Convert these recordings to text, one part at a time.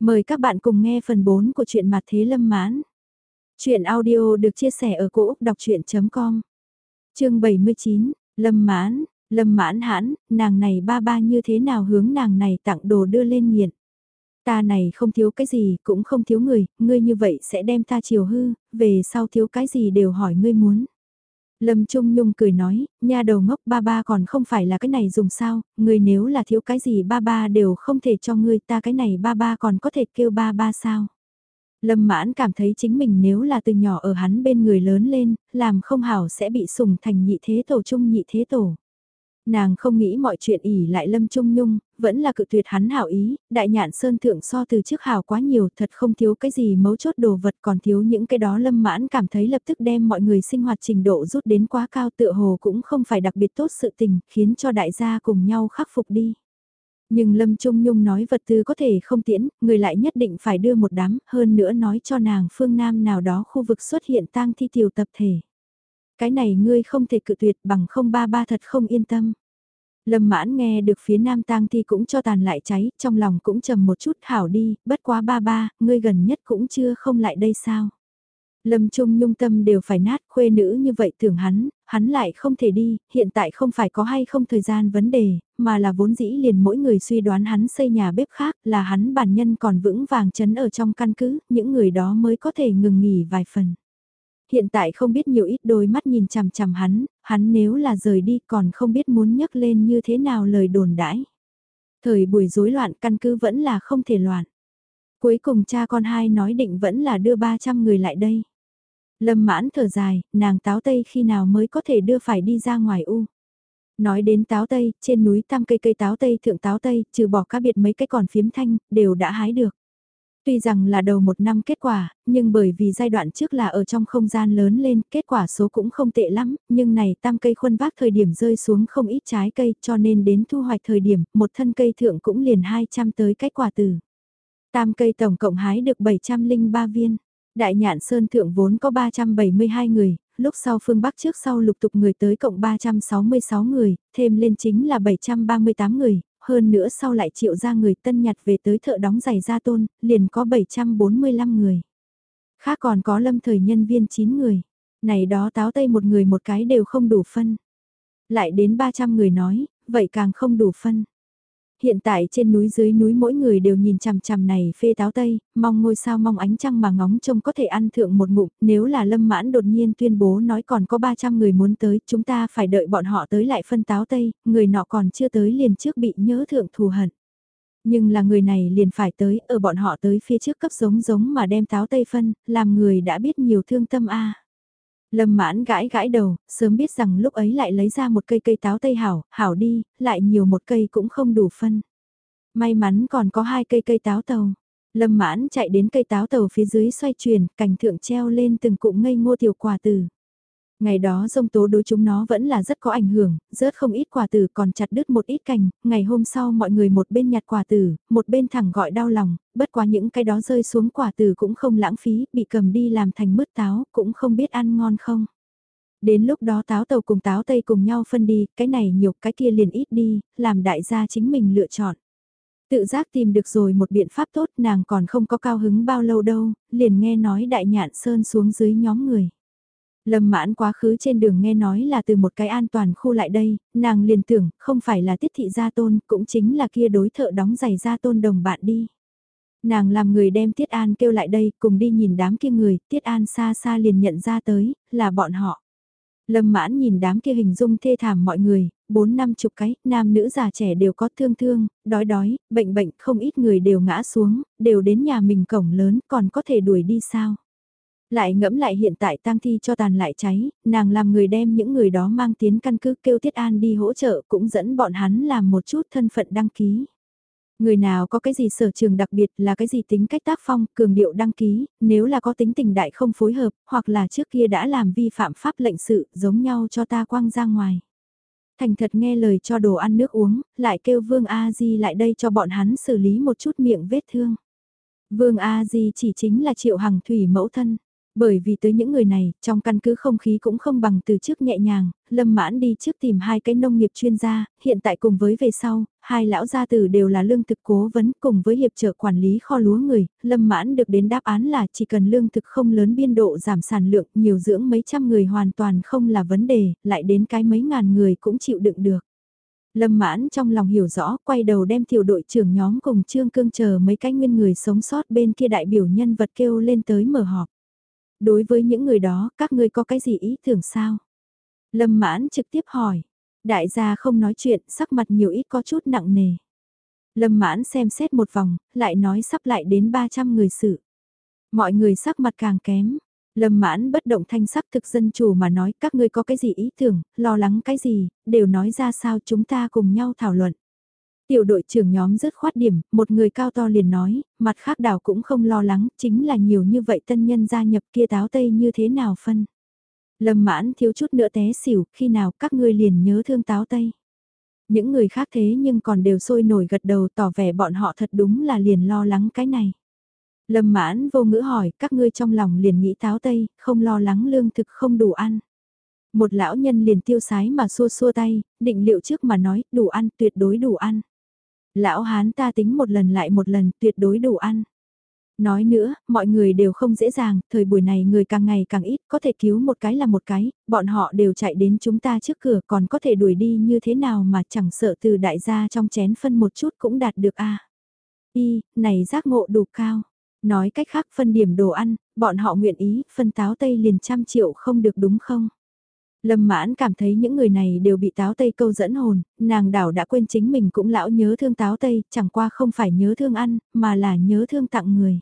Mời các bạn cùng nghe phần 4 của truyện mặt thế lâm mãn. Chuyện audio được chia sẻ ở cỗ đọc chuyện.com Chương 79, Lâm mãn, Lâm mãn hãn, nàng này ba ba như thế nào hướng nàng này tặng đồ đưa lên nghiện. Ta này không thiếu cái gì, cũng không thiếu người, ngươi như vậy sẽ đem ta chiều hư, về sau thiếu cái gì đều hỏi ngươi muốn. Lâm Trung Nhung cười nói, nha đầu ngốc ba ba còn không phải là cái này dùng sao, người nếu là thiếu cái gì ba ba đều không thể cho ngươi ta cái này ba ba còn có thể kêu ba ba sao. Lâm mãn cảm thấy chính mình nếu là từ nhỏ ở hắn bên người lớn lên, làm không hảo sẽ bị sủng thành nhị thế tổ trung nhị thế tổ. Nàng không nghĩ mọi chuyện ỉ lại Lâm Trung Nhung, vẫn là cự tuyệt hắn hảo ý, đại nhạn sơn thượng so từ trước hảo quá nhiều thật không thiếu cái gì mấu chốt đồ vật còn thiếu những cái đó Lâm mãn cảm thấy lập tức đem mọi người sinh hoạt trình độ rút đến quá cao tựa hồ cũng không phải đặc biệt tốt sự tình, khiến cho đại gia cùng nhau khắc phục đi. Nhưng Lâm Trung Nhung nói vật tư có thể không tiễn, người lại nhất định phải đưa một đám, hơn nữa nói cho nàng phương Nam nào đó khu vực xuất hiện tang thi tiểu tập thể. Cái này ngươi không thể cự tuyệt bằng không ba ba thật không yên tâm. Lâm mãn nghe được phía nam tang thi cũng cho tàn lại cháy, trong lòng cũng trầm một chút hảo đi, bất quá ba ba, ngươi gần nhất cũng chưa không lại đây sao. Lâm Trung nhung tâm đều phải nát khuê nữ như vậy tưởng hắn, hắn lại không thể đi, hiện tại không phải có hay không thời gian vấn đề, mà là vốn dĩ liền mỗi người suy đoán hắn xây nhà bếp khác là hắn bản nhân còn vững vàng chấn ở trong căn cứ, những người đó mới có thể ngừng nghỉ vài phần. Hiện tại không biết nhiều ít đôi mắt nhìn chằm chằm hắn, hắn nếu là rời đi còn không biết muốn nhấc lên như thế nào lời đồn đãi. Thời buổi rối loạn căn cứ vẫn là không thể loạn. Cuối cùng cha con hai nói định vẫn là đưa 300 người lại đây. Lâm mãn thở dài, nàng táo tây khi nào mới có thể đưa phải đi ra ngoài u. Nói đến táo tây, trên núi tam cây cây táo tây thượng táo tây, trừ bỏ các biệt mấy cái còn phiếm thanh, đều đã hái được. Tuy rằng là đầu một năm kết quả, nhưng bởi vì giai đoạn trước là ở trong không gian lớn lên, kết quả số cũng không tệ lắm, nhưng này tam cây khuân vác thời điểm rơi xuống không ít trái cây cho nên đến thu hoạch thời điểm, một thân cây thượng cũng liền 200 tới cái quả từ. Tam cây tổng cộng hái được 703 viên. Đại nhạn sơn thượng vốn có 372 người, lúc sau phương Bắc trước sau lục tục người tới cộng 366 người, thêm lên chính là 738 người, hơn nữa sau lại triệu ra người tân nhặt về tới thợ đóng giày gia tôn, liền có 745 người. Khác còn có lâm thời nhân viên 9 người. Này đó táo tây một người một cái đều không đủ phân. Lại đến 300 người nói, vậy càng không đủ phân. Hiện tại trên núi dưới núi mỗi người đều nhìn chằm chằm này phê táo tây, mong ngôi sao mong ánh trăng mà ngóng trông có thể ăn thượng một ngụm, nếu là lâm mãn đột nhiên tuyên bố nói còn có 300 người muốn tới, chúng ta phải đợi bọn họ tới lại phân táo tây, người nọ còn chưa tới liền trước bị nhớ thượng thù hận. Nhưng là người này liền phải tới, ở bọn họ tới phía trước cấp giống giống mà đem táo tây phân, làm người đã biết nhiều thương tâm a Lâm mãn gãi gãi đầu, sớm biết rằng lúc ấy lại lấy ra một cây cây táo tây hảo, hảo đi, lại nhiều một cây cũng không đủ phân. May mắn còn có hai cây cây táo tàu. Lâm mãn chạy đến cây táo tàu phía dưới xoay chuyển, cành thượng treo lên từng cụm ngây ngô tiểu quả tử. Ngày đó rông tố đối chúng nó vẫn là rất có ảnh hưởng, rớt không ít quả tử còn chặt đứt một ít cành, ngày hôm sau mọi người một bên nhặt quả tử, một bên thẳng gọi đau lòng, bất quá những cái đó rơi xuống quả tử cũng không lãng phí, bị cầm đi làm thành mứt táo, cũng không biết ăn ngon không. Đến lúc đó táo tàu cùng táo tây cùng nhau phân đi, cái này nhiều cái kia liền ít đi, làm đại gia chính mình lựa chọn. Tự giác tìm được rồi một biện pháp tốt nàng còn không có cao hứng bao lâu đâu, liền nghe nói đại nhạn sơn xuống dưới nhóm người. Lâm mãn quá khứ trên đường nghe nói là từ một cái an toàn khu lại đây, nàng liền tưởng không phải là tiết thị gia tôn, cũng chính là kia đối thợ đóng giày gia tôn đồng bạn đi. Nàng làm người đem Tiết An kêu lại đây cùng đi nhìn đám kia người, Tiết An xa xa liền nhận ra tới, là bọn họ. Lâm mãn nhìn đám kia hình dung thê thảm mọi người, bốn năm chục cái, nam nữ già trẻ đều có thương thương, đói đói, bệnh bệnh, không ít người đều ngã xuống, đều đến nhà mình cổng lớn, còn có thể đuổi đi sao. Lại ngẫm lại hiện tại tang thi cho tàn lại cháy, nàng làm người đem những người đó mang tiến căn cứ kêu Tiết An đi hỗ trợ cũng dẫn bọn hắn làm một chút thân phận đăng ký. Người nào có cái gì sở trường đặc biệt là cái gì tính cách tác phong, cường điệu đăng ký, nếu là có tính tình đại không phối hợp, hoặc là trước kia đã làm vi phạm pháp lệnh sự, giống nhau cho ta quăng ra ngoài. Thành thật nghe lời cho đồ ăn nước uống, lại kêu Vương A Di lại đây cho bọn hắn xử lý một chút miệng vết thương. Vương A Di chỉ chính là triệu hằng thủy mẫu thân. Bởi vì tới những người này, trong căn cứ không khí cũng không bằng từ trước nhẹ nhàng, Lâm Mãn đi trước tìm hai cái nông nghiệp chuyên gia, hiện tại cùng với về sau, hai lão gia tử đều là lương thực cố vấn cùng với hiệp trợ quản lý kho lúa người, Lâm Mãn được đến đáp án là chỉ cần lương thực không lớn biên độ giảm sản lượng, nhiều dưỡng mấy trăm người hoàn toàn không là vấn đề, lại đến cái mấy ngàn người cũng chịu đựng được. Lâm mãn trong lòng hiểu rõ, quay đầu đem tiểu đội trưởng nhóm cùng Trương Cương chờ mấy cái nguyên người sống sót bên kia đại biểu nhân vật kêu lên tới mở họp. Đối với những người đó, các ngươi có cái gì ý tưởng sao? Lâm mãn trực tiếp hỏi. Đại gia không nói chuyện, sắc mặt nhiều ít có chút nặng nề. Lâm mãn xem xét một vòng, lại nói sắp lại đến 300 người sự. Mọi người sắc mặt càng kém. Lâm mãn bất động thanh sắc thực dân chủ mà nói các ngươi có cái gì ý tưởng, lo lắng cái gì, đều nói ra sao chúng ta cùng nhau thảo luận. Tiểu đội trưởng nhóm rất khoát điểm, một người cao to liền nói, mặt khác đảo cũng không lo lắng, chính là nhiều như vậy tân nhân gia nhập kia táo tây như thế nào phân. Lâm mãn thiếu chút nữa té xỉu, khi nào các ngươi liền nhớ thương táo tây. Những người khác thế nhưng còn đều sôi nổi gật đầu tỏ vẻ bọn họ thật đúng là liền lo lắng cái này. Lâm mãn vô ngữ hỏi, các ngươi trong lòng liền nghĩ táo tây, không lo lắng lương thực không đủ ăn. Một lão nhân liền tiêu sái mà xua xua tay, định liệu trước mà nói, đủ ăn, tuyệt đối đủ ăn. Lão hán ta tính một lần lại một lần, tuyệt đối đủ ăn. Nói nữa, mọi người đều không dễ dàng, thời buổi này người càng ngày càng ít, có thể cứu một cái là một cái, bọn họ đều chạy đến chúng ta trước cửa còn có thể đuổi đi như thế nào mà chẳng sợ từ đại gia trong chén phân một chút cũng đạt được a Y, này giác ngộ đủ cao. Nói cách khác phân điểm đồ ăn, bọn họ nguyện ý, phân táo tây liền trăm triệu không được đúng không? Lâm mãn cảm thấy những người này đều bị táo tây câu dẫn hồn, nàng đảo đã quên chính mình cũng lão nhớ thương táo tây, chẳng qua không phải nhớ thương ăn, mà là nhớ thương tặng người.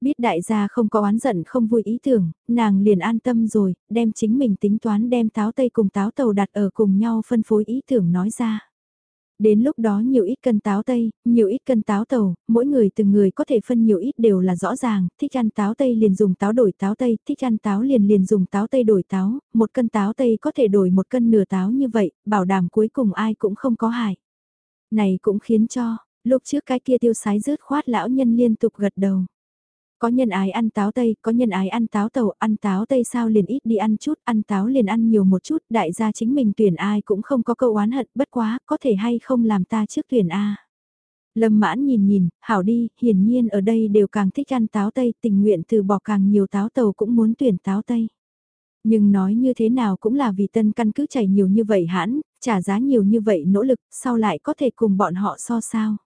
Biết đại gia không có oán giận không vui ý tưởng, nàng liền an tâm rồi, đem chính mình tính toán đem táo tây cùng táo tàu đặt ở cùng nhau phân phối ý tưởng nói ra. Đến lúc đó nhiều ít cân táo tây, nhiều ít cân táo tàu, mỗi người từng người có thể phân nhiều ít đều là rõ ràng, thích ăn táo tây liền dùng táo đổi táo tây, thích ăn táo liền liền dùng táo tây đổi táo, một cân táo tây có thể đổi một cân nửa táo như vậy, bảo đảm cuối cùng ai cũng không có hại. Này cũng khiến cho, lúc trước cái kia tiêu sái rớt khoát lão nhân liên tục gật đầu. Có nhân ái ăn táo tây, có nhân ái ăn táo tàu, ăn táo tây sao liền ít đi ăn chút, ăn táo liền ăn nhiều một chút, đại gia chính mình tuyển ai cũng không có câu oán hận, bất quá, có thể hay không làm ta trước tuyển A. Lâm mãn nhìn nhìn, hảo đi, hiển nhiên ở đây đều càng thích ăn táo tây, tình nguyện từ bỏ càng nhiều táo tàu cũng muốn tuyển táo tây. Nhưng nói như thế nào cũng là vì tân căn cứ chảy nhiều như vậy hãn, trả giá nhiều như vậy nỗ lực, sau lại có thể cùng bọn họ so sao.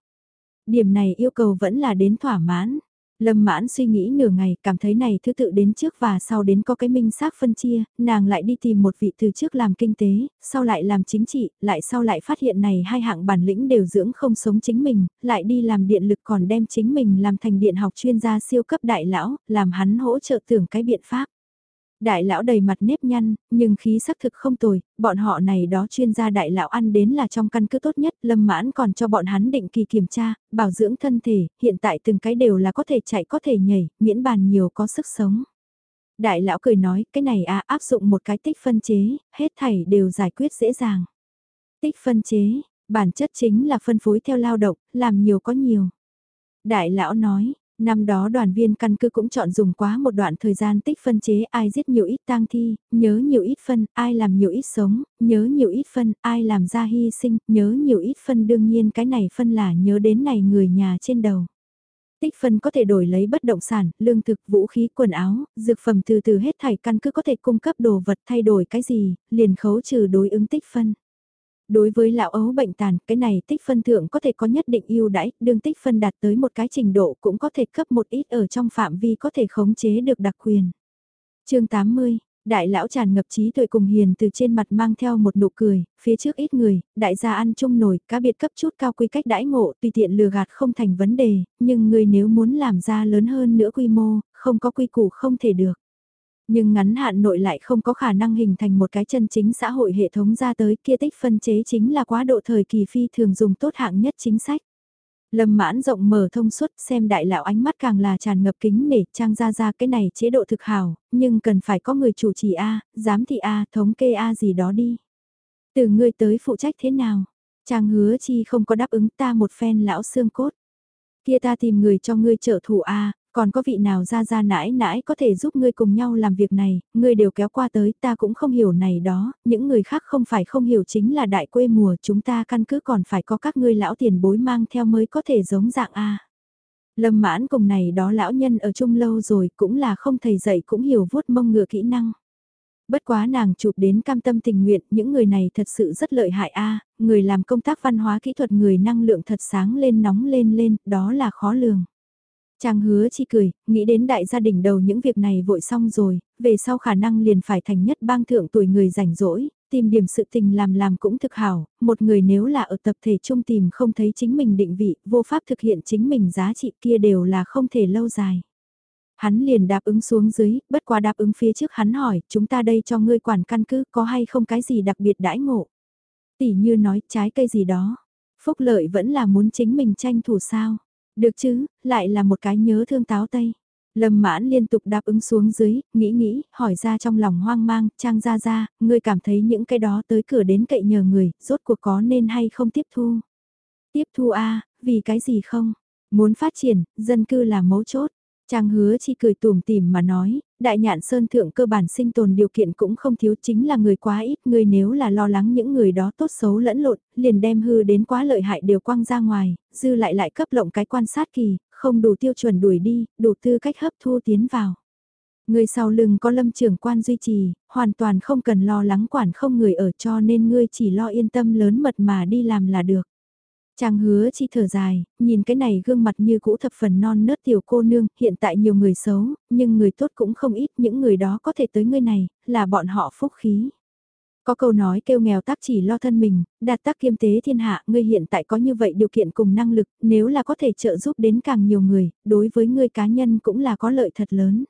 Điểm này yêu cầu vẫn là đến thỏa mãn. Lâm mãn suy nghĩ nửa ngày, cảm thấy này thứ tự đến trước và sau đến có cái minh xác phân chia, nàng lại đi tìm một vị từ trước làm kinh tế, sau lại làm chính trị, lại sau lại phát hiện này hai hạng bản lĩnh đều dưỡng không sống chính mình, lại đi làm điện lực còn đem chính mình làm thành điện học chuyên gia siêu cấp đại lão, làm hắn hỗ trợ tưởng cái biện pháp. Đại lão đầy mặt nếp nhăn, nhưng khí sắc thực không tồi, bọn họ này đó chuyên gia đại lão ăn đến là trong căn cứ tốt nhất, lâm mãn còn cho bọn hắn định kỳ kiểm tra, bảo dưỡng thân thể, hiện tại từng cái đều là có thể chạy có thể nhảy, miễn bàn nhiều có sức sống. Đại lão cười nói, cái này à áp dụng một cái tích phân chế, hết thảy đều giải quyết dễ dàng. Tích phân chế, bản chất chính là phân phối theo lao động, làm nhiều có nhiều. Đại lão nói, Năm đó đoàn viên căn cứ cũng chọn dùng quá một đoạn thời gian tích phân chế ai giết nhiều ít tang thi, nhớ nhiều ít phân, ai làm nhiều ít sống, nhớ nhiều ít phân, ai làm ra hy sinh, nhớ nhiều ít phân đương nhiên cái này phân là nhớ đến này người nhà trên đầu. Tích phân có thể đổi lấy bất động sản, lương thực, vũ khí, quần áo, dược phẩm từ từ hết thảy căn cứ có thể cung cấp đồ vật thay đổi cái gì, liền khấu trừ đối ứng tích phân. Đối với lão ấu bệnh tàn, cái này tích phân thượng có thể có nhất định ưu đãi, đương tích phân đạt tới một cái trình độ cũng có thể cấp một ít ở trong phạm vi có thể khống chế được đặc quyền. chương 80 Đại lão tràn ngập trí tuệ cùng hiền từ trên mặt mang theo một nụ cười, phía trước ít người, đại gia ăn chung nổi, cá biệt cấp chút cao quy cách đãi ngộ, tùy tiện lừa gạt không thành vấn đề, nhưng người nếu muốn làm ra lớn hơn nữa quy mô, không có quy củ không thể được. Nhưng ngắn hạn nội lại không có khả năng hình thành một cái chân chính xã hội hệ thống ra tới kia tích phân chế chính là quá độ thời kỳ phi thường dùng tốt hạng nhất chính sách. Lâm mãn rộng mở thông suốt xem đại lão ánh mắt càng là tràn ngập kính nể trang ra ra cái này chế độ thực hảo, nhưng cần phải có người chủ trì A, giám thị A, thống kê A gì đó đi. Từ ngươi tới phụ trách thế nào? Trang hứa chi không có đáp ứng ta một phen lão xương cốt. Kia ta tìm người cho ngươi trợ thủ A, còn có vị nào ra ra nãi nãi có thể giúp ngươi cùng nhau làm việc này, ngươi đều kéo qua tới ta cũng không hiểu này đó, những người khác không phải không hiểu chính là đại quê mùa chúng ta căn cứ còn phải có các ngươi lão tiền bối mang theo mới có thể giống dạng A. Lâm mãn cùng này đó lão nhân ở chung lâu rồi cũng là không thầy dạy cũng hiểu vuốt mông ngựa kỹ năng. Bất quá nàng chụp đến cam tâm tình nguyện, những người này thật sự rất lợi hại a người làm công tác văn hóa kỹ thuật người năng lượng thật sáng lên nóng lên lên, đó là khó lường. Trang hứa chi cười, nghĩ đến đại gia đình đầu những việc này vội xong rồi, về sau khả năng liền phải thành nhất bang thượng tuổi người rảnh rỗi, tìm điểm sự tình làm làm cũng thực hảo, một người nếu là ở tập thể chung tìm không thấy chính mình định vị, vô pháp thực hiện chính mình giá trị kia đều là không thể lâu dài. Hắn liền đáp ứng xuống dưới, bất qua đáp ứng phía trước hắn hỏi, chúng ta đây cho ngươi quản căn cứ có hay không cái gì đặc biệt đãi ngộ. Tỷ như nói trái cây gì đó, phúc lợi vẫn là muốn chính mình tranh thủ sao. Được chứ, lại là một cái nhớ thương táo tây. Lâm mãn liên tục đáp ứng xuống dưới, nghĩ nghĩ, hỏi ra trong lòng hoang mang, trang ra ra, ngươi cảm thấy những cái đó tới cửa đến cậy nhờ người, rốt cuộc có nên hay không tiếp thu. Tiếp thu a vì cái gì không? Muốn phát triển, dân cư là mấu chốt. Trang hứa chi cười tùm tìm mà nói, đại nhạn sơn thượng cơ bản sinh tồn điều kiện cũng không thiếu chính là người quá ít, người nếu là lo lắng những người đó tốt xấu lẫn lộn, liền đem hư đến quá lợi hại đều quăng ra ngoài, dư lại lại cấp lộng cái quan sát kỳ, không đủ tiêu chuẩn đuổi đi, đủ tư cách hấp thu tiến vào. Người sau lưng có lâm trưởng quan duy trì, hoàn toàn không cần lo lắng quản không người ở cho nên ngươi chỉ lo yên tâm lớn mật mà đi làm là được. Trang hứa chi thở dài, nhìn cái này gương mặt như cũ thập phần non nớt tiểu cô nương, hiện tại nhiều người xấu, nhưng người tốt cũng không ít, những người đó có thể tới ngươi này, là bọn họ phúc khí. Có câu nói kêu nghèo tác chỉ lo thân mình, đạt tác kiêm tế thiên hạ, ngươi hiện tại có như vậy điều kiện cùng năng lực, nếu là có thể trợ giúp đến càng nhiều người, đối với ngươi cá nhân cũng là có lợi thật lớn.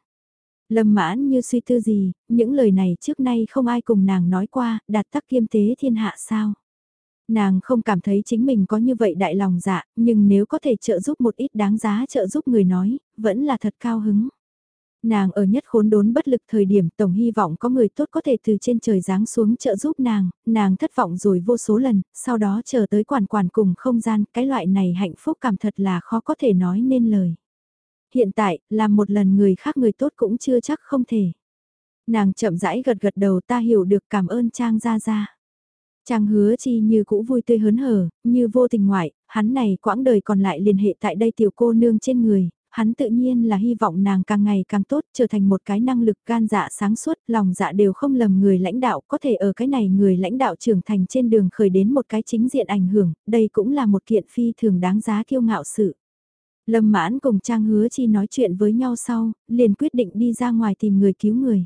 Lâm mãn như suy tư gì, những lời này trước nay không ai cùng nàng nói qua, đạt tác kiêm tế thiên hạ sao. Nàng không cảm thấy chính mình có như vậy đại lòng dạ, nhưng nếu có thể trợ giúp một ít đáng giá trợ giúp người nói, vẫn là thật cao hứng. Nàng ở nhất khốn đốn bất lực thời điểm tổng hy vọng có người tốt có thể từ trên trời giáng xuống trợ giúp nàng, nàng thất vọng rồi vô số lần, sau đó chờ tới quản quản cùng không gian, cái loại này hạnh phúc cảm thật là khó có thể nói nên lời. Hiện tại, làm một lần người khác người tốt cũng chưa chắc không thể. Nàng chậm rãi gật gật đầu ta hiểu được cảm ơn Trang Gia Gia. Trang hứa chi như cũ vui tươi hớn hở, như vô tình ngoại, hắn này quãng đời còn lại liên hệ tại đây tiểu cô nương trên người, hắn tự nhiên là hy vọng nàng càng ngày càng tốt, trở thành một cái năng lực gan dạ sáng suốt, lòng dạ đều không lầm người lãnh đạo, có thể ở cái này người lãnh đạo trưởng thành trên đường khởi đến một cái chính diện ảnh hưởng, đây cũng là một kiện phi thường đáng giá kiêu ngạo sự. Lâm mãn cùng Trang hứa chi nói chuyện với nhau sau, liền quyết định đi ra ngoài tìm người cứu người.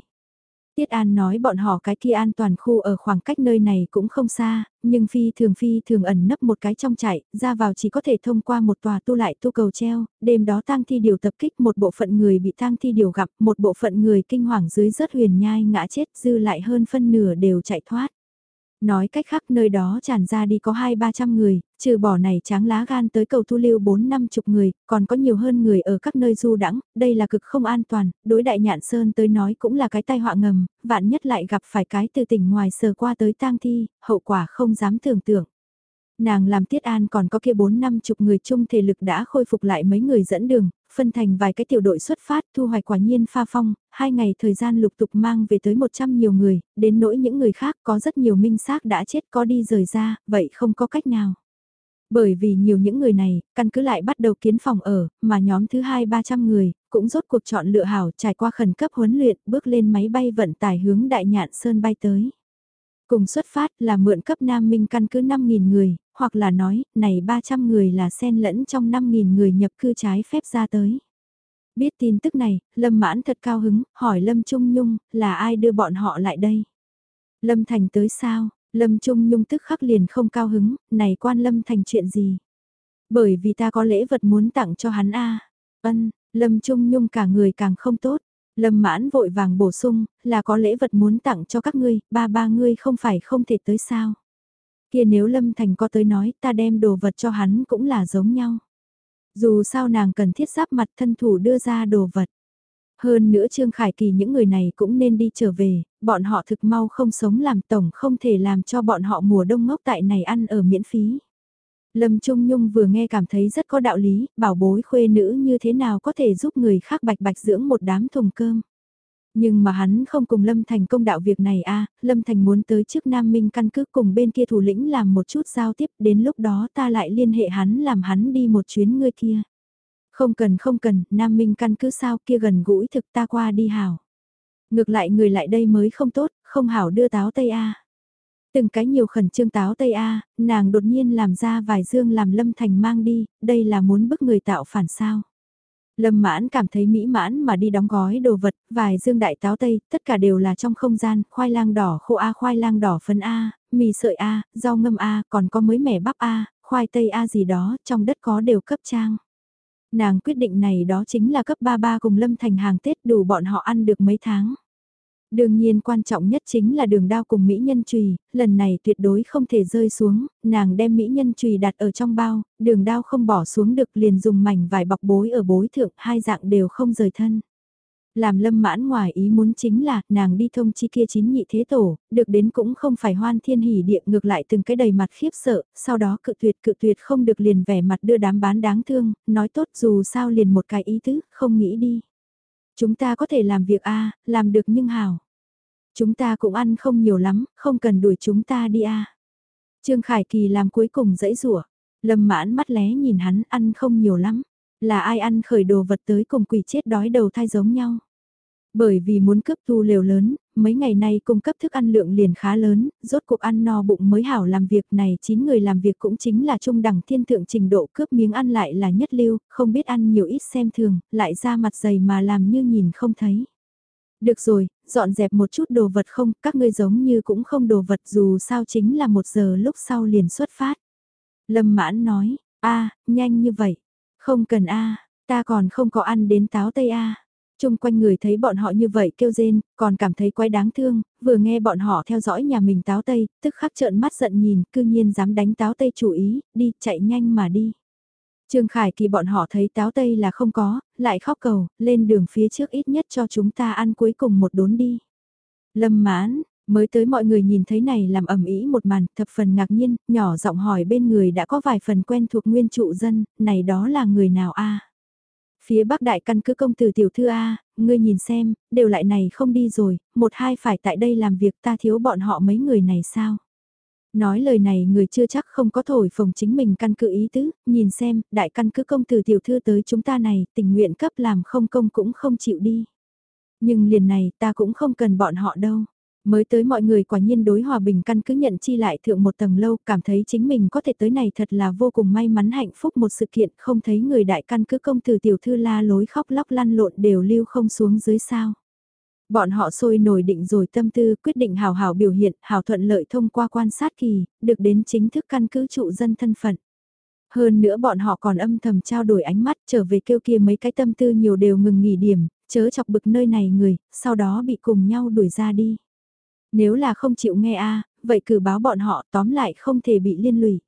Tiết An nói bọn họ cái kia an toàn khu ở khoảng cách nơi này cũng không xa, nhưng phi thường phi thường ẩn nấp một cái trong chạy, ra vào chỉ có thể thông qua một tòa tu lại tu cầu treo, đêm đó tang thi điều tập kích một bộ phận người bị tang thi điều gặp, một bộ phận người kinh hoàng dưới rớt huyền nhai ngã chết dư lại hơn phân nửa đều chạy thoát. Nói cách khác nơi đó tràn ra đi có hai ba trăm người, trừ bỏ này tráng lá gan tới cầu thu lưu bốn năm chục người, còn có nhiều hơn người ở các nơi du đãng đây là cực không an toàn, đối đại nhạn sơn tới nói cũng là cái tai họa ngầm, vạn nhất lại gặp phải cái từ tỉnh ngoài sờ qua tới tang thi, hậu quả không dám tưởng tượng. Nàng làm tiết an còn có kia bốn năm chục người chung thể lực đã khôi phục lại mấy người dẫn đường, phân thành vài cái tiểu đội xuất phát thu hoạch quả nhiên pha phong, hai ngày thời gian lục tục mang về tới 100 nhiều người, đến nỗi những người khác có rất nhiều minh xác đã chết có đi rời ra, vậy không có cách nào. Bởi vì nhiều những người này, căn cứ lại bắt đầu kiến phòng ở, mà nhóm thứ hai 300 người, cũng rốt cuộc chọn lựa hảo trải qua khẩn cấp huấn luyện, bước lên máy bay vận tải hướng đại nhạn sơn bay tới. Cùng xuất phát là mượn cấp Nam Minh căn cứ 5.000 người, hoặc là nói, này 300 người là xen lẫn trong 5.000 người nhập cư trái phép ra tới. Biết tin tức này, Lâm Mãn thật cao hứng, hỏi Lâm Trung Nhung, là ai đưa bọn họ lại đây? Lâm Thành tới sao? Lâm Trung Nhung tức khắc liền không cao hứng, này quan Lâm Thành chuyện gì? Bởi vì ta có lễ vật muốn tặng cho hắn a Ân, Lâm Trung Nhung cả người càng không tốt. Lâm mãn vội vàng bổ sung, là có lễ vật muốn tặng cho các ngươi, ba ba ngươi không phải không thể tới sao. Kia nếu Lâm Thành có tới nói ta đem đồ vật cho hắn cũng là giống nhau. Dù sao nàng cần thiết giáp mặt thân thủ đưa ra đồ vật. Hơn nữa Trương Khải Kỳ những người này cũng nên đi trở về, bọn họ thực mau không sống làm tổng không thể làm cho bọn họ mùa đông ngốc tại này ăn ở miễn phí. Lâm Trung Nhung vừa nghe cảm thấy rất có đạo lý, bảo bối khuê nữ như thế nào có thể giúp người khác bạch bạch dưỡng một đám thùng cơm. Nhưng mà hắn không cùng Lâm Thành công đạo việc này a Lâm Thành muốn tới trước Nam Minh căn cứ cùng bên kia thủ lĩnh làm một chút giao tiếp, đến lúc đó ta lại liên hệ hắn làm hắn đi một chuyến ngươi kia. Không cần không cần, Nam Minh căn cứ sao kia gần gũi thực ta qua đi hảo. Ngược lại người lại đây mới không tốt, không hảo đưa táo Tây A. Từng cái nhiều khẩn trương táo Tây A, nàng đột nhiên làm ra vài dương làm Lâm Thành mang đi, đây là muốn bức người tạo phản sao. Lâm mãn cảm thấy mỹ mãn mà đi đóng gói đồ vật, vài dương đại táo tây, tất cả đều là trong không gian, khoai lang đỏ khô A, khoai lang đỏ phấn A, mì sợi A, rau ngâm A, còn có mới mẻ bắp A, khoai tây A gì đó, trong đất có đều cấp trang. Nàng quyết định này đó chính là cấp 33 cùng Lâm thành hàng Tết đủ bọn họ ăn được mấy tháng. Đương nhiên quan trọng nhất chính là đường đao cùng Mỹ nhân trùy, lần này tuyệt đối không thể rơi xuống, nàng đem Mỹ nhân trùy đặt ở trong bao, đường đao không bỏ xuống được liền dùng mảnh vải bọc bối ở bối thượng, hai dạng đều không rời thân. Làm lâm mãn ngoài ý muốn chính là, nàng đi thông chi kia chín nhị thế tổ, được đến cũng không phải hoan thiên hỉ địa ngược lại từng cái đầy mặt khiếp sợ, sau đó cự tuyệt cự tuyệt không được liền vẻ mặt đưa đám bán đáng thương, nói tốt dù sao liền một cái ý tứ, không nghĩ đi. Chúng ta có thể làm việc A, làm được nhưng hào. Chúng ta cũng ăn không nhiều lắm, không cần đuổi chúng ta đi A. Trương Khải Kỳ làm cuối cùng dãy rủa Lâm mãn mắt lé nhìn hắn ăn không nhiều lắm. Là ai ăn khởi đồ vật tới cùng quỷ chết đói đầu thai giống nhau. Bởi vì muốn cướp thu liều lớn, mấy ngày nay cung cấp thức ăn lượng liền khá lớn, rốt cuộc ăn no bụng mới hảo làm việc này 9 người làm việc cũng chính là trung đẳng thiên thượng trình độ cướp miếng ăn lại là nhất lưu, không biết ăn nhiều ít xem thường, lại ra mặt dày mà làm như nhìn không thấy. Được rồi, dọn dẹp một chút đồ vật không, các ngươi giống như cũng không đồ vật dù sao chính là một giờ lúc sau liền xuất phát. Lâm mãn nói, a nhanh như vậy, không cần a ta còn không có ăn đến táo tây a chung quanh người thấy bọn họ như vậy kêu rên, còn cảm thấy quái đáng thương, vừa nghe bọn họ theo dõi nhà mình táo tây, tức khắc trợn mắt giận nhìn, cư nhiên dám đánh táo tây chủ ý, đi, chạy nhanh mà đi. Trương Khải Kỳ bọn họ thấy táo tây là không có, lại khóc cầu, lên đường phía trước ít nhất cho chúng ta ăn cuối cùng một đốn đi. Lâm mãn, mới tới mọi người nhìn thấy này làm ẩm ý một màn, thập phần ngạc nhiên, nhỏ giọng hỏi bên người đã có vài phần quen thuộc nguyên trụ dân, này đó là người nào a Phía bắc đại căn cứ công từ tiểu thư A, ngươi nhìn xem, đều lại này không đi rồi, một hai phải tại đây làm việc ta thiếu bọn họ mấy người này sao? Nói lời này người chưa chắc không có thổi phồng chính mình căn cứ ý tứ, nhìn xem, đại căn cứ công từ tiểu thư tới chúng ta này, tình nguyện cấp làm không công cũng không chịu đi. Nhưng liền này ta cũng không cần bọn họ đâu. Mới tới mọi người quả nhiên đối hòa bình căn cứ nhận chi lại thượng một tầng lâu, cảm thấy chính mình có thể tới này thật là vô cùng may mắn hạnh phúc một sự kiện, không thấy người đại căn cứ công từ tiểu thư la lối khóc lóc lăn lộn đều lưu không xuống dưới sao. Bọn họ sôi nổi định rồi tâm tư quyết định hào hào biểu hiện, hào thuận lợi thông qua quan sát kỳ, được đến chính thức căn cứ trụ dân thân phận. Hơn nữa bọn họ còn âm thầm trao đổi ánh mắt trở về kêu kia mấy cái tâm tư nhiều đều ngừng nghỉ điểm, chớ chọc bực nơi này người, sau đó bị cùng nhau đuổi ra đi. Nếu là không chịu nghe a vậy cử báo bọn họ tóm lại không thể bị liên lụy.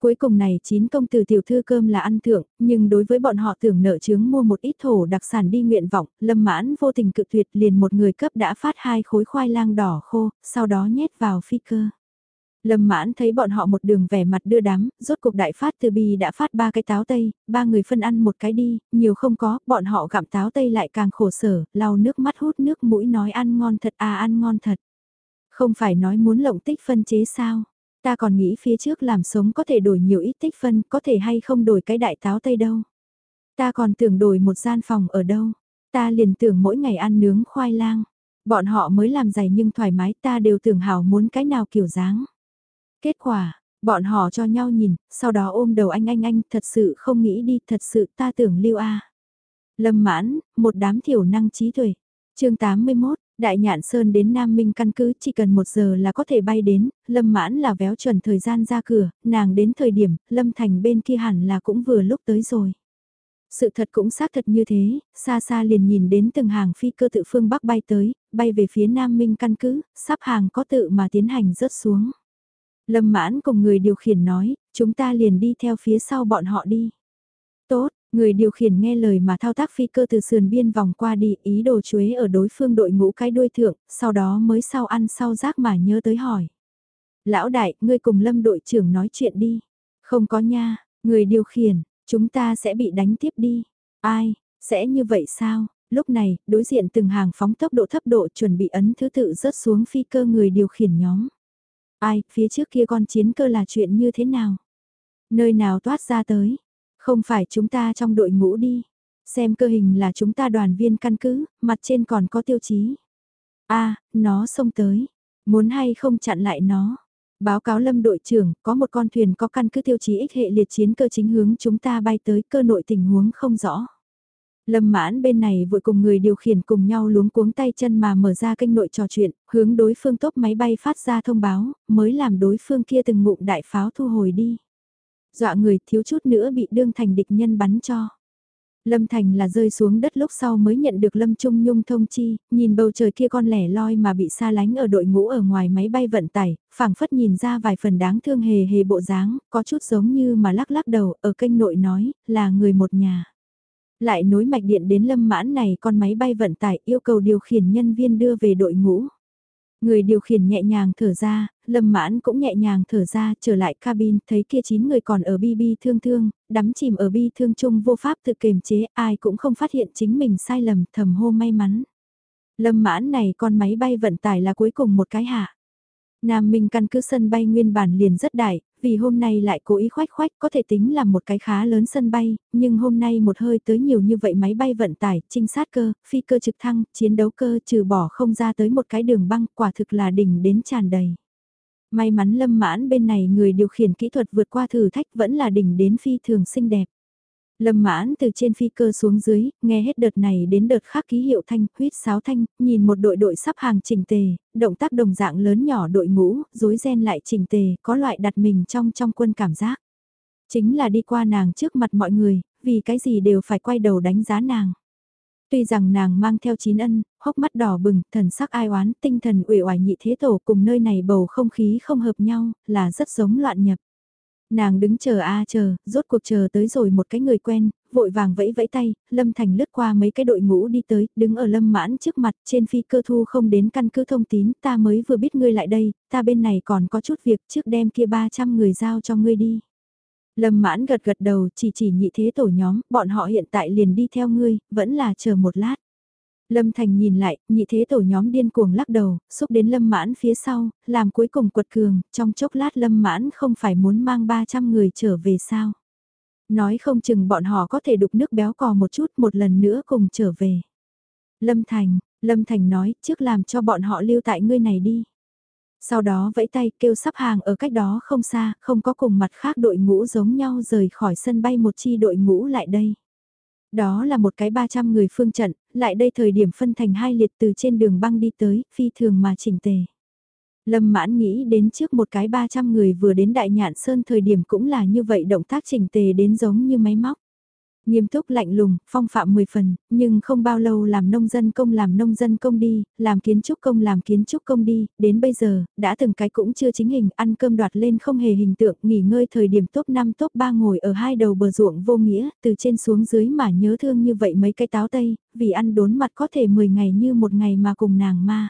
Cuối cùng này chín công tử tiểu thư cơm là ăn thượng, nhưng đối với bọn họ tưởng nợ chướng mua một ít thổ đặc sản đi nguyện vọng, lâm mãn vô tình cự tuyệt liền một người cấp đã phát hai khối khoai lang đỏ khô, sau đó nhét vào phi cơ. Lâm mãn thấy bọn họ một đường vẻ mặt đưa đám, rốt cục đại phát từ bi đã phát ba cái táo tây, ba người phân ăn một cái đi, nhiều không có, bọn họ gặm táo tây lại càng khổ sở, lau nước mắt hút nước mũi nói ăn ngon thật à ăn ngon thật. Không phải nói muốn lộng tích phân chế sao? Ta còn nghĩ phía trước làm sống có thể đổi nhiều ít tích phân, có thể hay không đổi cái đại táo tây đâu. Ta còn tưởng đổi một gian phòng ở đâu. Ta liền tưởng mỗi ngày ăn nướng khoai lang. Bọn họ mới làm dày nhưng thoải mái ta đều tưởng hảo muốn cái nào kiểu dáng. Kết quả, bọn họ cho nhau nhìn, sau đó ôm đầu anh anh anh, thật sự không nghĩ đi, thật sự ta tưởng lưu a. Lâm mãn, một đám thiểu năng trí tuệ. chương 81, Đại Nhạn Sơn đến Nam Minh căn cứ chỉ cần một giờ là có thể bay đến, Lâm Mãn là véo chuẩn thời gian ra cửa, nàng đến thời điểm, Lâm Thành bên kia hẳn là cũng vừa lúc tới rồi. Sự thật cũng xác thật như thế, xa xa liền nhìn đến từng hàng phi cơ tự phương Bắc bay tới, bay về phía Nam Minh căn cứ, sắp hàng có tự mà tiến hành rớt xuống. Lâm Mãn cùng người điều khiển nói, chúng ta liền đi theo phía sau bọn họ đi. Tốt, Người điều khiển nghe lời mà thao tác phi cơ từ sườn biên vòng qua đi ý đồ chuế ở đối phương đội ngũ cái đuôi thượng, sau đó mới sau ăn sau rác mà nhớ tới hỏi. Lão đại, ngươi cùng lâm đội trưởng nói chuyện đi. Không có nha, người điều khiển, chúng ta sẽ bị đánh tiếp đi. Ai, sẽ như vậy sao? Lúc này, đối diện từng hàng phóng tốc độ thấp độ chuẩn bị ấn thứ tự rớt xuống phi cơ người điều khiển nhóm. Ai, phía trước kia con chiến cơ là chuyện như thế nào? Nơi nào toát ra tới? Không phải chúng ta trong đội ngũ đi. Xem cơ hình là chúng ta đoàn viên căn cứ, mặt trên còn có tiêu chí. a nó xông tới. Muốn hay không chặn lại nó. Báo cáo lâm đội trưởng, có một con thuyền có căn cứ tiêu chí ích hệ liệt chiến cơ chính hướng chúng ta bay tới cơ nội tình huống không rõ. Lâm mãn bên này vội cùng người điều khiển cùng nhau luống cuống tay chân mà mở ra kênh nội trò chuyện, hướng đối phương tốt máy bay phát ra thông báo, mới làm đối phương kia từng ngụm đại pháo thu hồi đi. Dọa người thiếu chút nữa bị đương thành địch nhân bắn cho. Lâm Thành là rơi xuống đất lúc sau mới nhận được Lâm Trung Nhung thông chi, nhìn bầu trời kia con lẻ loi mà bị xa lánh ở đội ngũ ở ngoài máy bay vận tải, phảng phất nhìn ra vài phần đáng thương hề hề bộ dáng, có chút giống như mà lắc lắc đầu ở kênh nội nói, là người một nhà. Lại nối mạch điện đến lâm mãn này con máy bay vận tải yêu cầu điều khiển nhân viên đưa về đội ngũ. Người điều khiển nhẹ nhàng thở ra, lâm mãn cũng nhẹ nhàng thở ra trở lại cabin thấy kia 9 người còn ở bi bi thương thương, đắm chìm ở bi thương chung vô pháp tự kiềm chế ai cũng không phát hiện chính mình sai lầm thầm hô may mắn. Lâm mãn này con máy bay vận tải là cuối cùng một cái hạ. Nam Minh căn cứ sân bay nguyên bản liền rất đại, vì hôm nay lại cố ý khoách khoách có thể tính là một cái khá lớn sân bay, nhưng hôm nay một hơi tới nhiều như vậy máy bay vận tải, trinh sát cơ, phi cơ trực thăng, chiến đấu cơ trừ bỏ không ra tới một cái đường băng quả thực là đỉnh đến tràn đầy. May mắn lâm mãn bên này người điều khiển kỹ thuật vượt qua thử thách vẫn là đỉnh đến phi thường xinh đẹp. Lâm mãn từ trên phi cơ xuống dưới, nghe hết đợt này đến đợt khác ký hiệu thanh, huyết sáo thanh, nhìn một đội đội sắp hàng chỉnh tề, động tác đồng dạng lớn nhỏ đội ngũ, rối ren lại chỉnh tề, có loại đặt mình trong trong quân cảm giác. Chính là đi qua nàng trước mặt mọi người, vì cái gì đều phải quay đầu đánh giá nàng. Tuy rằng nàng mang theo chín ân, hốc mắt đỏ bừng, thần sắc ai oán, tinh thần uể oải nhị thế tổ cùng nơi này bầu không khí không hợp nhau, là rất giống loạn nhập. Nàng đứng chờ a chờ, rốt cuộc chờ tới rồi một cái người quen, vội vàng vẫy vẫy tay, Lâm Thành lướt qua mấy cái đội ngũ đi tới, đứng ở Lâm Mãn trước mặt, trên phi cơ thu không đến căn cứ thông tín, ta mới vừa biết ngươi lại đây, ta bên này còn có chút việc trước đem kia 300 người giao cho ngươi đi. Lâm Mãn gật gật đầu chỉ chỉ nhị thế tổ nhóm, bọn họ hiện tại liền đi theo ngươi, vẫn là chờ một lát. Lâm Thành nhìn lại, nhị thế tổ nhóm điên cuồng lắc đầu, xúc đến Lâm Mãn phía sau, làm cuối cùng quật cường, trong chốc lát Lâm Mãn không phải muốn mang 300 người trở về sao. Nói không chừng bọn họ có thể đục nước béo cò một chút một lần nữa cùng trở về. Lâm Thành, Lâm Thành nói, trước làm cho bọn họ lưu tại ngươi này đi. Sau đó vẫy tay kêu sắp hàng ở cách đó không xa, không có cùng mặt khác đội ngũ giống nhau rời khỏi sân bay một chi đội ngũ lại đây. Đó là một cái 300 người phương trận, lại đây thời điểm phân thành hai liệt từ trên đường băng đi tới, phi thường mà chỉnh tề. Lâm mãn nghĩ đến trước một cái 300 người vừa đến Đại Nhạn Sơn thời điểm cũng là như vậy động tác chỉnh tề đến giống như máy móc. Nghiêm túc lạnh lùng, phong phạm 10 phần, nhưng không bao lâu làm nông dân công làm nông dân công đi, làm kiến trúc công làm kiến trúc công đi, đến bây giờ, đã từng cái cũng chưa chính hình, ăn cơm đoạt lên không hề hình tượng, nghỉ ngơi thời điểm top 5 top 3 ngồi ở hai đầu bờ ruộng vô nghĩa, từ trên xuống dưới mà nhớ thương như vậy mấy cái táo tây, vì ăn đốn mặt có thể 10 ngày như một ngày mà cùng nàng ma.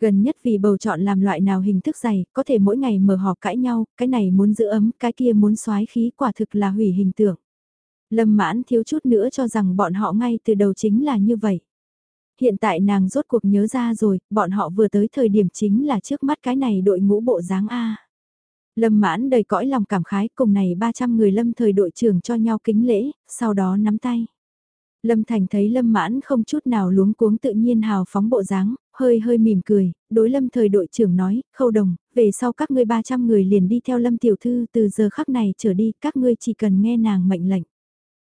Gần nhất vì bầu chọn làm loại nào hình thức dày, có thể mỗi ngày mở họp cãi nhau, cái này muốn giữ ấm, cái kia muốn xoái khí quả thực là hủy hình tượng. Lâm mãn thiếu chút nữa cho rằng bọn họ ngay từ đầu chính là như vậy. Hiện tại nàng rốt cuộc nhớ ra rồi, bọn họ vừa tới thời điểm chính là trước mắt cái này đội ngũ bộ dáng A. Lâm mãn đầy cõi lòng cảm khái cùng này 300 người lâm thời đội trưởng cho nhau kính lễ, sau đó nắm tay. Lâm Thành thấy Lâm mãn không chút nào luống cuống tự nhiên hào phóng bộ dáng, hơi hơi mỉm cười, đối Lâm thời đội trưởng nói, khâu đồng, về sau các ngươi 300 người liền đi theo Lâm tiểu thư từ giờ khắc này trở đi, các ngươi chỉ cần nghe nàng mệnh lệnh.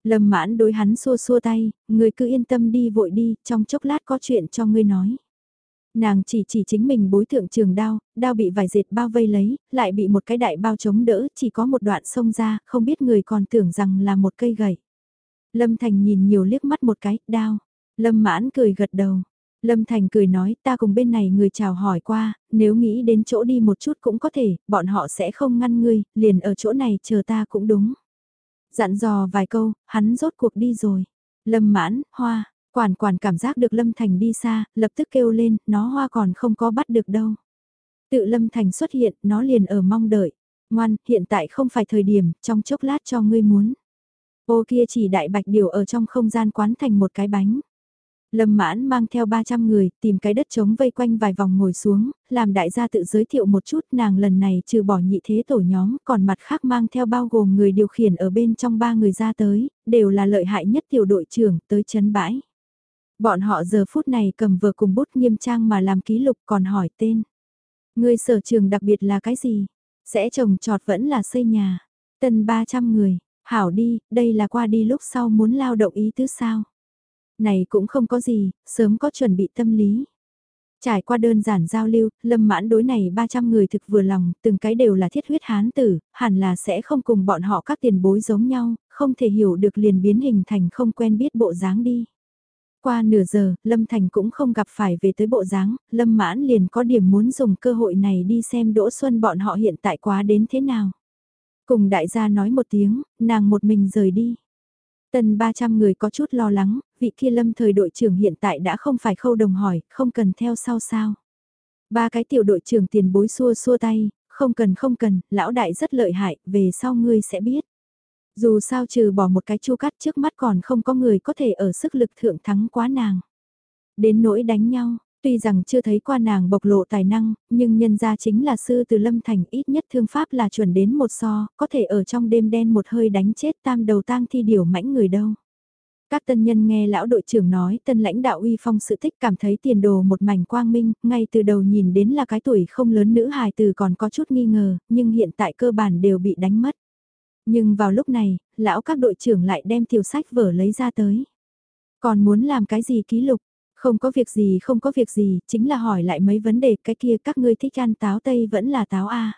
Lâm mãn đối hắn xua xua tay, người cứ yên tâm đi vội đi, trong chốc lát có chuyện cho ngươi nói. Nàng chỉ chỉ chính mình bối thượng trường đao, đao bị vải dệt bao vây lấy, lại bị một cái đại bao chống đỡ, chỉ có một đoạn sông ra, không biết người còn tưởng rằng là một cây gậy. Lâm Thành nhìn nhiều liếc mắt một cái, đao. Lâm mãn cười gật đầu. Lâm Thành cười nói ta cùng bên này người chào hỏi qua, nếu nghĩ đến chỗ đi một chút cũng có thể, bọn họ sẽ không ngăn ngươi, liền ở chỗ này chờ ta cũng đúng. Dặn dò vài câu, hắn rốt cuộc đi rồi. Lâm mãn, hoa, quản quản cảm giác được Lâm Thành đi xa, lập tức kêu lên, nó hoa còn không có bắt được đâu. Tự Lâm Thành xuất hiện, nó liền ở mong đợi. Ngoan, hiện tại không phải thời điểm, trong chốc lát cho ngươi muốn. Ô kia chỉ đại bạch điều ở trong không gian quán thành một cái bánh. Lâm mãn mang theo 300 người, tìm cái đất trống vây quanh vài vòng ngồi xuống, làm đại gia tự giới thiệu một chút nàng lần này trừ bỏ nhị thế tổ nhóm, còn mặt khác mang theo bao gồm người điều khiển ở bên trong ba người ra tới, đều là lợi hại nhất tiểu đội trưởng tới chấn bãi. Bọn họ giờ phút này cầm vừa cùng bút nghiêm trang mà làm ký lục còn hỏi tên. Người sở trường đặc biệt là cái gì? Sẽ trồng trọt vẫn là xây nhà. Tân 300 người, hảo đi, đây là qua đi lúc sau muốn lao động ý tứ sao? Này cũng không có gì, sớm có chuẩn bị tâm lý. Trải qua đơn giản giao lưu, lâm mãn đối này 300 người thực vừa lòng, từng cái đều là thiết huyết hán tử, hẳn là sẽ không cùng bọn họ các tiền bối giống nhau, không thể hiểu được liền biến hình thành không quen biết bộ dáng đi. Qua nửa giờ, Lâm Thành cũng không gặp phải về tới bộ dáng, Lâm mãn liền có điểm muốn dùng cơ hội này đi xem Đỗ Xuân bọn họ hiện tại quá đến thế nào. Cùng đại gia nói một tiếng, nàng một mình rời đi. Tần 300 người có chút lo lắng, vị kia lâm thời đội trưởng hiện tại đã không phải khâu đồng hỏi, không cần theo sau sao. Ba cái tiểu đội trưởng tiền bối xua xua tay, không cần không cần, lão đại rất lợi hại, về sau ngươi sẽ biết. Dù sao trừ bỏ một cái chu cắt trước mắt còn không có người có thể ở sức lực thượng thắng quá nàng. Đến nỗi đánh nhau, tuy rằng chưa thấy qua nàng bộc lộ tài năng, nhưng nhân ra chính là sư từ lâm thành ít nhất thương pháp là chuẩn đến một so, có thể ở trong đêm đen một hơi đánh chết tam đầu tang thi điều mãnh người đâu. Các tân nhân nghe lão đội trưởng nói tân lãnh đạo uy phong sự tích cảm thấy tiền đồ một mảnh quang minh, ngay từ đầu nhìn đến là cái tuổi không lớn nữ hài từ còn có chút nghi ngờ, nhưng hiện tại cơ bản đều bị đánh mất. Nhưng vào lúc này, lão các đội trưởng lại đem tiểu sách vở lấy ra tới. Còn muốn làm cái gì ký lục? Không có việc gì không có việc gì, chính là hỏi lại mấy vấn đề cái kia các ngươi thích ăn táo Tây vẫn là táo A.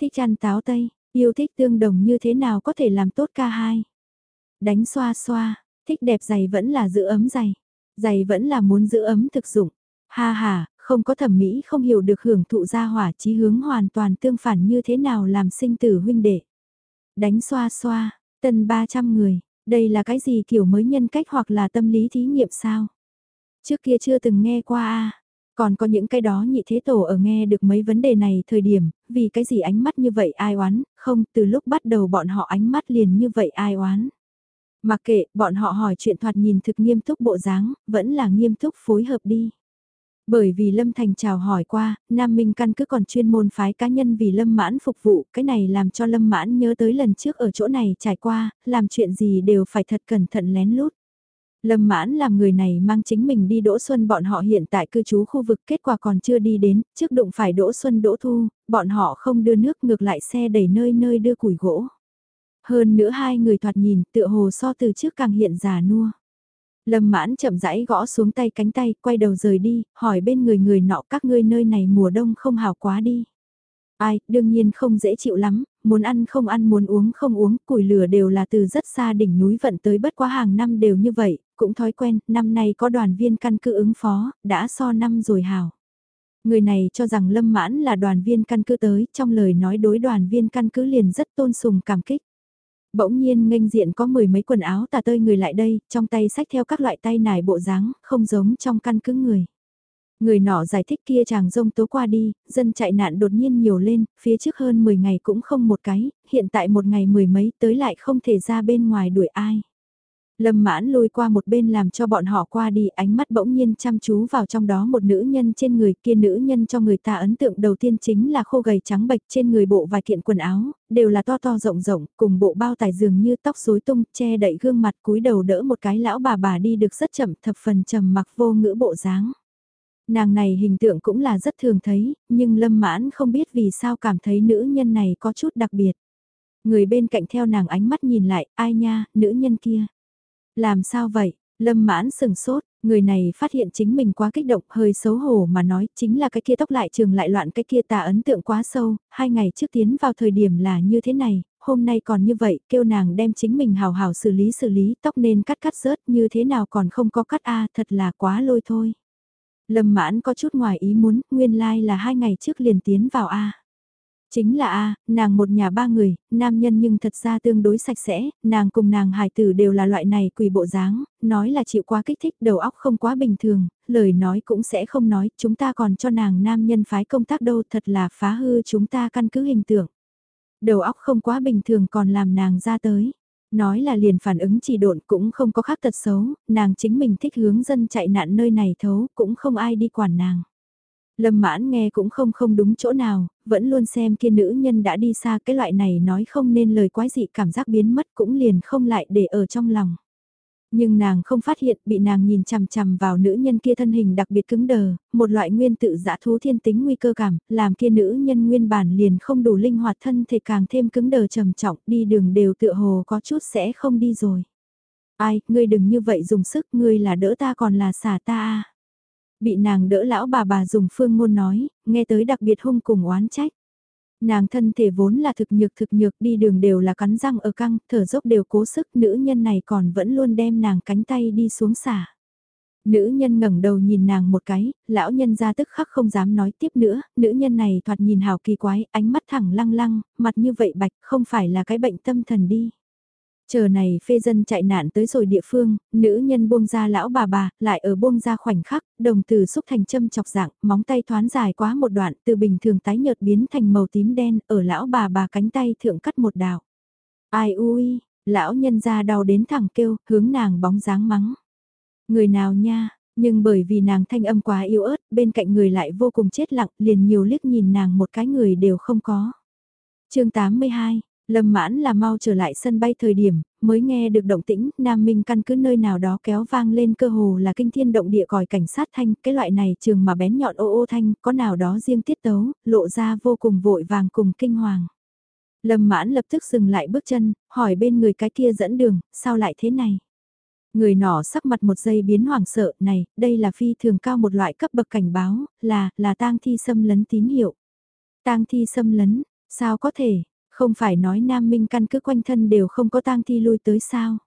Thích ăn táo Tây, yêu thích tương đồng như thế nào có thể làm tốt ca hai. Đánh xoa xoa, thích đẹp giày vẫn là giữ ấm giày. Giày vẫn là muốn giữ ấm thực dụng. Ha ha, không có thẩm mỹ không hiểu được hưởng thụ gia hỏa chí hướng hoàn toàn tương phản như thế nào làm sinh tử huynh đệ. Đánh xoa xoa, tần 300 người, đây là cái gì kiểu mới nhân cách hoặc là tâm lý thí nghiệm sao? Trước kia chưa từng nghe qua a Còn có những cái đó nhị thế tổ ở nghe được mấy vấn đề này thời điểm, vì cái gì ánh mắt như vậy ai oán, không, từ lúc bắt đầu bọn họ ánh mắt liền như vậy ai oán. Mặc kệ, bọn họ hỏi chuyện thoạt nhìn thực nghiêm túc bộ dáng, vẫn là nghiêm túc phối hợp đi. Bởi vì Lâm Thành chào hỏi qua, Nam Minh căn cứ còn chuyên môn phái cá nhân vì Lâm Mãn phục vụ, cái này làm cho Lâm Mãn nhớ tới lần trước ở chỗ này trải qua, làm chuyện gì đều phải thật cẩn thận lén lút. Lâm mãn làm người này mang chính mình đi Đỗ Xuân bọn họ hiện tại cư trú khu vực kết quả còn chưa đi đến, trước đụng phải Đỗ Xuân Đỗ Thu, bọn họ không đưa nước ngược lại xe đẩy nơi nơi đưa củi gỗ. Hơn nữa hai người thoạt nhìn tựa hồ so từ trước càng hiện già nua. Lâm mãn chậm rãi gõ xuống tay cánh tay, quay đầu rời đi, hỏi bên người người nọ các ngươi nơi này mùa đông không hào quá đi. Ai, đương nhiên không dễ chịu lắm, muốn ăn không ăn muốn uống không uống, củi lửa đều là từ rất xa đỉnh núi vận tới bất quá hàng năm đều như vậy, cũng thói quen, năm nay có đoàn viên căn cứ ứng phó, đã so năm rồi hào. Người này cho rằng Lâm Mãn là đoàn viên căn cứ tới, trong lời nói đối đoàn viên căn cứ liền rất tôn sùng cảm kích. Bỗng nhiên nghênh diện có mười mấy quần áo tà tơi người lại đây, trong tay sách theo các loại tay nải bộ dáng, không giống trong căn cứ người. Người nọ giải thích kia chàng rông tố qua đi, dân chạy nạn đột nhiên nhiều lên, phía trước hơn 10 ngày cũng không một cái, hiện tại một ngày mười mấy tới lại không thể ra bên ngoài đuổi ai. Lâm mãn lôi qua một bên làm cho bọn họ qua đi ánh mắt bỗng nhiên chăm chú vào trong đó một nữ nhân trên người kia nữ nhân cho người ta ấn tượng đầu tiên chính là khô gầy trắng bệch trên người bộ vài kiện quần áo, đều là to to rộng rộng, cùng bộ bao tải dường như tóc rối tung, che đậy gương mặt cúi đầu đỡ một cái lão bà bà đi được rất chậm thập phần trầm mặc vô ngữ bộ dáng. Nàng này hình tượng cũng là rất thường thấy, nhưng lâm mãn không biết vì sao cảm thấy nữ nhân này có chút đặc biệt. Người bên cạnh theo nàng ánh mắt nhìn lại, ai nha, nữ nhân kia. Làm sao vậy? Lâm mãn sừng sốt, người này phát hiện chính mình quá kích động hơi xấu hổ mà nói chính là cái kia tóc lại trường lại loạn cái kia tà ấn tượng quá sâu, hai ngày trước tiến vào thời điểm là như thế này, hôm nay còn như vậy, kêu nàng đem chính mình hào hào xử lý xử lý tóc nên cắt cắt rớt như thế nào còn không có cắt a thật là quá lôi thôi. Lâm mãn có chút ngoài ý muốn, nguyên lai like là hai ngày trước liền tiến vào A. Chính là A, nàng một nhà ba người, nam nhân nhưng thật ra tương đối sạch sẽ, nàng cùng nàng hài tử đều là loại này quỷ bộ dáng, nói là chịu quá kích thích, đầu óc không quá bình thường, lời nói cũng sẽ không nói, chúng ta còn cho nàng nam nhân phái công tác đâu thật là phá hư chúng ta căn cứ hình tượng. Đầu óc không quá bình thường còn làm nàng ra tới. Nói là liền phản ứng chỉ độn cũng không có khác tật xấu, nàng chính mình thích hướng dân chạy nạn nơi này thấu, cũng không ai đi quản nàng. Lâm mãn nghe cũng không không đúng chỗ nào, vẫn luôn xem kia nữ nhân đã đi xa cái loại này nói không nên lời quái dị cảm giác biến mất cũng liền không lại để ở trong lòng. Nhưng nàng không phát hiện bị nàng nhìn chằm chằm vào nữ nhân kia thân hình đặc biệt cứng đờ, một loại nguyên tự giả thú thiên tính nguy cơ cảm, làm kia nữ nhân nguyên bản liền không đủ linh hoạt thân thể càng thêm cứng đờ trầm trọng, đi đường đều tựa hồ có chút sẽ không đi rồi. Ai, ngươi đừng như vậy dùng sức, ngươi là đỡ ta còn là xả ta à. Bị nàng đỡ lão bà bà dùng phương ngôn nói, nghe tới đặc biệt hung cùng oán trách. Nàng thân thể vốn là thực nhược thực nhược đi đường đều là cắn răng ở căng, thở dốc đều cố sức, nữ nhân này còn vẫn luôn đem nàng cánh tay đi xuống xả. Nữ nhân ngẩng đầu nhìn nàng một cái, lão nhân ra tức khắc không dám nói tiếp nữa, nữ nhân này thoạt nhìn hào kỳ quái, ánh mắt thẳng lăng lăng, mặt như vậy bạch, không phải là cái bệnh tâm thần đi. Chờ này phê dân chạy nạn tới rồi địa phương, nữ nhân buông ra lão bà bà, lại ở buông ra khoảnh khắc, đồng từ xúc thành châm chọc dạng, móng tay thoán dài quá một đoạn, từ bình thường tái nhợt biến thành màu tím đen, ở lão bà bà cánh tay thượng cắt một đạo. Ai ui, lão nhân ra đau đến thẳng kêu, hướng nàng bóng dáng mắng. Người nào nha, nhưng bởi vì nàng thanh âm quá yếu ớt, bên cạnh người lại vô cùng chết lặng, liền nhiều liếc nhìn nàng một cái người đều không có. chương 82 Lâm mãn là mau trở lại sân bay thời điểm, mới nghe được động tĩnh, Nam Minh căn cứ nơi nào đó kéo vang lên cơ hồ là kinh thiên động địa còi cảnh sát thanh, cái loại này trường mà bén nhọn ô ô thanh, có nào đó riêng tiết tấu, lộ ra vô cùng vội vàng cùng kinh hoàng. Lâm mãn lập tức dừng lại bước chân, hỏi bên người cái kia dẫn đường, sao lại thế này? Người nọ sắc mặt một giây biến hoảng sợ, này, đây là phi thường cao một loại cấp bậc cảnh báo, là, là tang thi xâm lấn tín hiệu. Tang thi xâm lấn, sao có thể, không phải nói Nam Minh căn cứ quanh thân đều không có tang thi lui tới sao.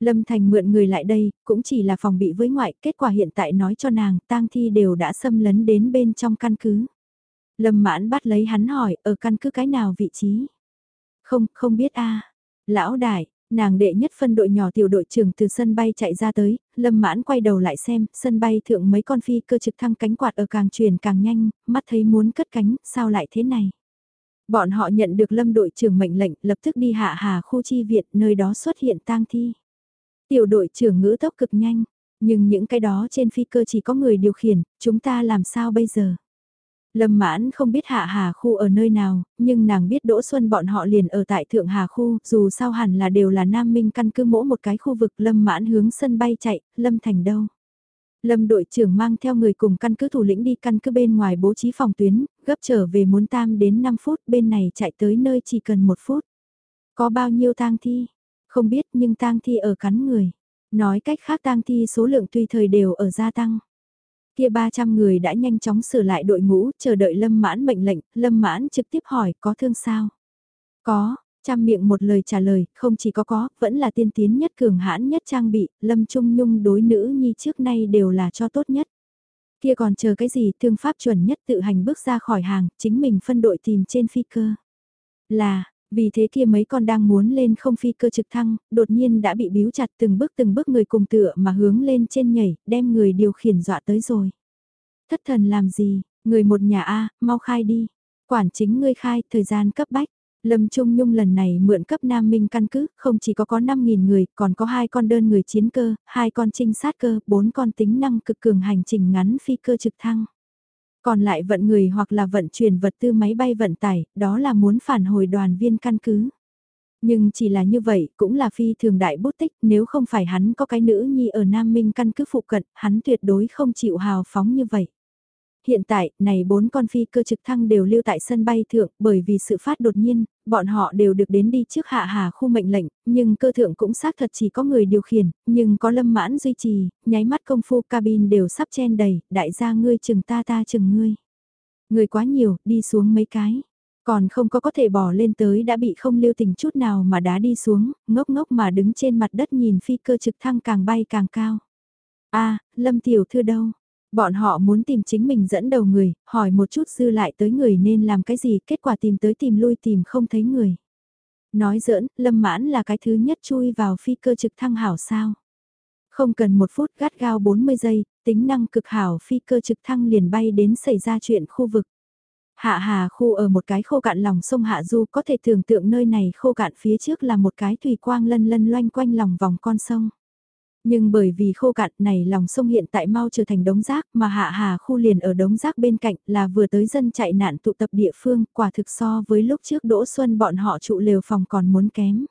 Lâm Thành mượn người lại đây, cũng chỉ là phòng bị với ngoại, kết quả hiện tại nói cho nàng, tang thi đều đã xâm lấn đến bên trong căn cứ. Lâm mãn bắt lấy hắn hỏi, ở căn cứ cái nào vị trí? Không, không biết a Lão đại, nàng đệ nhất phân đội nhỏ tiểu đội trưởng từ sân bay chạy ra tới, lâm mãn quay đầu lại xem, sân bay thượng mấy con phi cơ trực thăng cánh quạt ở càng truyền càng nhanh, mắt thấy muốn cất cánh, sao lại thế này? Bọn họ nhận được lâm đội trưởng mệnh lệnh lập tức đi hạ hà khu chi viện nơi đó xuất hiện tang thi. Tiểu đội trưởng ngữ tốc cực nhanh, nhưng những cái đó trên phi cơ chỉ có người điều khiển, chúng ta làm sao bây giờ? Lâm mãn không biết hạ hà khu ở nơi nào, nhưng nàng biết Đỗ Xuân bọn họ liền ở tại Thượng Hà khu, dù sao hẳn là đều là Nam Minh căn cứ mỗi một cái khu vực Lâm mãn hướng sân bay chạy, Lâm thành đâu. Lâm đội trưởng mang theo người cùng căn cứ thủ lĩnh đi căn cứ bên ngoài bố trí phòng tuyến, gấp trở về muốn tam đến 5 phút, bên này chạy tới nơi chỉ cần một phút. Có bao nhiêu tang thi? Không biết nhưng tang thi ở cắn người. Nói cách khác tang thi số lượng tùy thời đều ở gia tăng. Kia 300 người đã nhanh chóng sửa lại đội ngũ, chờ đợi Lâm Mãn mệnh lệnh, Lâm Mãn trực tiếp hỏi có thương sao? Có, Trăm miệng một lời trả lời, không chỉ có có, vẫn là tiên tiến nhất cường hãn nhất trang bị, Lâm Trung Nhung đối nữ nhi trước nay đều là cho tốt nhất. Kia còn chờ cái gì, thương pháp chuẩn nhất tự hành bước ra khỏi hàng, chính mình phân đội tìm trên phi cơ. Là, vì thế kia mấy con đang muốn lên không phi cơ trực thăng, đột nhiên đã bị biếu chặt từng bước từng bước người cùng tựa mà hướng lên trên nhảy, đem người điều khiển dọa tới rồi. Thất thần làm gì, người một nhà A, mau khai đi. Quản chính ngươi khai, thời gian cấp bách. Lâm Trung Nhung lần này mượn cấp Nam Minh căn cứ, không chỉ có có 5.000 người, còn có hai con đơn người chiến cơ, hai con trinh sát cơ, bốn con tính năng cực cường hành trình ngắn phi cơ trực thăng. Còn lại vận người hoặc là vận chuyển vật tư máy bay vận tải, đó là muốn phản hồi đoàn viên căn cứ. Nhưng chỉ là như vậy, cũng là phi thường đại bút tích, nếu không phải hắn có cái nữ nhi ở Nam Minh căn cứ phụ cận, hắn tuyệt đối không chịu hào phóng như vậy. Hiện tại, này bốn con phi cơ trực thăng đều lưu tại sân bay thượng bởi vì sự phát đột nhiên, bọn họ đều được đến đi trước hạ hà khu mệnh lệnh, nhưng cơ thượng cũng xác thật chỉ có người điều khiển, nhưng có lâm mãn duy trì, nháy mắt công phu cabin đều sắp chen đầy, đại gia ngươi chừng ta ta chừng ngươi. Người quá nhiều, đi xuống mấy cái. Còn không có có thể bỏ lên tới đã bị không lưu tình chút nào mà đá đi xuống, ngốc ngốc mà đứng trên mặt đất nhìn phi cơ trực thăng càng bay càng cao. a Lâm Tiểu Thư đâu? Bọn họ muốn tìm chính mình dẫn đầu người, hỏi một chút dư lại tới người nên làm cái gì, kết quả tìm tới tìm lui tìm không thấy người. Nói giỡn, lâm mãn là cái thứ nhất chui vào phi cơ trực thăng hảo sao. Không cần một phút gắt gao 40 giây, tính năng cực hảo phi cơ trực thăng liền bay đến xảy ra chuyện khu vực. Hạ Hà khu ở một cái khô cạn lòng sông Hạ Du có thể tưởng tượng nơi này khô cạn phía trước là một cái thủy quang lân lân loanh quanh lòng vòng con sông. Nhưng bởi vì khô cạn, này lòng sông hiện tại mau trở thành đống rác, mà hạ hà khu liền ở đống rác bên cạnh là vừa tới dân chạy nạn tụ tập địa phương, quả thực so với lúc trước Đỗ Xuân bọn họ trụ lều phòng còn muốn kém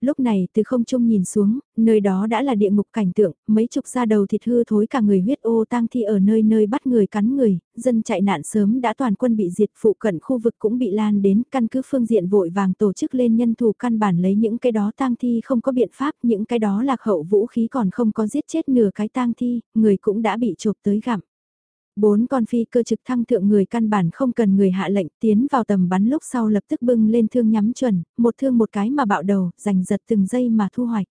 lúc này từ không trung nhìn xuống, nơi đó đã là địa ngục cảnh tượng, mấy chục da đầu thịt hư thối cả người huyết ô tang thi ở nơi nơi bắt người cắn người, dân chạy nạn sớm đã toàn quân bị diệt phụ cận khu vực cũng bị lan đến, căn cứ phương diện vội vàng tổ chức lên nhân thủ căn bản lấy những cái đó tang thi không có biện pháp, những cái đó lạc hậu vũ khí còn không có giết chết nửa cái tang thi, người cũng đã bị chộp tới gặm. Bốn con phi cơ trực thăng thượng người căn bản không cần người hạ lệnh tiến vào tầm bắn lúc sau lập tức bưng lên thương nhắm chuẩn, một thương một cái mà bạo đầu, giành giật từng giây mà thu hoạch.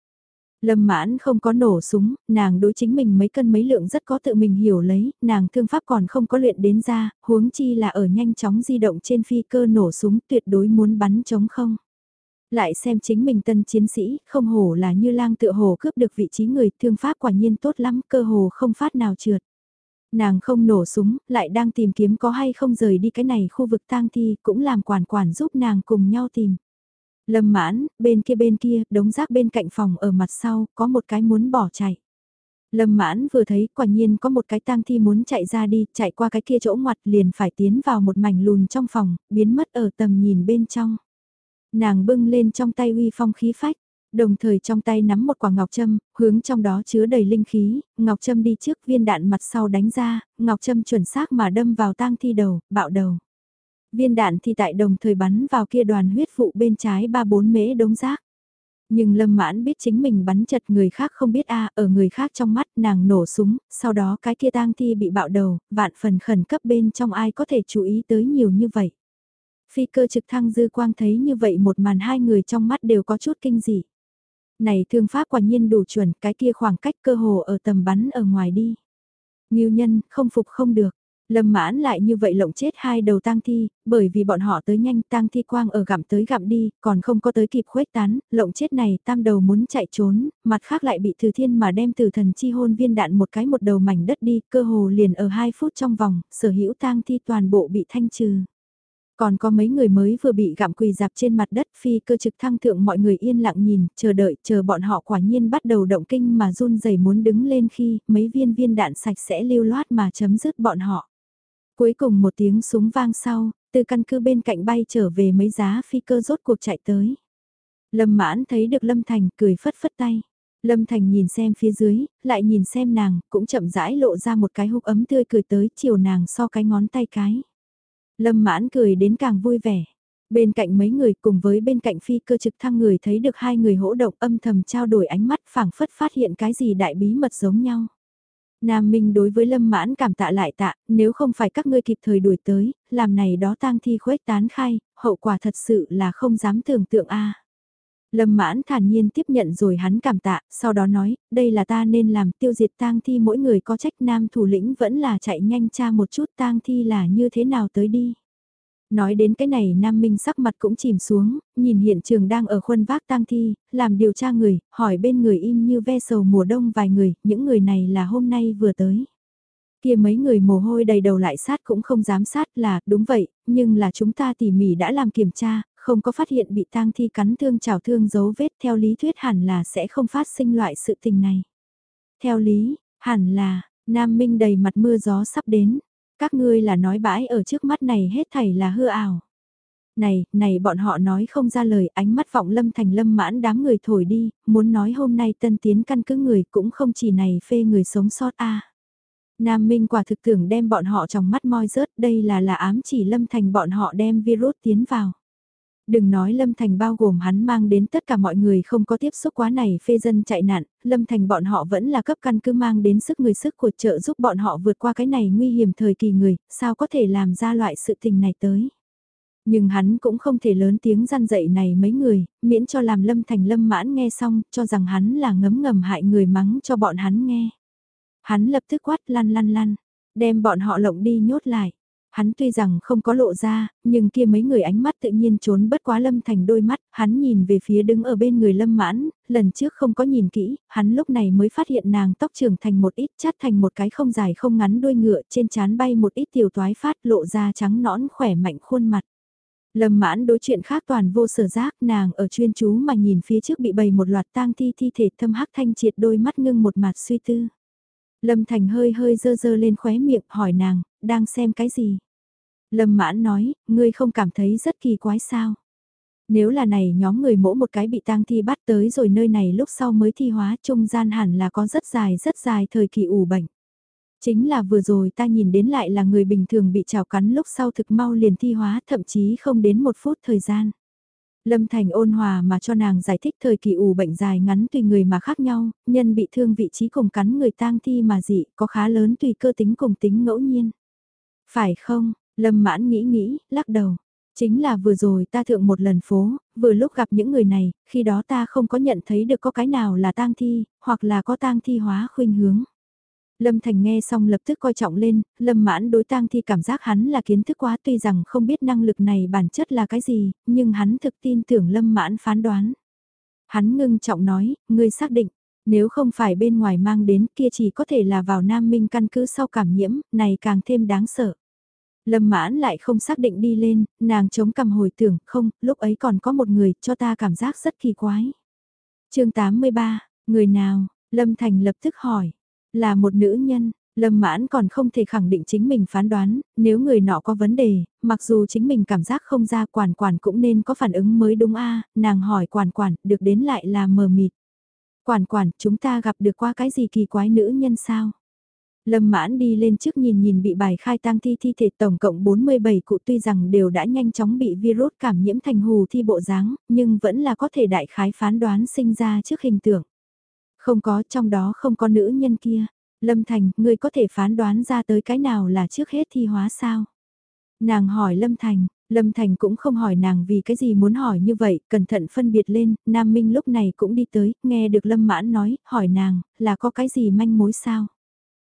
Lâm mãn không có nổ súng, nàng đối chính mình mấy cân mấy lượng rất có tự mình hiểu lấy, nàng thương pháp còn không có luyện đến ra, huống chi là ở nhanh chóng di động trên phi cơ nổ súng tuyệt đối muốn bắn chống không. Lại xem chính mình tân chiến sĩ, không hổ là như lang tựa hồ cướp được vị trí người, thương pháp quả nhiên tốt lắm, cơ hồ không phát nào trượt. Nàng không nổ súng, lại đang tìm kiếm có hay không rời đi cái này khu vực tang thi, cũng làm quản quản giúp nàng cùng nhau tìm. Lâm mãn, bên kia bên kia, đống rác bên cạnh phòng ở mặt sau, có một cái muốn bỏ chạy. Lâm mãn vừa thấy quả nhiên có một cái tang thi muốn chạy ra đi, chạy qua cái kia chỗ ngoặt liền phải tiến vào một mảnh lùn trong phòng, biến mất ở tầm nhìn bên trong. Nàng bưng lên trong tay uy phong khí phách, Đồng thời trong tay nắm một quả ngọc châm, hướng trong đó chứa đầy linh khí, ngọc châm đi trước viên đạn mặt sau đánh ra, ngọc châm chuẩn xác mà đâm vào tang thi đầu, bạo đầu. Viên đạn thì tại đồng thời bắn vào kia đoàn huyết vụ bên trái ba bốn mễ đống rác. Nhưng Lâm Mãn biết chính mình bắn chật người khác không biết a à, ở người khác trong mắt nàng nổ súng, sau đó cái kia tang thi bị bạo đầu, vạn phần khẩn cấp bên trong ai có thể chú ý tới nhiều như vậy. Phi cơ trực thăng dư quang thấy như vậy một màn hai người trong mắt đều có chút kinh dị. Này thương pháp quả nhiên đủ chuẩn, cái kia khoảng cách cơ hồ ở tầm bắn ở ngoài đi. Ngưu nhân, không phục không được. Lâm mãn lại như vậy lộng chết hai đầu tang thi, bởi vì bọn họ tới nhanh tang thi quang ở gặm tới gặm đi, còn không có tới kịp khuếch tán, lộng chết này tam đầu muốn chạy trốn, mặt khác lại bị từ thiên mà đem từ thần chi hôn viên đạn một cái một đầu mảnh đất đi, cơ hồ liền ở hai phút trong vòng, sở hữu tang thi toàn bộ bị thanh trừ. Còn có mấy người mới vừa bị gặm quỳ dạp trên mặt đất phi cơ trực thăng thượng mọi người yên lặng nhìn, chờ đợi, chờ bọn họ quả nhiên bắt đầu động kinh mà run rẩy muốn đứng lên khi mấy viên viên đạn sạch sẽ lưu loát mà chấm dứt bọn họ. Cuối cùng một tiếng súng vang sau, từ căn cứ bên cạnh bay trở về mấy giá phi cơ rốt cuộc chạy tới. Lâm mãn thấy được Lâm Thành cười phất phất tay. Lâm Thành nhìn xem phía dưới, lại nhìn xem nàng, cũng chậm rãi lộ ra một cái húc ấm tươi cười tới chiều nàng so cái ngón tay cái. Lâm mãn cười đến càng vui vẻ. Bên cạnh mấy người cùng với bên cạnh phi cơ trực thăng người thấy được hai người hỗ động âm thầm trao đổi ánh mắt phảng phất phát hiện cái gì đại bí mật giống nhau. Nam Minh đối với Lâm Mãn cảm tạ lại tạ, nếu không phải các ngươi kịp thời đuổi tới, làm này đó tang thi khuếch tán khai, hậu quả thật sự là không dám tưởng tượng a. Lâm Mãn thản nhiên tiếp nhận rồi hắn cảm tạ, sau đó nói, đây là ta nên làm tiêu diệt tang thi mỗi người có trách nam thủ lĩnh vẫn là chạy nhanh cha một chút tang thi là như thế nào tới đi. Nói đến cái này Nam Minh sắc mặt cũng chìm xuống, nhìn hiện trường đang ở khuôn vác tang thi, làm điều tra người, hỏi bên người im như ve sầu mùa đông vài người, những người này là hôm nay vừa tới. Kia mấy người mồ hôi đầy đầu lại sát cũng không dám sát là, đúng vậy, nhưng là chúng ta tỉ mỉ đã làm kiểm tra, không có phát hiện bị tang thi cắn thương chảo thương dấu vết theo lý thuyết hẳn là sẽ không phát sinh loại sự tình này. Theo lý, hẳn là, Nam Minh đầy mặt mưa gió sắp đến, các ngươi là nói bãi ở trước mắt này hết thảy là hư ảo. Này, này bọn họ nói không ra lời ánh mắt vọng lâm thành lâm mãn đám người thổi đi, muốn nói hôm nay tân tiến căn cứ người cũng không chỉ này phê người sống sót a Nam Minh quả thực tưởng đem bọn họ trong mắt moi rớt đây là là ám chỉ lâm thành bọn họ đem virus tiến vào. Đừng nói Lâm Thành bao gồm hắn mang đến tất cả mọi người không có tiếp xúc quá này phê dân chạy nạn, Lâm Thành bọn họ vẫn là cấp căn cứ mang đến sức người sức của trợ giúp bọn họ vượt qua cái này nguy hiểm thời kỳ người, sao có thể làm ra loại sự tình này tới. Nhưng hắn cũng không thể lớn tiếng gian dậy này mấy người, miễn cho làm Lâm Thành Lâm mãn nghe xong, cho rằng hắn là ngấm ngầm hại người mắng cho bọn hắn nghe. Hắn lập tức quát lăn lăn lăn, đem bọn họ lộng đi nhốt lại Hắn tuy rằng không có lộ ra, nhưng kia mấy người ánh mắt tự nhiên trốn bất quá Lâm Thành đôi mắt, hắn nhìn về phía đứng ở bên người Lâm Mãn, lần trước không có nhìn kỹ, hắn lúc này mới phát hiện nàng tóc trưởng thành một ít chát thành một cái không dài không ngắn đuôi ngựa trên trán bay một ít tiểu toái phát lộ ra trắng nõn khỏe mạnh khuôn mặt. Lâm mãn đối chuyện khác toàn vô sở giác nàng ở chuyên chú mà nhìn phía trước bị bày một loạt tang thi thi thể thâm hắc thanh triệt đôi mắt ngưng một mặt suy tư. Lâm Thành hơi hơi dơ dơ lên khóe miệng hỏi nàng, đang xem cái gì? Lâm mãn nói, ngươi không cảm thấy rất kỳ quái sao? Nếu là này nhóm người mỗ một cái bị tang thi bắt tới rồi nơi này lúc sau mới thi hóa trung gian hẳn là có rất dài rất dài thời kỳ ủ bệnh. Chính là vừa rồi ta nhìn đến lại là người bình thường bị chảo cắn lúc sau thực mau liền thi hóa thậm chí không đến một phút thời gian. Lâm Thành ôn hòa mà cho nàng giải thích thời kỳ ủ bệnh dài ngắn tùy người mà khác nhau, nhân bị thương vị trí cùng cắn người tang thi mà dị có khá lớn tùy cơ tính cùng tính ngẫu nhiên. Phải không, Lâm mãn nghĩ nghĩ, lắc đầu. Chính là vừa rồi ta thượng một lần phố, vừa lúc gặp những người này, khi đó ta không có nhận thấy được có cái nào là tang thi, hoặc là có tang thi hóa khuynh hướng. Lâm Thành nghe xong lập tức coi trọng lên, Lâm mãn đối tang thi cảm giác hắn là kiến thức quá tuy rằng không biết năng lực này bản chất là cái gì, nhưng hắn thực tin tưởng Lâm mãn phán đoán. Hắn ngưng trọng nói, ngươi xác định, nếu không phải bên ngoài mang đến kia chỉ có thể là vào Nam Minh căn cứ sau cảm nhiễm, này càng thêm đáng sợ. Lâm mãn lại không xác định đi lên, nàng chống cầm hồi tưởng, không, lúc ấy còn có một người cho ta cảm giác rất kỳ quái. chương 83, người nào? Lâm Thành lập tức hỏi, là một nữ nhân, Lâm mãn còn không thể khẳng định chính mình phán đoán, nếu người nọ có vấn đề, mặc dù chính mình cảm giác không ra quản quản cũng nên có phản ứng mới đúng a nàng hỏi quản quản, được đến lại là mờ mịt. Quản quản, chúng ta gặp được qua cái gì kỳ quái nữ nhân sao? Lâm mãn đi lên trước nhìn nhìn bị bài khai tang thi thi thể tổng cộng 47 cụ tuy rằng đều đã nhanh chóng bị virus cảm nhiễm thành hù thi bộ dáng, nhưng vẫn là có thể đại khái phán đoán sinh ra trước hình tượng. Không có trong đó không có nữ nhân kia. Lâm Thành, ngươi có thể phán đoán ra tới cái nào là trước hết thi hóa sao? Nàng hỏi Lâm Thành, Lâm Thành cũng không hỏi nàng vì cái gì muốn hỏi như vậy, cẩn thận phân biệt lên, Nam Minh lúc này cũng đi tới, nghe được Lâm Mãn nói, hỏi nàng, là có cái gì manh mối sao?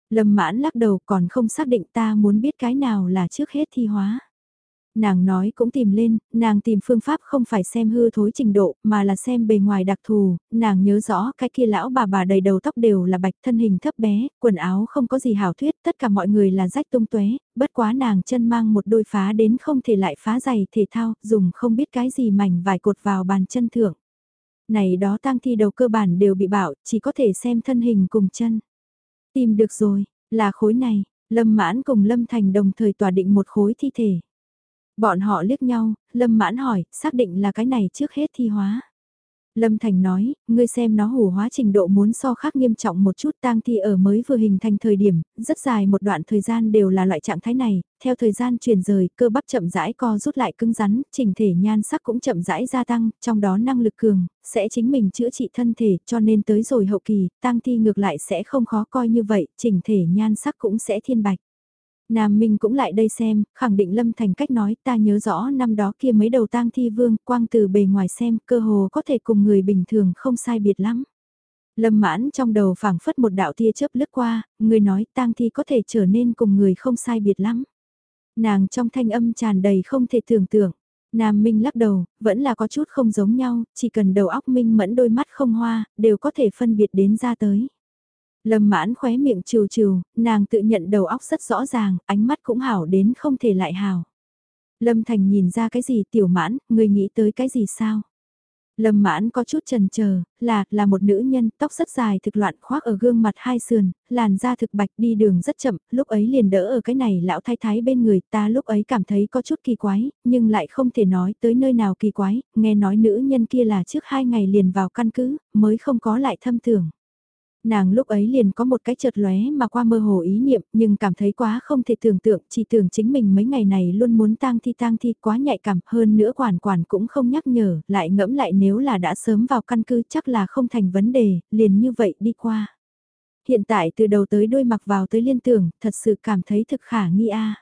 Lâm mãn lắc đầu còn không xác định ta muốn biết cái nào là trước hết thi hóa. Nàng nói cũng tìm lên, nàng tìm phương pháp không phải xem hư thối trình độ, mà là xem bề ngoài đặc thù, nàng nhớ rõ cái kia lão bà bà đầy đầu tóc đều là bạch thân hình thấp bé, quần áo không có gì hảo thuyết, tất cả mọi người là rách tung tuế, bất quá nàng chân mang một đôi phá đến không thể lại phá giày thể thao, dùng không biết cái gì mảnh vải cột vào bàn chân thượng. Này đó tang thi đầu cơ bản đều bị bảo, chỉ có thể xem thân hình cùng chân. Tìm được rồi, là khối này, Lâm Mãn cùng Lâm Thành đồng thời tỏa định một khối thi thể. Bọn họ liếc nhau, Lâm Mãn hỏi, xác định là cái này trước hết thi hóa. Lâm Thành nói, ngươi xem nó hủ hóa trình độ muốn so khác nghiêm trọng một chút tang thi ở mới vừa hình thành thời điểm, rất dài một đoạn thời gian đều là loại trạng thái này, theo thời gian chuyển rời, cơ bắp chậm rãi co rút lại cứng rắn, trình thể nhan sắc cũng chậm rãi gia tăng, trong đó năng lực cường, sẽ chính mình chữa trị thân thể, cho nên tới rồi hậu kỳ, tang thi ngược lại sẽ không khó coi như vậy, trình thể nhan sắc cũng sẽ thiên bạch. Nam Minh cũng lại đây xem, khẳng định Lâm Thành cách nói ta nhớ rõ năm đó kia mấy đầu tang thi vương, quang từ bề ngoài xem cơ hồ có thể cùng người bình thường không sai biệt lắm. Lâm mãn trong đầu phảng phất một đạo tia chớp lướt qua, người nói tang thi có thể trở nên cùng người không sai biệt lắm. Nàng trong thanh âm tràn đầy không thể tưởng tượng. Nam Minh lắc đầu, vẫn là có chút không giống nhau, chỉ cần đầu óc Minh mẫn đôi mắt không hoa, đều có thể phân biệt đến ra tới. Lâm mãn khóe miệng trừ trừ, nàng tự nhận đầu óc rất rõ ràng, ánh mắt cũng hảo đến không thể lại hảo. Lâm Thành nhìn ra cái gì tiểu mãn, người nghĩ tới cái gì sao? Lâm mãn có chút trần chờ là, là một nữ nhân, tóc rất dài thực loạn khoác ở gương mặt hai sườn, làn da thực bạch đi đường rất chậm, lúc ấy liền đỡ ở cái này lão thái thái bên người ta lúc ấy cảm thấy có chút kỳ quái, nhưng lại không thể nói tới nơi nào kỳ quái, nghe nói nữ nhân kia là trước hai ngày liền vào căn cứ, mới không có lại thâm tưởng nàng lúc ấy liền có một cái chợt lóe mà qua mơ hồ ý niệm nhưng cảm thấy quá không thể tưởng tượng, chỉ tưởng chính mình mấy ngày này luôn muốn tang thi tang thi quá nhạy cảm hơn nữa quản quản cũng không nhắc nhở, lại ngẫm lại nếu là đã sớm vào căn cứ chắc là không thành vấn đề, liền như vậy đi qua. Hiện tại từ đầu tới đuôi mặc vào tới liên tưởng, thật sự cảm thấy thực khả nghi a.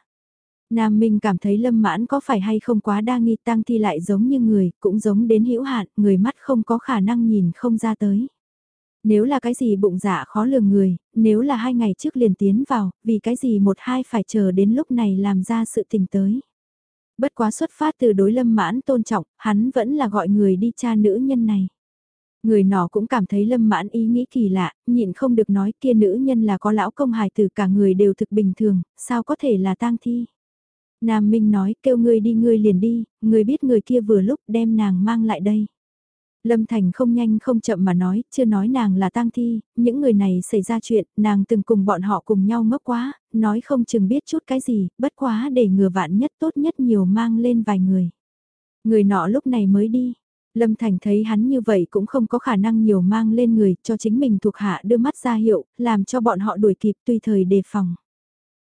Nam Minh cảm thấy lâm mãn có phải hay không quá đa nghi tang thi lại giống như người, cũng giống đến hữu hạn, người mắt không có khả năng nhìn không ra tới. Nếu là cái gì bụng dạ khó lường người, nếu là hai ngày trước liền tiến vào, vì cái gì một hai phải chờ đến lúc này làm ra sự tình tới. Bất quá xuất phát từ đối lâm mãn tôn trọng, hắn vẫn là gọi người đi cha nữ nhân này. Người nọ cũng cảm thấy lâm mãn ý nghĩ kỳ lạ, nhịn không được nói kia nữ nhân là có lão công hài từ cả người đều thực bình thường, sao có thể là tang thi. Nam Minh nói kêu ngươi đi ngươi liền đi, ngươi biết người kia vừa lúc đem nàng mang lại đây. Lâm Thành không nhanh không chậm mà nói, chưa nói nàng là tang thi, những người này xảy ra chuyện, nàng từng cùng bọn họ cùng nhau ngốc quá, nói không chừng biết chút cái gì, bất quá để ngừa vạn nhất tốt nhất nhiều mang lên vài người. Người nọ lúc này mới đi. Lâm Thành thấy hắn như vậy cũng không có khả năng nhiều mang lên người, cho chính mình thuộc hạ đưa mắt ra hiệu, làm cho bọn họ đuổi kịp tùy thời đề phòng.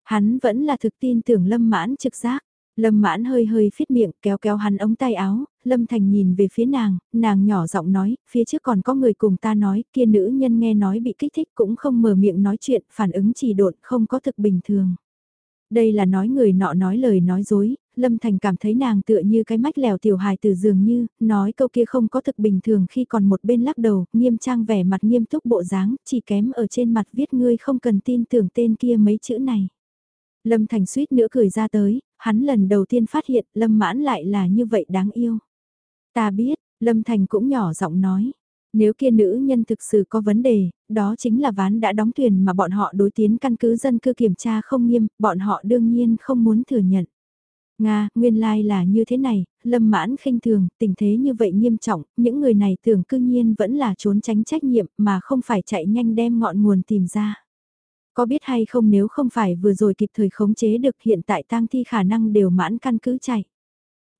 Hắn vẫn là thực tin tưởng Lâm Mãn trực giác. Lâm mãn hơi hơi phít miệng kéo kéo hắn ống tay áo, Lâm Thành nhìn về phía nàng, nàng nhỏ giọng nói, phía trước còn có người cùng ta nói, kia nữ nhân nghe nói bị kích thích cũng không mở miệng nói chuyện, phản ứng chỉ độn, không có thực bình thường. Đây là nói người nọ nói lời nói dối, Lâm Thành cảm thấy nàng tựa như cái mách lèo tiểu hài từ dường như, nói câu kia không có thực bình thường khi còn một bên lắc đầu, nghiêm trang vẻ mặt nghiêm túc bộ dáng, chỉ kém ở trên mặt viết ngươi không cần tin tưởng tên kia mấy chữ này. Lâm Thành suýt nữa cười ra tới, hắn lần đầu tiên phát hiện Lâm Mãn lại là như vậy đáng yêu. Ta biết, Lâm Thành cũng nhỏ giọng nói, nếu kia nữ nhân thực sự có vấn đề, đó chính là ván đã đóng thuyền mà bọn họ đối tiến căn cứ dân cư kiểm tra không nghiêm, bọn họ đương nhiên không muốn thừa nhận. Nga, nguyên lai like là như thế này, lâm mãn khinh thường, tình thế như vậy nghiêm trọng, những người này tưởng cư nhiên vẫn là trốn tránh trách nhiệm mà không phải chạy nhanh đem ngọn nguồn tìm ra. Có biết hay không nếu không phải vừa rồi kịp thời khống chế được hiện tại tang thi khả năng đều mãn căn cứ chạy.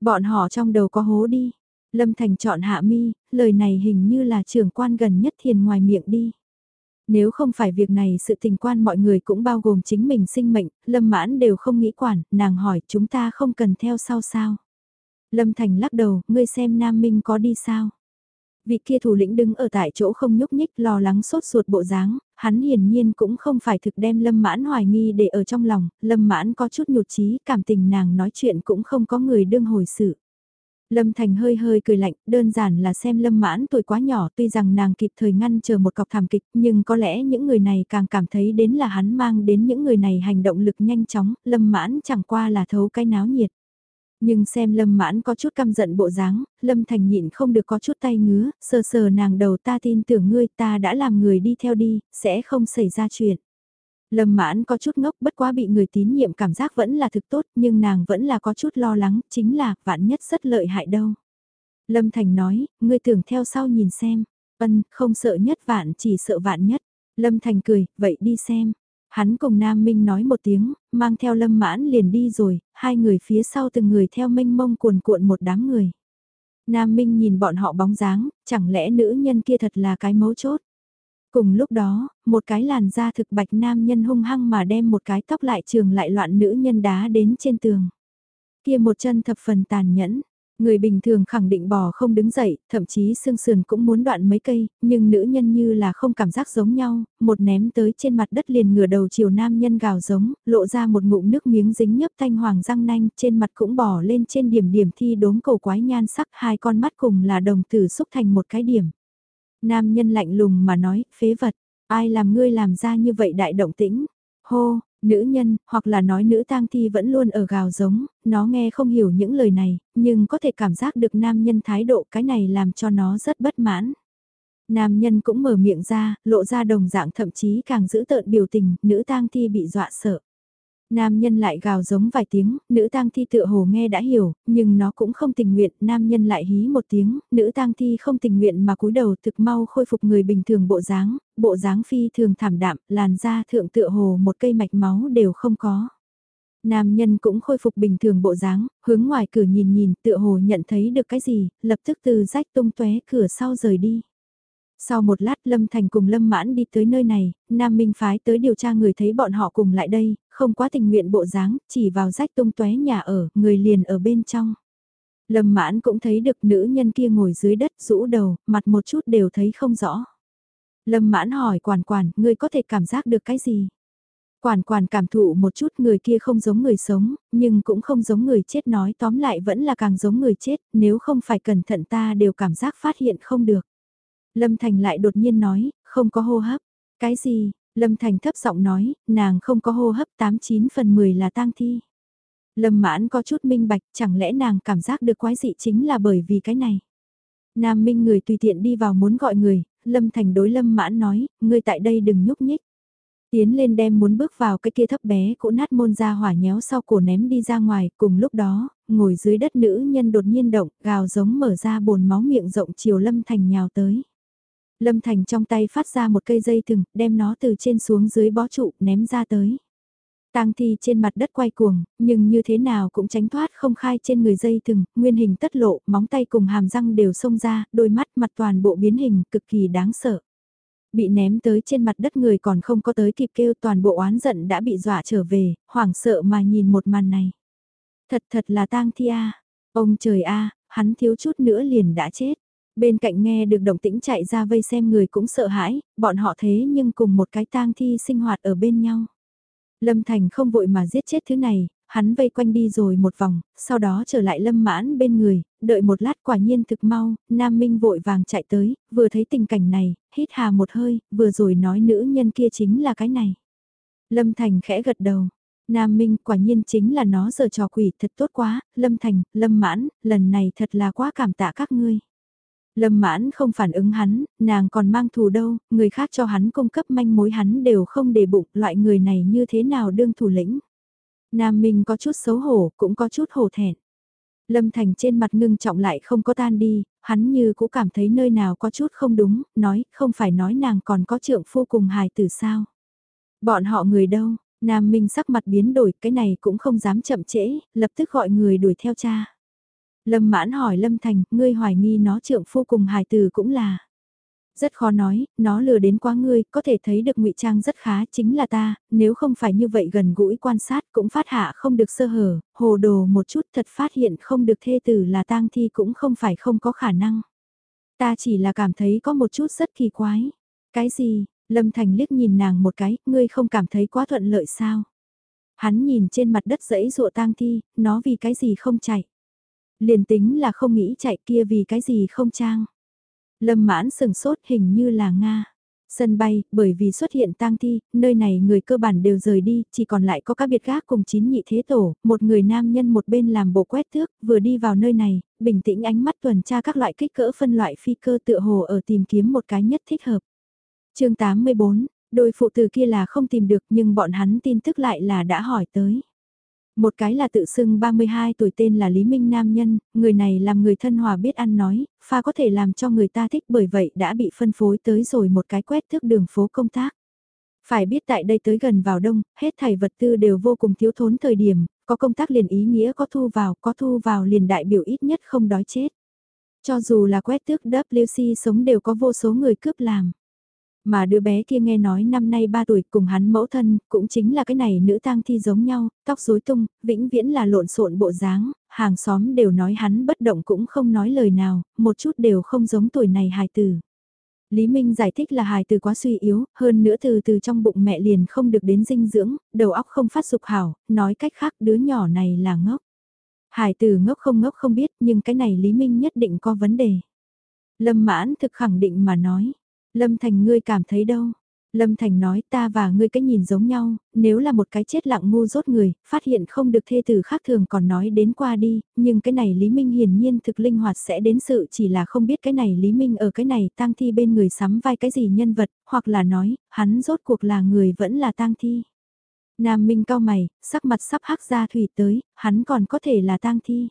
Bọn họ trong đầu có hố đi. Lâm Thành chọn hạ mi, lời này hình như là trưởng quan gần nhất thiền ngoài miệng đi. Nếu không phải việc này sự tình quan mọi người cũng bao gồm chính mình sinh mệnh, Lâm Mãn đều không nghĩ quản, nàng hỏi chúng ta không cần theo sau sao. Lâm Thành lắc đầu, ngươi xem Nam Minh có đi sao. Vị kia thủ lĩnh đứng ở tại chỗ không nhúc nhích lo lắng sốt ruột bộ dáng, hắn hiển nhiên cũng không phải thực đem Lâm Mãn hoài nghi để ở trong lòng, Lâm Mãn có chút nhụt chí cảm tình nàng nói chuyện cũng không có người đương hồi sự. Lâm Thành hơi hơi cười lạnh, đơn giản là xem Lâm Mãn tuổi quá nhỏ tuy rằng nàng kịp thời ngăn chờ một cọc thảm kịch nhưng có lẽ những người này càng cảm thấy đến là hắn mang đến những người này hành động lực nhanh chóng, Lâm Mãn chẳng qua là thấu cái náo nhiệt. Nhưng xem Lâm Mãn có chút căm giận bộ dáng, Lâm Thành nhịn không được có chút tay ngứa, sờ sờ nàng đầu ta tin tưởng ngươi ta đã làm người đi theo đi, sẽ không xảy ra chuyện. Lâm mãn có chút ngốc bất quá bị người tín nhiệm cảm giác vẫn là thực tốt nhưng nàng vẫn là có chút lo lắng, chính là vạn nhất rất lợi hại đâu. Lâm Thành nói, ngươi tưởng theo sau nhìn xem, ân, không sợ nhất vạn chỉ sợ vạn nhất. Lâm Thành cười, vậy đi xem. Hắn cùng Nam Minh nói một tiếng, mang theo Lâm Mãn liền đi rồi, hai người phía sau từng người theo mênh mông cuồn cuộn một đám người. Nam Minh nhìn bọn họ bóng dáng, chẳng lẽ nữ nhân kia thật là cái mấu chốt. Cùng lúc đó, một cái làn da thực bạch nam nhân hung hăng mà đem một cái tóc lại trường lại loạn nữ nhân đá đến trên tường. Kia một chân thập phần tàn nhẫn, người bình thường khẳng định bò không đứng dậy, thậm chí xương sườn cũng muốn đoạn mấy cây, nhưng nữ nhân như là không cảm giác giống nhau, một ném tới trên mặt đất liền ngửa đầu chiều nam nhân gào giống, lộ ra một ngụm nước miếng dính nhấp thanh hoàng răng nanh, trên mặt cũng bò lên trên điểm điểm thi đốm cầu quái nhan sắc hai con mắt cùng là đồng tử xúc thành một cái điểm. Nam nhân lạnh lùng mà nói, phế vật, ai làm ngươi làm ra như vậy đại động tĩnh? Hô, nữ nhân, hoặc là nói nữ tang thi vẫn luôn ở gào giống, nó nghe không hiểu những lời này, nhưng có thể cảm giác được nam nhân thái độ cái này làm cho nó rất bất mãn. Nam nhân cũng mở miệng ra, lộ ra đồng dạng thậm chí càng giữ tợn biểu tình, nữ tang thi bị dọa sợ. Nam nhân lại gào giống vài tiếng, nữ tang thi tựa hồ nghe đã hiểu, nhưng nó cũng không tình nguyện, nam nhân lại hí một tiếng, nữ tang thi không tình nguyện mà cúi đầu thực mau khôi phục người bình thường bộ dáng, bộ dáng phi thường thảm đạm, làn da thượng tựa hồ một cây mạch máu đều không có. Nam nhân cũng khôi phục bình thường bộ dáng, hướng ngoài cửa nhìn nhìn tựa hồ nhận thấy được cái gì, lập tức từ rách tung tóe cửa sau rời đi. Sau một lát Lâm Thành cùng Lâm Mãn đi tới nơi này, Nam Minh phái tới điều tra người thấy bọn họ cùng lại đây, không quá tình nguyện bộ dáng, chỉ vào rách tung tóe nhà ở, người liền ở bên trong. Lâm Mãn cũng thấy được nữ nhân kia ngồi dưới đất rũ đầu, mặt một chút đều thấy không rõ. Lâm Mãn hỏi quản quản, người có thể cảm giác được cái gì? Quản quản cảm thụ một chút người kia không giống người sống, nhưng cũng không giống người chết nói tóm lại vẫn là càng giống người chết, nếu không phải cẩn thận ta đều cảm giác phát hiện không được. Lâm Thành lại đột nhiên nói, không có hô hấp. Cái gì? Lâm Thành thấp giọng nói, nàng không có hô hấp 89 phần 10 là tang thi. Lâm mãn có chút minh bạch, chẳng lẽ nàng cảm giác được quái dị chính là bởi vì cái này. Nam Minh người tùy tiện đi vào muốn gọi người, Lâm Thành đối Lâm mãn nói, ngươi tại đây đừng nhúc nhích. Tiến lên đem muốn bước vào cái kia thấp bé cũ nát môn ra hỏa nhéo sau cổ ném đi ra ngoài, cùng lúc đó, ngồi dưới đất nữ nhân đột nhiên động, gào giống mở ra bồn máu miệng rộng chiều Lâm Thành nhào tới. Lâm Thành trong tay phát ra một cây dây thừng, đem nó từ trên xuống dưới bó trụ, ném ra tới. Tang thi trên mặt đất quay cuồng, nhưng như thế nào cũng tránh thoát không khai trên người dây thừng, nguyên hình tất lộ, móng tay cùng hàm răng đều xông ra, đôi mắt mặt toàn bộ biến hình, cực kỳ đáng sợ. Bị ném tới trên mặt đất người còn không có tới kịp kêu toàn bộ oán giận đã bị dọa trở về, hoảng sợ mà nhìn một màn này. Thật thật là tang thi a ông trời a hắn thiếu chút nữa liền đã chết. Bên cạnh nghe được động tĩnh chạy ra vây xem người cũng sợ hãi, bọn họ thế nhưng cùng một cái tang thi sinh hoạt ở bên nhau. Lâm Thành không vội mà giết chết thứ này, hắn vây quanh đi rồi một vòng, sau đó trở lại lâm mãn bên người, đợi một lát quả nhiên thực mau, Nam Minh vội vàng chạy tới, vừa thấy tình cảnh này, hít hà một hơi, vừa rồi nói nữ nhân kia chính là cái này. Lâm Thành khẽ gật đầu. Nam Minh quả nhiên chính là nó giờ trò quỷ thật tốt quá, Lâm Thành, Lâm Mãn, lần này thật là quá cảm tạ các ngươi. Lâm mãn không phản ứng hắn, nàng còn mang thù đâu, người khác cho hắn cung cấp manh mối hắn đều không để bụng, loại người này như thế nào đương thủ lĩnh. Nam Minh có chút xấu hổ, cũng có chút hổ thẹn. Lâm Thành trên mặt ngưng trọng lại không có tan đi, hắn như cũng cảm thấy nơi nào có chút không đúng, nói, không phải nói nàng còn có trượng phu cùng hài tử sao. Bọn họ người đâu, Nam Minh sắc mặt biến đổi, cái này cũng không dám chậm trễ, lập tức gọi người đuổi theo cha. Lâm mãn hỏi Lâm Thành, ngươi hoài nghi nó trượng phu cùng hài tử cũng là. Rất khó nói, nó lừa đến quá ngươi, có thể thấy được ngụy trang rất khá chính là ta, nếu không phải như vậy gần gũi quan sát cũng phát hạ không được sơ hở, hồ đồ một chút thật phát hiện không được thê tử là tang thi cũng không phải không có khả năng. Ta chỉ là cảm thấy có một chút rất kỳ quái. Cái gì, Lâm Thành liếc nhìn nàng một cái, ngươi không cảm thấy quá thuận lợi sao? Hắn nhìn trên mặt đất dẫy dụa tang thi, nó vì cái gì không chạy? Liền tính là không nghĩ chạy kia vì cái gì không trang. Lâm mãn sừng sốt hình như là Nga. Sân bay, bởi vì xuất hiện tang thi, nơi này người cơ bản đều rời đi, chỉ còn lại có các biệt gác cùng chín nhị thế tổ, một người nam nhân một bên làm bộ quét thước, vừa đi vào nơi này, bình tĩnh ánh mắt tuần tra các loại kích cỡ phân loại phi cơ tựa hồ ở tìm kiếm một cái nhất thích hợp. chương 84, đôi phụ tử kia là không tìm được nhưng bọn hắn tin tức lại là đã hỏi tới. Một cái là tự xưng 32 tuổi tên là Lý Minh Nam Nhân, người này làm người thân hòa biết ăn nói, pha có thể làm cho người ta thích bởi vậy đã bị phân phối tới rồi một cái quét thước đường phố công tác. Phải biết tại đây tới gần vào đông, hết thảy vật tư đều vô cùng thiếu thốn thời điểm, có công tác liền ý nghĩa có thu vào, có thu vào liền đại biểu ít nhất không đói chết. Cho dù là quét tước WC sống đều có vô số người cướp làm. Mà đứa bé kia nghe nói năm nay 3 tuổi cùng hắn mẫu thân, cũng chính là cái này nữ tang thi giống nhau, tóc rối tung, vĩnh viễn là lộn xộn bộ dáng, hàng xóm đều nói hắn bất động cũng không nói lời nào, một chút đều không giống tuổi này hài tử. Lý Minh giải thích là hài tử quá suy yếu, hơn nữa từ từ trong bụng mẹ liền không được đến dinh dưỡng, đầu óc không phát dục hảo, nói cách khác đứa nhỏ này là ngốc. hải tử ngốc không ngốc không biết nhưng cái này Lý Minh nhất định có vấn đề. Lâm mãn thực khẳng định mà nói, Lâm Thành ngươi cảm thấy đâu? Lâm Thành nói ta và ngươi cái nhìn giống nhau, nếu là một cái chết lặng ngu rốt người, phát hiện không được thê tử khác thường còn nói đến qua đi, nhưng cái này Lý Minh hiển nhiên thực linh hoạt sẽ đến sự chỉ là không biết cái này Lý Minh ở cái này tang thi bên người sắm vai cái gì nhân vật, hoặc là nói, hắn rốt cuộc là người vẫn là tang thi. Nam Minh cao mày, sắc mặt sắp hắc ra thủy tới, hắn còn có thể là tang thi.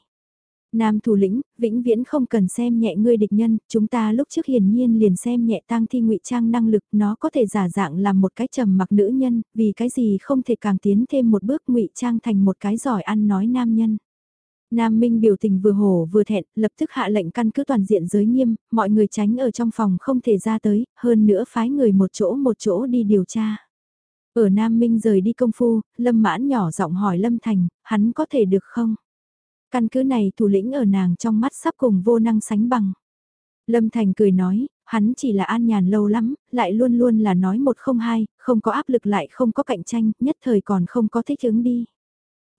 Nam thủ lĩnh, vĩnh viễn không cần xem nhẹ ngươi địch nhân, chúng ta lúc trước hiển nhiên liền xem nhẹ tang thi ngụy trang năng lực, nó có thể giả dạng làm một cái trầm mặc nữ nhân, vì cái gì không thể càng tiến thêm một bước ngụy trang thành một cái giỏi ăn nói nam nhân. Nam Minh biểu tình vừa hổ vừa thẹn, lập tức hạ lệnh căn cứ toàn diện giới nghiêm, mọi người tránh ở trong phòng không thể ra tới, hơn nữa phái người một chỗ một chỗ đi điều tra. Ở Nam Minh rời đi công phu, Lâm Mãn nhỏ giọng hỏi Lâm Thành, hắn có thể được không? Căn cứ này thủ lĩnh ở nàng trong mắt sắp cùng vô năng sánh bằng. Lâm Thành cười nói, hắn chỉ là an nhàn lâu lắm, lại luôn luôn là nói một không hai, không có áp lực lại không có cạnh tranh, nhất thời còn không có thích ứng đi.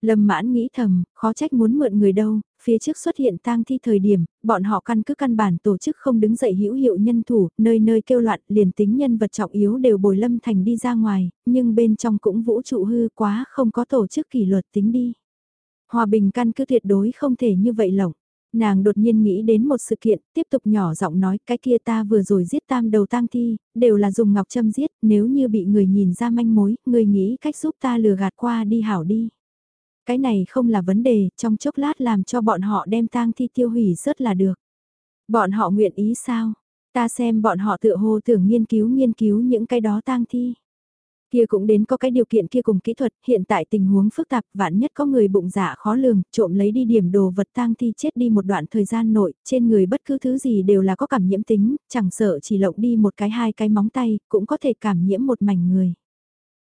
Lâm mãn nghĩ thầm, khó trách muốn mượn người đâu, phía trước xuất hiện tang thi thời điểm, bọn họ căn cứ căn bản tổ chức không đứng dậy hữu hiệu nhân thủ, nơi nơi kêu loạn, liền tính nhân vật trọng yếu đều bồi Lâm Thành đi ra ngoài, nhưng bên trong cũng vũ trụ hư quá không có tổ chức kỷ luật tính đi. Hòa bình căn cứ tuyệt đối không thể như vậy lỏng. Nàng đột nhiên nghĩ đến một sự kiện, tiếp tục nhỏ giọng nói cái kia ta vừa rồi giết tam đầu tang thi, đều là dùng ngọc châm giết, nếu như bị người nhìn ra manh mối, người nghĩ cách giúp ta lừa gạt qua đi hảo đi. Cái này không là vấn đề, trong chốc lát làm cho bọn họ đem tang thi tiêu hủy rất là được. Bọn họ nguyện ý sao? Ta xem bọn họ tựa hồ tưởng nghiên cứu nghiên cứu những cái đó tang thi. Kia cũng đến có cái điều kiện kia cùng kỹ thuật, hiện tại tình huống phức tạp, vạn nhất có người bụng dạ khó lường, trộm lấy đi điểm đồ vật tang thi chết đi một đoạn thời gian nội, trên người bất cứ thứ gì đều là có cảm nhiễm tính, chẳng sợ chỉ lộng đi một cái hai cái móng tay, cũng có thể cảm nhiễm một mảnh người.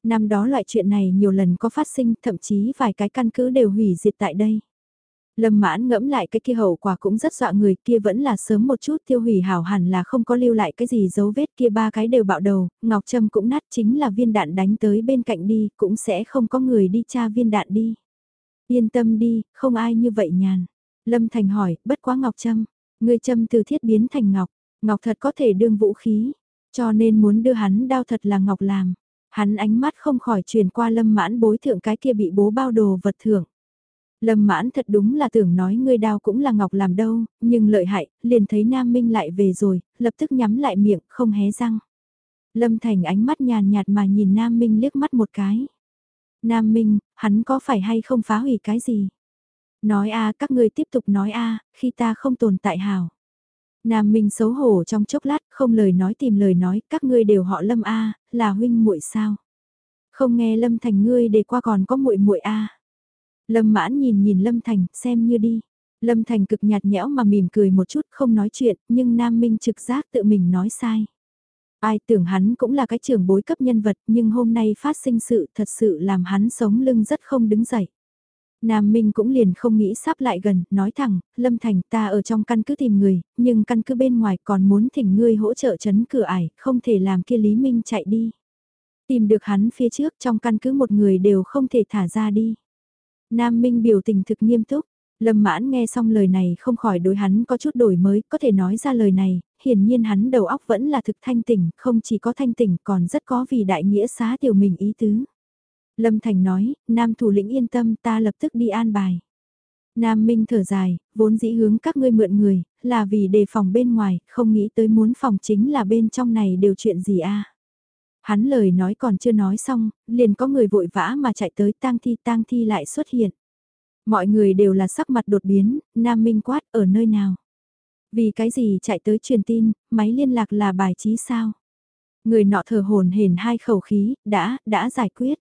Năm đó loại chuyện này nhiều lần có phát sinh, thậm chí vài cái căn cứ đều hủy diệt tại đây. Lâm mãn ngẫm lại cái kia hậu quả cũng rất dọa người kia vẫn là sớm một chút tiêu hủy hảo hẳn là không có lưu lại cái gì dấu vết kia ba cái đều bạo đầu, Ngọc Trâm cũng nát chính là viên đạn đánh tới bên cạnh đi, cũng sẽ không có người đi tra viên đạn đi. Yên tâm đi, không ai như vậy nhàn. Lâm Thành hỏi, bất quá Ngọc Trâm, người Trâm từ thiết biến thành Ngọc, Ngọc thật có thể đương vũ khí, cho nên muốn đưa hắn đao thật là Ngọc làm. Hắn ánh mắt không khỏi truyền qua lâm mãn bối thượng cái kia bị bố bao đồ vật thưởng. Lâm mãn thật đúng là tưởng nói ngươi đao cũng là ngọc làm đâu, nhưng lợi hại, liền thấy Nam Minh lại về rồi, lập tức nhắm lại miệng, không hé răng. Lâm Thành ánh mắt nhàn nhạt mà nhìn Nam Minh liếc mắt một cái. Nam Minh, hắn có phải hay không phá hủy cái gì? Nói a các ngươi tiếp tục nói a khi ta không tồn tại hào. Nam Minh xấu hổ trong chốc lát, không lời nói tìm lời nói, các ngươi đều họ Lâm a, là huynh muội sao? Không nghe Lâm Thành ngươi để qua còn có muội muội a. Lâm Mãn nhìn nhìn Lâm Thành, xem như đi. Lâm Thành cực nhạt nhẽo mà mỉm cười một chút, không nói chuyện, nhưng Nam Minh trực giác tự mình nói sai. Ai tưởng hắn cũng là cái trưởng bối cấp nhân vật, nhưng hôm nay phát sinh sự thật sự làm hắn sống lưng rất không đứng dậy. Nam Minh cũng liền không nghĩ sắp lại gần, nói thẳng, Lâm Thành ta ở trong căn cứ tìm người, nhưng căn cứ bên ngoài còn muốn thỉnh ngươi hỗ trợ chấn cửa ải, không thể làm kia Lý Minh chạy đi. Tìm được hắn phía trước trong căn cứ một người đều không thể thả ra đi. Nam Minh biểu tình thực nghiêm túc, Lâm mãn nghe xong lời này không khỏi đối hắn có chút đổi mới, có thể nói ra lời này, hiển nhiên hắn đầu óc vẫn là thực thanh tỉnh, không chỉ có thanh tỉnh còn rất có vì đại nghĩa xá tiểu mình ý tứ. Lâm Thành nói, Nam thủ lĩnh yên tâm ta lập tức đi an bài. Nam Minh thở dài, vốn dĩ hướng các ngươi mượn người, là vì đề phòng bên ngoài, không nghĩ tới muốn phòng chính là bên trong này đều chuyện gì a. Hắn lời nói còn chưa nói xong, liền có người vội vã mà chạy tới tang thi tang thi lại xuất hiện. Mọi người đều là sắc mặt đột biến, Nam Minh quát ở nơi nào. Vì cái gì chạy tới truyền tin, máy liên lạc là bài trí sao? Người nọ thở hồn hển hai khẩu khí, đã, đã giải quyết.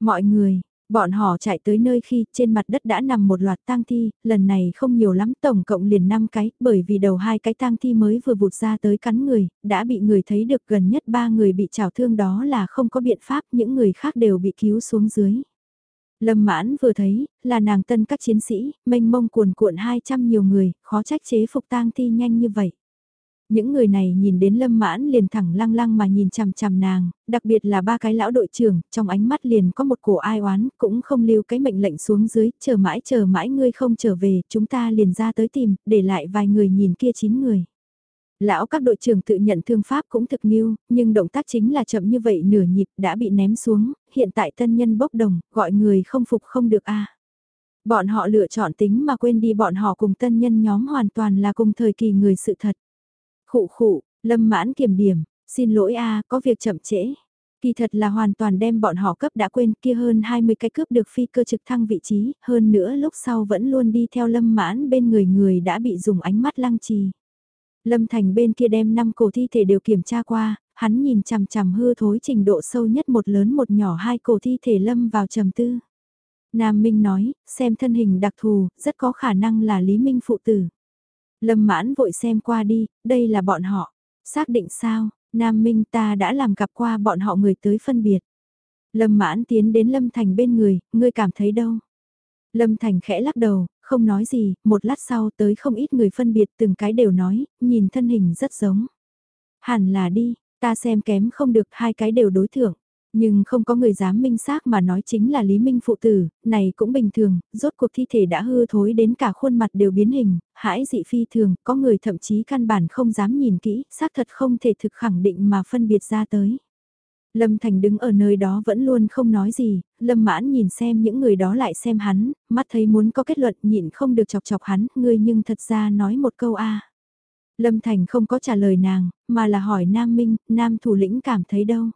Mọi người, bọn họ chạy tới nơi khi trên mặt đất đã nằm một loạt tang thi, lần này không nhiều lắm tổng cộng liền 5 cái, bởi vì đầu hai cái tang thi mới vừa vụt ra tới cắn người, đã bị người thấy được gần nhất ba người bị trào thương đó là không có biện pháp, những người khác đều bị cứu xuống dưới. Lâm mãn vừa thấy, là nàng tân các chiến sĩ, mênh mông cuồn cuộn 200 nhiều người, khó trách chế phục tang thi nhanh như vậy. Những người này nhìn đến lâm mãn liền thẳng lăng lăng mà nhìn chằm chằm nàng, đặc biệt là ba cái lão đội trưởng, trong ánh mắt liền có một cổ ai oán, cũng không lưu cái mệnh lệnh xuống dưới, chờ mãi chờ mãi ngươi không trở về, chúng ta liền ra tới tìm, để lại vài người nhìn kia chín người. Lão các đội trưởng tự nhận thương pháp cũng thực nghiêu, nhưng động tác chính là chậm như vậy nửa nhịp đã bị ném xuống, hiện tại tân nhân bốc đồng, gọi người không phục không được a. Bọn họ lựa chọn tính mà quên đi bọn họ cùng tân nhân nhóm hoàn toàn là cùng thời kỳ người sự thật. Khụ khụ, lâm mãn kiểm điểm, xin lỗi a có việc chậm trễ. Kỳ thật là hoàn toàn đem bọn họ cấp đã quên kia hơn 20 cái cướp được phi cơ trực thăng vị trí, hơn nữa lúc sau vẫn luôn đi theo lâm mãn bên người người đã bị dùng ánh mắt lăng trì. Lâm Thành bên kia đem năm cổ thi thể đều kiểm tra qua, hắn nhìn chằm chằm hư thối trình độ sâu nhất một lớn một nhỏ hai cổ thi thể lâm vào trầm tư. Nam Minh nói, xem thân hình đặc thù, rất có khả năng là Lý Minh phụ tử. Lâm mãn vội xem qua đi, đây là bọn họ. Xác định sao, Nam Minh ta đã làm gặp qua bọn họ người tới phân biệt. Lâm mãn tiến đến Lâm Thành bên người, ngươi cảm thấy đâu? Lâm Thành khẽ lắc đầu, không nói gì, một lát sau tới không ít người phân biệt từng cái đều nói, nhìn thân hình rất giống. Hẳn là đi, ta xem kém không được hai cái đều đối thưởng. Nhưng không có người dám minh xác mà nói chính là Lý Minh phụ tử, này cũng bình thường, rốt cuộc thi thể đã hư thối đến cả khuôn mặt đều biến hình, hãi dị phi thường, có người thậm chí căn bản không dám nhìn kỹ, xác thật không thể thực khẳng định mà phân biệt ra tới. Lâm Thành đứng ở nơi đó vẫn luôn không nói gì, Lâm Mãn nhìn xem những người đó lại xem hắn, mắt thấy muốn có kết luận nhịn không được chọc chọc hắn, ngươi nhưng thật ra nói một câu a. Lâm Thành không có trả lời nàng, mà là hỏi Nam Minh, Nam thủ lĩnh cảm thấy đâu.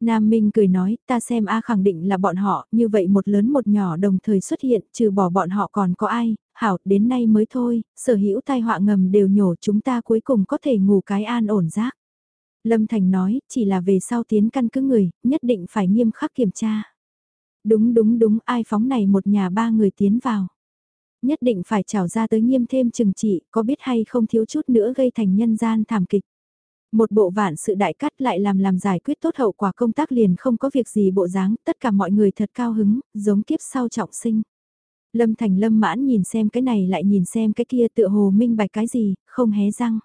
Nam Minh cười nói, ta xem A khẳng định là bọn họ, như vậy một lớn một nhỏ đồng thời xuất hiện, trừ bỏ bọn họ còn có ai, hảo, đến nay mới thôi, sở hữu tai họa ngầm đều nhổ chúng ta cuối cùng có thể ngủ cái an ổn giác. Lâm Thành nói, chỉ là về sau tiến căn cứ người, nhất định phải nghiêm khắc kiểm tra. Đúng đúng đúng, ai phóng này một nhà ba người tiến vào. Nhất định phải trảo ra tới nghiêm thêm chừng trị, có biết hay không thiếu chút nữa gây thành nhân gian thảm kịch. Một bộ vạn sự đại cắt lại làm làm giải quyết tốt hậu quả công tác liền không có việc gì bộ dáng, tất cả mọi người thật cao hứng, giống kiếp sau trọng sinh. Lâm Thành Lâm mãn nhìn xem cái này lại nhìn xem cái kia tựa hồ minh bạch cái gì, không hé răng.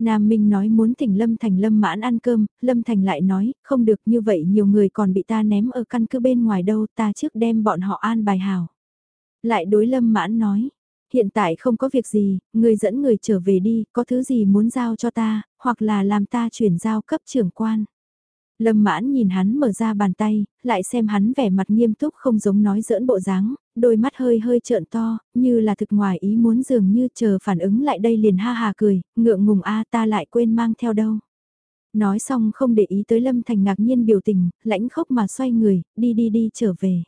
Nam Minh nói muốn thỉnh Lâm Thành Lâm mãn ăn cơm, Lâm Thành lại nói, không được như vậy nhiều người còn bị ta ném ở căn cứ bên ngoài đâu, ta trước đem bọn họ an bài hào. Lại đối Lâm mãn nói, hiện tại không có việc gì, người dẫn người trở về đi, có thứ gì muốn giao cho ta, hoặc là làm ta chuyển giao cấp trưởng quan. Lâm mãn nhìn hắn mở ra bàn tay, lại xem hắn vẻ mặt nghiêm túc không giống nói giỡn bộ dáng, đôi mắt hơi hơi trợn to, như là thực ngoài ý muốn dường như chờ phản ứng lại đây liền ha hà cười, ngượng ngùng a ta lại quên mang theo đâu. Nói xong không để ý tới Lâm Thành ngạc nhiên biểu tình, lãnh khốc mà xoay người, đi đi đi trở về.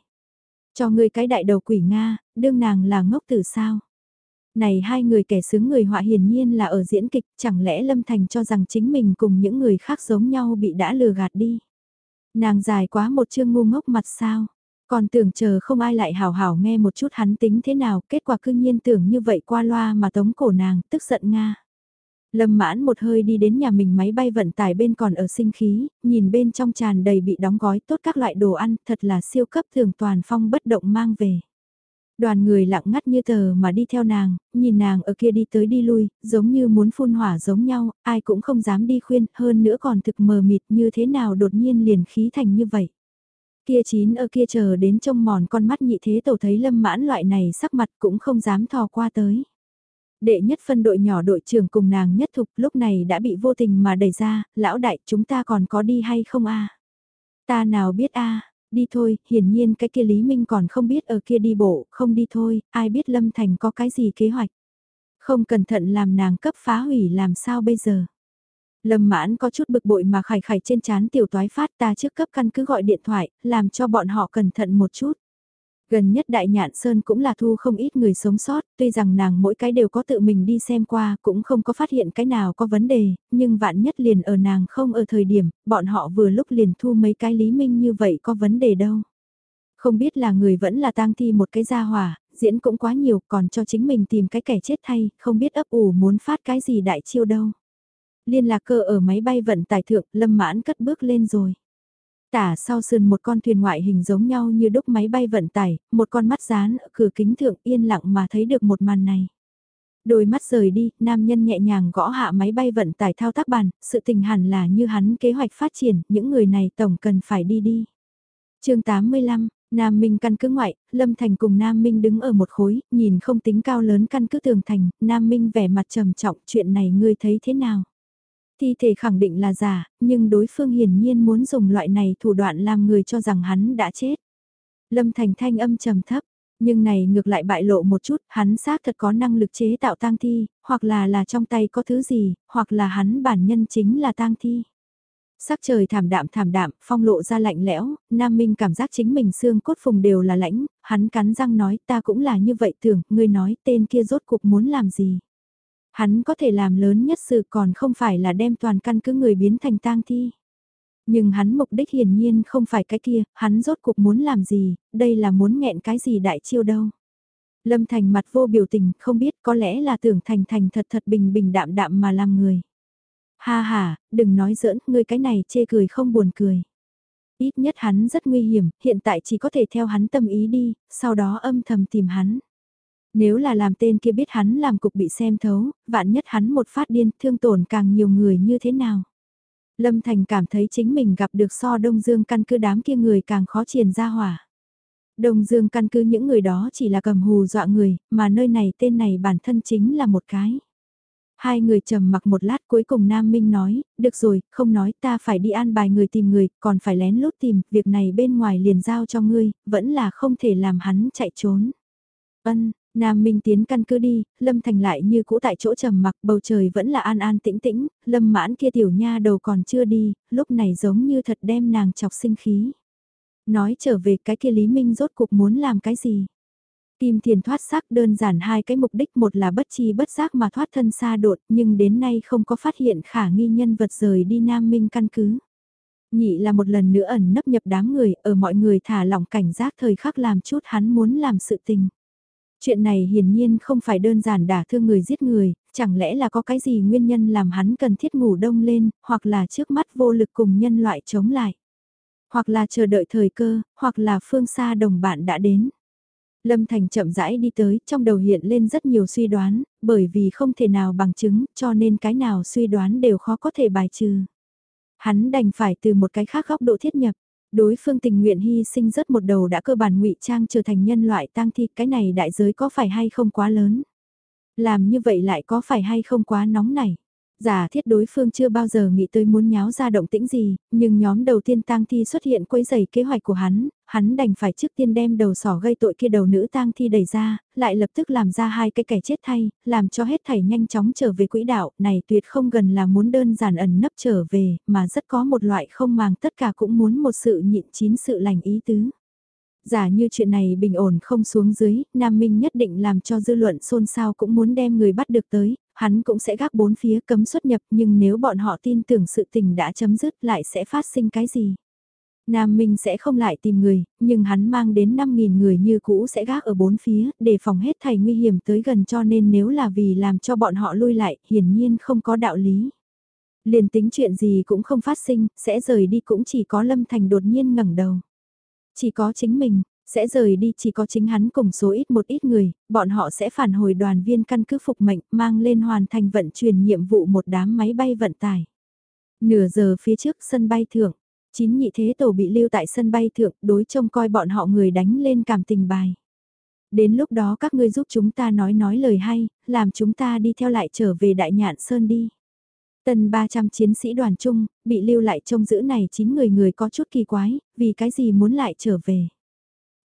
Cho ngươi cái đại đầu quỷ Nga, đương nàng là ngốc tử sao. Này hai người kẻ sướng người họa hiển nhiên là ở diễn kịch, chẳng lẽ Lâm Thành cho rằng chính mình cùng những người khác giống nhau bị đã lừa gạt đi. Nàng dài quá một chương ngu ngốc mặt sao, còn tưởng chờ không ai lại hào hào nghe một chút hắn tính thế nào, kết quả cư nhiên tưởng như vậy qua loa mà tống cổ nàng, tức giận Nga. Lâm mãn một hơi đi đến nhà mình máy bay vận tải bên còn ở sinh khí, nhìn bên trong tràn đầy bị đóng gói tốt các loại đồ ăn, thật là siêu cấp thường toàn phong bất động mang về. Đoàn người lặng ngắt như tờ mà đi theo nàng, nhìn nàng ở kia đi tới đi lui, giống như muốn phun hỏa giống nhau, ai cũng không dám đi khuyên, hơn nữa còn thực mờ mịt như thế nào đột nhiên liền khí thành như vậy. Kia chín ở kia chờ đến trông mòn con mắt nhị thế tổ thấy lâm mãn loại này sắc mặt cũng không dám thò qua tới. Đệ nhất phân đội nhỏ đội trưởng cùng nàng nhất thục lúc này đã bị vô tình mà đẩy ra, lão đại chúng ta còn có đi hay không a Ta nào biết a đi thôi, hiển nhiên cái kia Lý Minh còn không biết ở kia đi bộ, không đi thôi, ai biết Lâm Thành có cái gì kế hoạch. Không cẩn thận làm nàng cấp phá hủy làm sao bây giờ. Lâm mãn có chút bực bội mà khải khải trên chán tiểu toái phát ta trước cấp căn cứ gọi điện thoại, làm cho bọn họ cẩn thận một chút. Gần nhất Đại Nhạn Sơn cũng là thu không ít người sống sót, tuy rằng nàng mỗi cái đều có tự mình đi xem qua, cũng không có phát hiện cái nào có vấn đề, nhưng vạn nhất liền ở nàng không ở thời điểm, bọn họ vừa lúc liền thu mấy cái lý minh như vậy có vấn đề đâu. Không biết là người vẫn là tang thi một cái gia hỏa, diễn cũng quá nhiều, còn cho chính mình tìm cái kẻ chết thay, không biết ấp ủ muốn phát cái gì đại chiêu đâu. Liên lạc cơ ở máy bay vận tải thượng, lâm mãn cất bước lên rồi. Tả sau sườn một con thuyền ngoại hình giống nhau như đúc máy bay vận tải, một con mắt dán ở cửa kính thượng yên lặng mà thấy được một màn này. Đôi mắt rời đi, nam nhân nhẹ nhàng gõ hạ máy bay vận tải thao tác bàn, sự tình hẳn là như hắn kế hoạch phát triển, những người này tổng cần phải đi đi. chương 85, Nam Minh căn cứ ngoại, Lâm Thành cùng Nam Minh đứng ở một khối, nhìn không tính cao lớn căn cứ tường thành, Nam Minh vẻ mặt trầm trọng, chuyện này ngươi thấy thế nào? Thi thể khẳng định là giả, nhưng đối phương hiển nhiên muốn dùng loại này thủ đoạn làm người cho rằng hắn đã chết. Lâm Thành thanh âm trầm thấp, nhưng này ngược lại bại lộ một chút, hắn xác thật có năng lực chế tạo tang thi, hoặc là là trong tay có thứ gì, hoặc là hắn bản nhân chính là tang thi. Sắc trời thảm đạm thảm đạm, phong lộ ra lạnh lẽo, Nam Minh cảm giác chính mình xương cốt phùng đều là lãnh, hắn cắn răng nói ta cũng là như vậy tưởng, ngươi nói tên kia rốt cuộc muốn làm gì. Hắn có thể làm lớn nhất sự còn không phải là đem toàn căn cứ người biến thành tang thi. Nhưng hắn mục đích hiển nhiên không phải cái kia, hắn rốt cuộc muốn làm gì, đây là muốn nghẹn cái gì đại chiêu đâu. Lâm Thành mặt vô biểu tình, không biết có lẽ là tưởng Thành Thành thật thật bình bình đạm đạm mà làm người. Ha ha, đừng nói giỡn, ngươi cái này chê cười không buồn cười. Ít nhất hắn rất nguy hiểm, hiện tại chỉ có thể theo hắn tâm ý đi, sau đó âm thầm tìm hắn. Nếu là làm tên kia biết hắn làm cục bị xem thấu, vạn nhất hắn một phát điên thương tổn càng nhiều người như thế nào. Lâm Thành cảm thấy chính mình gặp được so Đông Dương căn cứ đám kia người càng khó triển ra hỏa. Đông Dương căn cứ những người đó chỉ là cầm hù dọa người, mà nơi này tên này bản thân chính là một cái. Hai người trầm mặc một lát cuối cùng Nam Minh nói, được rồi, không nói ta phải đi an bài người tìm người, còn phải lén lút tìm, việc này bên ngoài liền giao cho ngươi, vẫn là không thể làm hắn chạy trốn. Ân, Nam Minh tiến căn cứ đi, Lâm Thành lại như cũ tại chỗ trầm mặc, bầu trời vẫn là an an tĩnh tĩnh, Lâm mãn kia tiểu nha đầu còn chưa đi, lúc này giống như thật đem nàng chọc sinh khí. Nói trở về cái kia Lý Minh rốt cuộc muốn làm cái gì? Kim Thiền thoát xác đơn giản hai cái mục đích một là bất chi bất giác mà thoát thân xa đột nhưng đến nay không có phát hiện khả nghi nhân vật rời đi Nam Minh căn cứ. Nhị là một lần nữa ẩn nấp nhập đám người ở mọi người thả lỏng cảnh giác thời khắc làm chút hắn muốn làm sự tình. Chuyện này hiển nhiên không phải đơn giản đả thương người giết người, chẳng lẽ là có cái gì nguyên nhân làm hắn cần thiết ngủ đông lên, hoặc là trước mắt vô lực cùng nhân loại chống lại. Hoặc là chờ đợi thời cơ, hoặc là phương xa đồng bạn đã đến. Lâm Thành chậm rãi đi tới, trong đầu hiện lên rất nhiều suy đoán, bởi vì không thể nào bằng chứng, cho nên cái nào suy đoán đều khó có thể bài trừ. Hắn đành phải từ một cái khác góc độ thiết nhập. Đối phương tình nguyện hy sinh rất một đầu đã cơ bản ngụy trang trở thành nhân loại tang thi, cái này đại giới có phải hay không quá lớn? Làm như vậy lại có phải hay không quá nóng này? Giả thiết đối phương chưa bao giờ nghĩ tới muốn nháo ra động tĩnh gì, nhưng nhóm đầu tiên tang thi xuất hiện quấy giày kế hoạch của hắn, hắn đành phải trước tiên đem đầu sỏ gây tội kia đầu nữ tang thi đẩy ra, lại lập tức làm ra hai cái kẻ chết thay, làm cho hết thảy nhanh chóng trở về quỹ đạo, này tuyệt không gần là muốn đơn giản ẩn nấp trở về, mà rất có một loại không màng tất cả cũng muốn một sự nhịn chín sự lành ý tứ. Giả như chuyện này bình ổn không xuống dưới, Nam Minh nhất định làm cho dư luận xôn xao cũng muốn đem người bắt được tới, hắn cũng sẽ gác bốn phía cấm xuất nhập nhưng nếu bọn họ tin tưởng sự tình đã chấm dứt lại sẽ phát sinh cái gì. Nam Minh sẽ không lại tìm người, nhưng hắn mang đến 5.000 người như cũ sẽ gác ở bốn phía, để phòng hết thầy nguy hiểm tới gần cho nên nếu là vì làm cho bọn họ lui lại, hiển nhiên không có đạo lý. Liền tính chuyện gì cũng không phát sinh, sẽ rời đi cũng chỉ có Lâm Thành đột nhiên ngẩng đầu. Chỉ có chính mình, sẽ rời đi chỉ có chính hắn cùng số ít một ít người, bọn họ sẽ phản hồi đoàn viên căn cứ phục mệnh mang lên hoàn thành vận chuyển nhiệm vụ một đám máy bay vận tải. Nửa giờ phía trước sân bay thượng, chín nhị thế tổ bị lưu tại sân bay thượng đối trông coi bọn họ người đánh lên cảm tình bài. Đến lúc đó các ngươi giúp chúng ta nói nói lời hay, làm chúng ta đi theo lại trở về đại nhạn sơn đi. Tần 300 chiến sĩ đoàn chung, bị lưu lại trông giữ này 9 người người có chút kỳ quái, vì cái gì muốn lại trở về.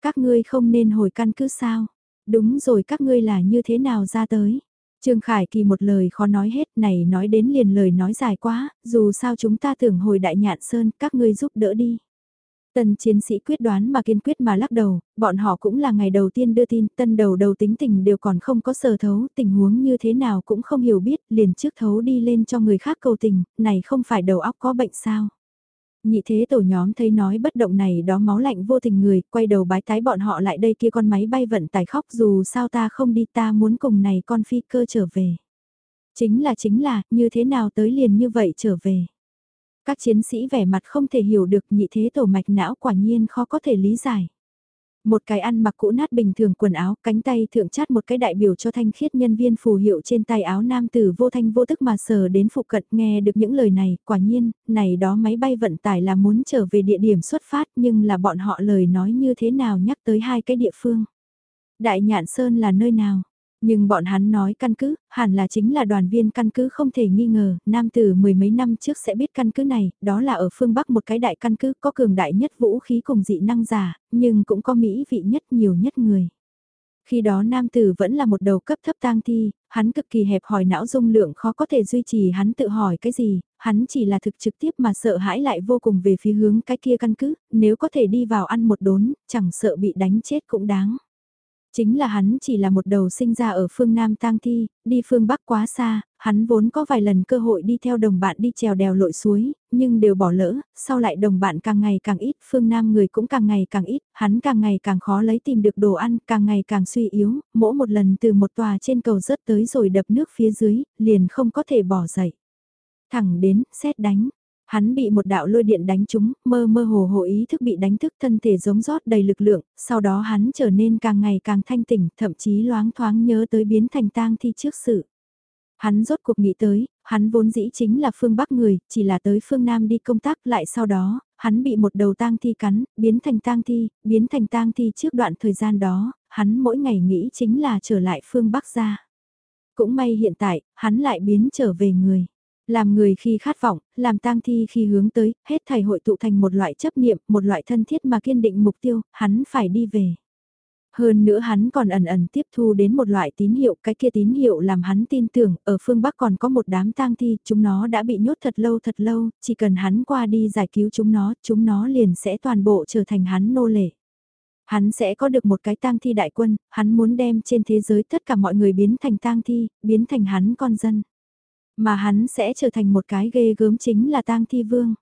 Các ngươi không nên hồi căn cứ sao? Đúng rồi các ngươi là như thế nào ra tới? Trương Khải Kỳ một lời khó nói hết này nói đến liền lời nói dài quá, dù sao chúng ta tưởng hồi đại nhạn sơn các ngươi giúp đỡ đi. Tân chiến sĩ quyết đoán mà kiên quyết mà lắc đầu, bọn họ cũng là ngày đầu tiên đưa tin, tân đầu đầu tính tình đều còn không có sờ thấu, tình huống như thế nào cũng không hiểu biết, liền trước thấu đi lên cho người khác cầu tình, này không phải đầu óc có bệnh sao. Nhị thế tổ nhóm thấy nói bất động này đó máu lạnh vô tình người, quay đầu bái tái bọn họ lại đây kia con máy bay vận tải khóc dù sao ta không đi ta muốn cùng này con phi cơ trở về. Chính là chính là, như thế nào tới liền như vậy trở về. Các chiến sĩ vẻ mặt không thể hiểu được nhị thế tổ mạch não quả nhiên khó có thể lý giải. Một cái ăn mặc cũ nát bình thường quần áo, cánh tay thượng chát một cái đại biểu cho thanh khiết nhân viên phù hiệu trên tay áo nam tử vô thanh vô tức mà sờ đến phụ cận nghe được những lời này, quả nhiên, này đó máy bay vận tải là muốn trở về địa điểm xuất phát nhưng là bọn họ lời nói như thế nào nhắc tới hai cái địa phương. Đại Nhạn Sơn là nơi nào? Nhưng bọn hắn nói căn cứ, hẳn là chính là đoàn viên căn cứ không thể nghi ngờ, nam tử mười mấy năm trước sẽ biết căn cứ này, đó là ở phương Bắc một cái đại căn cứ có cường đại nhất vũ khí cùng dị năng giả, nhưng cũng có mỹ vị nhất nhiều nhất người. Khi đó nam tử vẫn là một đầu cấp thấp tang thi, hắn cực kỳ hẹp hỏi não dung lượng khó có thể duy trì hắn tự hỏi cái gì, hắn chỉ là thực trực tiếp mà sợ hãi lại vô cùng về phía hướng cái kia căn cứ, nếu có thể đi vào ăn một đốn, chẳng sợ bị đánh chết cũng đáng. Chính là hắn chỉ là một đầu sinh ra ở phương Nam tang thi, đi phương Bắc quá xa, hắn vốn có vài lần cơ hội đi theo đồng bạn đi trèo đèo lội suối, nhưng đều bỏ lỡ, sau lại đồng bạn càng ngày càng ít, phương Nam người cũng càng ngày càng ít, hắn càng ngày càng khó lấy tìm được đồ ăn, càng ngày càng suy yếu, mỗi một lần từ một tòa trên cầu rớt tới rồi đập nước phía dưới, liền không có thể bỏ dậy. Thẳng đến, xét đánh, Hắn bị một đạo lôi điện đánh trúng, mơ mơ hồ hồ ý thức bị đánh thức thân thể giống rót đầy lực lượng, sau đó hắn trở nên càng ngày càng thanh tỉnh, thậm chí loáng thoáng nhớ tới biến thành tang thi trước sự. Hắn rốt cuộc nghĩ tới, hắn vốn dĩ chính là phương Bắc người, chỉ là tới phương Nam đi công tác lại sau đó, hắn bị một đầu tang thi cắn, biến thành tang thi, biến thành tang thi trước đoạn thời gian đó, hắn mỗi ngày nghĩ chính là trở lại phương Bắc ra. Cũng may hiện tại, hắn lại biến trở về người. Làm người khi khát vọng, làm tang thi khi hướng tới, hết thầy hội tụ thành một loại chấp niệm, một loại thân thiết mà kiên định mục tiêu, hắn phải đi về. Hơn nữa hắn còn ẩn ẩn tiếp thu đến một loại tín hiệu, cái kia tín hiệu làm hắn tin tưởng, ở phương Bắc còn có một đám tang thi, chúng nó đã bị nhốt thật lâu thật lâu, chỉ cần hắn qua đi giải cứu chúng nó, chúng nó liền sẽ toàn bộ trở thành hắn nô lệ. Hắn sẽ có được một cái tang thi đại quân, hắn muốn đem trên thế giới tất cả mọi người biến thành tang thi, biến thành hắn con dân. Mà hắn sẽ trở thành một cái ghê gớm chính là tang thi vương.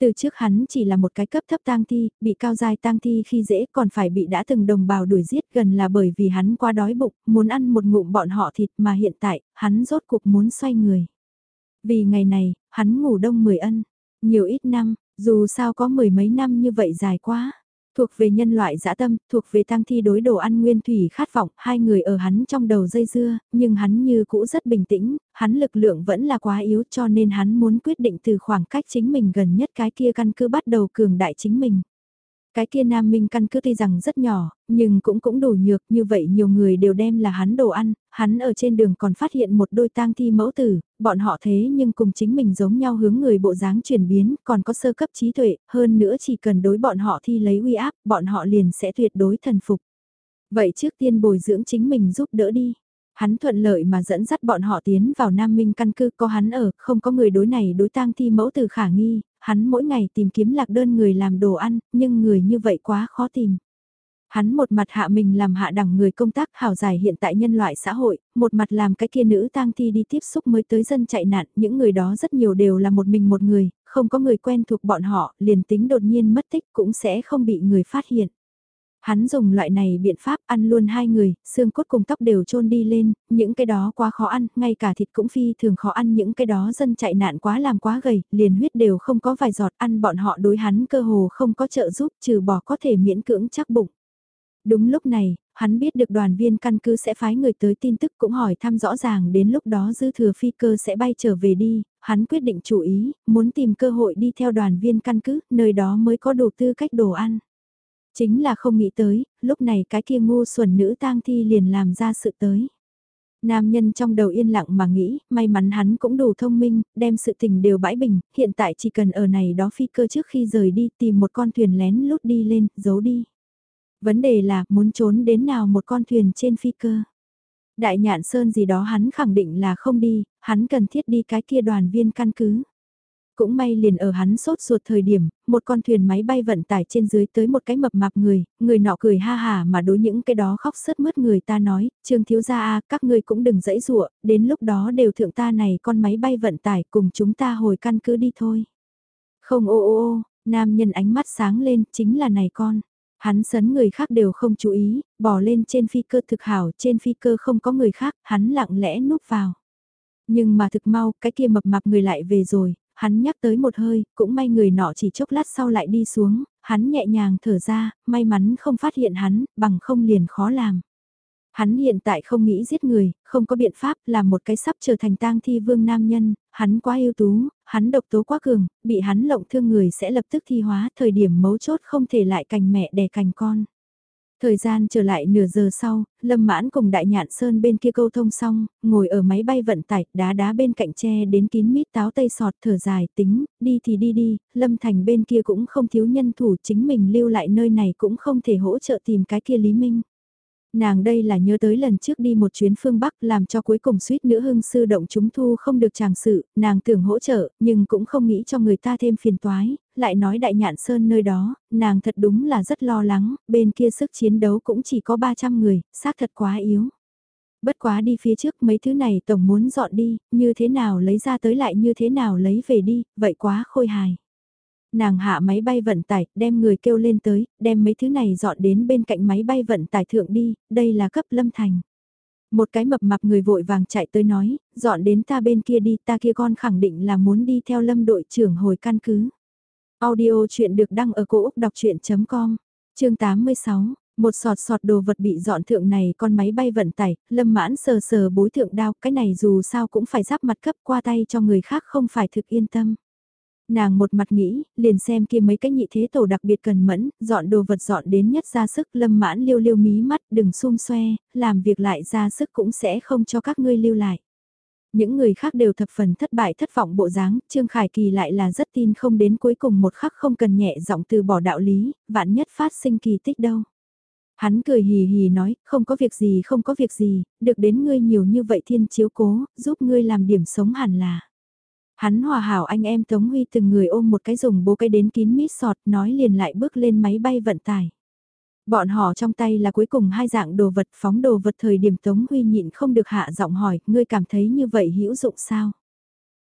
Từ trước hắn chỉ là một cái cấp thấp tang thi, bị cao dài tang thi khi dễ còn phải bị đã từng đồng bào đuổi giết gần là bởi vì hắn quá đói bụng, muốn ăn một ngụm bọn họ thịt mà hiện tại, hắn rốt cuộc muốn xoay người. Vì ngày này, hắn ngủ đông mười ân, nhiều ít năm, dù sao có mười mấy năm như vậy dài quá. Thuộc về nhân loại dã tâm, thuộc về tăng thi đối đồ ăn nguyên thủy khát vọng, hai người ở hắn trong đầu dây dưa, nhưng hắn như cũ rất bình tĩnh, hắn lực lượng vẫn là quá yếu cho nên hắn muốn quyết định từ khoảng cách chính mình gần nhất cái kia căn cứ bắt đầu cường đại chính mình. Cái kia Nam Minh căn cứ tuy rằng rất nhỏ, nhưng cũng cũng đủ nhược như vậy nhiều người đều đem là hắn đồ ăn, hắn ở trên đường còn phát hiện một đôi tang thi mẫu tử, bọn họ thế nhưng cùng chính mình giống nhau hướng người bộ dáng chuyển biến, còn có sơ cấp trí tuệ, hơn nữa chỉ cần đối bọn họ thi lấy uy áp, bọn họ liền sẽ tuyệt đối thần phục. Vậy trước tiên bồi dưỡng chính mình giúp đỡ đi. Hắn thuận lợi mà dẫn dắt bọn họ tiến vào Nam Minh căn cứ có hắn ở, không có người đối này đối tang thi mẫu từ khả nghi, hắn mỗi ngày tìm kiếm lạc đơn người làm đồ ăn, nhưng người như vậy quá khó tìm. Hắn một mặt hạ mình làm hạ đẳng người công tác hào giải hiện tại nhân loại xã hội, một mặt làm cái kia nữ tang thi đi tiếp xúc mới tới dân chạy nạn, những người đó rất nhiều đều là một mình một người, không có người quen thuộc bọn họ, liền tính đột nhiên mất tích cũng sẽ không bị người phát hiện. Hắn dùng loại này biện pháp ăn luôn hai người, xương cốt cùng tóc đều trôn đi lên, những cái đó quá khó ăn, ngay cả thịt cũng phi thường khó ăn những cái đó dân chạy nạn quá làm quá gầy, liền huyết đều không có vài giọt ăn bọn họ đối hắn cơ hồ không có trợ giúp trừ bỏ có thể miễn cưỡng chắc bụng. Đúng lúc này, hắn biết được đoàn viên căn cứ sẽ phái người tới tin tức cũng hỏi thăm rõ ràng đến lúc đó dư thừa phi cơ sẽ bay trở về đi, hắn quyết định chủ ý, muốn tìm cơ hội đi theo đoàn viên căn cứ, nơi đó mới có đủ tư cách đồ ăn. Chính là không nghĩ tới, lúc này cái kia ngu xuẩn nữ tang thi liền làm ra sự tới. Nam nhân trong đầu yên lặng mà nghĩ, may mắn hắn cũng đủ thông minh, đem sự tình đều bãi bình, hiện tại chỉ cần ở này đó phi cơ trước khi rời đi tìm một con thuyền lén lút đi lên, giấu đi. Vấn đề là muốn trốn đến nào một con thuyền trên phi cơ. Đại nhạn sơn gì đó hắn khẳng định là không đi, hắn cần thiết đi cái kia đoàn viên căn cứ. Cũng may liền ở hắn sốt ruột thời điểm, một con thuyền máy bay vận tải trên dưới tới một cái mập mạp người, người nọ cười ha hà mà đối những cái đó khóc sớt mướt người ta nói, trương thiếu gia a các ngươi cũng đừng dãy dụa, đến lúc đó đều thượng ta này con máy bay vận tải cùng chúng ta hồi căn cứ đi thôi. Không ô ô ô, nam nhân ánh mắt sáng lên, chính là này con. Hắn sấn người khác đều không chú ý, bỏ lên trên phi cơ thực hảo, trên phi cơ không có người khác, hắn lặng lẽ núp vào. Nhưng mà thực mau, cái kia mập mạp người lại về rồi, hắn nhắc tới một hơi, cũng may người nọ chỉ chốc lát sau lại đi xuống, hắn nhẹ nhàng thở ra, may mắn không phát hiện hắn, bằng không liền khó làm. Hắn hiện tại không nghĩ giết người, không có biện pháp là một cái sắp trở thành tang thi vương nam nhân, hắn quá yêu tú, hắn độc tố quá cường, bị hắn lộng thương người sẽ lập tức thi hóa, thời điểm mấu chốt không thể lại cành mẹ đẻ cành con. Thời gian trở lại nửa giờ sau, Lâm Mãn cùng Đại Nhạn Sơn bên kia câu thông xong, ngồi ở máy bay vận tải, đá đá bên cạnh tre đến kín mít táo tây sọt thở dài tính, đi thì đi đi, Lâm Thành bên kia cũng không thiếu nhân thủ chính mình lưu lại nơi này cũng không thể hỗ trợ tìm cái kia Lý Minh. Nàng đây là nhớ tới lần trước đi một chuyến phương Bắc làm cho cuối cùng suýt nữa hưng sư động chúng thu không được chàng sự, nàng tưởng hỗ trợ, nhưng cũng không nghĩ cho người ta thêm phiền toái, lại nói đại nhạn sơn nơi đó, nàng thật đúng là rất lo lắng, bên kia sức chiến đấu cũng chỉ có 300 người, xác thật quá yếu. Bất quá đi phía trước mấy thứ này tổng muốn dọn đi, như thế nào lấy ra tới lại như thế nào lấy về đi, vậy quá khôi hài nàng hạ máy bay vận tải, đem người kêu lên tới, đem mấy thứ này dọn đến bên cạnh máy bay vận tải thượng đi, đây là cấp lâm thành. Một cái mập mạp người vội vàng chạy tới nói, dọn đến ta bên kia đi, ta kia con khẳng định là muốn đi theo lâm đội trưởng hồi căn cứ. Audio chuyện được đăng ở cổ Úc đọc chuyện.com, chương 86. Một sọt sọt đồ vật bị dọn thượng này con máy bay vận tải, lâm mãn sờ sờ bối thượng đao, cái này dù sao cũng phải giáp mặt cấp qua tay cho người khác không phải thực yên tâm. Nàng một mặt nghĩ, liền xem kia mấy cái nhị thế tổ đặc biệt cần mẫn, dọn đồ vật dọn đến nhất ra sức lâm mãn liêu liêu mí mắt đừng xung xoe, làm việc lại ra sức cũng sẽ không cho các ngươi lưu lại. Những người khác đều thập phần thất bại thất vọng bộ dáng, Trương Khải Kỳ lại là rất tin không đến cuối cùng một khắc không cần nhẹ giọng từ bỏ đạo lý, vạn nhất phát sinh kỳ tích đâu. Hắn cười hì hì nói, không có việc gì không có việc gì, được đến ngươi nhiều như vậy thiên chiếu cố, giúp ngươi làm điểm sống hẳn là. Hắn hòa hảo anh em Tống Huy từng người ôm một cái dùng bố cái đến kín mít sọt nói liền lại bước lên máy bay vận tải. Bọn họ trong tay là cuối cùng hai dạng đồ vật phóng đồ vật thời điểm Tống Huy nhịn không được hạ giọng hỏi, ngươi cảm thấy như vậy hữu dụng sao?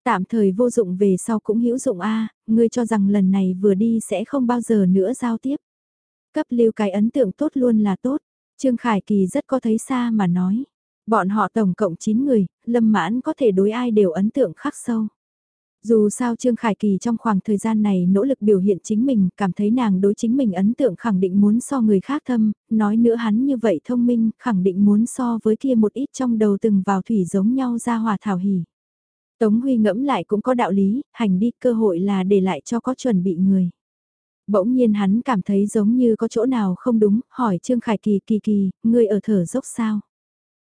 Tạm thời vô dụng về sau cũng hữu dụng a ngươi cho rằng lần này vừa đi sẽ không bao giờ nữa giao tiếp. Cấp lưu cái ấn tượng tốt luôn là tốt. Trương Khải Kỳ rất có thấy xa mà nói. Bọn họ tổng cộng 9 người, lâm mãn có thể đối ai đều ấn tượng khắc sâu. Dù sao Trương Khải Kỳ trong khoảng thời gian này nỗ lực biểu hiện chính mình, cảm thấy nàng đối chính mình ấn tượng khẳng định muốn so người khác thâm, nói nữa hắn như vậy thông minh, khẳng định muốn so với kia một ít trong đầu từng vào thủy giống nhau ra hòa thảo hỉ. Tống Huy ngẫm lại cũng có đạo lý, hành đi cơ hội là để lại cho có chuẩn bị người. Bỗng nhiên hắn cảm thấy giống như có chỗ nào không đúng, hỏi Trương Khải Kỳ kỳ kỳ, ngươi ở thở dốc sao?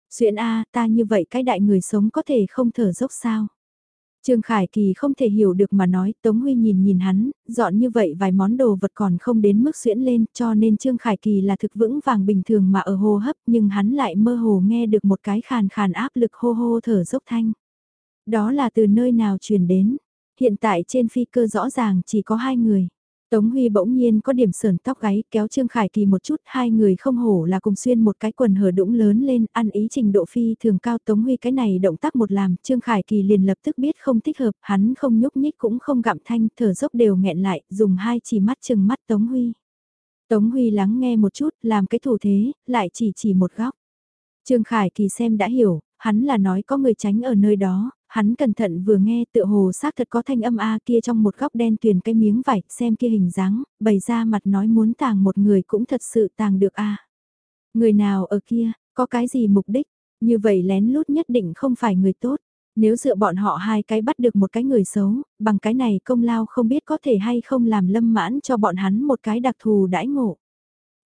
Xuyện A, ta như vậy cái đại người sống có thể không thở dốc sao? Trương Khải Kỳ không thể hiểu được mà nói, Tống Huy nhìn nhìn hắn, dọn như vậy vài món đồ vật còn không đến mức xuyễn lên, cho nên Trương Khải Kỳ là thực vững vàng bình thường mà ở hô hấp, nhưng hắn lại mơ hồ nghe được một cái khàn khàn áp lực hô hô thở dốc thanh. Đó là từ nơi nào truyền đến? Hiện tại trên phi cơ rõ ràng chỉ có hai người. Tống Huy bỗng nhiên có điểm sờn tóc gáy kéo Trương Khải Kỳ một chút hai người không hổ là cùng xuyên một cái quần hở đũng lớn lên ăn ý trình độ phi thường cao Tống Huy cái này động tác một làm Trương Khải Kỳ liền lập tức biết không thích hợp hắn không nhúc nhích cũng không gặm thanh thở dốc đều nghẹn lại dùng hai chỉ mắt chừng mắt Tống Huy. Tống Huy lắng nghe một chút làm cái thủ thế lại chỉ chỉ một góc. Trương Khải Kỳ xem đã hiểu hắn là nói có người tránh ở nơi đó, hắn cẩn thận vừa nghe tựa hồ xác thật có thanh âm A kia trong một góc đen tuyền cái miếng vải, xem kia hình dáng, bày ra mặt nói muốn tàng một người cũng thật sự tàng được A. Người nào ở kia, có cái gì mục đích, như vậy lén lút nhất định không phải người tốt. Nếu dựa bọn họ hai cái bắt được một cái người xấu, bằng cái này công lao không biết có thể hay không làm lâm mãn cho bọn hắn một cái đặc thù đãi ngộ.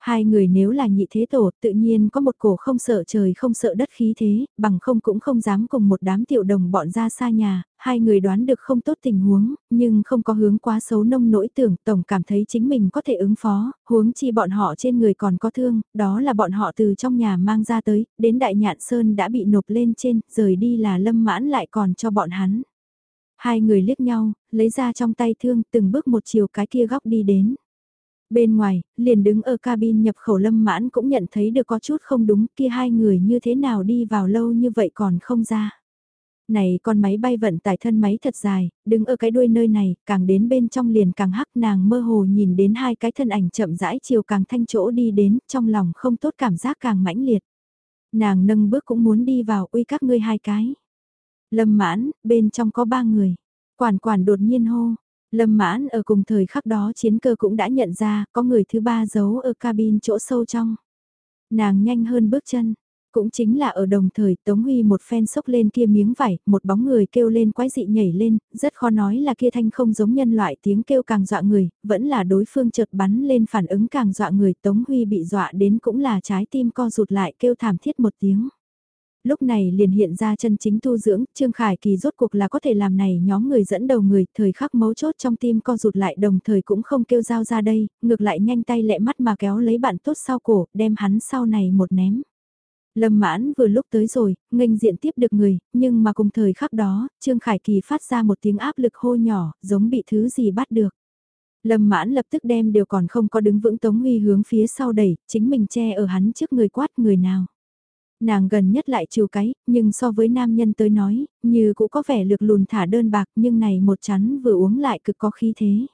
Hai người nếu là nhị thế tổ tự nhiên có một cổ không sợ trời không sợ đất khí thế, bằng không cũng không dám cùng một đám tiểu đồng bọn ra xa nhà, hai người đoán được không tốt tình huống, nhưng không có hướng quá xấu nông nỗi tưởng, tổng cảm thấy chính mình có thể ứng phó, huống chi bọn họ trên người còn có thương, đó là bọn họ từ trong nhà mang ra tới, đến đại nhạn sơn đã bị nộp lên trên, rời đi là lâm mãn lại còn cho bọn hắn. Hai người liếc nhau, lấy ra trong tay thương từng bước một chiều cái kia góc đi đến. Bên ngoài, liền đứng ở cabin nhập khẩu lâm mãn cũng nhận thấy được có chút không đúng kia hai người như thế nào đi vào lâu như vậy còn không ra. Này con máy bay vận tải thân máy thật dài, đứng ở cái đuôi nơi này, càng đến bên trong liền càng hắc nàng mơ hồ nhìn đến hai cái thân ảnh chậm rãi chiều càng thanh chỗ đi đến, trong lòng không tốt cảm giác càng mãnh liệt. Nàng nâng bước cũng muốn đi vào uy các ngươi hai cái. Lâm mãn, bên trong có ba người. Quản quản đột nhiên hô, Lâm mãn ở cùng thời khắc đó chiến cơ cũng đã nhận ra có người thứ ba giấu ở cabin chỗ sâu trong. Nàng nhanh hơn bước chân, cũng chính là ở đồng thời Tống Huy một phen sốc lên kia miếng vải, một bóng người kêu lên quái dị nhảy lên, rất khó nói là kia thanh không giống nhân loại tiếng kêu càng dọa người, vẫn là đối phương chợt bắn lên phản ứng càng dọa người Tống Huy bị dọa đến cũng là trái tim co rụt lại kêu thảm thiết một tiếng lúc này liền hiện ra chân chính tu dưỡng, Trương Khải Kỳ rốt cuộc là có thể làm này nhóm người dẫn đầu người, thời khắc mấu chốt trong tim co rụt lại đồng thời cũng không kêu dao ra đây, ngược lại nhanh tay lẹ mắt mà kéo lấy bạn tốt sau cổ, đem hắn sau này một ném. Lâm mãn vừa lúc tới rồi, nghênh diện tiếp được người, nhưng mà cùng thời khắc đó, Trương Khải Kỳ phát ra một tiếng áp lực hô nhỏ, giống bị thứ gì bắt được. Lâm mãn lập tức đem đều còn không có đứng vững Tống Huy hướng phía sau đẩy, chính mình che ở hắn trước người quát người nào. Nàng gần nhất lại chiều cái, nhưng so với nam nhân tới nói, như cũng có vẻ lược lùn thả đơn bạc nhưng này một chắn vừa uống lại cực có khí thế.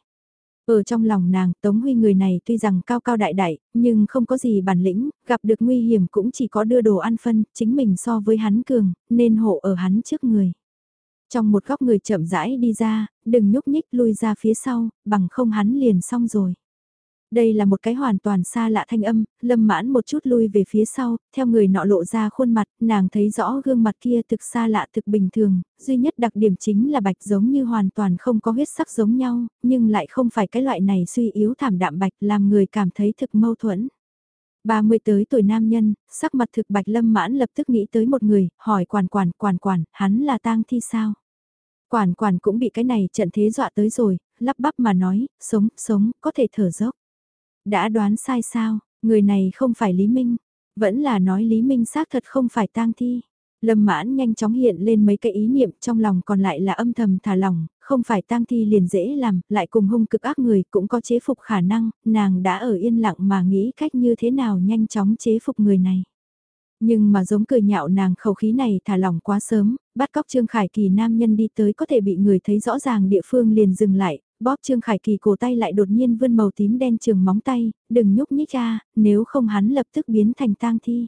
Ở trong lòng nàng, Tống Huy người này tuy rằng cao cao đại đại, nhưng không có gì bản lĩnh, gặp được nguy hiểm cũng chỉ có đưa đồ ăn phân, chính mình so với hắn cường, nên hộ ở hắn trước người. Trong một góc người chậm rãi đi ra, đừng nhúc nhích lui ra phía sau, bằng không hắn liền xong rồi. Đây là một cái hoàn toàn xa lạ thanh âm, lâm mãn một chút lui về phía sau, theo người nọ lộ ra khuôn mặt, nàng thấy rõ gương mặt kia thực xa lạ thực bình thường, duy nhất đặc điểm chính là bạch giống như hoàn toàn không có huyết sắc giống nhau, nhưng lại không phải cái loại này suy yếu thảm đạm bạch làm người cảm thấy thực mâu thuẫn. 30 tới tuổi nam nhân, sắc mặt thực bạch lâm mãn lập tức nghĩ tới một người, hỏi quản quản quản quản, hắn là tang thi sao? Quản quản cũng bị cái này trận thế dọa tới rồi, lắp bắp mà nói, sống, sống, có thể thở dốc. Đã đoán sai sao, người này không phải Lý Minh, vẫn là nói Lý Minh xác thật không phải tang thi. Lâm mãn nhanh chóng hiện lên mấy cái ý niệm trong lòng còn lại là âm thầm thả lòng, không phải tang thi liền dễ làm, lại cùng hung cực ác người cũng có chế phục khả năng, nàng đã ở yên lặng mà nghĩ cách như thế nào nhanh chóng chế phục người này. Nhưng mà giống cười nhạo nàng khẩu khí này thả lỏng quá sớm, bắt cóc Trương Khải Kỳ nam nhân đi tới có thể bị người thấy rõ ràng địa phương liền dừng lại, bóp Trương Khải Kỳ cổ tay lại đột nhiên vươn màu tím đen trường móng tay, đừng nhúc nhích ra, nếu không hắn lập tức biến thành tang thi.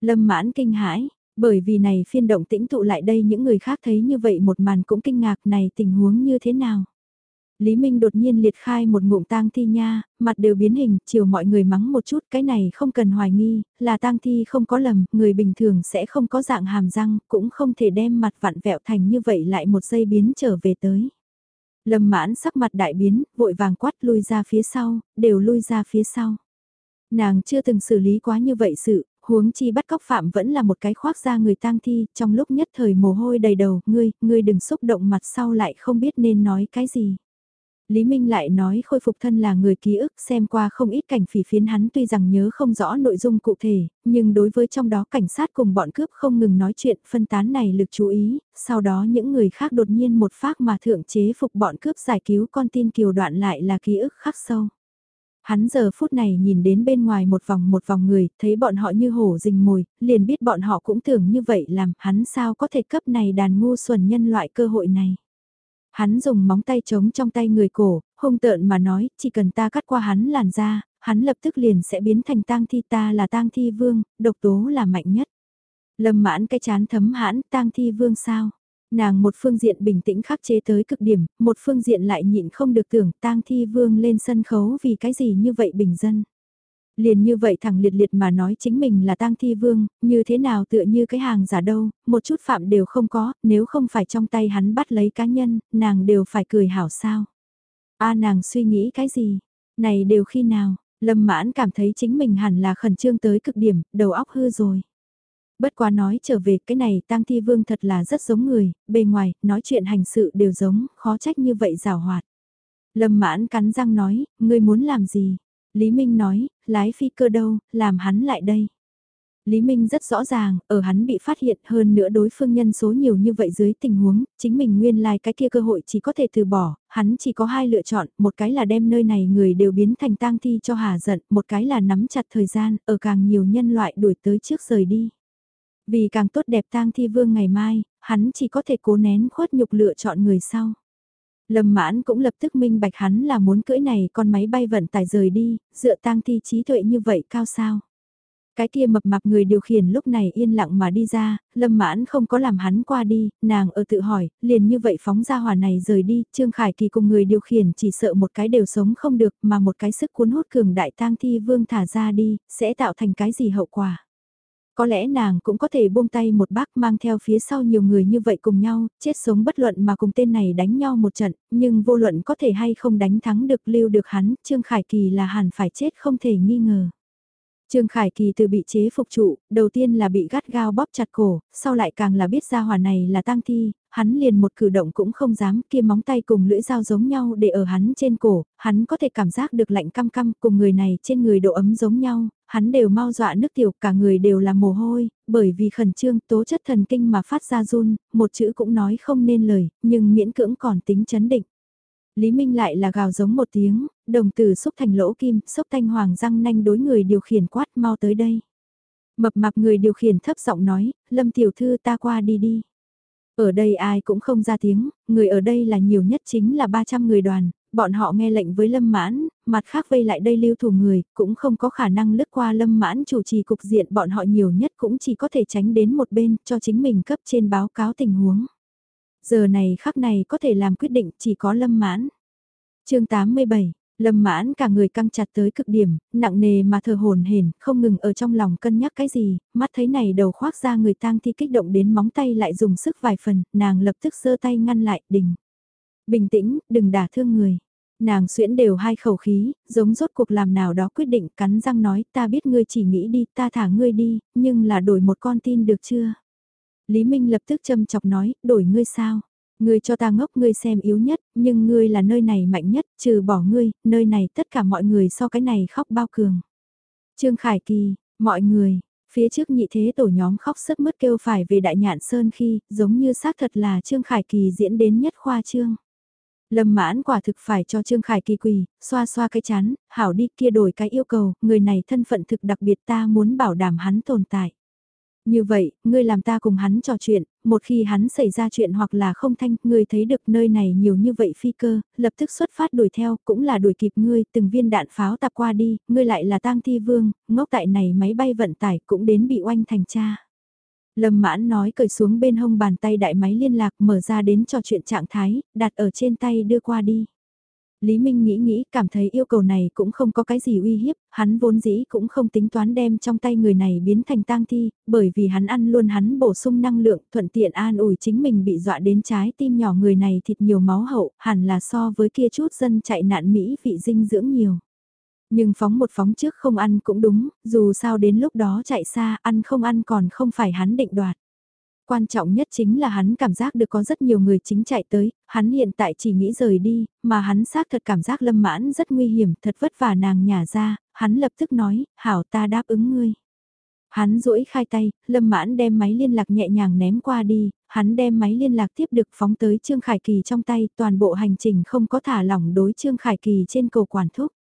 Lâm mãn kinh hãi, bởi vì này phiên động tĩnh tụ lại đây những người khác thấy như vậy một màn cũng kinh ngạc này tình huống như thế nào. Lý Minh đột nhiên liệt khai một ngụm tang thi nha, mặt đều biến hình, chiều mọi người mắng một chút, cái này không cần hoài nghi, là tang thi không có lầm, người bình thường sẽ không có dạng hàm răng, cũng không thể đem mặt vặn vẹo thành như vậy lại một giây biến trở về tới. Lâm mãn sắc mặt đại biến, vội vàng quát lui ra phía sau, đều lui ra phía sau. Nàng chưa từng xử lý quá như vậy sự, huống chi bắt cóc phạm vẫn là một cái khoác ra người tang thi, trong lúc nhất thời mồ hôi đầy đầu, ngươi, ngươi đừng xúc động mặt sau lại không biết nên nói cái gì. Lý Minh lại nói khôi phục thân là người ký ức xem qua không ít cảnh phỉ phiến hắn tuy rằng nhớ không rõ nội dung cụ thể, nhưng đối với trong đó cảnh sát cùng bọn cướp không ngừng nói chuyện phân tán này lực chú ý, sau đó những người khác đột nhiên một phát mà thượng chế phục bọn cướp giải cứu con tin kiều đoạn lại là ký ức khắc sâu. Hắn giờ phút này nhìn đến bên ngoài một vòng một vòng người, thấy bọn họ như hổ rình mồi, liền biết bọn họ cũng tưởng như vậy làm hắn sao có thể cấp này đàn ngu xuẩn nhân loại cơ hội này. Hắn dùng móng tay trống trong tay người cổ, hung tợn mà nói, chỉ cần ta cắt qua hắn làn da, hắn lập tức liền sẽ biến thành tang thi ta là tang thi vương, độc tố là mạnh nhất. Lâm mãn cái chán thấm hãn, tang thi vương sao? Nàng một phương diện bình tĩnh khắc chế tới cực điểm, một phương diện lại nhịn không được tưởng tang thi vương lên sân khấu vì cái gì như vậy bình dân. Liền như vậy thẳng liệt liệt mà nói chính mình là tang thi vương, như thế nào tựa như cái hàng giả đâu, một chút phạm đều không có, nếu không phải trong tay hắn bắt lấy cá nhân, nàng đều phải cười hảo sao. a à, nàng suy nghĩ cái gì? Này đều khi nào? Lâm mãn cảm thấy chính mình hẳn là khẩn trương tới cực điểm, đầu óc hư rồi. Bất quá nói trở về cái này tang thi vương thật là rất giống người, bề ngoài, nói chuyện hành sự đều giống, khó trách như vậy rào hoạt. Lâm mãn cắn răng nói, ngươi muốn làm gì? Lý Minh nói, lái phi cơ đâu, làm hắn lại đây. Lý Minh rất rõ ràng, ở hắn bị phát hiện hơn nữa đối phương nhân số nhiều như vậy dưới tình huống, chính mình nguyên lai like cái kia cơ hội chỉ có thể từ bỏ, hắn chỉ có hai lựa chọn, một cái là đem nơi này người đều biến thành tang thi cho hà giận, một cái là nắm chặt thời gian, ở càng nhiều nhân loại đuổi tới trước rời đi. Vì càng tốt đẹp tang thi vương ngày mai, hắn chỉ có thể cố nén khuất nhục lựa chọn người sau. Lâm mãn cũng lập tức minh bạch hắn là muốn cưỡi này con máy bay vận tải rời đi, dựa tang thi trí tuệ như vậy cao sao. Cái kia mập mạp người điều khiển lúc này yên lặng mà đi ra, lâm mãn không có làm hắn qua đi, nàng ở tự hỏi, liền như vậy phóng ra hỏa này rời đi, Trương Khải Kỳ cùng người điều khiển chỉ sợ một cái đều sống không được mà một cái sức cuốn hút cường đại tang thi vương thả ra đi, sẽ tạo thành cái gì hậu quả. Có lẽ nàng cũng có thể buông tay một bác mang theo phía sau nhiều người như vậy cùng nhau, chết sống bất luận mà cùng tên này đánh nhau một trận, nhưng vô luận có thể hay không đánh thắng được lưu được hắn, Trương Khải Kỳ là hẳn phải chết không thể nghi ngờ. Trương Khải Kỳ từ bị chế phục trụ, đầu tiên là bị gắt gao bóp chặt cổ, sau lại càng là biết ra hỏa này là tang thi, hắn liền một cử động cũng không dám, kia móng tay cùng lưỡi dao giống nhau để ở hắn trên cổ, hắn có thể cảm giác được lạnh căm căm cùng người này trên người độ ấm giống nhau, hắn đều mau dọa nước tiểu, cả người đều là mồ hôi, bởi vì khẩn trương tố chất thần kinh mà phát ra run, một chữ cũng nói không nên lời, nhưng miễn cưỡng còn tính chấn định. Lý Minh lại là gào giống một tiếng, đồng tử xúc thành lỗ kim, xúc thanh hoàng răng nanh đối người điều khiển quát mau tới đây. Mập mạp người điều khiển thấp giọng nói, Lâm tiểu thư ta qua đi đi. Ở đây ai cũng không ra tiếng, người ở đây là nhiều nhất chính là 300 người đoàn, bọn họ nghe lệnh với Lâm Mãn, mặt khác vây lại đây lưu thủ người, cũng không có khả năng lướt qua Lâm Mãn chủ trì cục diện bọn họ nhiều nhất cũng chỉ có thể tránh đến một bên cho chính mình cấp trên báo cáo tình huống. Giờ này khắc này có thể làm quyết định chỉ có Lâm Mãn. chương 87 Lâm mãn cả người căng chặt tới cực điểm, nặng nề mà thờ hồn hển, không ngừng ở trong lòng cân nhắc cái gì, mắt thấy này đầu khoác ra người tang thi kích động đến móng tay lại dùng sức vài phần, nàng lập tức giơ tay ngăn lại, đình. Bình tĩnh, đừng đả thương người. Nàng xuyễn đều hai khẩu khí, giống rốt cuộc làm nào đó quyết định cắn răng nói ta biết ngươi chỉ nghĩ đi, ta thả ngươi đi, nhưng là đổi một con tin được chưa? Lý Minh lập tức châm chọc nói, đổi ngươi sao? Ngươi cho ta ngốc ngươi xem yếu nhất, nhưng ngươi là nơi này mạnh nhất, trừ bỏ ngươi, nơi này tất cả mọi người so cái này khóc bao cường. Trương Khải Kỳ, mọi người, phía trước nhị thế tổ nhóm khóc sướt mướt kêu phải về đại nhạn sơn khi, giống như xác thật là Trương Khải Kỳ diễn đến nhất khoa trương. Lâm mãn quả thực phải cho Trương Khải Kỳ quỳ, xoa xoa cái chán, hảo đi kia đổi cái yêu cầu, người này thân phận thực đặc biệt ta muốn bảo đảm hắn tồn tại. Như vậy, ngươi làm ta cùng hắn trò chuyện, một khi hắn xảy ra chuyện hoặc là không thanh, ngươi thấy được nơi này nhiều như vậy phi cơ, lập tức xuất phát đuổi theo, cũng là đuổi kịp ngươi, từng viên đạn pháo tạp qua đi, ngươi lại là tang thi vương, ngốc tại này máy bay vận tải cũng đến bị oanh thành cha. Lâm mãn nói cởi xuống bên hông bàn tay đại máy liên lạc mở ra đến trò chuyện trạng thái, đặt ở trên tay đưa qua đi. Lý Minh nghĩ nghĩ cảm thấy yêu cầu này cũng không có cái gì uy hiếp, hắn vốn dĩ cũng không tính toán đem trong tay người này biến thành tang thi, bởi vì hắn ăn luôn hắn bổ sung năng lượng, thuận tiện an ủi chính mình bị dọa đến trái tim nhỏ người này thịt nhiều máu hậu, hẳn là so với kia chút dân chạy nạn Mỹ vị dinh dưỡng nhiều. Nhưng phóng một phóng trước không ăn cũng đúng, dù sao đến lúc đó chạy xa, ăn không ăn còn không phải hắn định đoạt. Quan trọng nhất chính là hắn cảm giác được có rất nhiều người chính chạy tới, hắn hiện tại chỉ nghĩ rời đi, mà hắn xác thật cảm giác lâm mãn rất nguy hiểm, thật vất vả nàng nhả ra, hắn lập tức nói, hảo ta đáp ứng ngươi. Hắn duỗi khai tay, lâm mãn đem máy liên lạc nhẹ nhàng ném qua đi, hắn đem máy liên lạc tiếp được phóng tới Trương Khải Kỳ trong tay, toàn bộ hành trình không có thả lỏng đối Trương Khải Kỳ trên cầu quản thúc.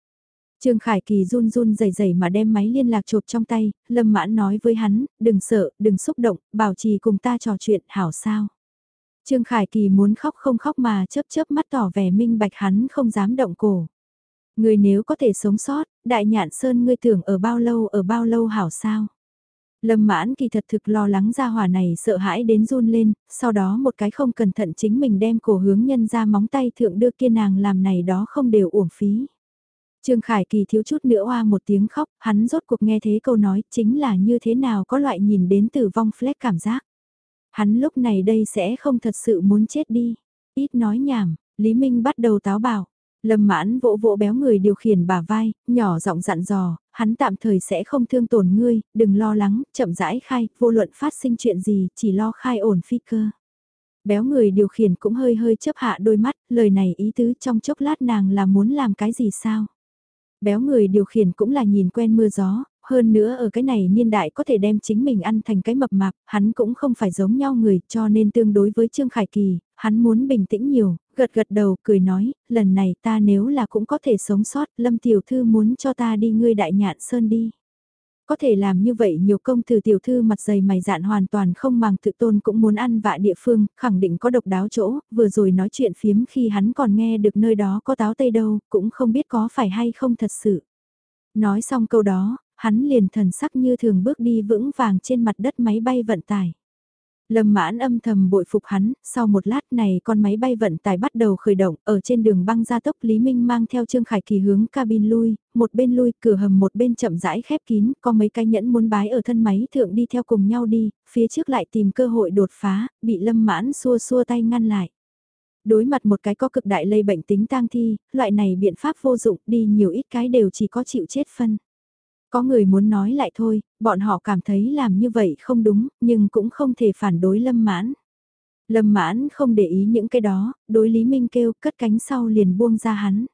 Trương Khải Kỳ run run rẩy rẩy mà đem máy liên lạc chộp trong tay, Lâm Mãn nói với hắn, đừng sợ, đừng xúc động, bảo trì cùng ta trò chuyện, hảo sao. Trương Khải Kỳ muốn khóc không khóc mà chớp chớp mắt tỏ vẻ minh bạch hắn không dám động cổ. Người nếu có thể sống sót, đại nhạn sơn ngươi tưởng ở bao lâu ở bao lâu hảo sao. Lâm mãn kỳ thật thực lo lắng ra hỏa này sợ hãi đến run lên, sau đó một cái không cẩn thận chính mình đem cổ hướng nhân ra móng tay thượng đưa kia nàng làm này đó không đều uổng phí. Trương Khải Kỳ thiếu chút nữa oa một tiếng khóc, hắn rốt cuộc nghe thế câu nói chính là như thế nào có loại nhìn đến tử vong fleck cảm giác. Hắn lúc này đây sẽ không thật sự muốn chết đi. Ít nói nhảm, Lý Minh bắt đầu táo bảo. Lâm mãn vỗ vỗ béo người điều khiển bà vai, nhỏ giọng dặn dò, hắn tạm thời sẽ không thương tổn ngươi, đừng lo lắng, chậm rãi khai, vô luận phát sinh chuyện gì, chỉ lo khai ổn phi cơ. Béo người điều khiển cũng hơi hơi chấp hạ đôi mắt, lời này ý tứ trong chốc lát nàng là muốn làm cái gì sao? Béo người điều khiển cũng là nhìn quen mưa gió, hơn nữa ở cái này niên đại có thể đem chính mình ăn thành cái mập mạp, hắn cũng không phải giống nhau người, cho nên tương đối với Trương Khải Kỳ, hắn muốn bình tĩnh nhiều, gật gật đầu, cười nói, lần này ta nếu là cũng có thể sống sót, Lâm Tiểu Thư muốn cho ta đi ngươi đại nhạn sơn đi. Có thể làm như vậy nhiều công từ tiểu thư mặt dày mày dạn hoàn toàn không bằng tự tôn cũng muốn ăn vạ địa phương, khẳng định có độc đáo chỗ, vừa rồi nói chuyện phiếm khi hắn còn nghe được nơi đó có táo tây đâu, cũng không biết có phải hay không thật sự. Nói xong câu đó, hắn liền thần sắc như thường bước đi vững vàng trên mặt đất máy bay vận tải. Lâm mãn âm thầm bội phục hắn, sau một lát này con máy bay vận tải bắt đầu khởi động, ở trên đường băng gia tốc Lý Minh mang theo Trương Khải Kỳ hướng cabin lui, một bên lui, cửa hầm một bên chậm rãi khép kín, có mấy cái nhẫn muốn bái ở thân máy thượng đi theo cùng nhau đi, phía trước lại tìm cơ hội đột phá, bị lâm mãn xua xua tay ngăn lại. Đối mặt một cái có cực đại lây bệnh tính tang thi, loại này biện pháp vô dụng, đi nhiều ít cái đều chỉ có chịu chết phân. Có người muốn nói lại thôi, bọn họ cảm thấy làm như vậy không đúng, nhưng cũng không thể phản đối Lâm Mãn. Lâm Mãn không để ý những cái đó, đối Lý Minh kêu cất cánh sau liền buông ra hắn.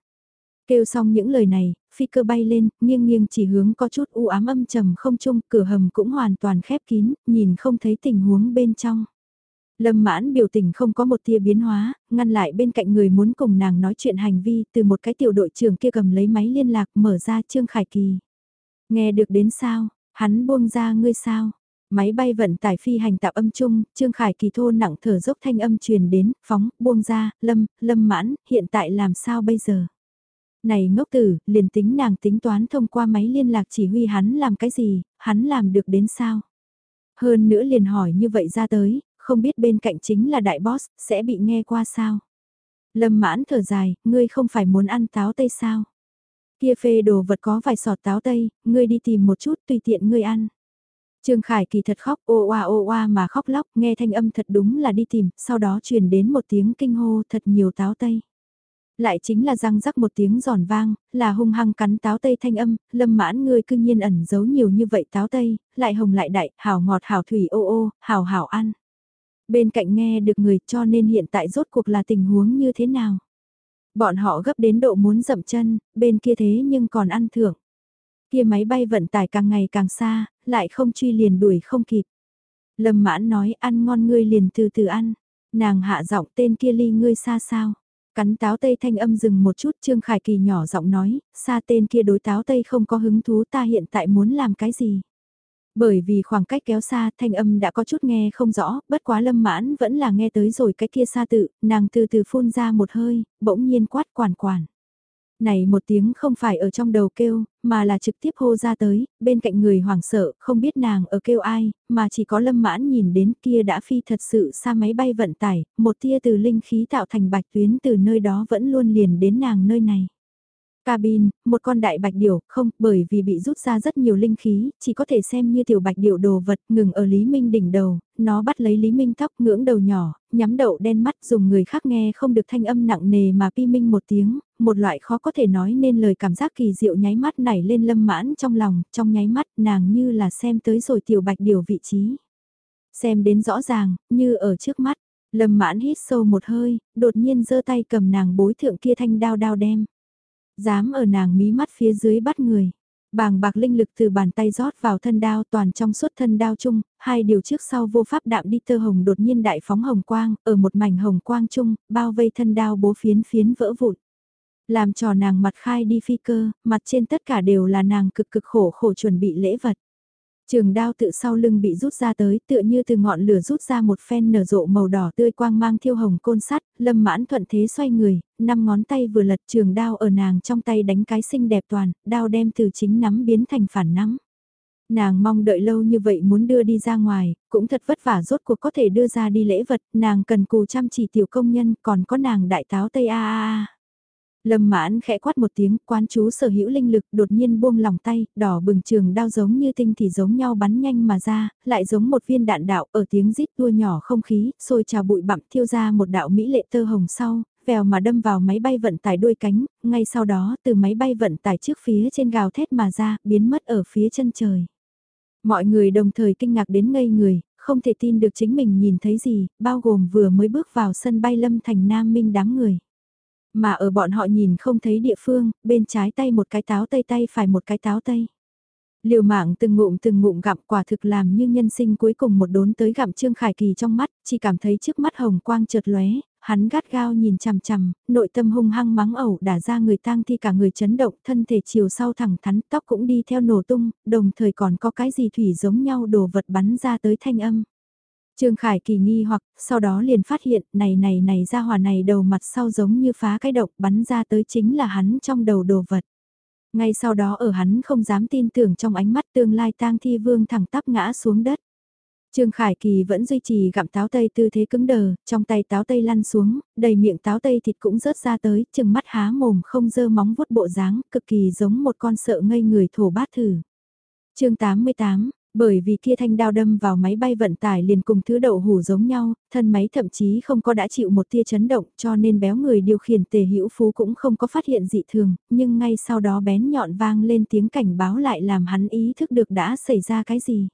Kêu xong những lời này, phi cơ bay lên, nghiêng nghiêng chỉ hướng có chút u ám âm trầm không chung, cửa hầm cũng hoàn toàn khép kín, nhìn không thấy tình huống bên trong. Lâm mãn biểu tình không có một tia biến hóa, ngăn lại bên cạnh người muốn cùng nàng nói chuyện hành vi từ một cái tiểu đội trưởng kia cầm lấy máy liên lạc mở ra Trương Khải Kỳ. Nghe được đến sao, hắn buông ra ngươi sao. Máy bay vận tải phi hành tạp âm chung, Trương Khải kỳ thô nặng thở dốc thanh âm truyền đến, phóng, buông ra, lâm, lâm mãn, hiện tại làm sao bây giờ? Này ngốc tử, liền tính nàng tính toán thông qua máy liên lạc chỉ huy hắn làm cái gì, hắn làm được đến sao? Hơn nữa liền hỏi như vậy ra tới, không biết bên cạnh chính là đại boss, sẽ bị nghe qua sao? Lâm mãn thở dài, ngươi không phải muốn ăn táo tây sao? Kia phê đồ vật có vài sọt táo tây, ngươi đi tìm một chút tùy tiện ngươi ăn. Trương Khải Kỳ thật khóc ô oa ô oa mà khóc lóc, nghe thanh âm thật đúng là đi tìm, sau đó truyền đến một tiếng kinh hô thật nhiều táo tây. Lại chính là răng rắc một tiếng giòn vang, là hung hăng cắn táo tây thanh âm, lâm mãn ngươi cư nhiên ẩn giấu nhiều như vậy táo tây, lại hồng lại đại, hảo ngọt hảo thủy ô ô, hảo hảo ăn. Bên cạnh nghe được người cho nên hiện tại rốt cuộc là tình huống như thế nào. Bọn họ gấp đến độ muốn dậm chân, bên kia thế nhưng còn ăn thưởng. Kia máy bay vận tải càng ngày càng xa, lại không truy liền đuổi không kịp. Lâm mãn nói ăn ngon ngươi liền từ từ ăn. Nàng hạ giọng tên kia ly ngươi xa sao. Cắn táo tây thanh âm dừng một chút Trương Khải Kỳ nhỏ giọng nói, xa tên kia đối táo tây không có hứng thú ta hiện tại muốn làm cái gì. Bởi vì khoảng cách kéo xa thanh âm đã có chút nghe không rõ, bất quá lâm mãn vẫn là nghe tới rồi cái kia xa tự, nàng từ từ phun ra một hơi, bỗng nhiên quát quản quản. Này một tiếng không phải ở trong đầu kêu, mà là trực tiếp hô ra tới, bên cạnh người hoảng sợ, không biết nàng ở kêu ai, mà chỉ có lâm mãn nhìn đến kia đã phi thật sự xa máy bay vận tải, một tia từ linh khí tạo thành bạch tuyến từ nơi đó vẫn luôn liền đến nàng nơi này. Cabin, một con đại bạch điểu, không, bởi vì bị rút ra rất nhiều linh khí, chỉ có thể xem như tiểu bạch điểu đồ vật, ngừng ở Lý Minh đỉnh đầu, nó bắt lấy Lý Minh tóc ngưỡng đầu nhỏ, nhắm đậu đen mắt dùng người khác nghe không được thanh âm nặng nề mà pi minh một tiếng, một loại khó có thể nói nên lời cảm giác kỳ diệu nháy mắt nảy lên lâm mãn trong lòng, trong nháy mắt nàng như là xem tới rồi tiểu bạch điểu vị trí. Xem đến rõ ràng, như ở trước mắt, lâm mãn hít sâu một hơi, đột nhiên giơ tay cầm nàng bối thượng kia thanh đao đao đem. Dám ở nàng mí mắt phía dưới bắt người. Bàng bạc linh lực từ bàn tay rót vào thân đao toàn trong suốt thân đao chung, hai điều trước sau vô pháp đạm đi tơ hồng đột nhiên đại phóng hồng quang, ở một mảnh hồng quang chung, bao vây thân đao bố phiến phiến vỡ vụn. Làm trò nàng mặt khai đi phi cơ, mặt trên tất cả đều là nàng cực cực khổ khổ chuẩn bị lễ vật. Trường đao tự sau lưng bị rút ra tới tựa như từ ngọn lửa rút ra một phen nở rộ màu đỏ tươi quang mang thiêu hồng côn sắt, lâm mãn thuận thế xoay người, năm ngón tay vừa lật trường đao ở nàng trong tay đánh cái xinh đẹp toàn, đao đem từ chính nắm biến thành phản nắm. Nàng mong đợi lâu như vậy muốn đưa đi ra ngoài, cũng thật vất vả rốt cuộc có thể đưa ra đi lễ vật, nàng cần cù chăm chỉ tiểu công nhân, còn có nàng đại táo Tây A A A. Lâm mãn khẽ quát một tiếng, quán chú sở hữu linh lực đột nhiên buông lòng tay, đỏ bừng trường đao giống như tinh thì giống nhau bắn nhanh mà ra, lại giống một viên đạn đạo ở tiếng rít tua nhỏ không khí, sôi trào bụi bặm thiêu ra một đạo mỹ lệ tơ hồng sau, vèo mà đâm vào máy bay vận tải đuôi cánh, ngay sau đó từ máy bay vận tải trước phía trên gào thét mà ra, biến mất ở phía chân trời. Mọi người đồng thời kinh ngạc đến ngây người, không thể tin được chính mình nhìn thấy gì, bao gồm vừa mới bước vào sân bay lâm thành Nam Minh đám người. Mà ở bọn họ nhìn không thấy địa phương, bên trái tay một cái táo tây tay phải một cái táo tây. Liều mạng từng ngụm từng ngụm gặm quả thực làm như nhân sinh cuối cùng một đốn tới gặm Trương Khải Kỳ trong mắt, chỉ cảm thấy trước mắt hồng quang chợt lóe, hắn gắt gao nhìn chằm chằm, nội tâm hung hăng mắng ẩu đả ra người tang thi cả người chấn động, thân thể chiều sau thẳng thắn, tóc cũng đi theo nổ tung, đồng thời còn có cái gì thủy giống nhau đồ vật bắn ra tới thanh âm. Trương Khải kỳ nghi hoặc, sau đó liền phát hiện, này này này ra hỏa này đầu mặt sau giống như phá cái độc bắn ra tới chính là hắn trong đầu đồ vật. Ngay sau đó ở hắn không dám tin tưởng trong ánh mắt tương lai tang thi vương thẳng tắp ngã xuống đất. Trương Khải Kỳ vẫn duy trì gặm táo tây tư thế cứng đờ, trong tay táo tây lăn xuống, đầy miệng táo tây thịt cũng rớt ra tới, chừng mắt há mồm không dơ móng vuốt bộ dáng, cực kỳ giống một con sợ ngây người thổ bát thử. chương 88, bởi vì kia thanh đao đâm vào máy bay vận tải liền cùng thứ đậu hủ giống nhau, thân máy thậm chí không có đã chịu một tia chấn động cho nên béo người điều khiển tề hữu phú cũng không có phát hiện dị thường, nhưng ngay sau đó bén nhọn vang lên tiếng cảnh báo lại làm hắn ý thức được đã xảy ra cái gì.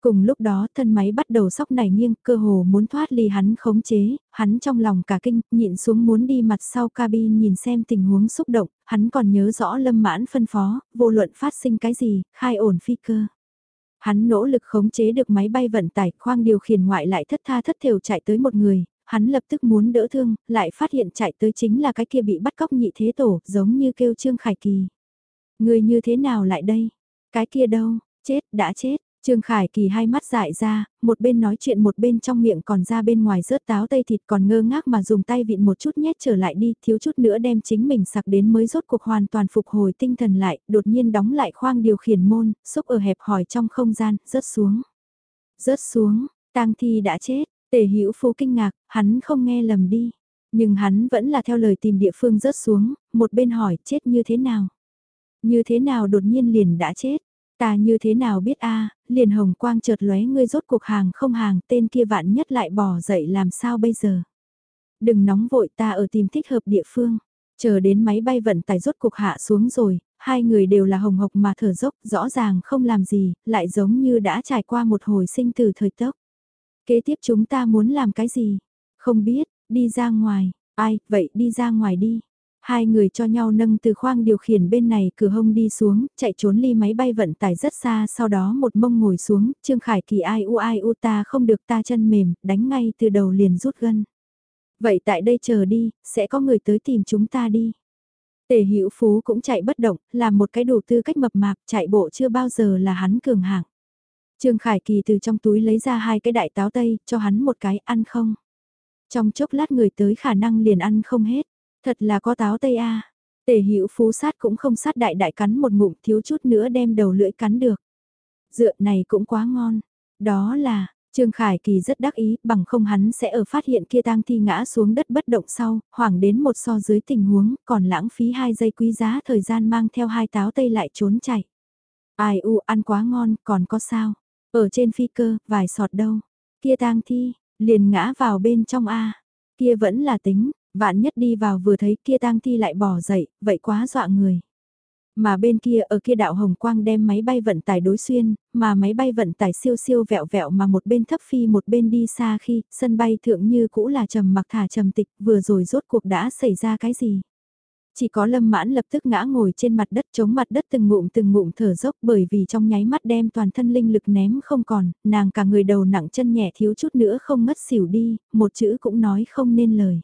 Cùng lúc đó thân máy bắt đầu sóc nảy nghiêng, cơ hồ muốn thoát ly hắn khống chế, hắn trong lòng cả kinh, nhịn xuống muốn đi mặt sau cabin nhìn xem tình huống xúc động, hắn còn nhớ rõ lâm mãn phân phó, vô luận phát sinh cái gì, khai ổn phi cơ. Hắn nỗ lực khống chế được máy bay vận tải, khoang điều khiển ngoại lại thất tha thất thều chạy tới một người, hắn lập tức muốn đỡ thương, lại phát hiện chạy tới chính là cái kia bị bắt cóc nhị thế tổ, giống như kêu Trương Khải Kỳ. Người như thế nào lại đây? Cái kia đâu? Chết, đã chết. Trương Khải Kỳ hai mắt dại ra, một bên nói chuyện một bên trong miệng còn ra bên ngoài rớt táo tây thịt còn ngơ ngác mà dùng tay vịn một chút nhét trở lại đi, thiếu chút nữa đem chính mình sặc đến mới rốt cuộc hoàn toàn phục hồi tinh thần lại, đột nhiên đóng lại khoang điều khiển môn, xúc ở hẹp hỏi trong không gian, rớt xuống. Rớt xuống, tang thi đã chết, tề hữu phú kinh ngạc, hắn không nghe lầm đi. Nhưng hắn vẫn là theo lời tìm địa phương rớt xuống, một bên hỏi chết như thế nào. Như thế nào đột nhiên liền đã chết? Ta như thế nào biết a liền hồng quang chợt lóe ngươi rốt cuộc hàng không hàng tên kia vạn nhất lại bỏ dậy làm sao bây giờ? Đừng nóng vội ta ở tìm thích hợp địa phương. Chờ đến máy bay vận tải rốt cuộc hạ xuống rồi, hai người đều là hồng hộc mà thở dốc, rõ ràng không làm gì, lại giống như đã trải qua một hồi sinh từ thời tốc. Kế tiếp chúng ta muốn làm cái gì? Không biết, đi ra ngoài, ai, vậy đi ra ngoài đi. Hai người cho nhau nâng từ khoang điều khiển bên này cửa hông đi xuống, chạy trốn ly máy bay vận tải rất xa sau đó một mông ngồi xuống, Trương Khải Kỳ ai u ai u ta không được ta chân mềm, đánh ngay từ đầu liền rút gân. Vậy tại đây chờ đi, sẽ có người tới tìm chúng ta đi. Tề Hữu Phú cũng chạy bất động, làm một cái đủ tư cách mập mạp, chạy bộ chưa bao giờ là hắn cường hạng. Trương Khải Kỳ từ trong túi lấy ra hai cái đại táo tây, cho hắn một cái ăn không. Trong chốc lát người tới khả năng liền ăn không hết, thật là có táo tây a. Tề Hữu Phú sát cũng không sát đại đại cắn một ngụm thiếu chút nữa đem đầu lưỡi cắn được. Dựa này cũng quá ngon. Đó là, Trương Khải Kỳ rất đắc ý, bằng không hắn sẽ ở phát hiện kia tang thi ngã xuống đất bất động sau, hoảng đến một so dưới tình huống, còn lãng phí hai giây quý giá thời gian mang theo hai táo tây lại trốn chạy. Ai u ăn quá ngon, còn có sao? Ở trên phi cơ, vài sọt đâu? Kia tang thi, liền ngã vào bên trong A. Kia vẫn là tính, vạn nhất đi vào vừa thấy kia tang thi lại bỏ dậy, vậy quá dọa người. Mà bên kia ở kia đạo Hồng Quang đem máy bay vận tải đối xuyên, mà máy bay vận tải siêu siêu vẹo vẹo mà một bên thấp phi một bên đi xa khi sân bay thượng như cũ là trầm mặc thả trầm tịch vừa rồi rốt cuộc đã xảy ra cái gì. Chỉ có lâm mãn lập tức ngã ngồi trên mặt đất chống mặt đất từng ngụm từng ngụm thở dốc bởi vì trong nháy mắt đem toàn thân linh lực ném không còn, nàng cả người đầu nặng chân nhẹ thiếu chút nữa không ngất xỉu đi, một chữ cũng nói không nên lời.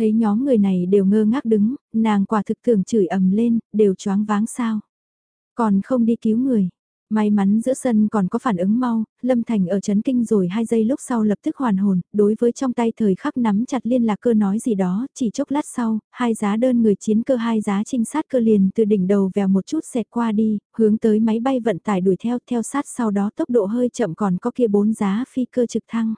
Thấy nhóm người này đều ngơ ngác đứng, nàng quả thực thường chửi ầm lên, đều choáng váng sao. Còn không đi cứu người. May mắn giữa sân còn có phản ứng mau, Lâm Thành ở chấn kinh rồi hai giây lúc sau lập tức hoàn hồn, đối với trong tay thời khắc nắm chặt liên lạc cơ nói gì đó, chỉ chốc lát sau, hai giá đơn người chiến cơ hai giá trinh sát cơ liền từ đỉnh đầu vèo một chút xẹt qua đi, hướng tới máy bay vận tải đuổi theo theo sát sau đó tốc độ hơi chậm còn có kia bốn giá phi cơ trực thăng.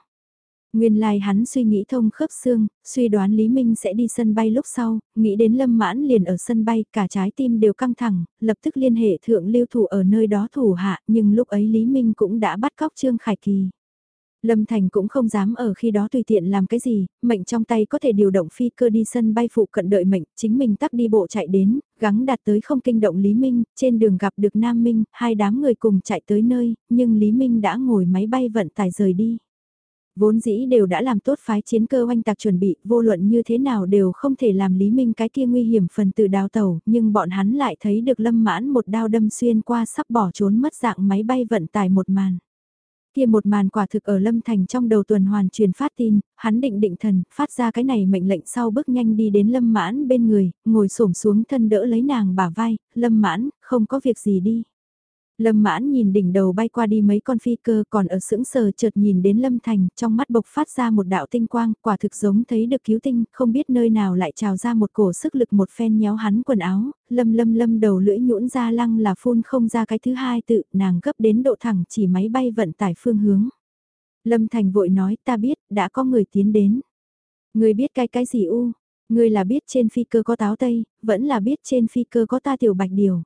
Nguyên lai like hắn suy nghĩ thông khớp xương, suy đoán Lý Minh sẽ đi sân bay lúc sau, nghĩ đến Lâm Mãn liền ở sân bay, cả trái tim đều căng thẳng, lập tức liên hệ thượng lưu thủ ở nơi đó thủ hạ, nhưng lúc ấy Lý Minh cũng đã bắt cóc Trương Khải Kỳ. Lâm Thành cũng không dám ở khi đó tùy tiện làm cái gì, mệnh trong tay có thể điều động phi cơ đi sân bay phụ cận đợi mệnh, chính mình tắc đi bộ chạy đến, gắng đạt tới không kinh động Lý Minh, trên đường gặp được Nam Minh, hai đám người cùng chạy tới nơi, nhưng Lý Minh đã ngồi máy bay vận tải rời đi. Vốn dĩ đều đã làm tốt phái chiến cơ oanh tạc chuẩn bị, vô luận như thế nào đều không thể làm Lý Minh cái kia nguy hiểm phần từ đào tàu, nhưng bọn hắn lại thấy được lâm mãn một đao đâm xuyên qua sắp bỏ trốn mất dạng máy bay vận tải một màn. Kia một màn quả thực ở Lâm Thành trong đầu tuần hoàn truyền phát tin, hắn định định thần, phát ra cái này mệnh lệnh sau bước nhanh đi đến Lâm Mãn bên người, ngồi xổm xuống thân đỡ lấy nàng bả vai, Lâm Mãn, không có việc gì đi. Lâm mãn nhìn đỉnh đầu bay qua đi mấy con phi cơ còn ở sững sờ chợt nhìn đến Lâm Thành, trong mắt bộc phát ra một đạo tinh quang, quả thực giống thấy được cứu tinh, không biết nơi nào lại trào ra một cổ sức lực một phen nhéo hắn quần áo, lâm lâm lâm đầu lưỡi nhũn ra lăng là phun không ra cái thứ hai tự, nàng gấp đến độ thẳng chỉ máy bay vận tải phương hướng. Lâm Thành vội nói ta biết, đã có người tiến đến. Người biết cái cái gì u? Người là biết trên phi cơ có táo tây, vẫn là biết trên phi cơ có ta tiểu bạch điều.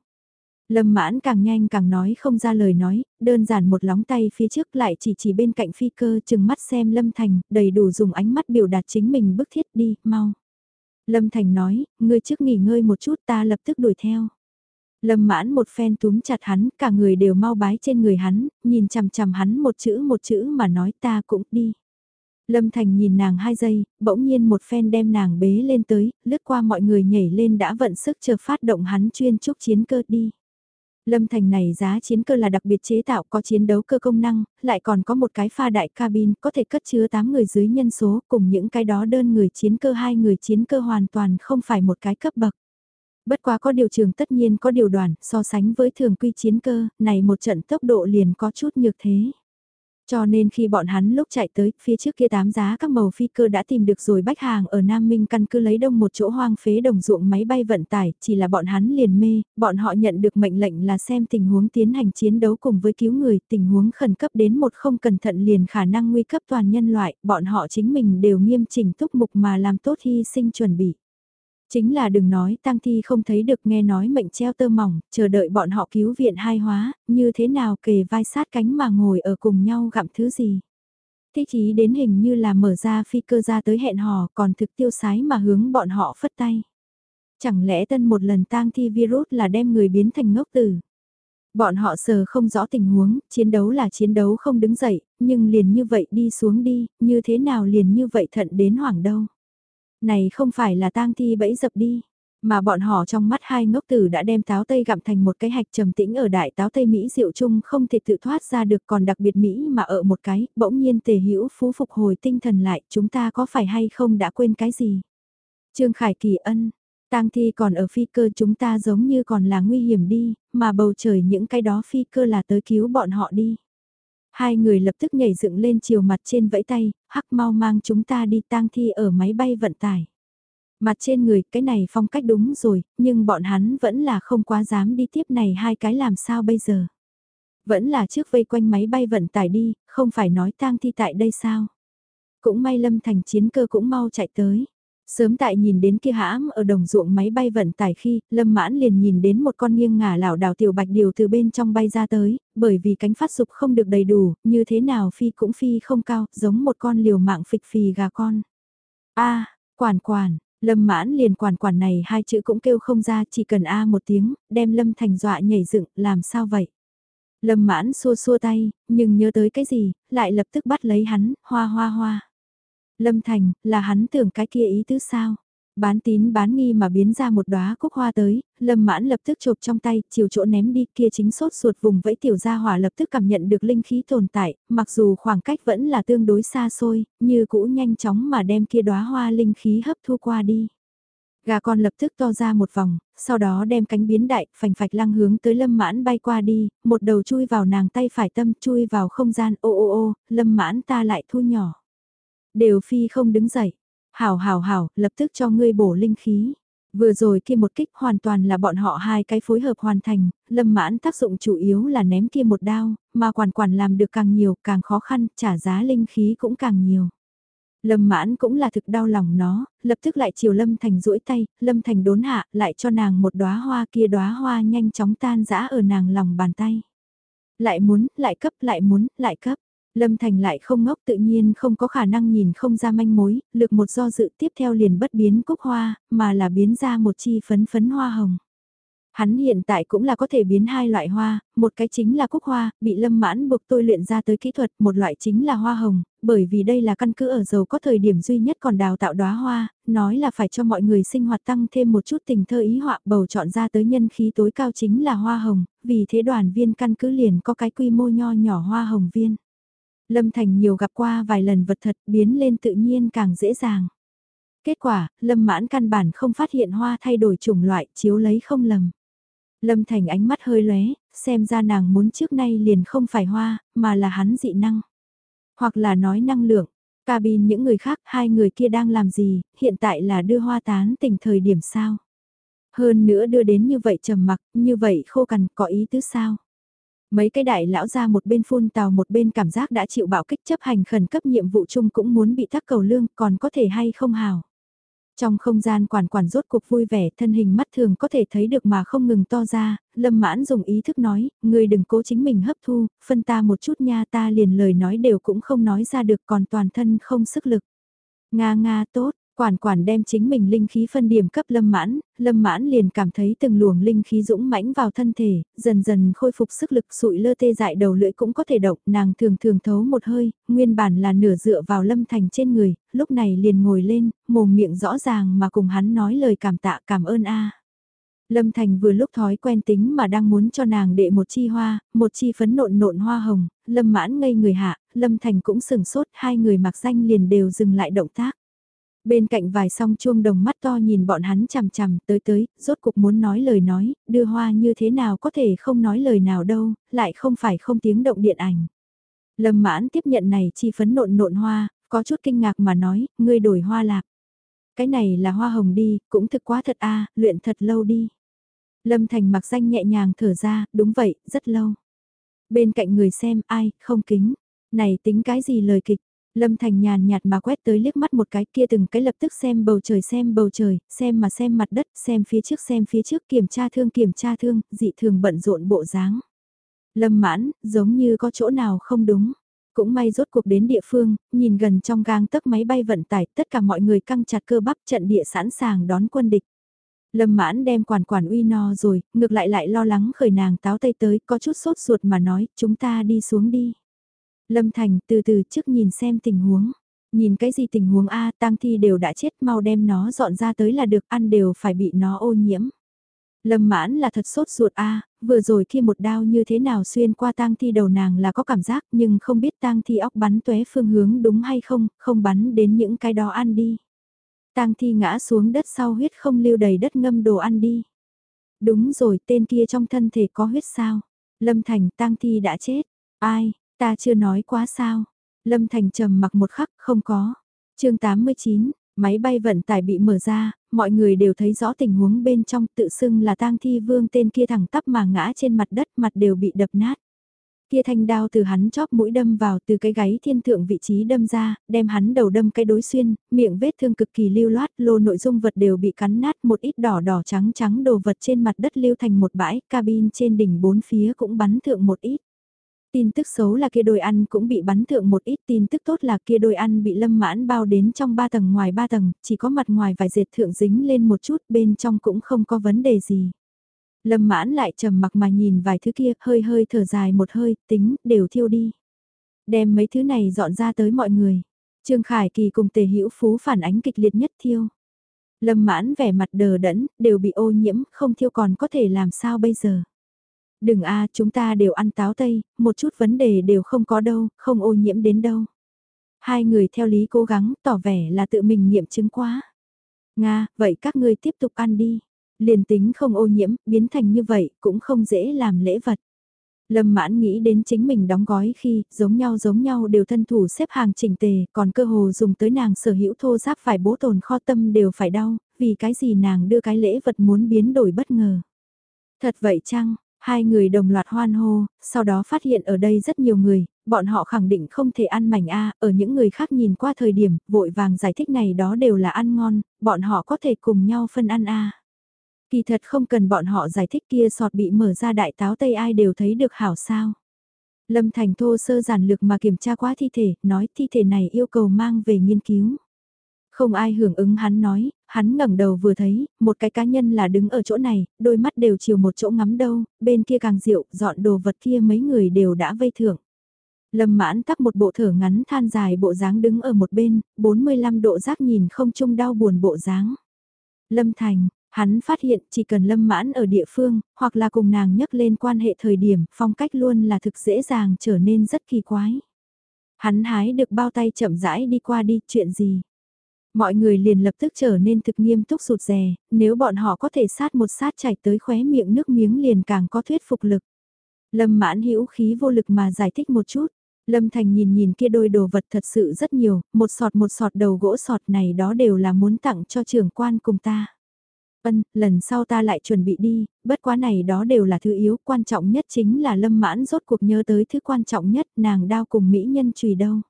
Lâm mãn càng nhanh càng nói không ra lời nói, đơn giản một lóng tay phía trước lại chỉ chỉ bên cạnh phi cơ chừng mắt xem Lâm Thành, đầy đủ dùng ánh mắt biểu đạt chính mình bức thiết đi, mau. Lâm Thành nói, ngươi trước nghỉ ngơi một chút ta lập tức đuổi theo. Lâm mãn một phen túm chặt hắn, cả người đều mau bái trên người hắn, nhìn chằm chằm hắn một chữ một chữ mà nói ta cũng đi. Lâm Thành nhìn nàng hai giây, bỗng nhiên một phen đem nàng bế lên tới, lướt qua mọi người nhảy lên đã vận sức chờ phát động hắn chuyên trúc chiến cơ đi. Lâm Thành này giá chiến cơ là đặc biệt chế tạo có chiến đấu cơ công năng, lại còn có một cái pha đại cabin có thể cất chứa 8 người dưới nhân số cùng những cái đó đơn người chiến cơ hai người chiến cơ hoàn toàn không phải một cái cấp bậc. Bất quá có điều trường tất nhiên có điều đoàn so sánh với thường quy chiến cơ, này một trận tốc độ liền có chút nhược thế. Cho nên khi bọn hắn lúc chạy tới, phía trước kia tám giá các màu phi cơ đã tìm được rồi bách hàng ở Nam Minh căn cứ lấy đông một chỗ hoang phế đồng ruộng máy bay vận tải, chỉ là bọn hắn liền mê, bọn họ nhận được mệnh lệnh là xem tình huống tiến hành chiến đấu cùng với cứu người, tình huống khẩn cấp đến một không cẩn thận liền khả năng nguy cấp toàn nhân loại, bọn họ chính mình đều nghiêm chỉnh túc mục mà làm tốt hy sinh chuẩn bị. Chính là đừng nói tang thi không thấy được nghe nói mệnh treo tơ mỏng, chờ đợi bọn họ cứu viện hai hóa, như thế nào kề vai sát cánh mà ngồi ở cùng nhau gặm thứ gì. Thích ý đến hình như là mở ra phi cơ ra tới hẹn hò còn thực tiêu sái mà hướng bọn họ phất tay. Chẳng lẽ tân một lần tang thi virus là đem người biến thành ngốc tử. Bọn họ sờ không rõ tình huống, chiến đấu là chiến đấu không đứng dậy, nhưng liền như vậy đi xuống đi, như thế nào liền như vậy thận đến hoảng đâu. Này không phải là tang thi bẫy dập đi, mà bọn họ trong mắt hai ngốc tử đã đem táo tây gặm thành một cái hạch trầm tĩnh ở đại táo tây Mỹ rượu chung không thể tự thoát ra được còn đặc biệt Mỹ mà ở một cái, bỗng nhiên tề hữu phú phục hồi tinh thần lại, chúng ta có phải hay không đã quên cái gì? Trương Khải Kỳ ân, tang thi còn ở phi cơ chúng ta giống như còn là nguy hiểm đi, mà bầu trời những cái đó phi cơ là tới cứu bọn họ đi. Hai người lập tức nhảy dựng lên chiều mặt trên vẫy tay, hắc mau mang chúng ta đi tang thi ở máy bay vận tải. Mặt trên người, cái này phong cách đúng rồi, nhưng bọn hắn vẫn là không quá dám đi tiếp này hai cái làm sao bây giờ. Vẫn là trước vây quanh máy bay vận tải đi, không phải nói tang thi tại đây sao. Cũng may lâm thành chiến cơ cũng mau chạy tới. Sớm tại nhìn đến kia hãm ở đồng ruộng máy bay vận tải khi, Lâm Mãn liền nhìn đến một con nghiêng ngả lảo đảo tiểu bạch điều từ bên trong bay ra tới, bởi vì cánh phát dục không được đầy đủ, như thế nào phi cũng phi không cao, giống một con liều mạng phịch phì gà con. a quản quản, Lâm Mãn liền quản quản này hai chữ cũng kêu không ra, chỉ cần a một tiếng, đem Lâm Thành dọa nhảy dựng, làm sao vậy? Lâm Mãn xua xua tay, nhưng nhớ tới cái gì, lại lập tức bắt lấy hắn, hoa hoa hoa. Lâm Thành, là hắn tưởng cái kia ý tứ sao? Bán tín bán nghi mà biến ra một đóa cúc hoa tới, Lâm Mãn lập tức chộp trong tay, chiều chỗ ném đi kia chính sốt ruột vùng vẫy tiểu gia hỏa lập tức cảm nhận được linh khí tồn tại, mặc dù khoảng cách vẫn là tương đối xa xôi, như cũ nhanh chóng mà đem kia đóa hoa linh khí hấp thu qua đi. Gà con lập tức to ra một vòng, sau đó đem cánh biến đại, phành phạch lăng hướng tới lâm mãn bay qua đi, một đầu chui vào nàng tay phải tâm, chui vào không gian, ô ô ô, lâm mãn ta lại thu nhỏ. Đều phi không đứng dậy. Hảo hảo hảo, lập tức cho ngươi bổ linh khí. Vừa rồi kia một kích hoàn toàn là bọn họ hai cái phối hợp hoàn thành, lâm mãn tác dụng chủ yếu là ném kia một đao, mà quản quản làm được càng nhiều, càng khó khăn, trả giá linh khí cũng càng nhiều. Lâm mãn cũng là thực đau lòng nó, lập tức lại chiều Lâm Thành duỗi tay, Lâm Thành đốn hạ, lại cho nàng một đóa hoa kia đóa hoa nhanh chóng tan rã ở nàng lòng bàn tay. Lại muốn, lại cấp, lại muốn, lại cấp. Lâm Thành lại không ngốc tự nhiên không có khả năng nhìn không ra manh mối, lực một do dự tiếp theo liền bất biến cúc hoa, mà là biến ra một chi phấn phấn hoa hồng. Hắn hiện tại cũng là có thể biến hai loại hoa, một cái chính là cúc hoa, bị lâm mãn buộc tôi luyện ra tới kỹ thuật, một loại chính là hoa hồng, bởi vì đây là căn cứ ở dầu có thời điểm duy nhất còn đào tạo đóa hoa, nói là phải cho mọi người sinh hoạt tăng thêm một chút tình thơ ý họa bầu chọn ra tới nhân khí tối cao chính là hoa hồng, vì thế đoàn viên căn cứ liền có cái quy mô nho nhỏ hoa hồng viên. Lâm Thành nhiều gặp qua vài lần vật thật biến lên tự nhiên càng dễ dàng. Kết quả, Lâm mãn căn bản không phát hiện hoa thay đổi chủng loại chiếu lấy không lầm. Lâm Thành ánh mắt hơi lóe, xem ra nàng muốn trước nay liền không phải hoa, mà là hắn dị năng. Hoặc là nói năng lượng, cabin những người khác hai người kia đang làm gì, hiện tại là đưa hoa tán tình thời điểm sao. Hơn nữa đưa đến như vậy trầm mặc, như vậy khô cằn có ý tứ sao. Mấy cái đại lão ra một bên phun tàu một bên cảm giác đã chịu bạo kích chấp hành khẩn cấp nhiệm vụ chung cũng muốn bị tắc cầu lương còn có thể hay không hào. Trong không gian quản quản rốt cuộc vui vẻ thân hình mắt thường có thể thấy được mà không ngừng to ra, lâm mãn dùng ý thức nói, người đừng cố chính mình hấp thu, phân ta một chút nha ta liền lời nói đều cũng không nói ra được còn toàn thân không sức lực. Nga nga tốt, Quản quản đem chính mình linh khí phân điểm cấp lâm mãn, lâm mãn liền cảm thấy từng luồng linh khí dũng mãnh vào thân thể, dần dần khôi phục sức lực sụi lơ tê dại đầu lưỡi cũng có thể động, nàng thường thường thấu một hơi, nguyên bản là nửa dựa vào lâm thành trên người, lúc này liền ngồi lên, mồm miệng rõ ràng mà cùng hắn nói lời cảm tạ cảm ơn a. Lâm Thành vừa lúc thói quen tính mà đang muốn cho nàng đệ một chi hoa, một chi phấn nộn nộn hoa hồng, Lâm mãn ngây người hạ, Lâm Thành cũng sừng sốt, hai người mặc danh liền đều dừng lại động tác. Bên cạnh vài song chuông đồng mắt to nhìn bọn hắn chằm chằm tới tới, rốt cục muốn nói lời nói, đưa hoa như thế nào có thể không nói lời nào đâu, lại không phải không tiếng động điện ảnh. Lâm mãn tiếp nhận này chi phấn nộn nộn hoa, có chút kinh ngạc mà nói, ngươi đổi hoa lạc. Cái này là hoa hồng đi, cũng thực quá thật a luyện thật lâu đi. Lâm Thành mặc danh nhẹ nhàng thở ra, đúng vậy, rất lâu. Bên cạnh người xem, ai, không kính. Này tính cái gì lời kịch, Lâm Thành nhàn nhạt mà quét tới liếc mắt một cái kia từng cái lập tức xem bầu trời xem bầu trời, xem mà xem mặt đất, xem phía trước xem phía trước kiểm tra thương kiểm tra thương, dị thường bận rộn bộ dáng. Lâm mãn, giống như có chỗ nào không đúng. Cũng may rốt cuộc đến địa phương, nhìn gần trong gang tấc máy bay vận tải, tất cả mọi người căng chặt cơ bắp trận địa sẵn sàng đón quân địch. Lâm mãn đem quản quản uy no rồi, ngược lại lại lo lắng khởi nàng táo tây tới, có chút sốt ruột mà nói, chúng ta đi xuống đi. Lâm Thành từ từ trước nhìn xem tình huống. Nhìn cái gì tình huống A tang thi đều đã chết mau đem nó dọn ra tới là được ăn đều phải bị nó ô nhiễm. Lâm mãn là thật sốt ruột A, vừa rồi khi một đao như thế nào xuyên qua tang thi đầu nàng là có cảm giác nhưng không biết tang thi óc bắn tuế phương hướng đúng hay không, không bắn đến những cái đó ăn đi. Tang thi ngã xuống đất sau huyết không lưu đầy đất ngâm đồ ăn đi. Đúng rồi tên kia trong thân thể có huyết sao. Lâm Thành tang thi đã chết. Ai, Ta chưa nói quá sao. Lâm Thành trầm mặc một khắc, không có. chương 89, máy bay vận tải bị mở ra, mọi người đều thấy rõ tình huống bên trong tự xưng là tang thi vương tên kia thẳng tắp mà ngã trên mặt đất mặt đều bị đập nát. Kia thanh đao từ hắn chóp mũi đâm vào từ cái gáy thiên thượng vị trí đâm ra, đem hắn đầu đâm cái đối xuyên, miệng vết thương cực kỳ lưu loát, lô nội dung vật đều bị cắn nát một ít đỏ đỏ trắng trắng đồ vật trên mặt đất lưu thành một bãi, cabin trên đỉnh bốn phía cũng bắn thượng một ít. Tin tức xấu là kia đôi ăn cũng bị bắn thượng một ít tin tức tốt là kia đôi ăn bị lâm mãn bao đến trong ba tầng ngoài ba tầng, chỉ có mặt ngoài vài dệt thượng dính lên một chút bên trong cũng không có vấn đề gì. Lâm mãn lại trầm mặc mà nhìn vài thứ kia hơi hơi thở dài một hơi tính đều thiêu đi. Đem mấy thứ này dọn ra tới mọi người. Trương Khải Kỳ cùng Tề Hữu Phú phản ánh kịch liệt nhất thiêu. Lâm mãn vẻ mặt đờ đẫn, đều bị ô nhiễm, không thiêu còn có thể làm sao bây giờ. Đừng a chúng ta đều ăn táo tây, một chút vấn đề đều không có đâu, không ô nhiễm đến đâu. Hai người theo lý cố gắng tỏ vẻ là tự mình nghiệm chứng quá. Nga, vậy các ngươi tiếp tục ăn đi. Liền tính không ô nhiễm, biến thành như vậy cũng không dễ làm lễ vật. Lâm mãn nghĩ đến chính mình đóng gói khi, giống nhau giống nhau đều thân thủ xếp hàng chỉnh tề, còn cơ hồ dùng tới nàng sở hữu thô giáp phải bố tồn kho tâm đều phải đau, vì cái gì nàng đưa cái lễ vật muốn biến đổi bất ngờ. Thật vậy chăng, Hai người đồng loạt hoan hô, sau đó phát hiện ở đây rất nhiều người, bọn họ khẳng định không thể ăn mảnh A, ở những người khác nhìn qua thời điểm, vội vàng giải thích này đó đều là ăn ngon, bọn họ có thể cùng nhau phân ăn A. Kỳ thật không cần bọn họ giải thích kia sọt bị mở ra đại táo Tây ai đều thấy được hảo sao. Lâm Thành thô sơ giản lược mà kiểm tra quá thi thể, nói thi thể này yêu cầu mang về nghiên cứu. Không ai hưởng ứng hắn nói, hắn ngẩng đầu vừa thấy, một cái cá nhân là đứng ở chỗ này, đôi mắt đều chiều một chỗ ngắm đâu, bên kia càng rượu, dọn đồ vật kia mấy người đều đã vây thưởng. Lâm mãn tắc một bộ thở ngắn than dài bộ dáng đứng ở một bên, 45 độ giác nhìn không chung đau buồn bộ dáng. Lâm Thành, hắn phát hiện chỉ cần lâm mãn ở địa phương, hoặc là cùng nàng nhắc lên quan hệ thời điểm, phong cách luôn là thực dễ dàng trở nên rất kỳ quái. Hắn hái được bao tay chậm rãi đi qua đi, chuyện gì? Mọi người liền lập tức trở nên thực nghiêm túc sụt rè, nếu bọn họ có thể sát một sát chảy tới khóe miệng nước miếng liền càng có thuyết phục lực. Lâm mãn hữu khí vô lực mà giải thích một chút. Lâm Thành nhìn nhìn kia đôi đồ vật thật sự rất nhiều, một sọt một sọt đầu gỗ sọt này đó đều là muốn tặng cho trưởng quan cùng ta. vân lần sau ta lại chuẩn bị đi, bất quá này đó đều là thứ yếu, quan trọng nhất chính là lâm mãn rốt cuộc nhớ tới thứ quan trọng nhất nàng đao cùng mỹ nhân trùy đâu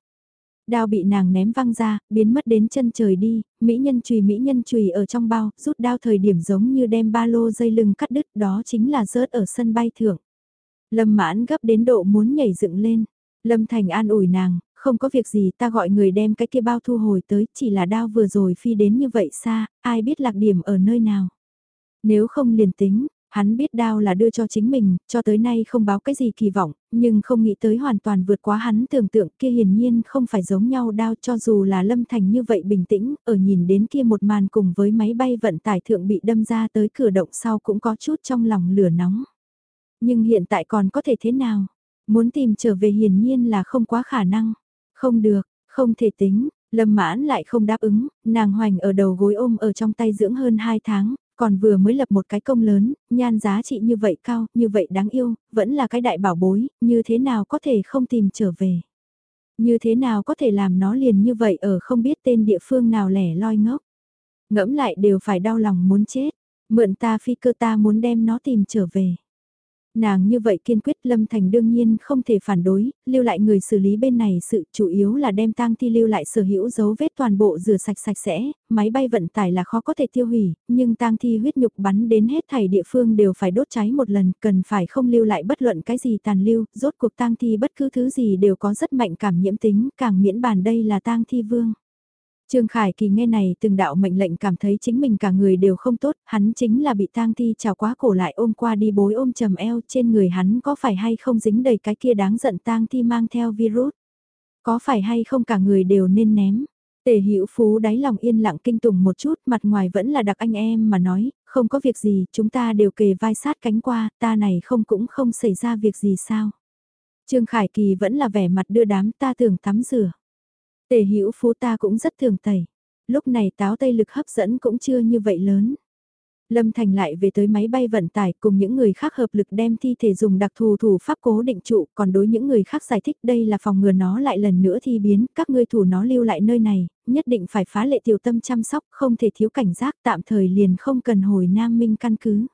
đao bị nàng ném văng ra, biến mất đến chân trời đi, mỹ nhân chùy mỹ nhân chùy ở trong bao, rút đao thời điểm giống như đem ba lô dây lưng cắt đứt đó chính là rớt ở sân bay thượng. Lâm mãn gấp đến độ muốn nhảy dựng lên, Lâm Thành an ủi nàng, không có việc gì ta gọi người đem cái kia bao thu hồi tới, chỉ là đao vừa rồi phi đến như vậy xa, ai biết lạc điểm ở nơi nào. Nếu không liền tính, Hắn biết đao là đưa cho chính mình, cho tới nay không báo cái gì kỳ vọng, nhưng không nghĩ tới hoàn toàn vượt quá hắn tưởng tượng kia hiển nhiên không phải giống nhau đao cho dù là lâm thành như vậy bình tĩnh, ở nhìn đến kia một màn cùng với máy bay vận tải thượng bị đâm ra tới cửa động sau cũng có chút trong lòng lửa nóng. Nhưng hiện tại còn có thể thế nào? Muốn tìm trở về hiển nhiên là không quá khả năng. Không được, không thể tính, Lâm mãn lại không đáp ứng, nàng hoành ở đầu gối ôm ở trong tay dưỡng hơn 2 tháng, còn vừa mới lập một cái công lớn, nhan giá trị như vậy cao, như vậy đáng yêu, vẫn là cái đại bảo bối, như thế nào có thể không tìm trở về. Như thế nào có thể làm nó liền như vậy ở không biết tên địa phương nào lẻ loi ngốc. Ngẫm lại đều phải đau lòng muốn chết, mượn ta phi cơ ta muốn đem nó tìm trở về. Nàng như vậy kiên quyết Lâm Thành đương nhiên không thể phản đối, lưu lại người xử lý bên này sự chủ yếu là đem tang thi lưu lại sở hữu dấu vết toàn bộ rửa sạch sạch sẽ, máy bay vận tải là khó có thể tiêu hủy, nhưng tang thi huyết nhục bắn đến hết thảy địa phương đều phải đốt cháy một lần, cần phải không lưu lại bất luận cái gì tàn lưu, rốt cuộc tang thi bất cứ thứ gì đều có rất mạnh cảm nhiễm tính, càng miễn bàn đây là tang thi vương. Trương Khải Kỳ nghe này từng đạo mệnh lệnh cảm thấy chính mình cả người đều không tốt, hắn chính là bị tang thi trào quá cổ lại ôm qua đi bối ôm trầm eo trên người hắn có phải hay không dính đầy cái kia đáng giận tang thi mang theo virus. Có phải hay không cả người đều nên ném. Tề Hữu Phú đáy lòng yên lặng kinh tủng một chút, mặt ngoài vẫn là đặc anh em mà nói, không có việc gì, chúng ta đều kề vai sát cánh qua, ta này không cũng không xảy ra việc gì sao. Trương Khải Kỳ vẫn là vẻ mặt đưa đám ta tưởng tắm rửa. Tề hữu phú ta cũng rất thường tẩy. Lúc này táo tây lực hấp dẫn cũng chưa như vậy lớn. Lâm Thành lại về tới máy bay vận tải cùng những người khác hợp lực đem thi thể dùng đặc thù thủ pháp cố định trụ, còn đối những người khác giải thích đây là phòng ngừa nó lại lần nữa thi biến, các ngươi thủ nó lưu lại nơi này, nhất định phải phá lệ tiểu tâm chăm sóc, không thể thiếu cảnh giác tạm thời liền không cần hồi Nam Minh căn cứ.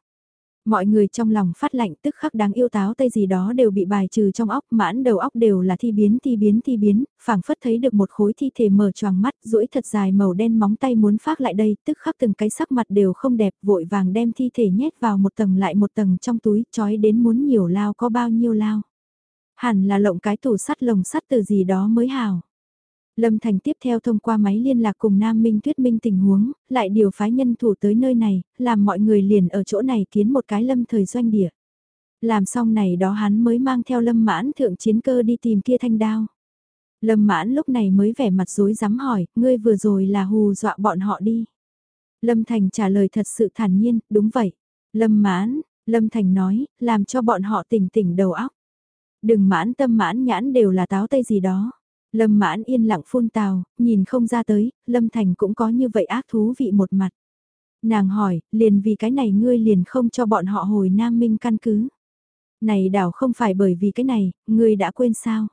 Mọi người trong lòng phát lạnh tức khắc đáng yêu táo tây gì đó đều bị bài trừ trong óc, mãn đầu óc đều là thi biến thi biến thi biến, phảng phất thấy được một khối thi thể mở choàng mắt, duỗi thật dài màu đen móng tay muốn phát lại đây, tức khắc từng cái sắc mặt đều không đẹp, vội vàng đem thi thể nhét vào một tầng lại một tầng trong túi, chói đến muốn nhiều lao có bao nhiêu lao. Hẳn là lộng cái tủ sắt lồng sắt từ gì đó mới hào. Lâm Thành tiếp theo thông qua máy liên lạc cùng Nam Minh thuyết minh tình huống, lại điều phái nhân thủ tới nơi này, làm mọi người liền ở chỗ này kiến một cái lâm thời doanh địa. Làm xong này đó hắn mới mang theo lâm mãn thượng chiến cơ đi tìm kia thanh đao. Lâm mãn lúc này mới vẻ mặt dối dám hỏi, ngươi vừa rồi là hù dọa bọn họ đi. Lâm Thành trả lời thật sự thản nhiên, đúng vậy. Lâm mãn, Lâm Thành nói, làm cho bọn họ tỉnh tỉnh đầu óc. Đừng mãn tâm mãn nhãn đều là táo tây gì đó. Lâm mãn yên lặng phun tào, nhìn không ra tới, Lâm Thành cũng có như vậy ác thú vị một mặt. Nàng hỏi, liền vì cái này ngươi liền không cho bọn họ hồi Nam Minh căn cứ. Này đảo không phải bởi vì cái này, ngươi đã quên sao.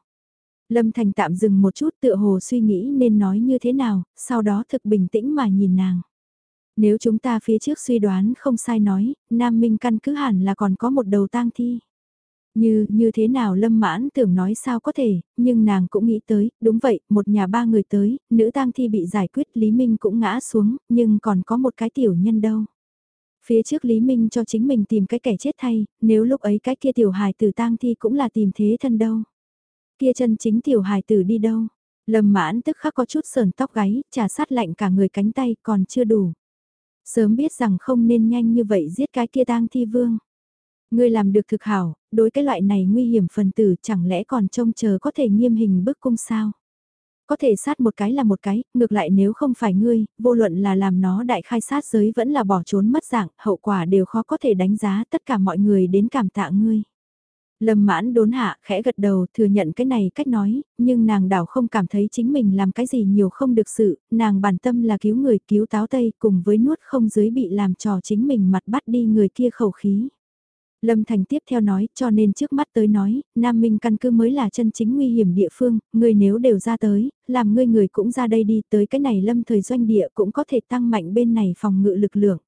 Lâm Thành tạm dừng một chút tựa hồ suy nghĩ nên nói như thế nào, sau đó thực bình tĩnh mà nhìn nàng. Nếu chúng ta phía trước suy đoán không sai nói, Nam Minh căn cứ hẳn là còn có một đầu tang thi. Như, như thế nào lâm mãn tưởng nói sao có thể, nhưng nàng cũng nghĩ tới, đúng vậy, một nhà ba người tới, nữ tang thi bị giải quyết Lý Minh cũng ngã xuống, nhưng còn có một cái tiểu nhân đâu. Phía trước Lý Minh cho chính mình tìm cái kẻ chết thay, nếu lúc ấy cái kia tiểu hài tử tang thi cũng là tìm thế thân đâu. Kia chân chính tiểu hài tử đi đâu. Lâm mãn tức khắc có chút sờn tóc gáy, trà sát lạnh cả người cánh tay còn chưa đủ. Sớm biết rằng không nên nhanh như vậy giết cái kia tang thi vương. Ngươi làm được thực hảo, đối cái loại này nguy hiểm phần tử chẳng lẽ còn trông chờ có thể nghiêm hình bức cung sao? Có thể sát một cái là một cái, ngược lại nếu không phải ngươi, vô luận là làm nó đại khai sát giới vẫn là bỏ trốn mất dạng, hậu quả đều khó có thể đánh giá tất cả mọi người đến cảm tạ ngươi. Lâm mãn đốn hạ, khẽ gật đầu, thừa nhận cái này cách nói, nhưng nàng đảo không cảm thấy chính mình làm cái gì nhiều không được sự, nàng bản tâm là cứu người cứu táo tây cùng với nuốt không dưới bị làm trò chính mình mặt bắt đi người kia khẩu khí. Lâm Thành tiếp theo nói, cho nên trước mắt tới nói, Nam Minh căn cứ mới là chân chính nguy hiểm địa phương, người nếu đều ra tới, làm ngươi người cũng ra đây đi, tới cái này lâm thời doanh địa cũng có thể tăng mạnh bên này phòng ngự lực lượng.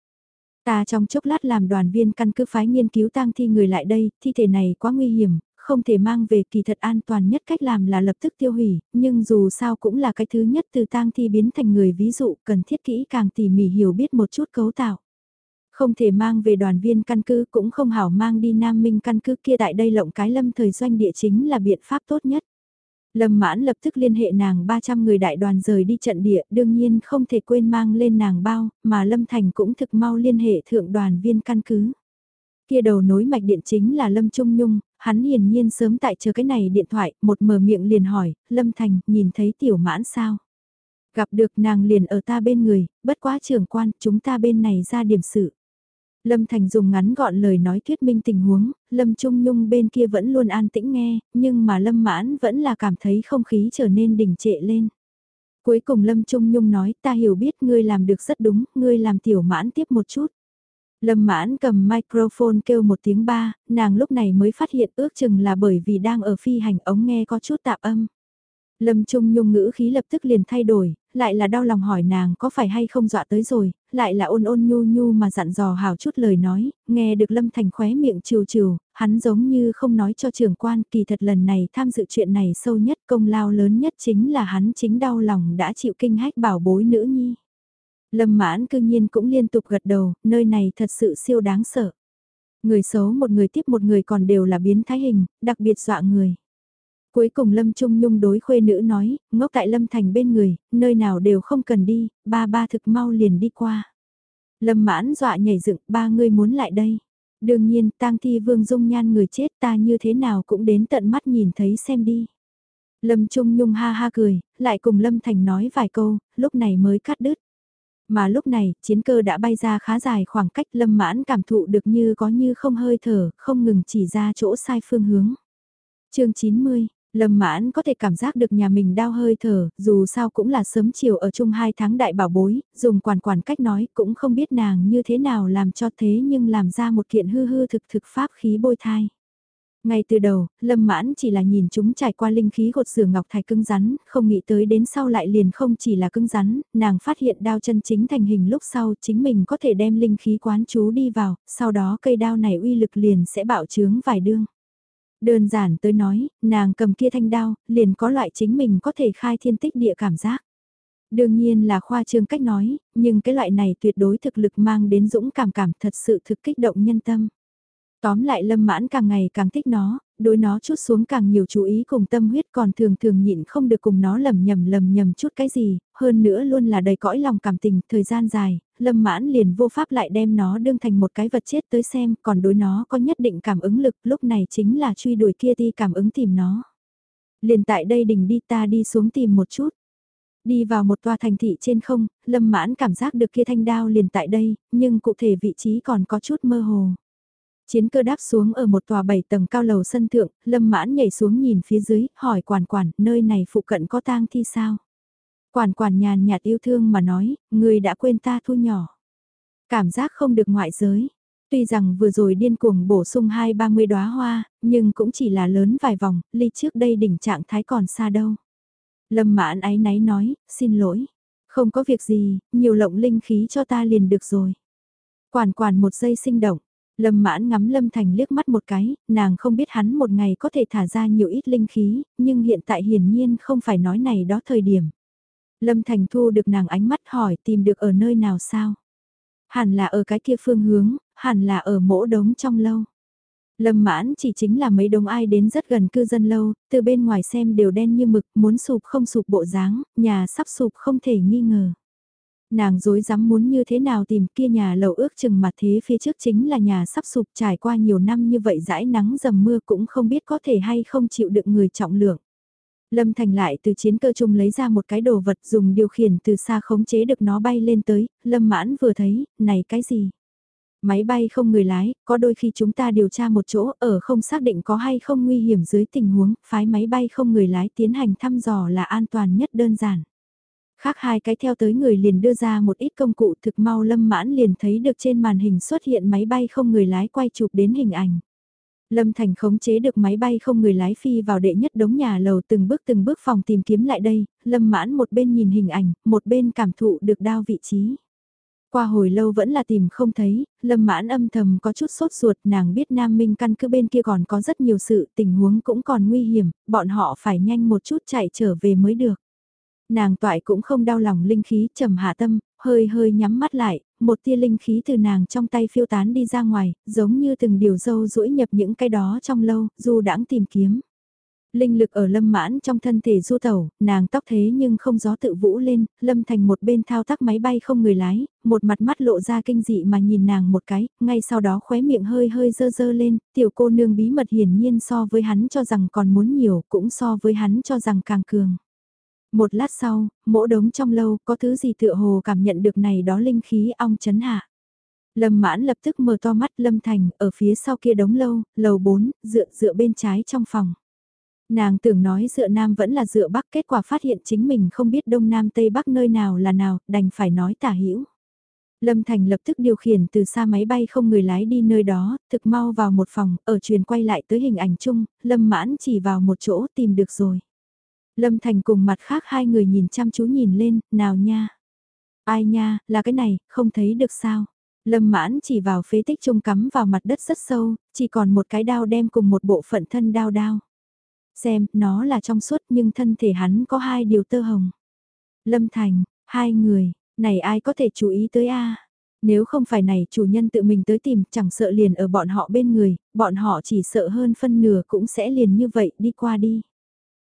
Ta trong chốc lát làm đoàn viên căn cứ phái nghiên cứu tang thi người lại đây, thi thể này quá nguy hiểm, không thể mang về kỳ thật an toàn nhất cách làm là lập tức tiêu hủy, nhưng dù sao cũng là cái thứ nhất từ tang thi biến thành người ví dụ cần thiết kỹ càng tỉ mỉ hiểu biết một chút cấu tạo. Không thể mang về đoàn viên căn cứ cũng không hảo mang đi Nam Minh căn cứ kia tại đây lộng cái lâm thời doanh địa chính là biện pháp tốt nhất. Lâm mãn lập tức liên hệ nàng 300 người đại đoàn rời đi trận địa, đương nhiên không thể quên mang lên nàng bao, mà Lâm Thành cũng thực mau liên hệ thượng đoàn viên căn cứ. Kia đầu nối mạch điện chính là Lâm Trung Nhung, hắn hiển nhiên sớm tại chờ cái này điện thoại, một mở miệng liền hỏi, Lâm Thành, nhìn thấy tiểu mãn sao? Gặp được nàng liền ở ta bên người, bất quá trưởng quan, chúng ta bên này ra điểm sự. Lâm Thành dùng ngắn gọn lời nói thuyết minh tình huống, Lâm Trung Nhung bên kia vẫn luôn an tĩnh nghe, nhưng mà Lâm Mãn vẫn là cảm thấy không khí trở nên đỉnh trệ lên. Cuối cùng Lâm Trung Nhung nói ta hiểu biết ngươi làm được rất đúng, ngươi làm tiểu mãn tiếp một chút. Lâm mãn cầm microphone kêu một tiếng ba, nàng lúc này mới phát hiện ước chừng là bởi vì đang ở phi hành ống nghe có chút tạp âm. Lâm Trung Nhung ngữ khí lập tức liền thay đổi, lại là đau lòng hỏi nàng có phải hay không dọa tới rồi, lại là ôn ôn nhu nhu mà dặn dò hào chút lời nói, nghe được Lâm Thành khóe miệng trừ trừ, hắn giống như không nói cho trưởng quan kỳ thật lần này tham dự chuyện này sâu nhất công lao lớn nhất chính là hắn chính đau lòng đã chịu kinh hách bảo bối nữ nhi. Lâm mãn cư nhiên cũng liên tục gật đầu, nơi này thật sự siêu đáng sợ. Người xấu một người tiếp một người còn đều là biến thái hình, đặc biệt dọa người. Cuối cùng Lâm Trung Nhung đối khuê nữ nói, ngốc tại Lâm Thành bên người, nơi nào đều không cần đi, ba ba thực mau liền đi qua. Lâm mãn dọa nhảy dựng, ba người muốn lại đây. Đương nhiên, tang thi vương dung nhan người chết ta như thế nào cũng đến tận mắt nhìn thấy xem đi. Lâm Trung Nhung ha ha cười, lại cùng Lâm Thành nói vài câu, lúc này mới cắt đứt. Mà lúc này, chiến cơ đã bay ra khá dài khoảng cách lâm mãn cảm thụ được như có như không hơi thở, không ngừng chỉ ra chỗ sai phương hướng. chương 90, Lâm mãn có thể cảm giác được nhà mình đau hơi thở, dù sao cũng là sớm chiều ở chung hai tháng đại bảo bối, dùng quản quản cách nói cũng không biết nàng như thế nào làm cho thế nhưng làm ra một kiện hư hư thực thực pháp khí bôi thai. Ngay từ đầu, Lâm Mãn chỉ là nhìn chúng trải qua linh khí gột rửa ngọc thạch cứng rắn, không nghĩ tới đến sau lại liền không chỉ là cứng rắn, nàng phát hiện đao chân chính thành hình lúc sau chính mình có thể đem linh khí quán chú đi vào, sau đó cây đao này uy lực liền sẽ bạo trướng vài đương. Đơn giản tới nói, nàng cầm kia thanh đao, liền có loại chính mình có thể khai thiên tích địa cảm giác. Đương nhiên là khoa trương cách nói, nhưng cái loại này tuyệt đối thực lực mang đến dũng cảm cảm thật sự thực kích động nhân tâm. Tóm lại lâm mãn càng ngày càng thích nó, đối nó chút xuống càng nhiều chú ý cùng tâm huyết còn thường thường nhịn không được cùng nó lầm nhầm lầm nhầm chút cái gì, hơn nữa luôn là đầy cõi lòng cảm tình, thời gian dài, lâm mãn liền vô pháp lại đem nó đương thành một cái vật chết tới xem, còn đối nó có nhất định cảm ứng lực, lúc này chính là truy đuổi kia ti cảm ứng tìm nó. Liền tại đây đỉnh đi ta đi xuống tìm một chút. Đi vào một tòa thành thị trên không, lâm mãn cảm giác được kia thanh đao liền tại đây, nhưng cụ thể vị trí còn có chút mơ hồ. Chiến cơ đáp xuống ở một tòa bảy tầng cao lầu sân thượng, lâm mãn nhảy xuống nhìn phía dưới, hỏi quản quản, nơi này phụ cận có tang thi sao? Quản quản nhàn nhạt yêu thương mà nói, người đã quên ta thu nhỏ. Cảm giác không được ngoại giới. Tuy rằng vừa rồi điên cuồng bổ sung hai ba mươi đóa hoa, nhưng cũng chỉ là lớn vài vòng, ly trước đây đỉnh trạng thái còn xa đâu. Lâm mãn ái náy nói, xin lỗi. Không có việc gì, nhiều lộng linh khí cho ta liền được rồi. Quản quản một giây sinh động, Lâm mãn ngắm Lâm Thành liếc mắt một cái, nàng không biết hắn một ngày có thể thả ra nhiều ít linh khí, nhưng hiện tại hiển nhiên không phải nói này đó thời điểm. Lâm Thành thu được nàng ánh mắt hỏi tìm được ở nơi nào sao? Hẳn là ở cái kia phương hướng, hẳn là ở mỗ đống trong lâu. Lâm mãn chỉ chính là mấy đống ai đến rất gần cư dân lâu, từ bên ngoài xem đều đen như mực, muốn sụp không sụp bộ dáng, nhà sắp sụp không thể nghi ngờ nàng dối dám muốn như thế nào tìm kia nhà lầu ước chừng mà thế phía trước chính là nhà sắp sụp trải qua nhiều năm như vậy dãi nắng dầm mưa cũng không biết có thể hay không chịu đựng người trọng lượng. Lâm Thành lại từ chiến cơ chung lấy ra một cái đồ vật dùng điều khiển từ xa khống chế được nó bay lên tới, Lâm Mãn vừa thấy, này cái gì? Máy bay không người lái, có đôi khi chúng ta điều tra một chỗ ở không xác định có hay không nguy hiểm dưới tình huống, phái máy bay không người lái tiến hành thăm dò là an toàn nhất đơn giản. Khác hai cái theo tới người liền đưa ra một ít công cụ thực mau lâm mãn liền thấy được trên màn hình xuất hiện máy bay không người lái quay chụp đến hình ảnh. Lâm Thành khống chế được máy bay không người lái phi vào đệ nhất đống nhà lầu từng bước từng bước phòng tìm kiếm lại đây, Lâm mãn một bên nhìn hình ảnh, một bên cảm thụ được đao vị trí. Qua hồi lâu vẫn là tìm không thấy, Lâm mãn âm thầm có chút sốt ruột nàng biết Nam Minh căn cứ bên kia còn có rất nhiều sự tình huống cũng còn nguy hiểm, bọn họ phải nhanh một chút chạy trở về mới được. Nàng toại cũng không đau lòng linh khí trầm hạ tâm, hơi hơi nhắm mắt lại, một tia linh khí từ nàng trong tay phiêu tán đi ra ngoài, giống như từng điều dâu rũi nhập những cái đó trong lâu, du đãng tìm kiếm. Linh lực ở lâm mãn trong thân thể du tẩu, nàng tóc thế nhưng không gió tự vũ lên, lâm thành một bên thao tác máy bay không người lái, một mặt mắt lộ ra kinh dị mà nhìn nàng một cái, ngay sau đó khóe miệng hơi hơi dơ dơ lên, tiểu cô nương bí mật hiển nhiên so với hắn cho rằng còn muốn nhiều, cũng so với hắn cho rằng càng cường. Một lát sau, mỗ đống trong lâu có thứ gì tựa hồ cảm nhận được này đó linh khí ong chấn hạ. Lâm mãn lập tức mở to mắt Lâm Thành ở phía sau kia đống lâu, lầu 4, dựa dựa bên trái trong phòng. Nàng tưởng nói dựa nam vẫn là dựa bắc kết quả phát hiện chính mình không biết đông nam tây bắc nơi nào là nào, đành phải nói tả hữu Lâm Thành lập tức điều khiển từ xa máy bay không người lái đi nơi đó, thực mau vào một phòng, ở truyền quay lại tới hình ảnh chung, Lâm mãn chỉ vào một chỗ tìm được rồi. Lâm Thành cùng mặt khác hai người nhìn chăm chú nhìn lên, nào nha. Ai nha, là cái này, không thấy được sao. Lâm mãn chỉ vào phế tích trung cắm vào mặt đất rất sâu, chỉ còn một cái đao đem cùng một bộ phận thân đao đao. Xem, nó là trong suốt nhưng thân thể hắn có hai điều tơ hồng. Lâm Thành, hai người, này ai có thể chú ý tới a Nếu không phải này chủ nhân tự mình tới tìm chẳng sợ liền ở bọn họ bên người, bọn họ chỉ sợ hơn phân nửa cũng sẽ liền như vậy đi qua đi.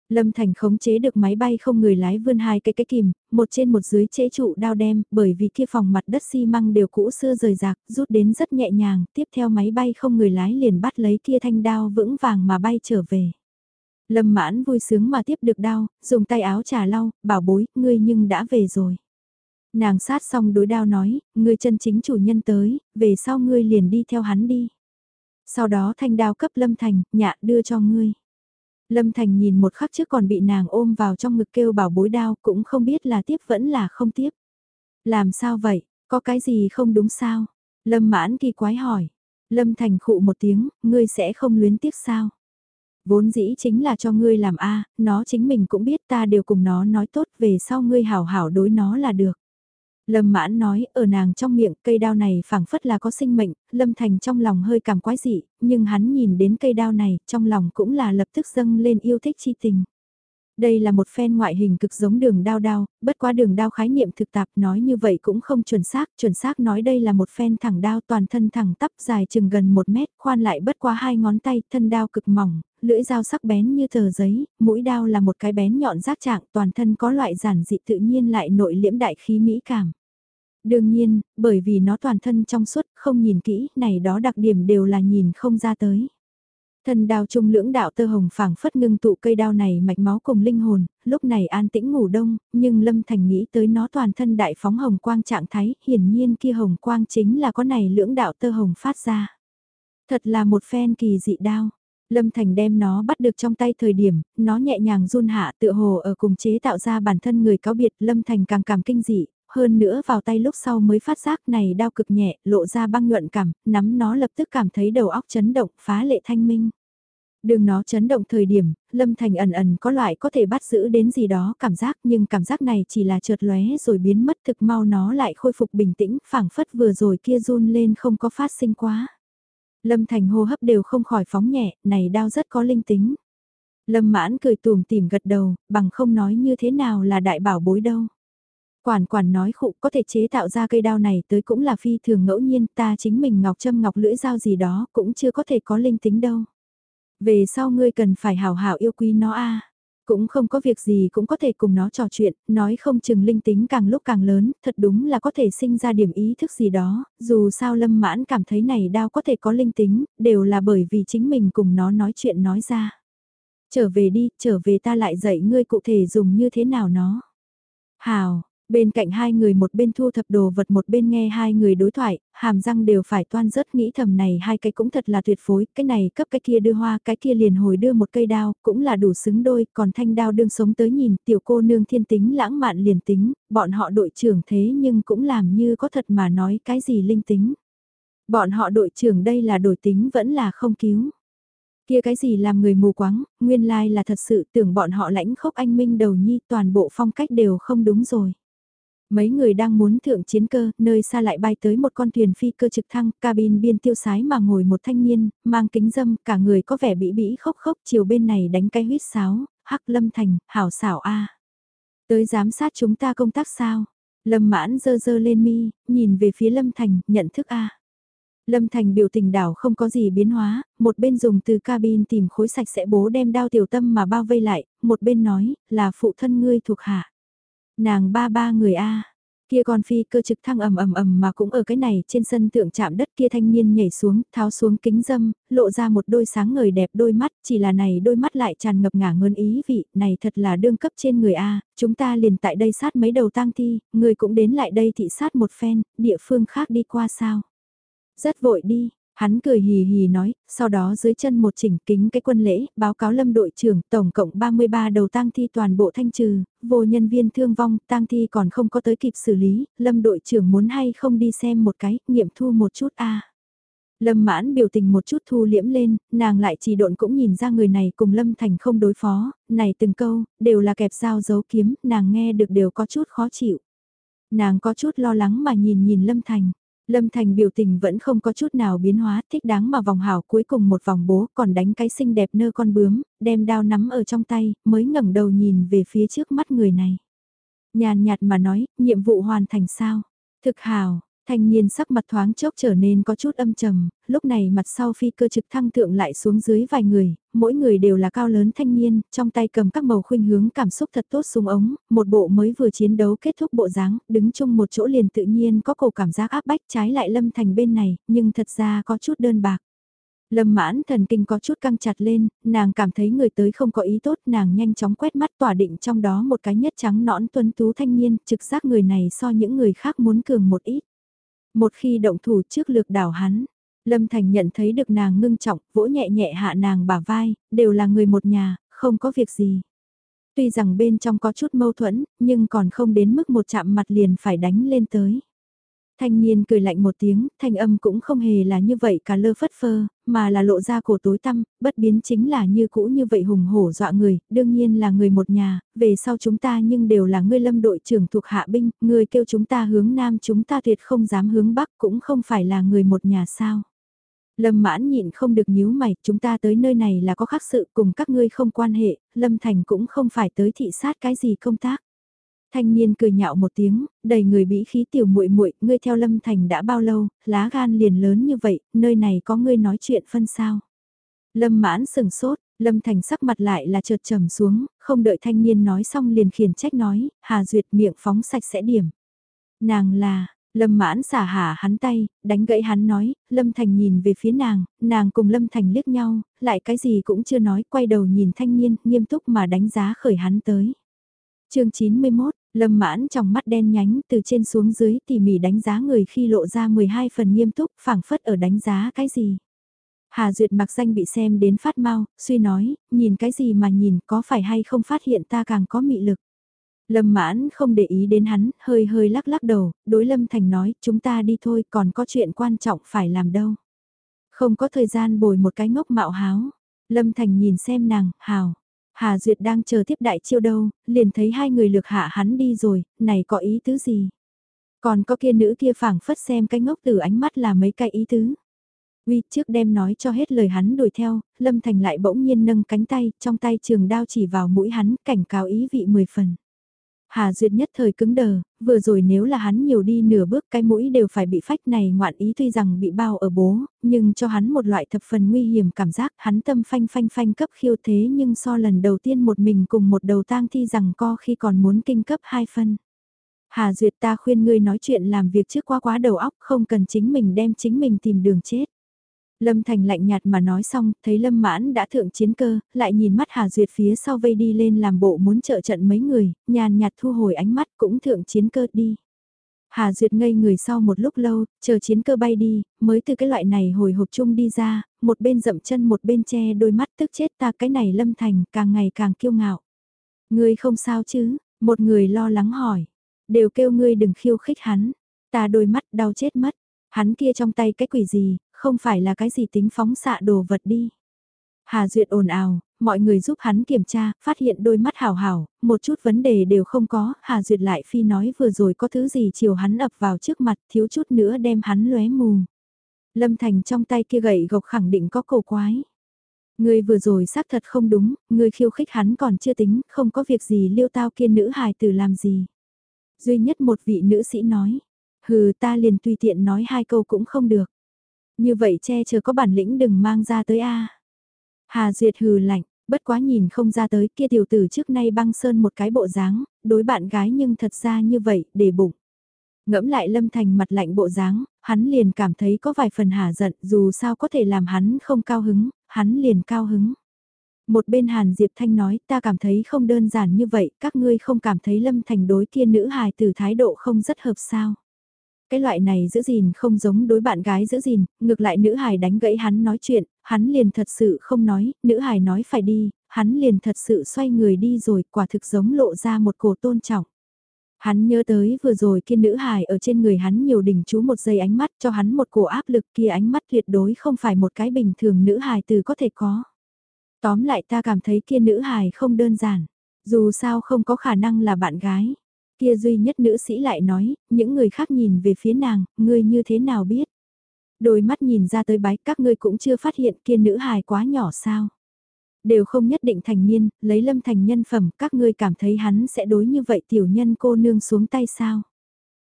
Lâm Thành khống chế được máy bay không người lái vươn hai cái cái kìm, một trên một dưới chế trụ đao đem, bởi vì kia phòng mặt đất xi măng đều cũ xưa rời rạc, rút đến rất nhẹ nhàng, tiếp theo máy bay không người lái liền bắt lấy kia thanh đao vững vàng mà bay trở về. Lâm mãn vui sướng mà tiếp được đao, dùng tay áo trà lau, bảo bối, ngươi nhưng đã về rồi. Nàng sát xong đối đao nói, ngươi chân chính chủ nhân tới, về sau ngươi liền đi theo hắn đi. Sau đó thanh đao cấp Lâm Thành, nhạ đưa cho ngươi. Lâm Thành nhìn một khắc trước còn bị nàng ôm vào trong ngực kêu bảo bối đao cũng không biết là tiếp vẫn là không tiếp. Làm sao vậy, có cái gì không đúng sao? Lâm mãn kỳ quái hỏi. Lâm Thành khụ một tiếng, ngươi sẽ không luyến tiếc sao? Vốn dĩ chính là cho ngươi làm a nó chính mình cũng biết ta đều cùng nó nói tốt về sau ngươi hảo hảo đối nó là được. Lâm mãn nói, ở nàng trong miệng cây đao này phảng phất là có sinh mệnh, Lâm Thành trong lòng hơi cảm quái dị, nhưng hắn nhìn đến cây đao này, trong lòng cũng là lập tức dâng lên yêu thích chi tình. Đây là một phen ngoại hình cực giống đường đao đao, bất quá đường đao khái niệm thực tạp nói như vậy cũng không chuẩn xác, chuẩn xác nói đây là một phen thẳng đao toàn thân thẳng tắp dài chừng gần một mét, khoan lại bất quá hai ngón tay, thân đao cực mỏng, lưỡi dao sắc bén như tờ giấy, mũi đao là một cái bén nhọn rác trạng toàn thân có loại giản dị tự nhiên lại nội liễm đại khí mỹ cảm. Đương nhiên, bởi vì nó toàn thân trong suốt, không nhìn kỹ, này đó đặc điểm đều là nhìn không ra tới. Thần đao trung lưỡng đạo tơ hồng phảng phất ngưng tụ cây đao này mạch máu cùng linh hồn, lúc này an tĩnh ngủ đông, nhưng Lâm Thành nghĩ tới nó toàn thân đại phóng hồng quang trạng thái, hiển nhiên kia hồng quang chính là có này lưỡng đạo tơ hồng phát ra. Thật là một phen kỳ dị đao. Lâm Thành đem nó bắt được trong tay thời điểm, nó nhẹ nhàng run hạ tựa hồ ở cùng chế tạo ra bản thân người cáo biệt Lâm Thành càng cảm kinh dị, hơn nữa vào tay lúc sau mới phát giác này đau cực nhẹ, lộ ra băng nhuận cảm, nắm nó lập tức cảm thấy đầu óc chấn động, phá lệ thanh minh. Đường nó chấn động thời điểm, Lâm Thành ẩn ẩn có loại có thể bắt giữ đến gì đó cảm giác nhưng cảm giác này chỉ là chợt lóe rồi biến mất thực mau nó lại khôi phục bình tĩnh phảng phất vừa rồi kia run lên không có phát sinh quá. Lâm Thành hô hấp đều không khỏi phóng nhẹ, này đau rất có linh tính. Lâm mãn cười tùm tìm gật đầu, bằng không nói như thế nào là đại bảo bối đâu. Quản quản nói khụ có thể chế tạo ra cây đao này tới cũng là phi thường ngẫu nhiên ta chính mình ngọc châm ngọc lưỡi dao gì đó cũng chưa có thể có linh tính đâu. Về sau ngươi cần phải hào hảo yêu quý nó a Cũng không có việc gì cũng có thể cùng nó trò chuyện, nói không chừng linh tính càng lúc càng lớn, thật đúng là có thể sinh ra điểm ý thức gì đó, dù sao lâm mãn cảm thấy này đao có thể có linh tính, đều là bởi vì chính mình cùng nó nói chuyện nói ra. Trở về đi, trở về ta lại dạy ngươi cụ thể dùng như thế nào nó. Hào, Bên cạnh hai người một bên thu thập đồ vật một bên nghe hai người đối thoại, hàm răng đều phải toan rớt nghĩ thầm này hai cái cũng thật là tuyệt phối, cái này cấp cái kia đưa hoa, cái kia liền hồi đưa một cây đao, cũng là đủ xứng đôi, còn thanh đao đương sống tới nhìn tiểu cô nương thiên tính lãng mạn liền tính, bọn họ đội trưởng thế nhưng cũng làm như có thật mà nói cái gì linh tính. Bọn họ đội trưởng đây là đổi tính vẫn là không cứu. Kia cái gì làm người mù quáng, nguyên lai là thật sự tưởng bọn họ lãnh khốc anh minh đầu nhi toàn bộ phong cách đều không đúng rồi. Mấy người đang muốn thượng chiến cơ, nơi xa lại bay tới một con thuyền phi cơ trực thăng, cabin biên tiêu sái mà ngồi một thanh niên, mang kính dâm, cả người có vẻ bĩ bĩ khóc khóc, chiều bên này đánh cái huyết sáo, hắc lâm thành, hảo xảo a Tới giám sát chúng ta công tác sao? Lâm mãn dơ dơ lên mi, nhìn về phía lâm thành, nhận thức a Lâm Thành biểu tình đảo không có gì biến hóa, một bên dùng từ cabin tìm khối sạch sẽ bố đem đao tiểu tâm mà bao vây lại, một bên nói, là phụ thân ngươi thuộc hạ. Nàng ba ba người A. Kia con phi cơ trực thăng ầm ầm ầm mà cũng ở cái này trên sân tượng chạm đất kia thanh niên nhảy xuống, tháo xuống kính dâm, lộ ra một đôi sáng ngời đẹp đôi mắt, chỉ là này đôi mắt lại tràn ngập ngả ngơn ý vị, này thật là đương cấp trên người A, chúng ta liền tại đây sát mấy đầu tang thi, người cũng đến lại đây thị sát một phen, địa phương khác đi qua sao. Rất vội đi, Hắn cười hì hì nói, sau đó dưới chân một chỉnh kính cái quân lễ, báo cáo lâm đội trưởng, tổng cộng 33 đầu tang thi toàn bộ thanh trừ, vô nhân viên thương vong, tang thi còn không có tới kịp xử lý, lâm đội trưởng muốn hay không đi xem một cái, nghiệm thu một chút a Lâm mãn biểu tình một chút thu liễm lên, nàng lại chỉ độn cũng nhìn ra người này cùng Lâm Thành không đối phó, này từng câu, đều là kẹp dao giấu kiếm, nàng nghe được đều có chút khó chịu. Nàng có chút lo lắng mà nhìn nhìn Lâm Thành. Lâm Thành biểu tình vẫn không có chút nào biến hóa, thích đáng mà vòng hảo cuối cùng một vòng bố còn đánh cái xinh đẹp nơ con bướm, đem đao nắm ở trong tay, mới ngẩng đầu nhìn về phía trước mắt người này. Nhàn nhạt mà nói, nhiệm vụ hoàn thành sao? Thực hào, Thanh niên sắc mặt thoáng chốc trở nên có chút âm trầm, lúc này mặt sau phi cơ trực thăng thượng lại xuống dưới vài người, mỗi người đều là cao lớn thanh niên, trong tay cầm các màu khuynh hướng cảm xúc thật tốt xuống ống, một bộ mới vừa chiến đấu kết thúc bộ dáng, đứng chung một chỗ liền tự nhiên có cổ cảm giác áp bách trái lại lâm thành bên này, nhưng thật ra có chút đơn bạc. Lâm mãn thần kinh có chút căng chặt lên, nàng cảm thấy người tới không có ý tốt, nàng nhanh chóng quét mắt tỏa định trong đó một cái nhất trắng nõn tuấn tú thanh niên, trực giác người này so những người khác muốn cường một ít. Một khi động thủ trước lược đảo hắn, Lâm Thành nhận thấy được nàng ngưng trọng, vỗ nhẹ nhẹ hạ nàng bả vai, đều là người một nhà, không có việc gì. Tuy rằng bên trong có chút mâu thuẫn, nhưng còn không đến mức một chạm mặt liền phải đánh lên tới. Thanh niên cười lạnh một tiếng, thanh âm cũng không hề là như vậy cả lơ phất phơ, mà là lộ ra cổ tối tăm, bất biến chính là như cũ như vậy hùng hổ dọa người, đương nhiên là người một nhà, về sau chúng ta nhưng đều là ngươi lâm đội trưởng thuộc hạ binh, người kêu chúng ta hướng nam chúng ta tuyệt không dám hướng bắc cũng không phải là người một nhà sao. Lâm mãn nhịn không được nhíu mày, chúng ta tới nơi này là có khác sự cùng các ngươi không quan hệ, Lâm Thành cũng không phải tới thị sát cái gì công tác. Thanh niên cười nhạo một tiếng, đầy người bĩ khí tiểu muội muội, ngươi theo Lâm Thành đã bao lâu, lá gan liền lớn như vậy, nơi này có ngươi nói chuyện phân sao? Lâm mãn sừng sốt, Lâm Thành sắc mặt lại là chợt trầm xuống, không đợi thanh niên nói xong liền khiển trách nói, Hà Duyệt miệng phóng sạch sẽ điểm. Nàng là, Lâm mãn xả hả hắn tay, đánh gãy hắn nói, Lâm Thành nhìn về phía nàng, nàng cùng Lâm Thành liếc nhau, lại cái gì cũng chưa nói, quay đầu nhìn thanh niên, nghiêm túc mà đánh giá khởi hắn tới. chương 91, Lâm mãn trong mắt đen nhánh từ trên xuống dưới tỉ mỉ đánh giá người khi lộ ra 12 phần nghiêm túc phảng phất ở đánh giá cái gì. Hà Duyệt mặc danh bị xem đến phát mau, suy nói, nhìn cái gì mà nhìn có phải hay không phát hiện ta càng có mị lực. Lâm mãn không để ý đến hắn, hơi hơi lắc lắc đầu, đối Lâm Thành nói, chúng ta đi thôi còn có chuyện quan trọng phải làm đâu. Không có thời gian bồi một cái ngốc mạo háo. Lâm Thành nhìn xem nàng, hào. Hà Duyệt đang chờ tiếp đại chiêu đâu, liền thấy hai người lược hạ hắn đi rồi, này có ý tứ gì? Còn có kia nữ kia phảng phất xem cái ngốc từ ánh mắt là mấy cái ý tứ. Uy trước đem nói cho hết lời hắn đuổi theo, Lâm Thành lại bỗng nhiên nâng cánh tay, trong tay trường đao chỉ vào mũi hắn, cảnh cáo ý vị mười phần. Hà Duyệt nhất thời cứng đờ, vừa rồi nếu là hắn nhiều đi nửa bước cái mũi đều phải bị phách này ngoạn ý tuy rằng bị bao ở bố, nhưng cho hắn một loại thập phần nguy hiểm cảm giác hắn tâm phanh phanh phanh cấp khiêu thế nhưng so lần đầu tiên một mình cùng một đầu tang thi rằng co khi còn muốn kinh cấp hai phân. Hà Duyệt ta khuyên ngươi nói chuyện làm việc trước quá quá đầu óc không cần chính mình đem chính mình tìm đường chết. Lâm Thành lạnh nhạt mà nói xong, thấy Lâm Mãn đã thượng chiến cơ, lại nhìn mắt Hà Duyệt phía sau vây đi lên làm bộ muốn trợ trận mấy người, nhàn nhạt thu hồi ánh mắt cũng thượng chiến cơ đi. Hà Duyệt ngây người sau một lúc lâu, chờ chiến cơ bay đi, mới từ cái loại này hồi hộp chung đi ra, một bên dậm chân một bên che đôi mắt tức chết ta cái này Lâm Thành càng ngày càng kiêu ngạo. Ngươi không sao chứ, một người lo lắng hỏi, đều kêu ngươi đừng khiêu khích hắn, ta đôi mắt đau chết mất, hắn kia trong tay cái quỷ gì, không phải là cái gì tính phóng xạ đồ vật đi. Hà Duyệt ồn ào, mọi người giúp hắn kiểm tra, phát hiện đôi mắt hào hào, một chút vấn đề đều không có, Hà Duyệt lại phi nói vừa rồi có thứ gì chiều hắn ập vào trước mặt, thiếu chút nữa đem hắn lóe mù. Lâm Thành trong tay kia gậy gộc khẳng định có cổ quái. Người vừa rồi xác thật không đúng, người khiêu khích hắn còn chưa tính, không có việc gì liêu tao kia nữ hài tử làm gì. Duy nhất một vị nữ sĩ nói, hừ ta liền tùy tiện nói hai câu cũng không được. Như vậy che chờ có bản lĩnh đừng mang ra tới a. Hà Duyệt hừ lạnh, bất quá nhìn không ra tới kia tiểu tử trước nay băng sơn một cái bộ dáng, đối bạn gái nhưng thật ra như vậy, để bụng. Ngẫm lại Lâm Thành mặt lạnh bộ dáng, hắn liền cảm thấy có vài phần hà giận dù sao có thể làm hắn không cao hứng, hắn liền cao hứng. Một bên Hàn Diệp Thanh nói ta cảm thấy không đơn giản như vậy, các ngươi không cảm thấy Lâm Thành đối kia nữ hài từ thái độ không rất hợp sao. Cái loại này giữ gìn không giống đối bạn gái giữ gìn, ngược lại nữ hài đánh gãy hắn nói chuyện, hắn liền thật sự không nói, nữ hài nói phải đi, hắn liền thật sự xoay người đi rồi, quả thực giống lộ ra một cổ tôn trọng. Hắn nhớ tới vừa rồi kia nữ hài ở trên người hắn nhiều đỉnh chú một giây ánh mắt cho hắn một cổ áp lực kia ánh mắt tuyệt đối không phải một cái bình thường nữ hài từ có thể có. Tóm lại ta cảm thấy kia nữ hài không đơn giản, dù sao không có khả năng là bạn gái. Kia duy nhất nữ sĩ lại nói, những người khác nhìn về phía nàng, ngươi như thế nào biết? Đôi mắt nhìn ra tới bái các ngươi cũng chưa phát hiện kia nữ hài quá nhỏ sao? Đều không nhất định thành niên, lấy lâm thành nhân phẩm, các ngươi cảm thấy hắn sẽ đối như vậy tiểu nhân cô nương xuống tay sao?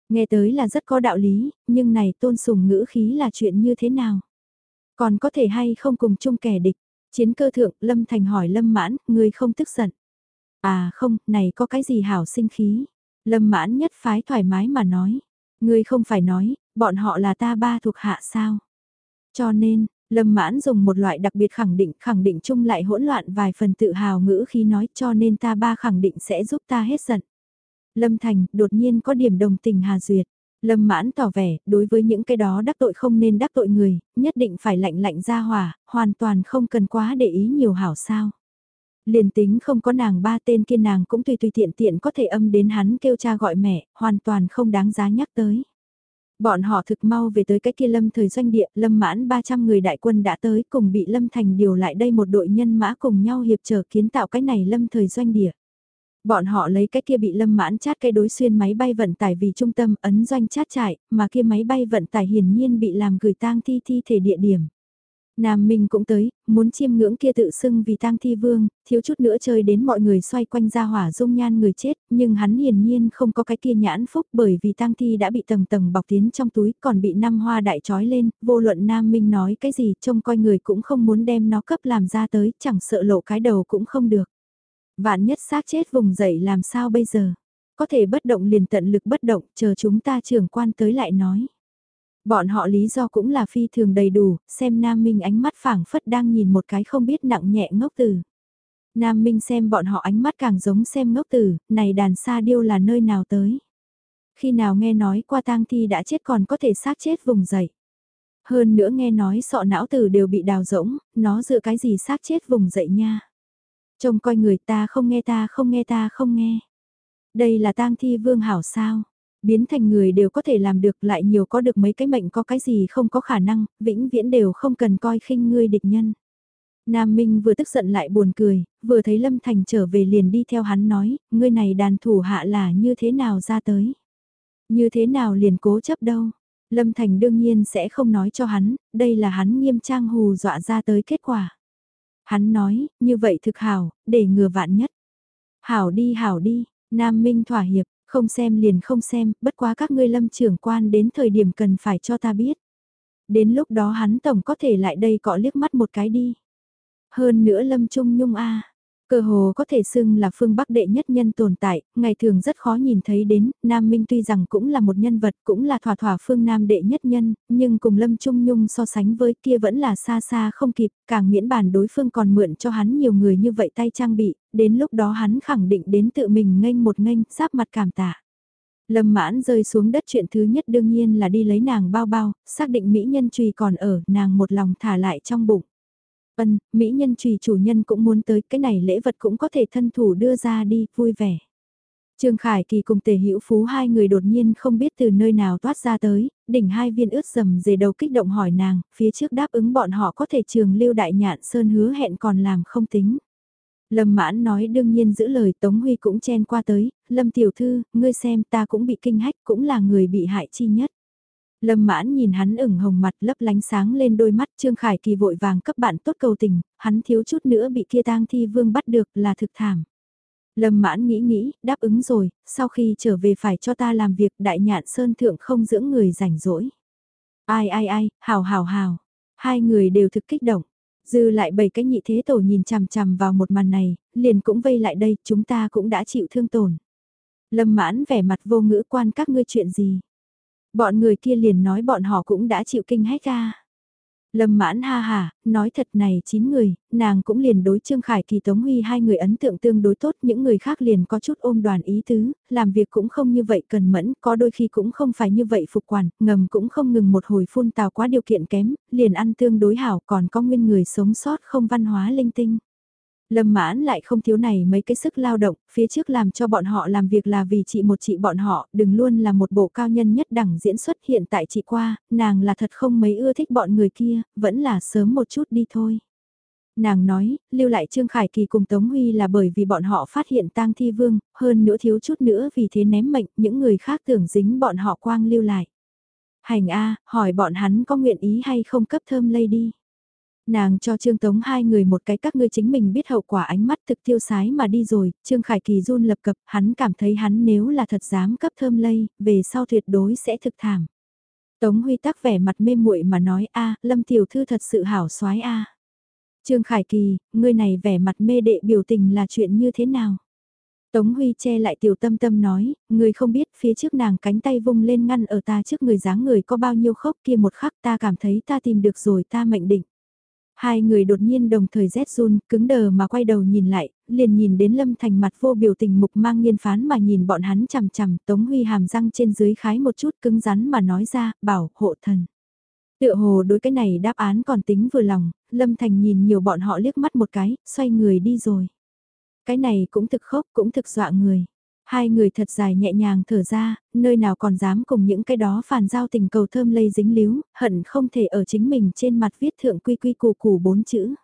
Nghe tới là rất có đạo lý, nhưng này tôn sùng ngữ khí là chuyện như thế nào? Còn có thể hay không cùng chung kẻ địch? Chiến cơ thượng, Lâm Thành hỏi Lâm Mãn, ngươi không tức giận. À không, này có cái gì hảo sinh khí? Lâm Mãn nhất phái thoải mái mà nói. Ngươi không phải nói, bọn họ là ta ba thuộc hạ sao? Cho nên, Lâm Mãn dùng một loại đặc biệt khẳng định, khẳng định chung lại hỗn loạn vài phần tự hào ngữ khi nói cho nên ta ba khẳng định sẽ giúp ta hết giận. Lâm Thành đột nhiên có điểm đồng tình Hà Duyệt. Lâm mãn tỏ vẻ, đối với những cái đó đắc tội không nên đắc tội người, nhất định phải lạnh lạnh ra hòa, hoàn toàn không cần quá để ý nhiều hảo sao. Liền tính không có nàng ba tên kia nàng cũng tùy tùy tiện tiện có thể âm đến hắn kêu cha gọi mẹ, hoàn toàn không đáng giá nhắc tới. Bọn họ thực mau về tới cái kia lâm thời doanh địa, lâm mãn 300 người đại quân đã tới cùng bị lâm thành điều lại đây một đội nhân mã cùng nhau hiệp trở kiến tạo cái này lâm thời doanh địa. Bọn họ lấy cái kia bị lâm mãn chát cái đối xuyên máy bay vận tải vì trung tâm ấn doanh chát chạy, mà kia máy bay vận tải hiển nhiên bị làm gửi tang thi thi thể địa điểm. Nam Minh cũng tới, muốn chiêm ngưỡng kia tự xưng vì tang thi vương, thiếu chút nữa chơi đến mọi người xoay quanh ra hỏa dung nhan người chết, nhưng hắn hiển nhiên không có cái kia nhãn phúc bởi vì tang thi đã bị tầng tầng bọc tiến trong túi còn bị năm hoa đại trói lên, vô luận Nam Minh nói cái gì trông coi người cũng không muốn đem nó cấp làm ra tới, chẳng sợ lộ cái đầu cũng không được. Vạn nhất xác chết vùng dậy làm sao bây giờ? Có thể bất động liền tận lực bất động, chờ chúng ta trưởng quan tới lại nói. Bọn họ lý do cũng là phi thường đầy đủ, xem Nam Minh ánh mắt phảng phất đang nhìn một cái không biết nặng nhẹ ngốc tử. Nam Minh xem bọn họ ánh mắt càng giống xem ngốc tử, này đàn xa điêu là nơi nào tới. Khi nào nghe nói qua tang thi đã chết còn có thể xác chết vùng dậy. Hơn nữa nghe nói sọ não tử đều bị đào rỗng, nó dựa cái gì xác chết vùng dậy nha. Trông coi người ta không nghe ta không nghe ta không nghe. Đây là tang thi vương hảo sao. Biến thành người đều có thể làm được lại nhiều có được mấy cái mệnh có cái gì không có khả năng, vĩnh viễn đều không cần coi khinh ngươi địch nhân. Nam Minh vừa tức giận lại buồn cười, vừa thấy Lâm Thành trở về liền đi theo hắn nói, ngươi này đàn thủ hạ là như thế nào ra tới. Như thế nào liền cố chấp đâu. Lâm Thành đương nhiên sẽ không nói cho hắn, đây là hắn nghiêm trang hù dọa ra tới kết quả. Hắn nói, như vậy thực hảo, để ngừa vạn nhất. Hảo đi hảo đi, Nam Minh thỏa hiệp, không xem liền không xem, bất quá các ngươi lâm trưởng quan đến thời điểm cần phải cho ta biết. Đến lúc đó hắn tổng có thể lại đây cọ liếc mắt một cái đi. Hơn nữa lâm trung nhung a Cơ hồ có thể xưng là phương Bắc đệ nhất nhân tồn tại, ngày thường rất khó nhìn thấy đến, Nam Minh tuy rằng cũng là một nhân vật, cũng là thỏa thỏa phương Nam đệ nhất nhân, nhưng cùng Lâm Trung Nhung so sánh với kia vẫn là xa xa không kịp, càng miễn bàn đối phương còn mượn cho hắn nhiều người như vậy tay trang bị, đến lúc đó hắn khẳng định đến tự mình nghênh một nghênh, giáp mặt cảm tạ. Lâm mãn rơi xuống đất chuyện thứ nhất đương nhiên là đi lấy nàng bao bao, xác định mỹ nhân trùy còn ở, nàng một lòng thả lại trong bụng. Ân, mỹ nhân trùy chủ nhân cũng muốn tới, cái này lễ vật cũng có thể thân thủ đưa ra đi, vui vẻ. Trương Khải Kỳ cùng Tề Hữu Phú hai người đột nhiên không biết từ nơi nào toát ra tới, đỉnh hai viên ướt dầm dề đầu kích động hỏi nàng, phía trước đáp ứng bọn họ có thể trường lưu đại nhạn sơn hứa hẹn còn làm không tính. Lâm mãn nói đương nhiên giữ lời Tống Huy cũng chen qua tới, Lâm tiểu thư, ngươi xem ta cũng bị kinh hách cũng là người bị hại chi nhất. Lâm mãn nhìn hắn ửng hồng mặt lấp lánh sáng lên đôi mắt Trương Khải Kỳ vội vàng cấp bạn tốt cầu tình, hắn thiếu chút nữa bị kia tang thi vương bắt được là thực thảm. Lâm mãn nghĩ nghĩ, đáp ứng rồi, sau khi trở về phải cho ta làm việc đại nhạn sơn thượng không dưỡng người rảnh rỗi. Ai ai ai, hào hào hào, hai người đều thực kích động. Dư lại bảy cái nhị thế tổ nhìn chằm chằm vào một màn này, liền cũng vây lại đây, chúng ta cũng đã chịu thương tổn. Lâm mãn vẻ mặt vô ngữ quan các ngươi chuyện gì. Bọn người kia liền nói bọn họ cũng đã chịu kinh hách ra. Lâm mãn ha hà, nói thật này 9 người, nàng cũng liền đối Trương Khải Kỳ Tống Huy hai người ấn tượng tương đối tốt, những người khác liền có chút ôm đoàn ý tứ, làm việc cũng không như vậy cần mẫn, có đôi khi cũng không phải như vậy phục quản, ngầm cũng không ngừng một hồi phun tào quá điều kiện kém, liền ăn tương đối hảo còn có nguyên người sống sót không văn hóa linh tinh. Lâm mãn lại không thiếu này mấy cái sức lao động, phía trước làm cho bọn họ làm việc là vì chị một chị bọn họ, đừng luôn là một bộ cao nhân nhất đẳng diễn xuất hiện tại chị qua, nàng là thật không mấy ưa thích bọn người kia, vẫn là sớm một chút đi thôi. Nàng nói, lưu lại Trương Khải Kỳ cùng Tống Huy là bởi vì bọn họ phát hiện tang thi vương, hơn nữa thiếu chút nữa vì thế ném mệnh, những người khác tưởng dính bọn họ quang lưu lại. Hành A, hỏi bọn hắn có nguyện ý hay không cấp thơm lây đi. Nàng cho Trương Tống hai người một cái các ngươi chính mình biết hậu quả ánh mắt thực tiêu sái mà đi rồi, Trương Khải Kỳ run lập cập, hắn cảm thấy hắn nếu là thật dám cấp thơm lây, về sau tuyệt đối sẽ thực thảm. Tống Huy tắc vẻ mặt mê muội mà nói a Lâm Tiểu Thư thật sự hảo soái a Trương Khải Kỳ, ngươi này vẻ mặt mê đệ biểu tình là chuyện như thế nào? Tống Huy che lại tiểu tâm tâm nói, người không biết phía trước nàng cánh tay vung lên ngăn ở ta trước người dáng người có bao nhiêu khốc kia một khắc ta cảm thấy ta tìm được rồi ta mệnh định. Hai người đột nhiên đồng thời rét run, cứng đờ mà quay đầu nhìn lại, liền nhìn đến Lâm Thành mặt vô biểu tình mục mang nghiên phán mà nhìn bọn hắn chằm chằm, Tống Huy hàm răng trên dưới khái một chút cứng rắn mà nói ra, bảo, hộ thần. Tựa hồ đối cái này đáp án còn tính vừa lòng, Lâm Thành nhìn nhiều bọn họ liếc mắt một cái, xoay người đi rồi. Cái này cũng thực khốc, cũng thực dọa người. Hai người thật dài nhẹ nhàng thở ra, nơi nào còn dám cùng những cái đó phản giao tình cầu thơm lây dính líu, hận không thể ở chính mình trên mặt viết thượng quy quy củ củ bốn chữ.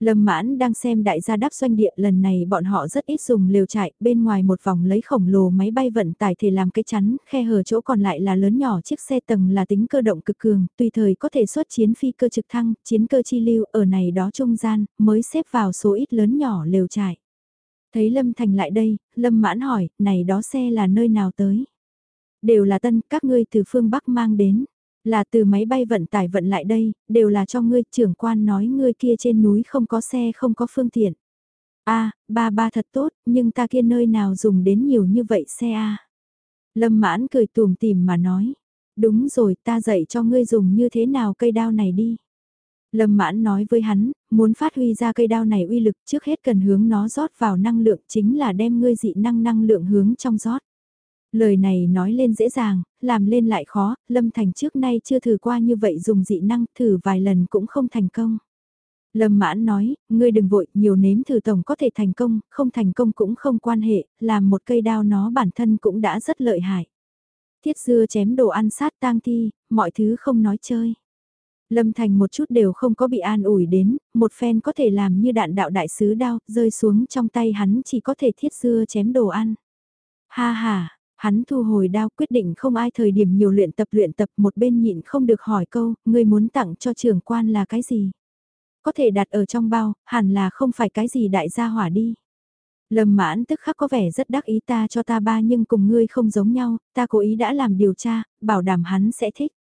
Lâm mãn đang xem đại gia đáp doanh địa lần này bọn họ rất ít dùng liều trại, bên ngoài một vòng lấy khổng lồ máy bay vận tải thể làm cái chắn, khe hở chỗ còn lại là lớn nhỏ chiếc xe tầng là tính cơ động cực cường, tùy thời có thể xuất chiến phi cơ trực thăng, chiến cơ chi lưu ở này đó trung gian, mới xếp vào số ít lớn nhỏ liều trại. Thấy Lâm Thành lại đây, Lâm mãn hỏi, này đó xe là nơi nào tới? Đều là tân, các ngươi từ phương Bắc mang đến. Là từ máy bay vận tải vận lại đây, đều là cho ngươi, trưởng quan nói ngươi kia trên núi không có xe không có phương tiện. a ba ba thật tốt, nhưng ta kia nơi nào dùng đến nhiều như vậy xe a Lâm mãn cười tùm tìm mà nói. Đúng rồi, ta dạy cho ngươi dùng như thế nào cây đao này đi. Lâm mãn nói với hắn, muốn phát huy ra cây đao này uy lực trước hết cần hướng nó rót vào năng lượng chính là đem ngươi dị năng năng lượng hướng trong rót. Lời này nói lên dễ dàng, làm lên lại khó, Lâm Thành trước nay chưa thử qua như vậy dùng dị năng thử vài lần cũng không thành công. Lâm mãn nói, ngươi đừng vội, nhiều nếm thử tổng có thể thành công, không thành công cũng không quan hệ, làm một cây đao nó bản thân cũng đã rất lợi hại. Thiết dưa chém đồ ăn sát tang thi, mọi thứ không nói chơi. Lâm Thành một chút đều không có bị an ủi đến, một phen có thể làm như đạn đạo đại sứ đao, rơi xuống trong tay hắn chỉ có thể thiết dưa chém đồ ăn. Ha ha, hắn thu hồi đao quyết định không ai thời điểm nhiều luyện tập luyện tập một bên nhịn không được hỏi câu, người muốn tặng cho trưởng quan là cái gì? Có thể đặt ở trong bao, hẳn là không phải cái gì đại gia hỏa đi. Lâm mãn tức khắc có vẻ rất đắc ý ta cho ta ba nhưng cùng ngươi không giống nhau, ta cố ý đã làm điều tra, bảo đảm hắn sẽ thích.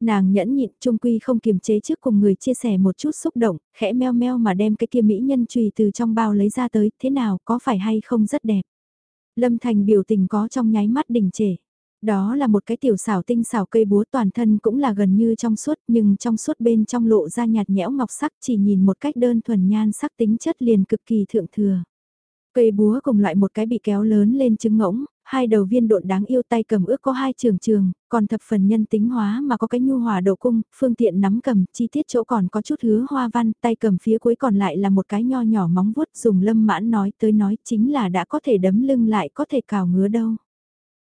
Nàng nhẫn nhịn trung quy không kiềm chế trước cùng người chia sẻ một chút xúc động, khẽ meo meo mà đem cái kia mỹ nhân trùy từ trong bao lấy ra tới, thế nào có phải hay không rất đẹp. Lâm Thành biểu tình có trong nháy mắt đình trệ. Đó là một cái tiểu xảo tinh xảo cây búa toàn thân cũng là gần như trong suốt nhưng trong suốt bên trong lộ ra nhạt nhẽo ngọc sắc chỉ nhìn một cách đơn thuần nhan sắc tính chất liền cực kỳ thượng thừa. Cây búa cùng loại một cái bị kéo lớn lên trứng ngỗng, hai đầu viên độn đáng yêu tay cầm ước có hai trường trường, còn thập phần nhân tính hóa mà có cái nhu hòa độ cung, phương tiện nắm cầm, chi tiết chỗ còn có chút hứa hoa văn, tay cầm phía cuối còn lại là một cái nho nhỏ móng vuốt dùng lâm mãn nói tới nói chính là đã có thể đấm lưng lại có thể cào ngứa đâu.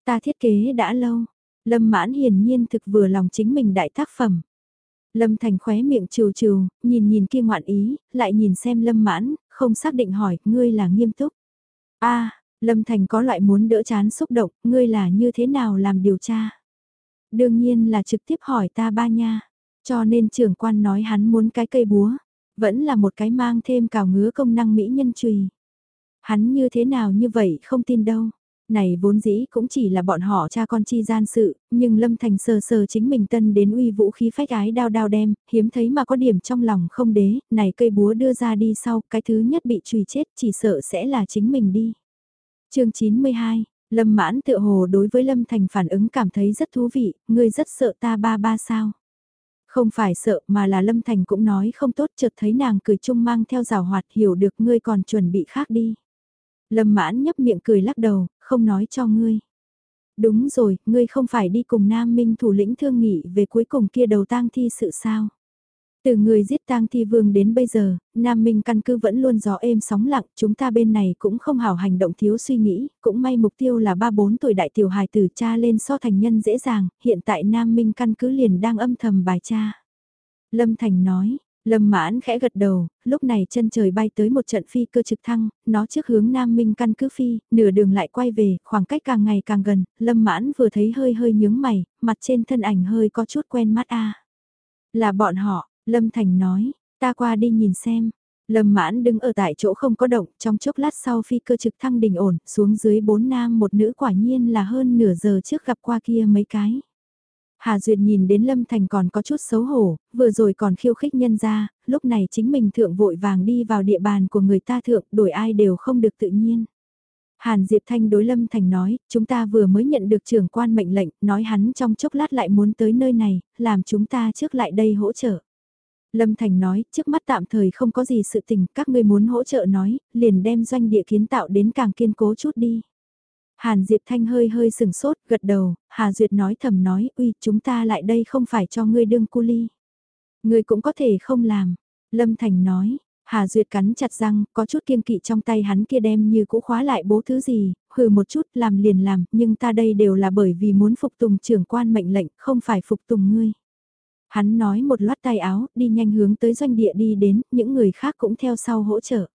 Ta thiết kế đã lâu, lâm mãn hiển nhiên thực vừa lòng chính mình đại tác phẩm. Lâm Thành khóe miệng trừ trừ, nhìn nhìn kia ngoạn ý, lại nhìn xem Lâm Mãn, không xác định hỏi, ngươi là nghiêm túc. a Lâm Thành có loại muốn đỡ chán xúc động, ngươi là như thế nào làm điều tra? Đương nhiên là trực tiếp hỏi ta ba nha, cho nên trưởng quan nói hắn muốn cái cây búa, vẫn là một cái mang thêm cào ngứa công năng mỹ nhân trùy. Hắn như thế nào như vậy không tin đâu. Này vốn dĩ cũng chỉ là bọn họ cha con chi gian sự, nhưng Lâm Thành sờ sờ chính mình tân đến uy vũ khí phách ái đao đao đem, hiếm thấy mà có điểm trong lòng không đế, này cây búa đưa ra đi sau, cái thứ nhất bị trùy chết chỉ sợ sẽ là chính mình đi chương 92, Lâm mãn tự hồ đối với Lâm Thành phản ứng cảm thấy rất thú vị, ngươi rất sợ ta ba ba sao. Không phải sợ mà là Lâm Thành cũng nói không tốt chợt thấy nàng cười chung mang theo rào hoạt hiểu được ngươi còn chuẩn bị khác đi. Lâm mãn nhấp miệng cười lắc đầu, không nói cho ngươi. Đúng rồi, ngươi không phải đi cùng Nam Minh thủ lĩnh thương nghị về cuối cùng kia đầu tang thi sự sao. Từ người giết tang thi vương đến bây giờ, Nam Minh căn cứ vẫn luôn gió êm sóng lặng, chúng ta bên này cũng không hảo hành động thiếu suy nghĩ, cũng may mục tiêu là 3-4 tuổi đại tiểu hài tử cha lên so thành nhân dễ dàng, hiện tại Nam Minh căn cứ liền đang âm thầm bài cha. Lâm Thành nói, Lâm mãn khẽ gật đầu, lúc này chân trời bay tới một trận phi cơ trực thăng, nó trước hướng Nam Minh căn cứ phi, nửa đường lại quay về, khoảng cách càng ngày càng gần, lâm mãn vừa thấy hơi hơi nhướng mày, mặt trên thân ảnh hơi có chút quen mắt a Là bọn họ, Lâm Thành nói, ta qua đi nhìn xem. Lâm mãn đứng ở tại chỗ không có động, trong chốc lát sau phi cơ trực thăng đình ổn, xuống dưới bốn nam một nữ quả nhiên là hơn nửa giờ trước gặp qua kia mấy cái. Hà Duyệt nhìn đến Lâm Thành còn có chút xấu hổ, vừa rồi còn khiêu khích nhân ra, lúc này chính mình thượng vội vàng đi vào địa bàn của người ta thượng, đổi ai đều không được tự nhiên. Hàn Diệp Thanh đối Lâm Thành nói, chúng ta vừa mới nhận được trưởng quan mệnh lệnh, nói hắn trong chốc lát lại muốn tới nơi này, làm chúng ta trước lại đây hỗ trợ. Lâm Thành nói, trước mắt tạm thời không có gì sự tình, các ngươi muốn hỗ trợ nói, liền đem doanh địa kiến tạo đến càng kiên cố chút đi. Hàn Diệp Thanh hơi hơi sừng sốt, gật đầu, Hà Duyệt nói thầm nói, uy, chúng ta lại đây không phải cho ngươi đương cu ly. Ngươi cũng có thể không làm. Lâm Thành nói, Hà Duyệt cắn chặt răng, có chút kiêng kỵ trong tay hắn kia đem như cũ khóa lại bố thứ gì, hừ một chút làm liền làm, nhưng ta đây đều là bởi vì muốn phục tùng trưởng quan mệnh lệnh, không phải phục tùng ngươi. Hắn nói một loạt tay áo, đi nhanh hướng tới doanh địa đi đến, những người khác cũng theo sau hỗ trợ.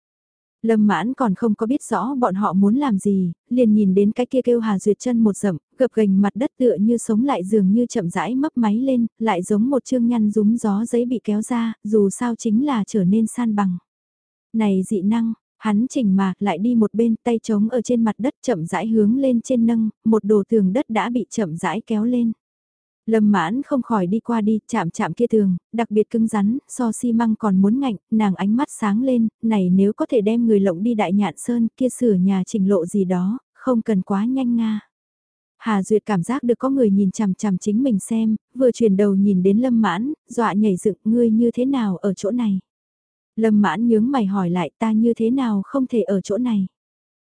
Lâm mãn còn không có biết rõ bọn họ muốn làm gì, liền nhìn đến cái kia kêu Hà Duyệt chân một rậm, gập gành mặt đất tựa như sống lại dường như chậm rãi mấp máy lên, lại giống một chương nhăn rúm gió giấy bị kéo ra, dù sao chính là trở nên san bằng. Này dị năng, hắn chỉnh mà lại đi một bên tay trống ở trên mặt đất chậm rãi hướng lên trên nâng, một đồ tường đất đã bị chậm rãi kéo lên. Lâm mãn không khỏi đi qua đi, chạm chạm kia tường, đặc biệt cứng rắn, so xi măng còn muốn ngạnh, nàng ánh mắt sáng lên, này nếu có thể đem người lộng đi đại nhạn sơn kia sửa nhà trình lộ gì đó, không cần quá nhanh nga. Hà Duyệt cảm giác được có người nhìn chằm chằm chính mình xem, vừa chuyển đầu nhìn đến Lâm Mãn, dọa nhảy dựng ngươi như thế nào ở chỗ này. Lâm Mãn nhướng mày hỏi lại ta như thế nào không thể ở chỗ này.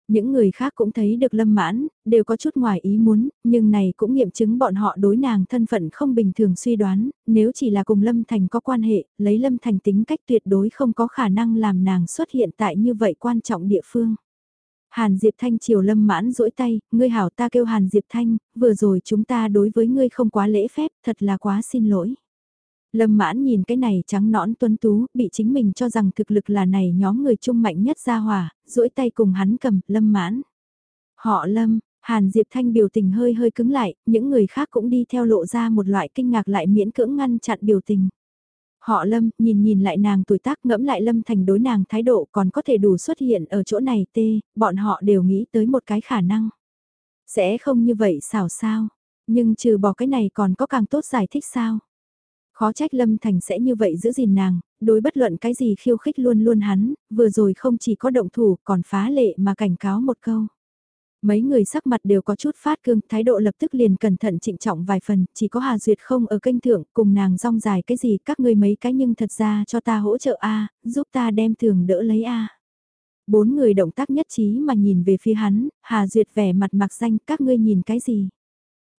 Những người khác cũng thấy được lâm mãn, đều có chút ngoài ý muốn, nhưng này cũng nghiệm chứng bọn họ đối nàng thân phận không bình thường suy đoán, nếu chỉ là cùng lâm thành có quan hệ, lấy lâm thành tính cách tuyệt đối không có khả năng làm nàng xuất hiện tại như vậy quan trọng địa phương. Hàn Diệp Thanh chiều lâm mãn duỗi tay, ngươi hảo ta kêu Hàn Diệp Thanh, vừa rồi chúng ta đối với ngươi không quá lễ phép, thật là quá xin lỗi. Lâm mãn nhìn cái này trắng nõn tuấn tú, bị chính mình cho rằng thực lực là này nhóm người trung mạnh nhất ra hòa, duỗi tay cùng hắn cầm, lâm mãn. Họ lâm, Hàn Diệp Thanh biểu tình hơi hơi cứng lại, những người khác cũng đi theo lộ ra một loại kinh ngạc lại miễn cưỡng ngăn chặn biểu tình. Họ lâm, nhìn nhìn lại nàng tuổi tác ngẫm lại lâm thành đối nàng thái độ còn có thể đủ xuất hiện ở chỗ này tê, bọn họ đều nghĩ tới một cái khả năng. Sẽ không như vậy xảo sao, nhưng trừ bỏ cái này còn có càng tốt giải thích sao. Khó trách Lâm Thành sẽ như vậy giữ gìn nàng, đối bất luận cái gì khiêu khích luôn luôn hắn, vừa rồi không chỉ có động thủ còn phá lệ mà cảnh cáo một câu. Mấy người sắc mặt đều có chút phát cương, thái độ lập tức liền cẩn thận trịnh trọng vài phần, chỉ có Hà Duyệt không ở kênh thượng, cùng nàng rong dài cái gì các ngươi mấy cái nhưng thật ra cho ta hỗ trợ A, giúp ta đem thường đỡ lấy A. Bốn người động tác nhất trí mà nhìn về phía hắn, Hà Duyệt vẻ mặt mặc danh các ngươi nhìn cái gì.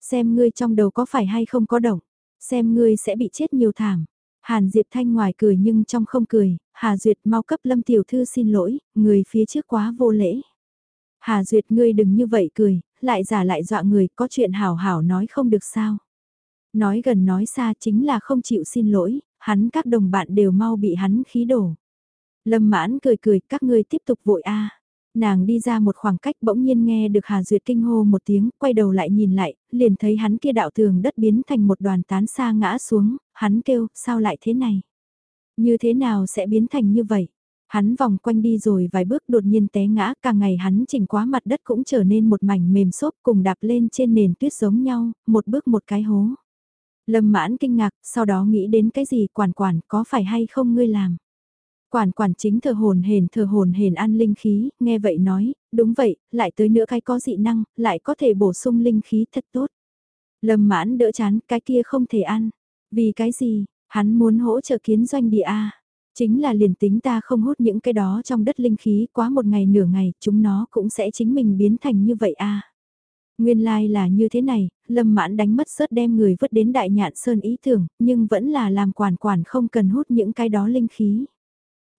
Xem ngươi trong đầu có phải hay không có động. Xem ngươi sẽ bị chết nhiều thảm. Hàn Diệp Thanh ngoài cười nhưng trong không cười, Hà Duyệt mau cấp Lâm Tiểu Thư xin lỗi, người phía trước quá vô lễ. Hà Duyệt ngươi đừng như vậy cười, lại giả lại dọa người, có chuyện hảo hảo nói không được sao. Nói gần nói xa chính là không chịu xin lỗi, hắn các đồng bạn đều mau bị hắn khí đổ. Lâm mãn cười cười, các ngươi tiếp tục vội a Nàng đi ra một khoảng cách bỗng nhiên nghe được Hà Duyệt kinh hô một tiếng, quay đầu lại nhìn lại, liền thấy hắn kia đạo tường đất biến thành một đoàn tán xa ngã xuống, hắn kêu, sao lại thế này? Như thế nào sẽ biến thành như vậy? Hắn vòng quanh đi rồi vài bước đột nhiên té ngã, càng ngày hắn chỉnh quá mặt đất cũng trở nên một mảnh mềm xốp cùng đạp lên trên nền tuyết giống nhau, một bước một cái hố. Lâm mãn kinh ngạc, sau đó nghĩ đến cái gì quản quản có phải hay không ngươi làm. Quản quản chính thờ hồn hền thờ hồn hền ăn linh khí, nghe vậy nói, đúng vậy, lại tới nữa cái có dị năng, lại có thể bổ sung linh khí thật tốt. Lâm mãn đỡ chán, cái kia không thể ăn. Vì cái gì, hắn muốn hỗ trợ kiến doanh địa A. Chính là liền tính ta không hút những cái đó trong đất linh khí quá một ngày nửa ngày, chúng nó cũng sẽ chính mình biến thành như vậy A. Nguyên lai like là như thế này, lâm mãn đánh mất sớt đem người vứt đến đại nhạn sơn ý tưởng, nhưng vẫn là làm quản quản không cần hút những cái đó linh khí.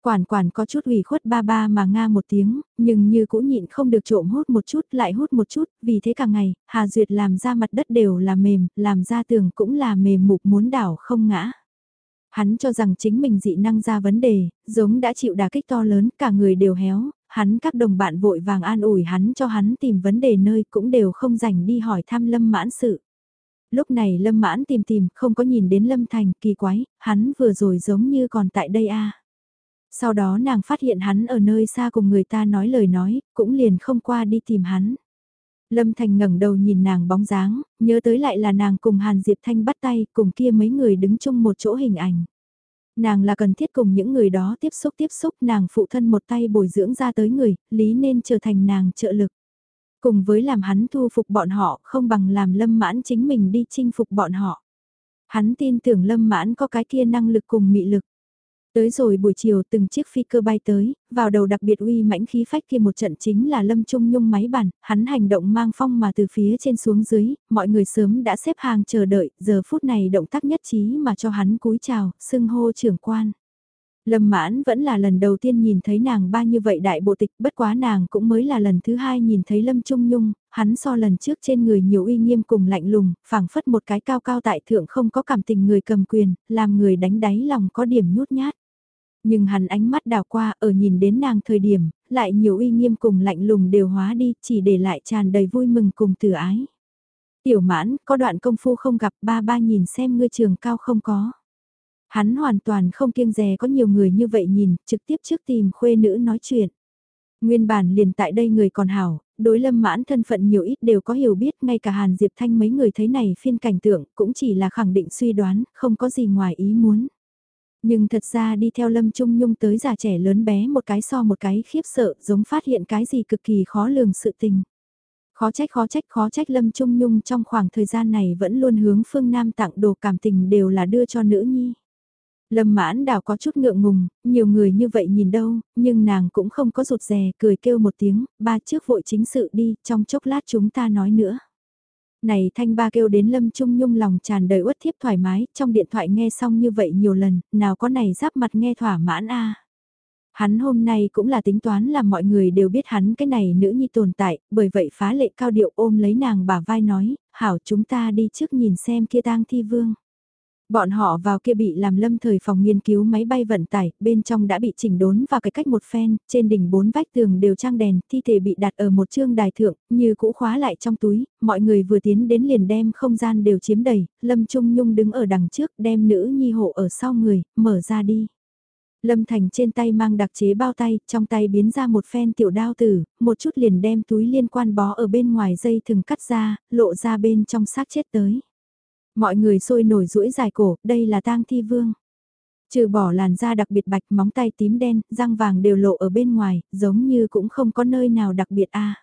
Quản quản có chút ủy khuất ba ba mà nga một tiếng, nhưng như cũ nhịn không được trộm hút một chút lại hút một chút, vì thế cả ngày, Hà Duyệt làm ra mặt đất đều là mềm, làm ra tường cũng là mềm mục muốn đảo không ngã. Hắn cho rằng chính mình dị năng ra vấn đề, giống đã chịu đả kích to lớn, cả người đều héo, hắn các đồng bạn vội vàng an ủi hắn cho hắn tìm vấn đề nơi cũng đều không rảnh đi hỏi thăm lâm mãn sự. Lúc này lâm mãn tìm tìm, không có nhìn đến lâm thành, kỳ quái, hắn vừa rồi giống như còn tại đây a sau đó nàng phát hiện hắn ở nơi xa cùng người ta nói lời nói, cũng liền không qua đi tìm hắn. Lâm Thành ngẩng đầu nhìn nàng bóng dáng, nhớ tới lại là nàng cùng Hàn Diệp Thanh bắt tay, cùng kia mấy người đứng chung một chỗ hình ảnh. Nàng là cần thiết cùng những người đó tiếp xúc tiếp xúc nàng phụ thân một tay bồi dưỡng ra tới người, lý nên trở thành nàng trợ lực. Cùng với làm hắn thu phục bọn họ không bằng làm lâm mãn chính mình đi chinh phục bọn họ. Hắn tin tưởng lâm mãn có cái kia năng lực cùng mị lực. Tới rồi buổi chiều từng chiếc phi cơ bay tới, vào đầu đặc biệt uy mãnh khí phách kia một trận chính là Lâm Trung Nhung máy bản, hắn hành động mang phong mà từ phía trên xuống dưới, mọi người sớm đã xếp hàng chờ đợi, giờ phút này động tác nhất trí mà cho hắn cúi chào, xưng hô trưởng quan. Lâm mãn vẫn là lần đầu tiên nhìn thấy nàng ba như vậy đại bộ tịch, bất quá nàng cũng mới là lần thứ hai nhìn thấy Lâm Trung Nhung, hắn so lần trước trên người nhiều uy nghiêm cùng lạnh lùng, phảng phất một cái cao cao tại thượng không có cảm tình người cầm quyền, làm người đánh đáy lòng có điểm nhút nhát. Nhưng hắn ánh mắt đào qua ở nhìn đến nàng thời điểm, lại nhiều uy nghiêm cùng lạnh lùng đều hóa đi, chỉ để lại tràn đầy vui mừng cùng từ ái. Tiểu mãn, có đoạn công phu không gặp ba ba nhìn xem ngươi trường cao không có. Hắn hoàn toàn không kiêng dè có nhiều người như vậy nhìn, trực tiếp trước tìm khuê nữ nói chuyện. Nguyên bản liền tại đây người còn hảo, đối lâm mãn thân phận nhiều ít đều có hiểu biết, ngay cả Hàn Diệp Thanh mấy người thấy này phiên cảnh tượng cũng chỉ là khẳng định suy đoán, không có gì ngoài ý muốn. Nhưng thật ra đi theo Lâm Trung Nhung tới già trẻ lớn bé một cái so một cái khiếp sợ giống phát hiện cái gì cực kỳ khó lường sự tình. Khó trách khó trách khó trách Lâm Trung Nhung trong khoảng thời gian này vẫn luôn hướng phương Nam tặng đồ cảm tình đều là đưa cho nữ nhi. Lâm mãn đào có chút ngượng ngùng, nhiều người như vậy nhìn đâu, nhưng nàng cũng không có rụt rè, cười kêu một tiếng, ba trước vội chính sự đi, trong chốc lát chúng ta nói nữa. Này thanh ba kêu đến Lâm Trung Nhung lòng tràn đầy uất thiếp thoải mái, trong điện thoại nghe xong như vậy nhiều lần, nào có này giáp mặt nghe thỏa mãn a Hắn hôm nay cũng là tính toán là mọi người đều biết hắn cái này nữ nhi tồn tại, bởi vậy phá lệ cao điệu ôm lấy nàng bà vai nói, hảo chúng ta đi trước nhìn xem kia tang thi vương. Bọn họ vào kia bị làm lâm thời phòng nghiên cứu máy bay vận tải, bên trong đã bị chỉnh đốn và cái cách một phen, trên đỉnh bốn vách tường đều trang đèn, thi thể bị đặt ở một chương đài thượng, như cũ khóa lại trong túi, mọi người vừa tiến đến liền đem không gian đều chiếm đầy, lâm trung nhung đứng ở đằng trước đem nữ nhi hộ ở sau người, mở ra đi. Lâm Thành trên tay mang đặc chế bao tay, trong tay biến ra một phen tiểu đao tử, một chút liền đem túi liên quan bó ở bên ngoài dây thừng cắt ra, lộ ra bên trong xác chết tới. Mọi người sôi nổi rũi dài cổ, đây là tang thi vương. Trừ bỏ làn da đặc biệt bạch móng tay tím đen, răng vàng đều lộ ở bên ngoài, giống như cũng không có nơi nào đặc biệt a.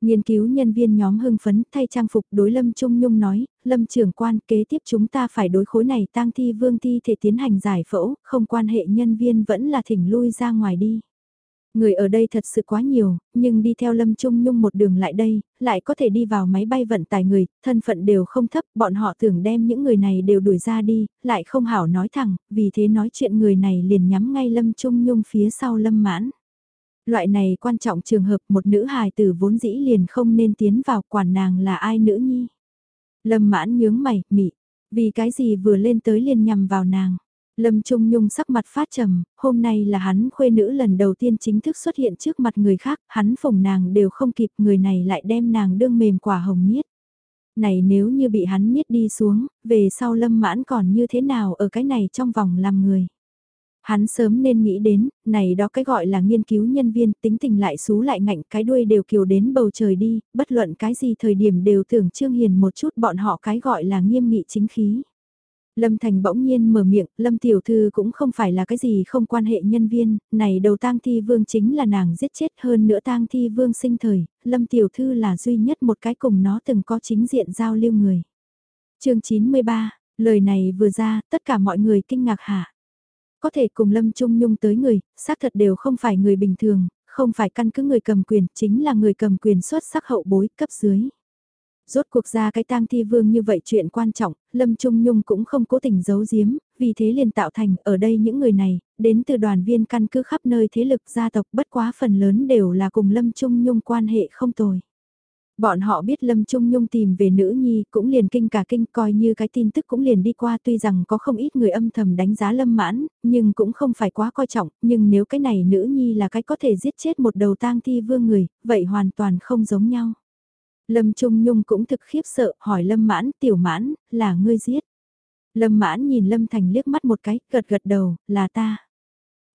Nghiên cứu nhân viên nhóm hưng phấn thay trang phục đối Lâm Trung Nhung nói, Lâm trưởng quan kế tiếp chúng ta phải đối khối này tang thi vương thi thể tiến hành giải phẫu, không quan hệ nhân viên vẫn là thỉnh lui ra ngoài đi. Người ở đây thật sự quá nhiều, nhưng đi theo Lâm Trung Nhung một đường lại đây, lại có thể đi vào máy bay vận tải người, thân phận đều không thấp, bọn họ tưởng đem những người này đều đuổi ra đi, lại không hảo nói thẳng, vì thế nói chuyện người này liền nhắm ngay Lâm Trung Nhung phía sau Lâm Mãn. Loại này quan trọng trường hợp một nữ hài tử vốn dĩ liền không nên tiến vào quản nàng là ai nữ nhi. Lâm Mãn nhướng mày, mị, vì cái gì vừa lên tới liền nhằm vào nàng. Lâm Trung Nhung sắc mặt phát trầm, hôm nay là hắn khuê nữ lần đầu tiên chính thức xuất hiện trước mặt người khác, hắn phồng nàng đều không kịp người này lại đem nàng đương mềm quả hồng niết. Này nếu như bị hắn niết đi xuống, về sau lâm mãn còn như thế nào ở cái này trong vòng làm người. Hắn sớm nên nghĩ đến, này đó cái gọi là nghiên cứu nhân viên tính tình lại xú lại ngạnh cái đuôi đều kiều đến bầu trời đi, bất luận cái gì thời điểm đều tưởng trương hiền một chút bọn họ cái gọi là nghiêm nghị chính khí. Lâm Thành bỗng nhiên mở miệng, Lâm Tiểu Thư cũng không phải là cái gì không quan hệ nhân viên, này đầu tang thi vương chính là nàng giết chết hơn nữa tang thi vương sinh thời, Lâm Tiểu Thư là duy nhất một cái cùng nó từng có chính diện giao lưu người. chương 93, lời này vừa ra, tất cả mọi người kinh ngạc hả? Có thể cùng Lâm Trung Nhung tới người, xác thật đều không phải người bình thường, không phải căn cứ người cầm quyền, chính là người cầm quyền xuất sắc hậu bối cấp dưới. Rốt cuộc ra cái tang thi vương như vậy chuyện quan trọng, Lâm Trung Nhung cũng không cố tình giấu giếm, vì thế liền tạo thành ở đây những người này, đến từ đoàn viên căn cứ khắp nơi thế lực gia tộc bất quá phần lớn đều là cùng Lâm Trung Nhung quan hệ không tồi. Bọn họ biết Lâm Trung Nhung tìm về nữ nhi cũng liền kinh cả kinh coi như cái tin tức cũng liền đi qua tuy rằng có không ít người âm thầm đánh giá Lâm mãn, nhưng cũng không phải quá coi trọng, nhưng nếu cái này nữ nhi là cái có thể giết chết một đầu tang thi vương người, vậy hoàn toàn không giống nhau. Lâm Trung Nhung cũng thực khiếp sợ, hỏi Lâm mãn, tiểu mãn, là ngươi giết. Lâm mãn nhìn Lâm Thành liếc mắt một cái, gật gật đầu, là ta.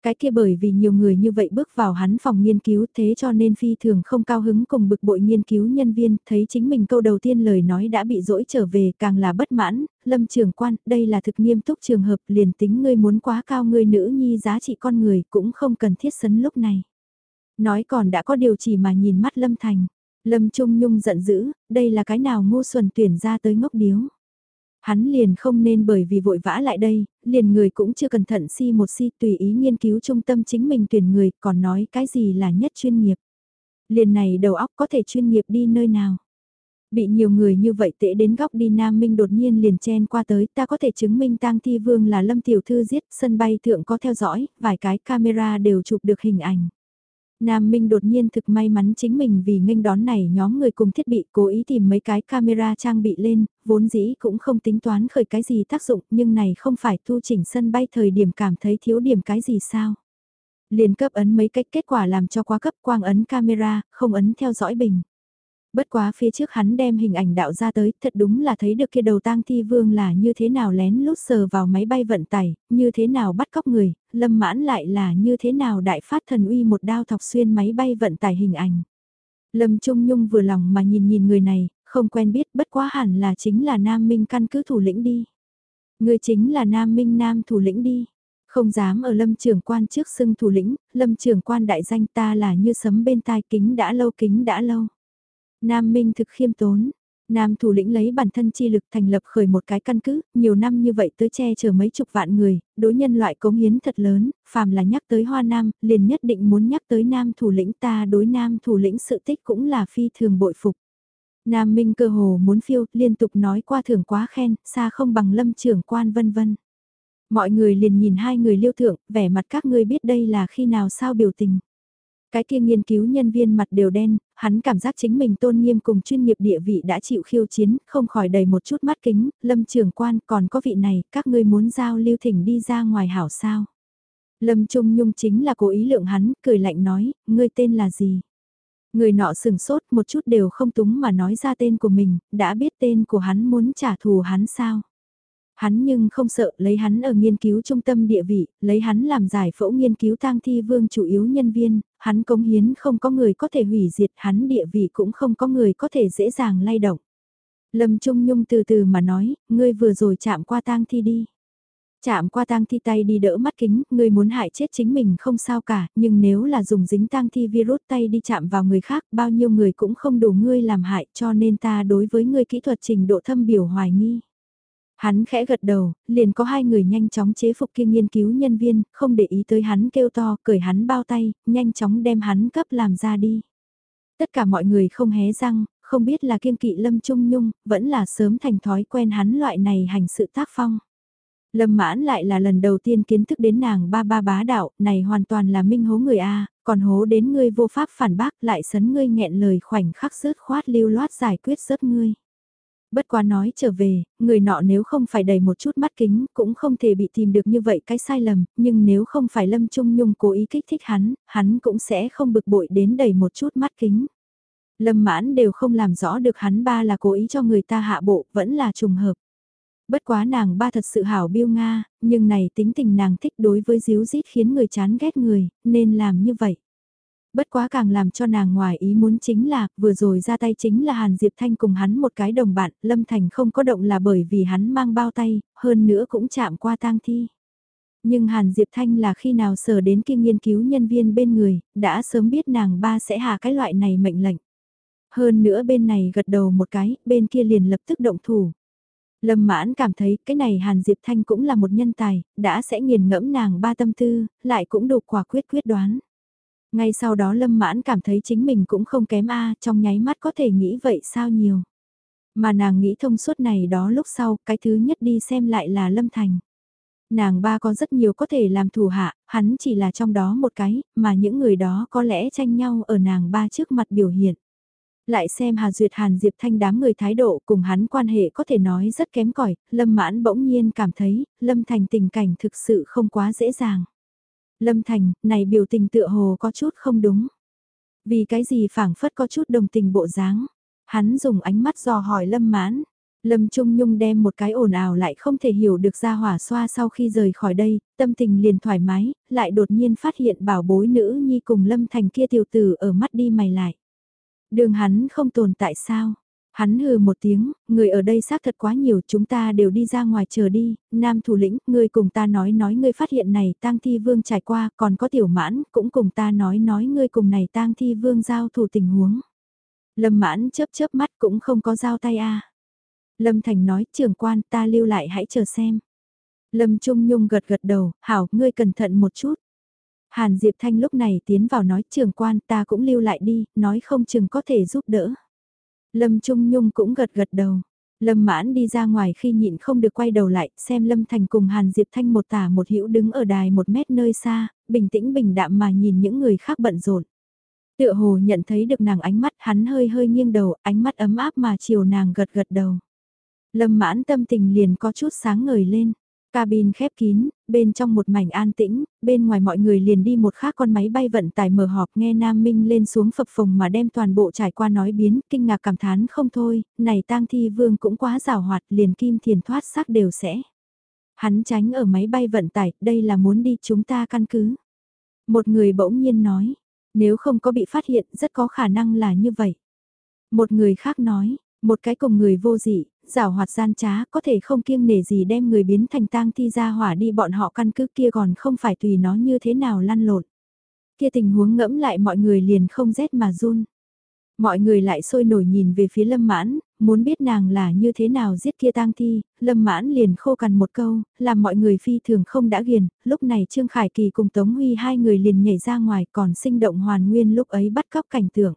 Cái kia bởi vì nhiều người như vậy bước vào hắn phòng nghiên cứu thế cho nên phi thường không cao hứng cùng bực bội nghiên cứu nhân viên, thấy chính mình câu đầu tiên lời nói đã bị dỗi trở về càng là bất mãn, lâm trường quan, đây là thực nghiêm túc trường hợp liền tính ngươi muốn quá cao ngươi nữ nhi giá trị con người cũng không cần thiết sấn lúc này. Nói còn đã có điều chỉ mà nhìn mắt lâm thành, lâm trung nhung giận dữ, đây là cái nào ngu xuẩn tuyển ra tới ngốc điếu. Hắn liền không nên bởi vì vội vã lại đây, liền người cũng chưa cẩn thận si một si tùy ý nghiên cứu trung tâm chính mình tuyển người còn nói cái gì là nhất chuyên nghiệp. Liền này đầu óc có thể chuyên nghiệp đi nơi nào. Bị nhiều người như vậy tệ đến góc đi Nam Minh đột nhiên liền chen qua tới ta có thể chứng minh tang thi vương là Lâm Tiểu Thư giết sân bay thượng có theo dõi, vài cái camera đều chụp được hình ảnh. Nam Minh đột nhiên thực may mắn chính mình vì nghênh đón này nhóm người cùng thiết bị cố ý tìm mấy cái camera trang bị lên, vốn dĩ cũng không tính toán khởi cái gì tác dụng nhưng này không phải thu chỉnh sân bay thời điểm cảm thấy thiếu điểm cái gì sao. Liền cấp ấn mấy cách kết quả làm cho quá cấp quang ấn camera, không ấn theo dõi bình. Bất quá phía trước hắn đem hình ảnh đạo ra tới, thật đúng là thấy được kia đầu tang thi vương là như thế nào lén lút sờ vào máy bay vận tải, như thế nào bắt cóc người, lâm mãn lại là như thế nào đại phát thần uy một đao thọc xuyên máy bay vận tải hình ảnh. Lâm Trung Nhung vừa lòng mà nhìn nhìn người này, không quen biết bất quá hẳn là chính là Nam Minh căn cứ thủ lĩnh đi. Người chính là Nam Minh Nam thủ lĩnh đi. Không dám ở lâm trưởng quan trước xưng thủ lĩnh, lâm trưởng quan đại danh ta là như sấm bên tai kính đã lâu kính đã lâu. Nam Minh thực khiêm tốn. Nam thủ lĩnh lấy bản thân chi lực thành lập khởi một cái căn cứ, nhiều năm như vậy tới che chở mấy chục vạn người, đối nhân loại cống hiến thật lớn, phàm là nhắc tới Hoa Nam, liền nhất định muốn nhắc tới Nam thủ lĩnh ta đối Nam thủ lĩnh sự tích cũng là phi thường bội phục. Nam Minh cơ hồ muốn phiêu, liên tục nói qua thưởng quá khen, xa không bằng lâm trưởng quan vân vân. Mọi người liền nhìn hai người liêu thượng, vẻ mặt các ngươi biết đây là khi nào sao biểu tình. Cái kia nghiên cứu nhân viên mặt đều đen, hắn cảm giác chính mình tôn nghiêm cùng chuyên nghiệp địa vị đã chịu khiêu chiến, không khỏi đầy một chút mắt kính, lâm trưởng quan còn có vị này, các ngươi muốn giao lưu thỉnh đi ra ngoài hảo sao. Lâm Trung Nhung chính là cố ý lượng hắn, cười lạnh nói, ngươi tên là gì? Người nọ sừng sốt một chút đều không túng mà nói ra tên của mình, đã biết tên của hắn muốn trả thù hắn sao? Hắn nhưng không sợ lấy hắn ở nghiên cứu trung tâm địa vị, lấy hắn làm giải phẫu nghiên cứu tang thi vương chủ yếu nhân viên, hắn cống hiến không có người có thể hủy diệt hắn địa vị cũng không có người có thể dễ dàng lay động. Lâm Trung Nhung từ từ mà nói, ngươi vừa rồi chạm qua tang thi đi. Chạm qua tang thi tay đi đỡ mắt kính, ngươi muốn hại chết chính mình không sao cả, nhưng nếu là dùng dính tang thi virus tay đi chạm vào người khác, bao nhiêu người cũng không đủ ngươi làm hại cho nên ta đối với ngươi kỹ thuật trình độ thâm biểu hoài nghi. Hắn khẽ gật đầu, liền có hai người nhanh chóng chế phục kia nghiên cứu nhân viên, không để ý tới hắn kêu to, cởi hắn bao tay, nhanh chóng đem hắn cấp làm ra đi. Tất cả mọi người không hé răng, không biết là kiêng kỵ Lâm Trung Nhung, vẫn là sớm thành thói quen hắn loại này hành sự tác phong. Lâm mãn lại là lần đầu tiên kiến thức đến nàng ba ba bá đạo, này hoàn toàn là minh hố người A, còn hố đến ngươi vô pháp phản bác lại sấn ngươi nghẹn lời khoảnh khắc rớt khoát lưu loát giải quyết rớt ngươi. Bất quá nói trở về, người nọ nếu không phải đầy một chút mắt kính cũng không thể bị tìm được như vậy cái sai lầm, nhưng nếu không phải Lâm Trung Nhung cố ý kích thích hắn, hắn cũng sẽ không bực bội đến đầy một chút mắt kính. Lâm mãn đều không làm rõ được hắn ba là cố ý cho người ta hạ bộ, vẫn là trùng hợp. Bất quá nàng ba thật sự hảo biêu Nga, nhưng này tính tình nàng thích đối với díu dít khiến người chán ghét người, nên làm như vậy. Bất quá càng làm cho nàng ngoài ý muốn chính là, vừa rồi ra tay chính là Hàn Diệp Thanh cùng hắn một cái đồng bạn, Lâm Thành không có động là bởi vì hắn mang bao tay, hơn nữa cũng chạm qua tang thi. Nhưng Hàn Diệp Thanh là khi nào sở đến kia nghiên cứu nhân viên bên người, đã sớm biết nàng ba sẽ hạ cái loại này mệnh lệnh. Hơn nữa bên này gật đầu một cái, bên kia liền lập tức động thủ. Lâm mãn cảm thấy cái này Hàn Diệp Thanh cũng là một nhân tài, đã sẽ nghiền ngẫm nàng ba tâm tư, lại cũng đủ quả quyết quyết đoán. Ngay sau đó Lâm Mãn cảm thấy chính mình cũng không kém a trong nháy mắt có thể nghĩ vậy sao nhiều. Mà nàng nghĩ thông suốt này đó lúc sau, cái thứ nhất đi xem lại là Lâm Thành. Nàng ba có rất nhiều có thể làm thủ hạ, hắn chỉ là trong đó một cái, mà những người đó có lẽ tranh nhau ở nàng ba trước mặt biểu hiện. Lại xem Hà Duyệt Hàn Diệp Thanh đám người thái độ cùng hắn quan hệ có thể nói rất kém cỏi Lâm Mãn bỗng nhiên cảm thấy, Lâm Thành tình cảnh thực sự không quá dễ dàng. Lâm Thành, này biểu tình tựa hồ có chút không đúng. Vì cái gì phảng phất có chút đồng tình bộ dáng. Hắn dùng ánh mắt dò hỏi Lâm Mãn. Lâm Trung Nhung đem một cái ồn ào lại không thể hiểu được ra hỏa xoa sau khi rời khỏi đây, tâm tình liền thoải mái, lại đột nhiên phát hiện bảo bối nữ nhi cùng Lâm Thành kia tiểu tử ở mắt đi mày lại. Đường hắn không tồn tại sao? Hắn hừ một tiếng, người ở đây xác thật quá nhiều, chúng ta đều đi ra ngoài chờ đi, nam thủ lĩnh, người cùng ta nói nói ngươi phát hiện này tang thi vương trải qua, còn có tiểu mãn, cũng cùng ta nói nói ngươi cùng này tang thi vương giao thủ tình huống. Lâm mãn chớp chớp mắt cũng không có giao tay a Lâm Thành nói trưởng quan ta lưu lại hãy chờ xem. Lâm Trung Nhung gật gật đầu, hảo, ngươi cẩn thận một chút. Hàn Diệp Thanh lúc này tiến vào nói trưởng quan ta cũng lưu lại đi, nói không chừng có thể giúp đỡ. Lâm Trung Nhung cũng gật gật đầu. Lâm mãn đi ra ngoài khi nhịn không được quay đầu lại, xem Lâm Thành cùng Hàn Diệp Thanh một tả một hữu đứng ở đài một mét nơi xa, bình tĩnh bình đạm mà nhìn những người khác bận rộn. Tựa hồ nhận thấy được nàng ánh mắt hắn hơi hơi nghiêng đầu, ánh mắt ấm áp mà chiều nàng gật gật đầu. Lâm mãn tâm tình liền có chút sáng ngời lên. Cabin khép kín, bên trong một mảnh an tĩnh, bên ngoài mọi người liền đi một khác con máy bay vận tải mở họp nghe Nam Minh lên xuống phập phồng mà đem toàn bộ trải qua nói biến, kinh ngạc cảm thán không thôi, này tang thi vương cũng quá rào hoạt liền kim thiền thoát xác đều sẽ. Hắn tránh ở máy bay vận tải, đây là muốn đi chúng ta căn cứ. Một người bỗng nhiên nói, nếu không có bị phát hiện rất có khả năng là như vậy. Một người khác nói, một cái cùng người vô dị, rào hoạt gian trá có thể không kiêng nể gì đem người biến thành tang thi ra hỏa đi bọn họ căn cứ kia còn không phải tùy nó như thế nào lăn lộn. Kia tình huống ngẫm lại mọi người liền không rét mà run. Mọi người lại sôi nổi nhìn về phía lâm mãn, muốn biết nàng là như thế nào giết kia tang thi, lâm mãn liền khô cằn một câu, làm mọi người phi thường không đã ghiền, lúc này Trương Khải Kỳ cùng Tống Huy hai người liền nhảy ra ngoài còn sinh động hoàn nguyên lúc ấy bắt cóc cảnh tượng.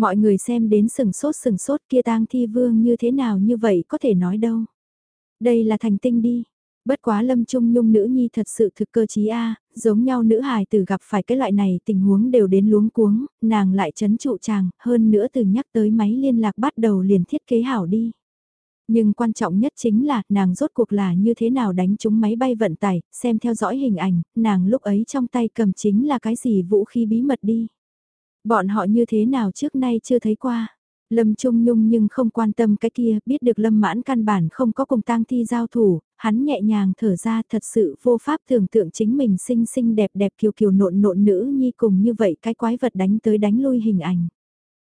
Mọi người xem đến sừng sốt sừng sốt kia tang thi vương như thế nào như vậy có thể nói đâu. Đây là thành tinh đi. Bất quá lâm trung nhung nữ nhi thật sự thực cơ chí a giống nhau nữ hài từ gặp phải cái loại này tình huống đều đến luống cuống, nàng lại chấn trụ chàng, hơn nữa từ nhắc tới máy liên lạc bắt đầu liền thiết kế hảo đi. Nhưng quan trọng nhất chính là nàng rốt cuộc là như thế nào đánh trúng máy bay vận tải, xem theo dõi hình ảnh, nàng lúc ấy trong tay cầm chính là cái gì vũ khí bí mật đi. Bọn họ như thế nào trước nay chưa thấy qua. Lâm Trung Nhung nhưng không quan tâm cái kia, biết được Lâm Mãn căn bản không có cùng tang thi giao thủ, hắn nhẹ nhàng thở ra thật sự vô pháp tưởng tượng chính mình xinh xinh đẹp đẹp kiều kiều nộn nộn nữ nhi cùng như vậy cái quái vật đánh tới đánh lui hình ảnh.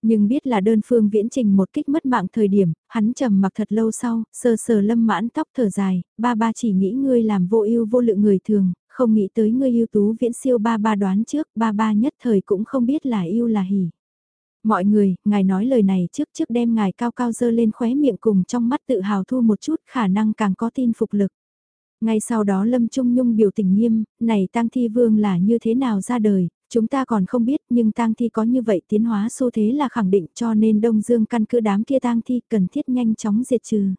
Nhưng biết là đơn phương viễn trình một kích mất mạng thời điểm, hắn trầm mặc thật lâu sau, sờ sờ lâm mãn tóc thở dài, ba ba chỉ nghĩ ngươi làm vô ưu vô lượng người thường, không nghĩ tới ngươi ưu tú viễn siêu ba ba đoán trước, ba ba nhất thời cũng không biết là yêu là hỉ. Mọi người, ngài nói lời này trước trước đem ngài cao cao dơ lên khóe miệng cùng trong mắt tự hào thu một chút khả năng càng có tin phục lực. Ngay sau đó Lâm Trung Nhung biểu tình nghiêm, này tang thi vương là như thế nào ra đời, chúng ta còn không biết nhưng tang thi có như vậy tiến hóa xu thế là khẳng định cho nên Đông Dương căn cứ đám kia tang thi cần thiết nhanh chóng diệt trừ.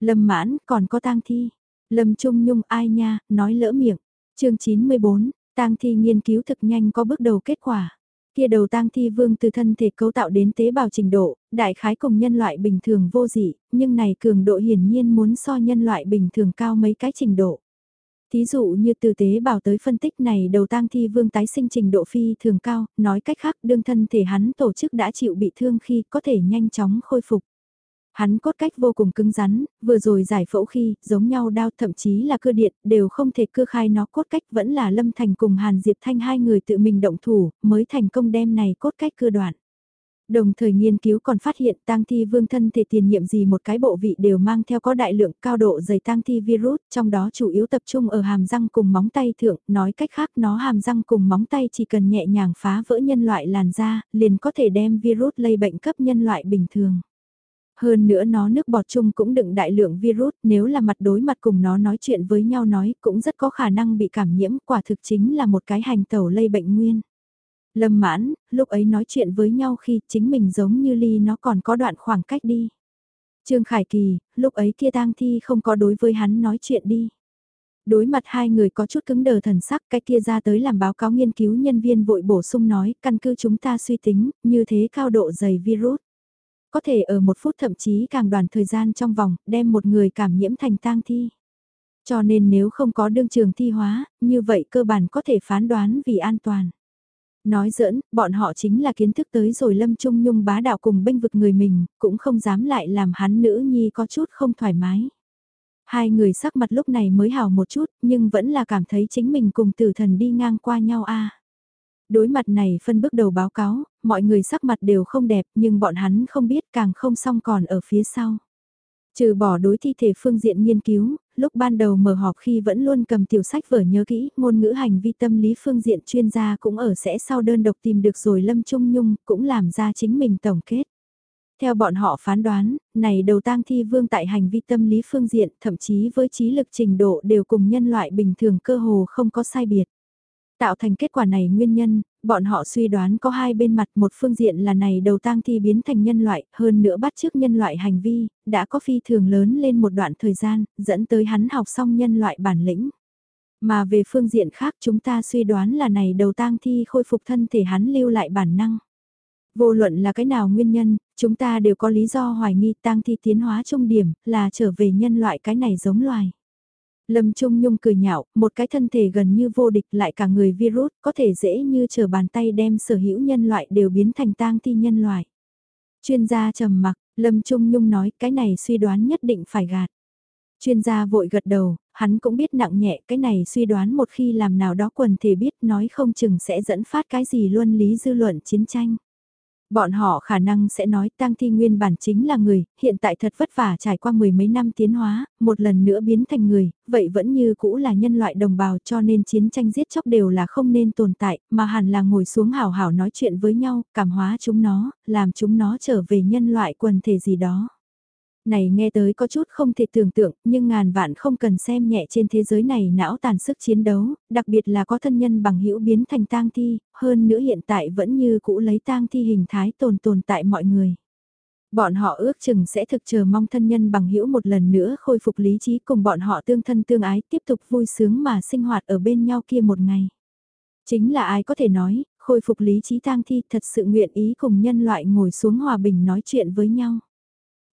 Lâm mãn còn có tang thi. Lâm Trung Nhung ai nha, nói lỡ miệng chương 94, tang thi nghiên cứu thực nhanh có bước đầu kết quả. Kia đầu tang thi vương từ thân thể cấu tạo đến tế bào trình độ, đại khái cùng nhân loại bình thường vô dị, nhưng này cường độ hiển nhiên muốn so nhân loại bình thường cao mấy cái trình độ. Thí dụ như từ tế bào tới phân tích này đầu tang thi vương tái sinh trình độ phi thường cao, nói cách khác đương thân thể hắn tổ chức đã chịu bị thương khi có thể nhanh chóng khôi phục. Hắn cốt cách vô cùng cứng rắn, vừa rồi giải phẫu khi, giống nhau đao thậm chí là cưa điện, đều không thể cưa khai nó cốt cách vẫn là Lâm Thành cùng Hàn Diệp Thanh hai người tự mình động thủ, mới thành công đem này cốt cách cưa đoạn. Đồng thời nghiên cứu còn phát hiện tang thi vương thân thể tiền nhiệm gì một cái bộ vị đều mang theo có đại lượng cao độ dày tang thi virus, trong đó chủ yếu tập trung ở hàm răng cùng móng tay thượng, nói cách khác nó hàm răng cùng móng tay chỉ cần nhẹ nhàng phá vỡ nhân loại làn da, liền có thể đem virus lây bệnh cấp nhân loại bình thường. Hơn nữa nó nước bọt chung cũng đựng đại lượng virus, nếu là mặt đối mặt cùng nó nói chuyện với nhau nói cũng rất có khả năng bị cảm nhiễm, quả thực chính là một cái hành tẩu lây bệnh nguyên. Lâm mãn, lúc ấy nói chuyện với nhau khi chính mình giống như ly nó còn có đoạn khoảng cách đi. Trương Khải Kỳ, lúc ấy kia tang thi không có đối với hắn nói chuyện đi. Đối mặt hai người có chút cứng đờ thần sắc, cái kia ra tới làm báo cáo nghiên cứu nhân viên vội bổ sung nói, căn cứ chúng ta suy tính, như thế cao độ dày virus. Có thể ở một phút thậm chí càng đoàn thời gian trong vòng, đem một người cảm nhiễm thành tang thi. Cho nên nếu không có đương trường thi hóa, như vậy cơ bản có thể phán đoán vì an toàn. Nói giỡn, bọn họ chính là kiến thức tới rồi Lâm Trung Nhung bá đạo cùng bênh vực người mình, cũng không dám lại làm hắn nữ nhi có chút không thoải mái. Hai người sắc mặt lúc này mới hào một chút, nhưng vẫn là cảm thấy chính mình cùng tử thần đi ngang qua nhau a. Đối mặt này phân bước đầu báo cáo, mọi người sắc mặt đều không đẹp nhưng bọn hắn không biết càng không xong còn ở phía sau. Trừ bỏ đối thi thể phương diện nghiên cứu, lúc ban đầu mở họp khi vẫn luôn cầm tiểu sách vở nhớ kỹ, ngôn ngữ hành vi tâm lý phương diện chuyên gia cũng ở sẽ sau đơn độc tìm được rồi Lâm Trung Nhung cũng làm ra chính mình tổng kết. Theo bọn họ phán đoán, này đầu tang thi vương tại hành vi tâm lý phương diện thậm chí với trí lực trình độ đều cùng nhân loại bình thường cơ hồ không có sai biệt. Tạo thành kết quả này nguyên nhân, bọn họ suy đoán có hai bên mặt một phương diện là này đầu tang thi biến thành nhân loại, hơn nữa bắt chước nhân loại hành vi, đã có phi thường lớn lên một đoạn thời gian, dẫn tới hắn học xong nhân loại bản lĩnh. Mà về phương diện khác chúng ta suy đoán là này đầu tang thi khôi phục thân thể hắn lưu lại bản năng. Vô luận là cái nào nguyên nhân, chúng ta đều có lý do hoài nghi tang thi tiến hóa trung điểm là trở về nhân loại cái này giống loài. Lâm Trung Nhung cười nhạo, một cái thân thể gần như vô địch lại cả người virus, có thể dễ như chờ bàn tay đem sở hữu nhân loại đều biến thành tang thi nhân loại. Chuyên gia trầm mặc, Lâm Trung Nhung nói cái này suy đoán nhất định phải gạt. Chuyên gia vội gật đầu, hắn cũng biết nặng nhẹ cái này suy đoán một khi làm nào đó quần thể biết nói không chừng sẽ dẫn phát cái gì luân lý dư luận chiến tranh. Bọn họ khả năng sẽ nói tang thi nguyên bản chính là người, hiện tại thật vất vả trải qua mười mấy năm tiến hóa, một lần nữa biến thành người, vậy vẫn như cũ là nhân loại đồng bào cho nên chiến tranh giết chóc đều là không nên tồn tại, mà hẳn là ngồi xuống hào hào nói chuyện với nhau, cảm hóa chúng nó, làm chúng nó trở về nhân loại quần thể gì đó này nghe tới có chút không thể tưởng tượng, nhưng ngàn vạn không cần xem nhẹ trên thế giới này não tàn sức chiến đấu, đặc biệt là có thân nhân bằng hữu biến thành tang thi, hơn nữa hiện tại vẫn như cũ lấy tang thi hình thái tồn tồn tại mọi người. Bọn họ ước chừng sẽ thực chờ mong thân nhân bằng hữu một lần nữa khôi phục lý trí cùng bọn họ tương thân tương ái tiếp tục vui sướng mà sinh hoạt ở bên nhau kia một ngày. Chính là ai có thể nói, khôi phục lý trí tang thi thật sự nguyện ý cùng nhân loại ngồi xuống hòa bình nói chuyện với nhau.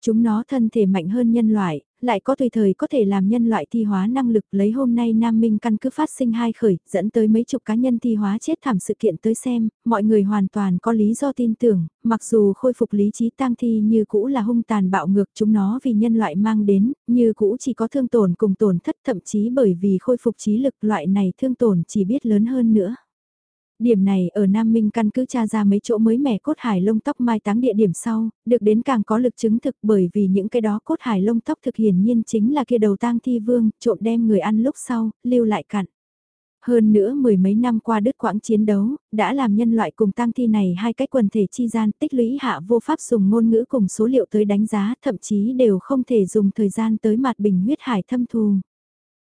Chúng nó thân thể mạnh hơn nhân loại, lại có tùy thời có thể làm nhân loại thi hóa năng lực lấy hôm nay Nam Minh căn cứ phát sinh hai khởi, dẫn tới mấy chục cá nhân thi hóa chết thảm sự kiện tới xem, mọi người hoàn toàn có lý do tin tưởng, mặc dù khôi phục lý trí tang thi như cũ là hung tàn bạo ngược chúng nó vì nhân loại mang đến, như cũ chỉ có thương tổn cùng tổn thất thậm chí bởi vì khôi phục trí lực loại này thương tổn chỉ biết lớn hơn nữa. Điểm này ở Nam Minh căn cứ tra ra mấy chỗ mới mẻ cốt hải lông tóc mai táng địa điểm sau, được đến càng có lực chứng thực bởi vì những cái đó cốt hải lông tóc thực hiển nhiên chính là kia đầu tang thi vương, trộm đem người ăn lúc sau, lưu lại cặn. Hơn nữa mười mấy năm qua đứt quãng chiến đấu, đã làm nhân loại cùng tang thi này hai cái quần thể chi gian tích lũy hạ vô pháp dùng ngôn ngữ cùng số liệu tới đánh giá, thậm chí đều không thể dùng thời gian tới mặt bình huyết hải thâm thù.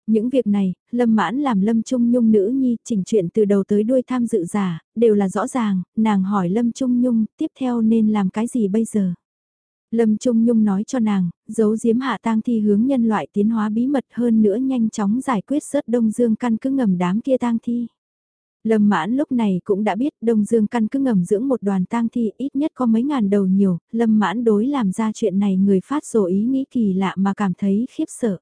Những việc này, Lâm Mãn làm Lâm Trung Nhung nữ nhi chỉnh chuyện từ đầu tới đuôi tham dự giả, đều là rõ ràng, nàng hỏi Lâm Trung Nhung tiếp theo nên làm cái gì bây giờ. Lâm Trung Nhung nói cho nàng, giấu giếm hạ tang thi hướng nhân loại tiến hóa bí mật hơn nữa nhanh chóng giải quyết rớt Đông Dương căn cứ ngầm đám kia tang thi. Lâm mãn lúc này cũng đã biết Đông Dương căn cứ ngầm dưỡng một đoàn tang thi ít nhất có mấy ngàn đầu nhiều, Lâm mãn đối làm ra chuyện này người phát rồ ý nghĩ kỳ lạ mà cảm thấy khiếp sợ.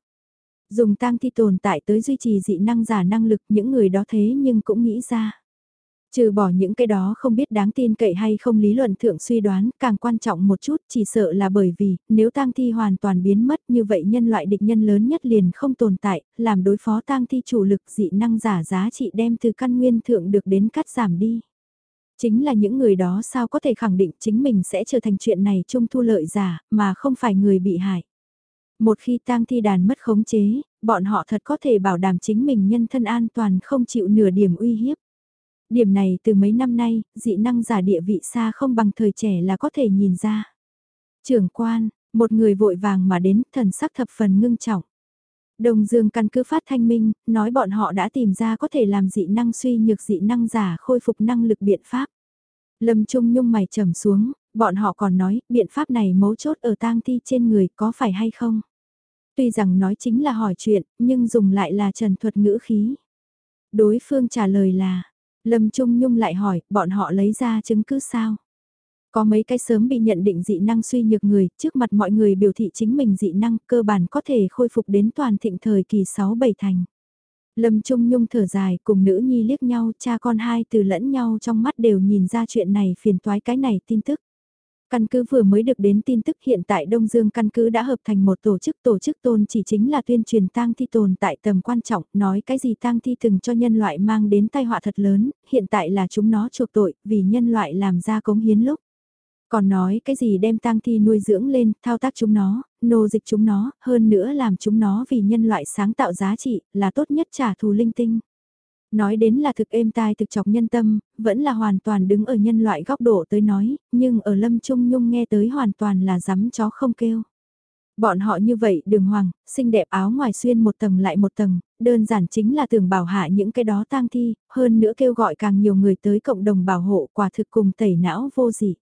Dùng tang thi tồn tại tới duy trì dị năng giả năng lực những người đó thế nhưng cũng nghĩ ra. Trừ bỏ những cái đó không biết đáng tin cậy hay không lý luận thượng suy đoán, càng quan trọng một chút chỉ sợ là bởi vì, nếu tang thi hoàn toàn biến mất như vậy nhân loại địch nhân lớn nhất liền không tồn tại, làm đối phó tang thi chủ lực dị năng giả giá trị đem từ căn nguyên thượng được đến cắt giảm đi. Chính là những người đó sao có thể khẳng định chính mình sẽ trở thành chuyện này chung thu lợi giả, mà không phải người bị hại. Một khi tang thi đàn mất khống chế, bọn họ thật có thể bảo đảm chính mình nhân thân an toàn không chịu nửa điểm uy hiếp. Điểm này từ mấy năm nay, dị năng giả địa vị xa không bằng thời trẻ là có thể nhìn ra. Trưởng quan, một người vội vàng mà đến, thần sắc thập phần ngưng trọng. Đồng Dương căn cứ phát thanh minh, nói bọn họ đã tìm ra có thể làm dị năng suy nhược dị năng giả khôi phục năng lực biện pháp. Lâm Trung Nhung mày trầm xuống, bọn họ còn nói, biện pháp này mấu chốt ở tang thi trên người có phải hay không? Tuy rằng nói chính là hỏi chuyện, nhưng dùng lại là trần thuật ngữ khí. Đối phương trả lời là, Lâm Trung Nhung lại hỏi, bọn họ lấy ra chứng cứ sao? Có mấy cái sớm bị nhận định dị năng suy nhược người, trước mặt mọi người biểu thị chính mình dị năng cơ bản có thể khôi phục đến toàn thịnh thời kỳ 6-7 thành. Lâm Trung Nhung thở dài cùng nữ nhi liếc nhau, cha con hai từ lẫn nhau trong mắt đều nhìn ra chuyện này phiền toái cái này tin tức. Căn cứ vừa mới được đến tin tức hiện tại Đông Dương căn cứ đã hợp thành một tổ chức tổ chức tôn chỉ chính là tuyên truyền tang thi tồn tại tầm quan trọng, nói cái gì tang thi từng cho nhân loại mang đến tai họa thật lớn, hiện tại là chúng nó chuộc tội vì nhân loại làm ra cống hiến lúc. Còn nói cái gì đem tang thi nuôi dưỡng lên, thao tác chúng nó, nô dịch chúng nó, hơn nữa làm chúng nó vì nhân loại sáng tạo giá trị, là tốt nhất trả thù linh tinh. Nói đến là thực êm tai thực chọc nhân tâm, vẫn là hoàn toàn đứng ở nhân loại góc độ tới nói, nhưng ở Lâm Trung Nhung nghe tới hoàn toàn là dám chó không kêu. Bọn họ như vậy đường hoàng, xinh đẹp áo ngoài xuyên một tầng lại một tầng, đơn giản chính là tưởng bảo hạ những cái đó tang thi, hơn nữa kêu gọi càng nhiều người tới cộng đồng bảo hộ quả thực cùng tẩy não vô dị.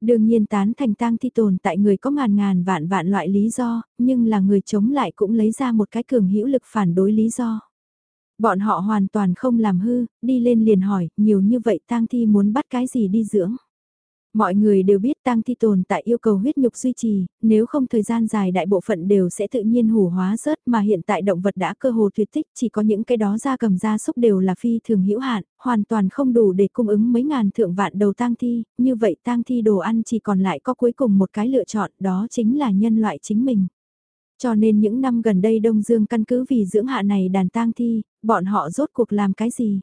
Đương nhiên tán thành tang thi tồn tại người có ngàn ngàn vạn vạn loại lý do, nhưng là người chống lại cũng lấy ra một cái cường hữu lực phản đối lý do. Bọn họ hoàn toàn không làm hư, đi lên liền hỏi, nhiều như vậy tang thi muốn bắt cái gì đi dưỡng. Mọi người đều biết tang thi tồn tại yêu cầu huyết nhục duy trì, nếu không thời gian dài đại bộ phận đều sẽ tự nhiên hủ hóa rớt mà hiện tại động vật đã cơ hồ tuyệt tích chỉ có những cái đó da cầm da súc đều là phi thường hữu hạn, hoàn toàn không đủ để cung ứng mấy ngàn thượng vạn đầu tang thi, như vậy tang thi đồ ăn chỉ còn lại có cuối cùng một cái lựa chọn đó chính là nhân loại chính mình. Cho nên những năm gần đây Đông Dương căn cứ vì dưỡng hạ này đàn tang thi, bọn họ rốt cuộc làm cái gì?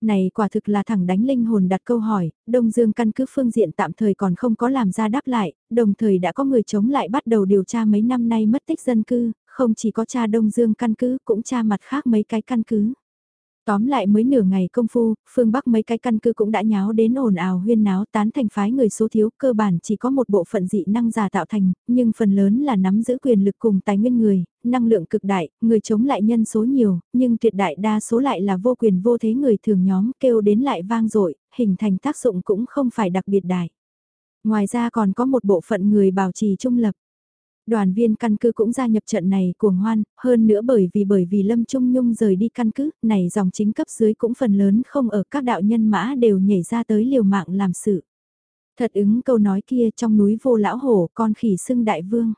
Này quả thực là thẳng đánh linh hồn đặt câu hỏi, Đông Dương căn cứ phương diện tạm thời còn không có làm ra đáp lại, đồng thời đã có người chống lại bắt đầu điều tra mấy năm nay mất tích dân cư, không chỉ có cha Đông Dương căn cứ cũng tra mặt khác mấy cái căn cứ. Tóm lại mới nửa ngày công phu, phương Bắc mấy cái căn cứ cũng đã nháo đến ồn ào huyên náo tán thành phái người số thiếu cơ bản chỉ có một bộ phận dị năng giả tạo thành, nhưng phần lớn là nắm giữ quyền lực cùng tài nguyên người, năng lượng cực đại, người chống lại nhân số nhiều, nhưng tuyệt đại đa số lại là vô quyền vô thế người thường nhóm kêu đến lại vang dội hình thành tác dụng cũng không phải đặc biệt đại. Ngoài ra còn có một bộ phận người bảo trì trung lập. Đoàn viên căn cứ cũng gia nhập trận này cuồng hoan, hơn nữa bởi vì bởi vì Lâm Trung Nhung rời đi căn cứ, này dòng chính cấp dưới cũng phần lớn không ở các đạo nhân mã đều nhảy ra tới liều mạng làm sự. Thật ứng câu nói kia trong núi vô lão hổ con khỉ xưng đại vương.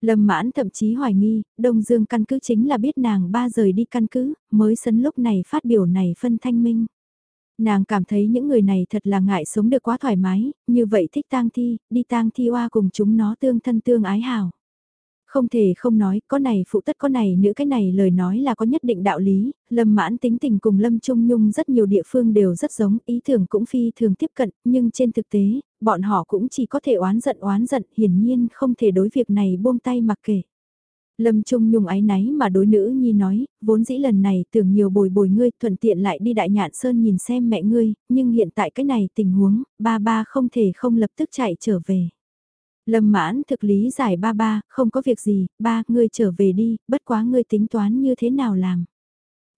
Lâm mãn thậm chí hoài nghi, Đông Dương căn cứ chính là biết nàng ba rời đi căn cứ, mới sấn lúc này phát biểu này phân thanh minh. Nàng cảm thấy những người này thật là ngại sống được quá thoải mái, như vậy thích tang thi, đi tang thi oa cùng chúng nó tương thân tương ái hào. Không thể không nói, có này phụ tất có này nữ cái này lời nói là có nhất định đạo lý, Lâm mãn tính tình cùng Lâm Trung Nhung rất nhiều địa phương đều rất giống, ý tưởng cũng phi thường tiếp cận, nhưng trên thực tế, bọn họ cũng chỉ có thể oán giận oán giận, hiển nhiên không thể đối việc này buông tay mặc kể. Lâm Trung Nhung ái náy mà đối nữ nhi nói, vốn dĩ lần này tưởng nhiều bồi bồi ngươi thuận tiện lại đi đại nhạn sơn nhìn xem mẹ ngươi, nhưng hiện tại cái này tình huống, ba ba không thể không lập tức chạy trở về. Lâm mãn thực lý giải ba ba, không có việc gì, ba, ngươi trở về đi, bất quá ngươi tính toán như thế nào làm.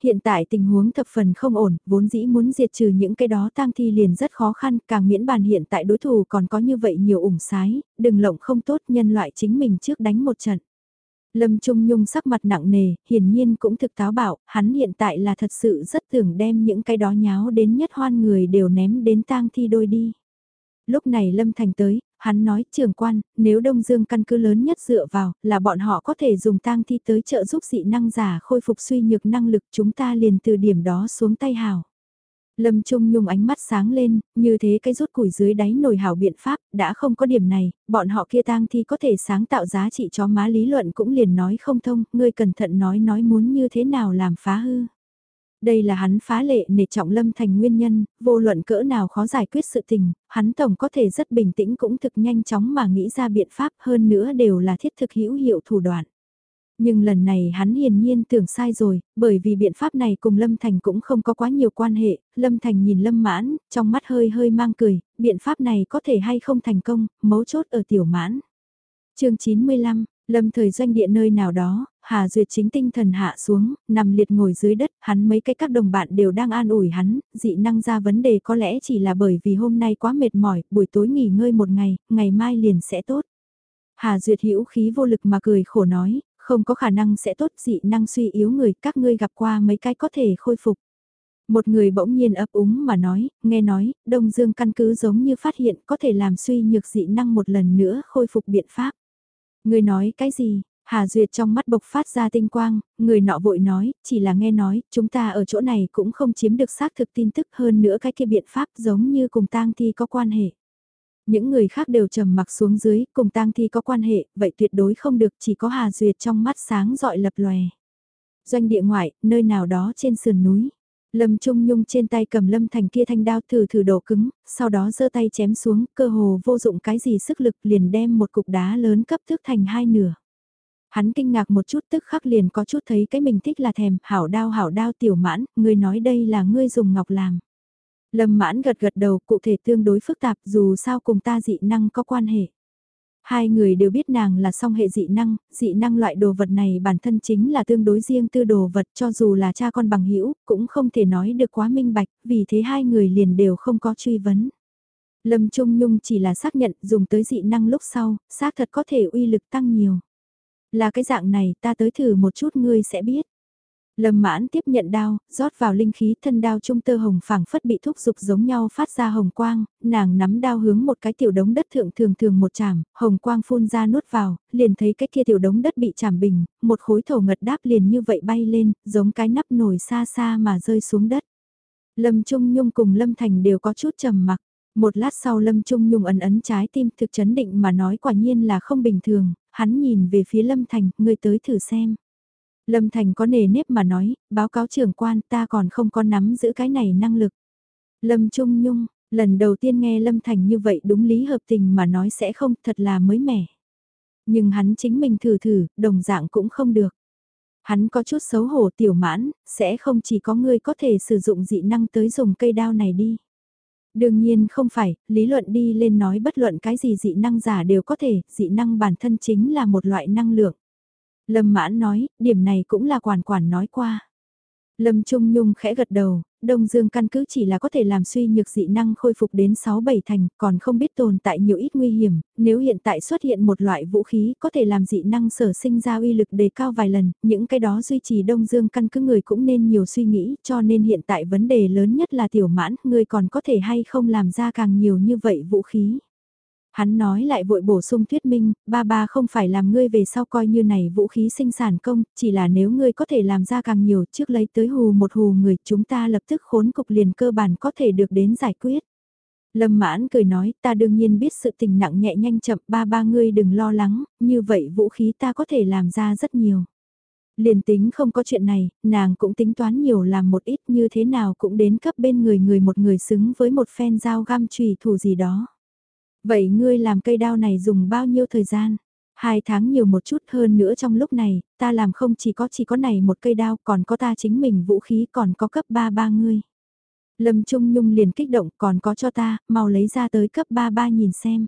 Hiện tại tình huống thập phần không ổn, vốn dĩ muốn diệt trừ những cái đó tang thi liền rất khó khăn, càng miễn bàn hiện tại đối thủ còn có như vậy nhiều ủng sái, đừng lộng không tốt nhân loại chính mình trước đánh một trận. Lâm Trung Nhung sắc mặt nặng nề, hiển nhiên cũng thực táo bạo hắn hiện tại là thật sự rất tưởng đem những cái đó nháo đến nhất hoan người đều ném đến tang thi đôi đi. Lúc này Lâm Thành tới, hắn nói trường quan, nếu Đông Dương căn cứ lớn nhất dựa vào, là bọn họ có thể dùng tang thi tới trợ giúp dị năng giả khôi phục suy nhược năng lực chúng ta liền từ điểm đó xuống tay hào. Lâm Trung Nhung ánh mắt sáng lên, như thế cái rút củi dưới đáy nồi hảo biện pháp, đã không có điểm này, bọn họ kia tang thi có thể sáng tạo giá trị cho má lý luận cũng liền nói không thông, ngươi cẩn thận nói nói muốn như thế nào làm phá hư. Đây là hắn phá lệ nể trọng lâm thành nguyên nhân, vô luận cỡ nào khó giải quyết sự tình, hắn tổng có thể rất bình tĩnh cũng thực nhanh chóng mà nghĩ ra biện pháp hơn nữa đều là thiết thực hữu hiệu thủ đoạn. Nhưng lần này hắn hiển nhiên tưởng sai rồi, bởi vì biện pháp này cùng Lâm Thành cũng không có quá nhiều quan hệ, Lâm Thành nhìn Lâm Mãn, trong mắt hơi hơi mang cười, biện pháp này có thể hay không thành công, mấu chốt ở tiểu mãn. chương 95, Lâm thời doanh địa nơi nào đó, Hà Duyệt chính tinh thần hạ xuống, nằm liệt ngồi dưới đất, hắn mấy cái các đồng bạn đều đang an ủi hắn, dị năng ra vấn đề có lẽ chỉ là bởi vì hôm nay quá mệt mỏi, buổi tối nghỉ ngơi một ngày, ngày mai liền sẽ tốt. Hà Duyệt hữu khí vô lực mà cười khổ nói, không có khả năng sẽ tốt dị năng suy yếu người, các ngươi gặp qua mấy cái có thể khôi phục. Một người bỗng nhiên ấp úng mà nói, nghe nói, Đông Dương căn cứ giống như phát hiện có thể làm suy nhược dị năng một lần nữa khôi phục biện pháp. Người nói cái gì? Hà Duyệt trong mắt bộc phát ra tinh quang, người nọ vội nói, chỉ là nghe nói, chúng ta ở chỗ này cũng không chiếm được xác thực tin tức hơn nữa cái kia biện pháp giống như cùng tang thi có quan hệ. Những người khác đều trầm mặc xuống dưới, cùng tang thi có quan hệ, vậy tuyệt đối không được, chỉ có Hà Duyệt trong mắt sáng dọi lập lòe. Doanh địa ngoại, nơi nào đó trên sườn núi. Lâm Trung Nhung trên tay cầm Lâm Thành kia thanh đao thử thử đổ cứng, sau đó giơ tay chém xuống, cơ hồ vô dụng cái gì sức lực liền đem một cục đá lớn cấp thước thành hai nửa. Hắn kinh ngạc một chút tức khắc liền có chút thấy cái mình thích là thèm, hảo đao hảo đao tiểu mãn, ngươi nói đây là ngươi dùng ngọc làm. Lâm mãn gật gật đầu cụ thể tương đối phức tạp dù sao cùng ta dị năng có quan hệ. Hai người đều biết nàng là song hệ dị năng, dị năng loại đồ vật này bản thân chính là tương đối riêng tư đồ vật cho dù là cha con bằng hữu cũng không thể nói được quá minh bạch, vì thế hai người liền đều không có truy vấn. Lâm Trung Nhung chỉ là xác nhận dùng tới dị năng lúc sau, xác thật có thể uy lực tăng nhiều. Là cái dạng này ta tới thử một chút ngươi sẽ biết. Lâm mãn tiếp nhận đao, rót vào linh khí thân đao trung tơ hồng phẳng phất bị thúc dục giống nhau phát ra hồng quang, nàng nắm đao hướng một cái tiểu đống đất thượng thường thường một chảm, hồng quang phun ra nuốt vào, liền thấy cái kia tiểu đống đất bị chảm bình, một khối thổ ngật đáp liền như vậy bay lên, giống cái nắp nổi xa xa mà rơi xuống đất. Lâm Trung Nhung cùng Lâm Thành đều có chút trầm mặc. Một lát sau Lâm Trung Nhung ấn ấn trái tim thực chấn định mà nói quả nhiên là không bình thường, hắn nhìn về phía Lâm Thành, người tới thử xem. Lâm Thành có nề nếp mà nói, báo cáo trưởng quan ta còn không có nắm giữ cái này năng lực. Lâm Trung Nhung, lần đầu tiên nghe Lâm Thành như vậy đúng lý hợp tình mà nói sẽ không thật là mới mẻ. Nhưng hắn chính mình thử thử, đồng dạng cũng không được. Hắn có chút xấu hổ tiểu mãn, sẽ không chỉ có người có thể sử dụng dị năng tới dùng cây đao này đi. Đương nhiên không phải, lý luận đi lên nói bất luận cái gì dị năng giả đều có thể, dị năng bản thân chính là một loại năng lượng. Lâm mãn nói, điểm này cũng là quản quản nói qua. Lâm Trung Nhung khẽ gật đầu, Đông Dương căn cứ chỉ là có thể làm suy nhược dị năng khôi phục đến 6-7 thành, còn không biết tồn tại nhiều ít nguy hiểm, nếu hiện tại xuất hiện một loại vũ khí có thể làm dị năng sở sinh ra uy lực đề cao vài lần, những cái đó duy trì Đông Dương căn cứ người cũng nên nhiều suy nghĩ, cho nên hiện tại vấn đề lớn nhất là tiểu mãn, người còn có thể hay không làm ra càng nhiều như vậy vũ khí. Hắn nói lại vội bổ sung thuyết minh, ba ba không phải làm ngươi về sau coi như này vũ khí sinh sản công, chỉ là nếu ngươi có thể làm ra càng nhiều trước lấy tới hù một hù người chúng ta lập tức khốn cục liền cơ bản có thể được đến giải quyết. Lâm mãn cười nói ta đương nhiên biết sự tình nặng nhẹ nhanh chậm ba ba ngươi đừng lo lắng, như vậy vũ khí ta có thể làm ra rất nhiều. Liền tính không có chuyện này, nàng cũng tính toán nhiều làm một ít như thế nào cũng đến cấp bên người người một người xứng với một phen dao găm trùy thủ gì đó. Vậy ngươi làm cây đao này dùng bao nhiêu thời gian? Hai tháng nhiều một chút hơn nữa trong lúc này, ta làm không chỉ có chỉ có này một cây đao còn có ta chính mình vũ khí còn có cấp ba ba ngươi. Lâm Trung Nhung liền kích động còn có cho ta, mau lấy ra tới cấp ba ba nhìn xem.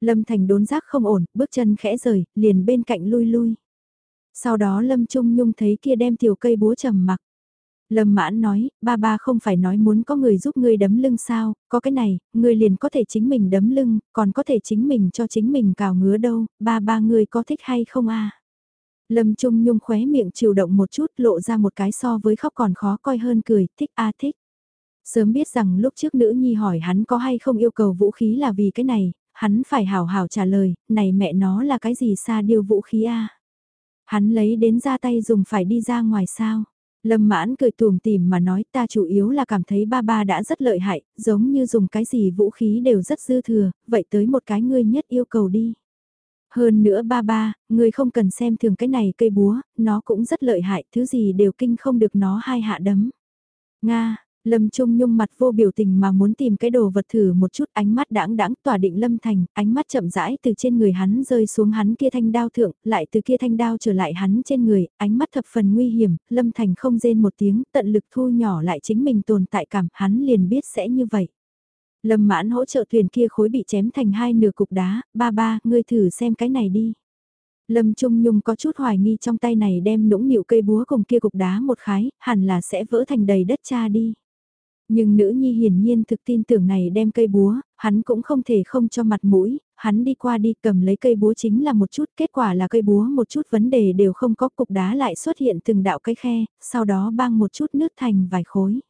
Lâm Thành đốn giác không ổn, bước chân khẽ rời, liền bên cạnh lui lui. Sau đó Lâm Trung Nhung thấy kia đem tiểu cây búa trầm mặc. Lâm mãn nói, ba ba không phải nói muốn có người giúp ngươi đấm lưng sao, có cái này, ngươi liền có thể chính mình đấm lưng, còn có thể chính mình cho chính mình cào ngứa đâu, ba ba ngươi có thích hay không a? Lâm Trung Nhung khóe miệng chịu động một chút lộ ra một cái so với khóc còn khó coi hơn cười, thích a thích. Sớm biết rằng lúc trước nữ nhi hỏi hắn có hay không yêu cầu vũ khí là vì cái này, hắn phải hào hào trả lời, này mẹ nó là cái gì xa điều vũ khí a? Hắn lấy đến ra tay dùng phải đi ra ngoài sao? Lâm mãn cười tùm tìm mà nói ta chủ yếu là cảm thấy ba ba đã rất lợi hại, giống như dùng cái gì vũ khí đều rất dư thừa, vậy tới một cái ngươi nhất yêu cầu đi. Hơn nữa ba ba, ngươi không cần xem thường cái này cây búa, nó cũng rất lợi hại, thứ gì đều kinh không được nó hai hạ đấm. Nga, Lâm Trung Nhung mặt vô biểu tình mà muốn tìm cái đồ vật thử một chút ánh mắt đãng đãng tỏa định Lâm Thành, ánh mắt chậm rãi từ trên người hắn rơi xuống hắn kia thanh đao thượng, lại từ kia thanh đao trở lại hắn trên người, ánh mắt thập phần nguy hiểm, Lâm Thành không rên một tiếng, tận lực thu nhỏ lại chính mình tồn tại cảm, hắn liền biết sẽ như vậy. Lâm mãn hỗ trợ thuyền kia khối bị chém thành hai nửa cục đá, ba ba, ngươi thử xem cái này đi. Lâm Trung Nhung có chút hoài nghi trong tay này đem nũng nịu cây búa cùng kia cục đá một khái, hẳn là sẽ vỡ thành đầy đất cha đi. Nhưng nữ nhi hiển nhiên thực tin tưởng này đem cây búa, hắn cũng không thể không cho mặt mũi, hắn đi qua đi cầm lấy cây búa chính là một chút, kết quả là cây búa một chút vấn đề đều không có cục đá lại xuất hiện từng đạo cái khe, sau đó bang một chút nước thành vài khối.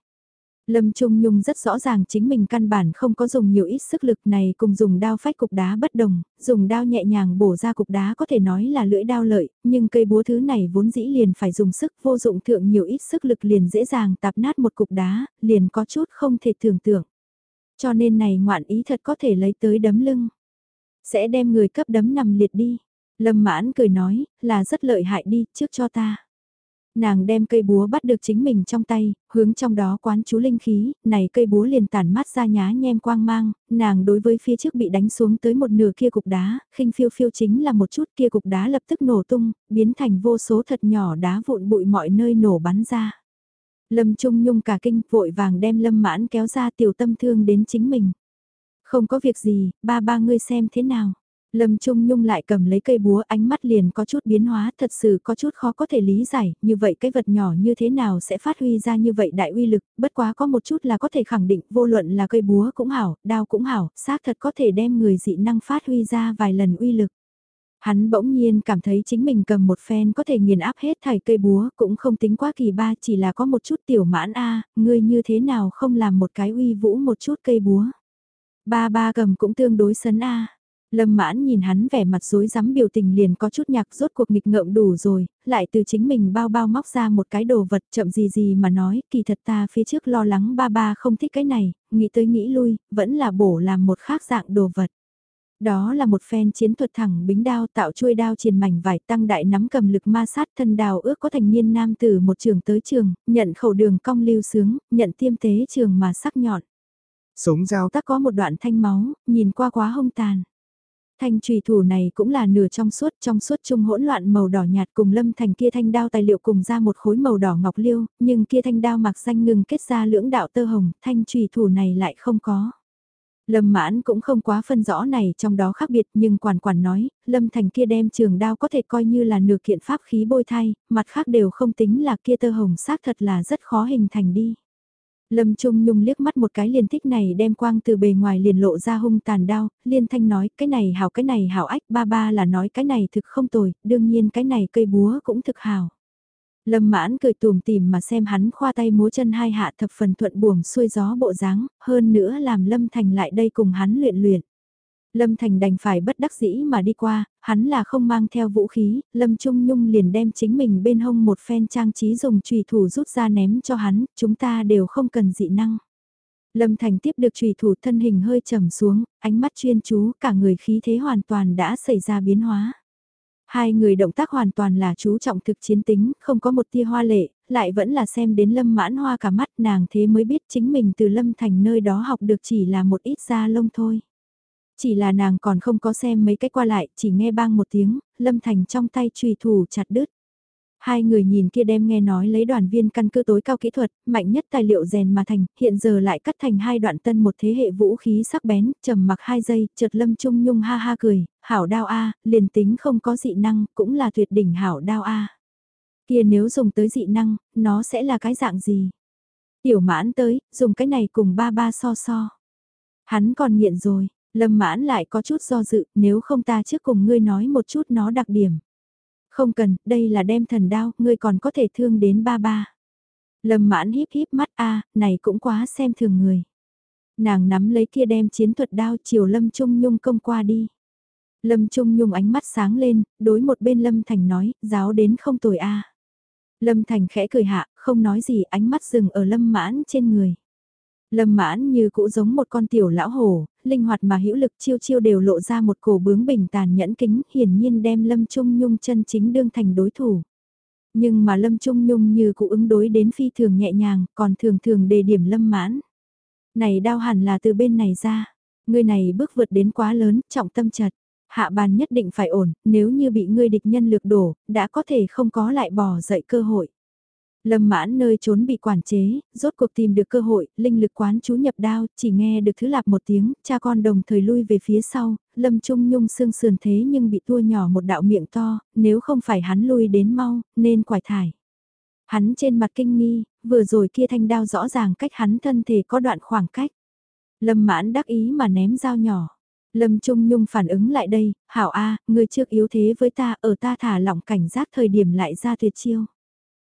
Lâm Trung Nhung rất rõ ràng chính mình căn bản không có dùng nhiều ít sức lực này cùng dùng đao phách cục đá bất đồng, dùng đao nhẹ nhàng bổ ra cục đá có thể nói là lưỡi đao lợi, nhưng cây búa thứ này vốn dĩ liền phải dùng sức vô dụng thượng nhiều ít sức lực liền dễ dàng tạp nát một cục đá, liền có chút không thể tưởng tượng. Cho nên này ngoạn ý thật có thể lấy tới đấm lưng. Sẽ đem người cấp đấm nằm liệt đi. Lâm mãn cười nói, là rất lợi hại đi, trước cho ta. Nàng đem cây búa bắt được chính mình trong tay, hướng trong đó quán chú linh khí, này cây búa liền tản mát ra nhá nhem quang mang, nàng đối với phía trước bị đánh xuống tới một nửa kia cục đá, khinh phiêu phiêu chính là một chút kia cục đá lập tức nổ tung, biến thành vô số thật nhỏ đá vụn bụi mọi nơi nổ bắn ra. Lâm Trung Nhung cả kinh vội vàng đem Lâm Mãn kéo ra tiểu tâm thương đến chính mình. Không có việc gì, ba ba ngươi xem thế nào. Lâm Trung Nhung lại cầm lấy cây búa ánh mắt liền có chút biến hóa thật sự có chút khó có thể lý giải, như vậy cái vật nhỏ như thế nào sẽ phát huy ra như vậy đại uy lực, bất quá có một chút là có thể khẳng định vô luận là cây búa cũng hảo, đao cũng hảo, xác thật có thể đem người dị năng phát huy ra vài lần uy lực. Hắn bỗng nhiên cảm thấy chính mình cầm một phen có thể nghiền áp hết thảy cây búa cũng không tính quá kỳ ba chỉ là có một chút tiểu mãn a ngươi như thế nào không làm một cái uy vũ một chút cây búa. Ba ba cầm cũng tương đối sấn a Lâm mãn nhìn hắn vẻ mặt rối rắm biểu tình liền có chút nhạc rốt cuộc nghịch ngợm đủ rồi, lại từ chính mình bao bao móc ra một cái đồ vật chậm gì gì mà nói, kỳ thật ta phía trước lo lắng ba ba không thích cái này, nghĩ tới nghĩ lui, vẫn là bổ làm một khác dạng đồ vật. Đó là một phen chiến thuật thẳng bính đao tạo chuôi đao triền mảnh vải tăng đại nắm cầm lực ma sát thân đào ước có thành niên nam tử một trường tới trường, nhận khẩu đường cong lưu sướng, nhận tiêm tế trường mà sắc nhọn. Sống dao tắc có một đoạn thanh máu, nhìn qua quá hông tàn. Thanh trùy thủ này cũng là nửa trong suốt trong suốt chung hỗn loạn màu đỏ nhạt cùng lâm thành kia thanh đao tài liệu cùng ra một khối màu đỏ ngọc liêu, nhưng kia thanh đao mặc xanh ngừng kết ra lưỡng đạo tơ hồng, thanh trùy thủ này lại không có. Lâm mãn cũng không quá phân rõ này trong đó khác biệt nhưng quản quản nói, lâm thành kia đem trường đao có thể coi như là nửa kiện pháp khí bôi thay, mặt khác đều không tính là kia tơ hồng xác thật là rất khó hình thành đi. Lâm Trung Nhung liếc mắt một cái liền thích này đem quang từ bề ngoài liền lộ ra hung tàn đao, liên thanh nói cái này hảo cái này hảo ách ba ba là nói cái này thực không tồi, đương nhiên cái này cây búa cũng thực hảo. Lâm mãn cười tùm tìm mà xem hắn khoa tay múa chân hai hạ thập phần thuận buồm xuôi gió bộ dáng, hơn nữa làm Lâm Thành lại đây cùng hắn luyện luyện. Lâm Thành đành phải bất đắc dĩ mà đi qua, hắn là không mang theo vũ khí, Lâm Trung Nhung liền đem chính mình bên hông một phen trang trí dùng trùy thủ rút ra ném cho hắn, chúng ta đều không cần dị năng. Lâm Thành tiếp được trùy thủ thân hình hơi trầm xuống, ánh mắt chuyên chú, cả người khí thế hoàn toàn đã xảy ra biến hóa. Hai người động tác hoàn toàn là chú trọng thực chiến tính, không có một tia hoa lệ, lại vẫn là xem đến lâm mãn hoa cả mắt nàng thế mới biết chính mình từ lâm thành nơi đó học được chỉ là một ít da lông thôi. Chỉ là nàng còn không có xem mấy cách qua lại, chỉ nghe bang một tiếng, lâm thành trong tay trùy thủ chặt đứt. Hai người nhìn kia đem nghe nói lấy đoàn viên căn cứ tối cao kỹ thuật, mạnh nhất tài liệu rèn mà thành, hiện giờ lại cắt thành hai đoạn tân một thế hệ vũ khí sắc bén, trầm mặc hai giây, chợt lâm trung nhung ha ha cười, hảo đao A, liền tính không có dị năng, cũng là tuyệt đỉnh hảo đao A. Kia nếu dùng tới dị năng, nó sẽ là cái dạng gì? Tiểu mãn tới, dùng cái này cùng ba ba so so. Hắn còn nghiện rồi, lâm mãn lại có chút do dự, nếu không ta trước cùng ngươi nói một chút nó đặc điểm. Không cần, đây là đem thần đao, ngươi còn có thể thương đến ba ba. Lâm mãn híp híp mắt a này cũng quá xem thường người. Nàng nắm lấy kia đem chiến thuật đao chiều Lâm Trung Nhung công qua đi. Lâm Trung Nhung ánh mắt sáng lên, đối một bên Lâm Thành nói, giáo đến không tồi a Lâm Thành khẽ cười hạ, không nói gì ánh mắt dừng ở Lâm mãn trên người. Lâm mãn như cũ giống một con tiểu lão hổ, linh hoạt mà hữu lực chiêu chiêu đều lộ ra một cổ bướng bình tàn nhẫn kính, hiển nhiên đem Lâm Trung Nhung chân chính đương thành đối thủ. Nhưng mà Lâm Trung Nhung như cụ ứng đối đến phi thường nhẹ nhàng, còn thường thường đề điểm Lâm mãn. Này đau hẳn là từ bên này ra, người này bước vượt đến quá lớn, trọng tâm chật. Hạ bàn nhất định phải ổn, nếu như bị ngươi địch nhân lược đổ, đã có thể không có lại bỏ dậy cơ hội. Lâm mãn nơi trốn bị quản chế, rốt cuộc tìm được cơ hội, linh lực quán chú nhập đao, chỉ nghe được thứ lạp một tiếng, cha con đồng thời lui về phía sau, lâm trung nhung xương sườn thế nhưng bị tua nhỏ một đạo miệng to, nếu không phải hắn lui đến mau, nên quải thải. Hắn trên mặt kinh nghi, vừa rồi kia thanh đao rõ ràng cách hắn thân thể có đoạn khoảng cách. Lâm mãn đắc ý mà ném dao nhỏ. Lâm Trung Nhung phản ứng lại đây, hảo A, người trước yếu thế với ta, ở ta thả lỏng cảnh giác thời điểm lại ra tuyệt chiêu.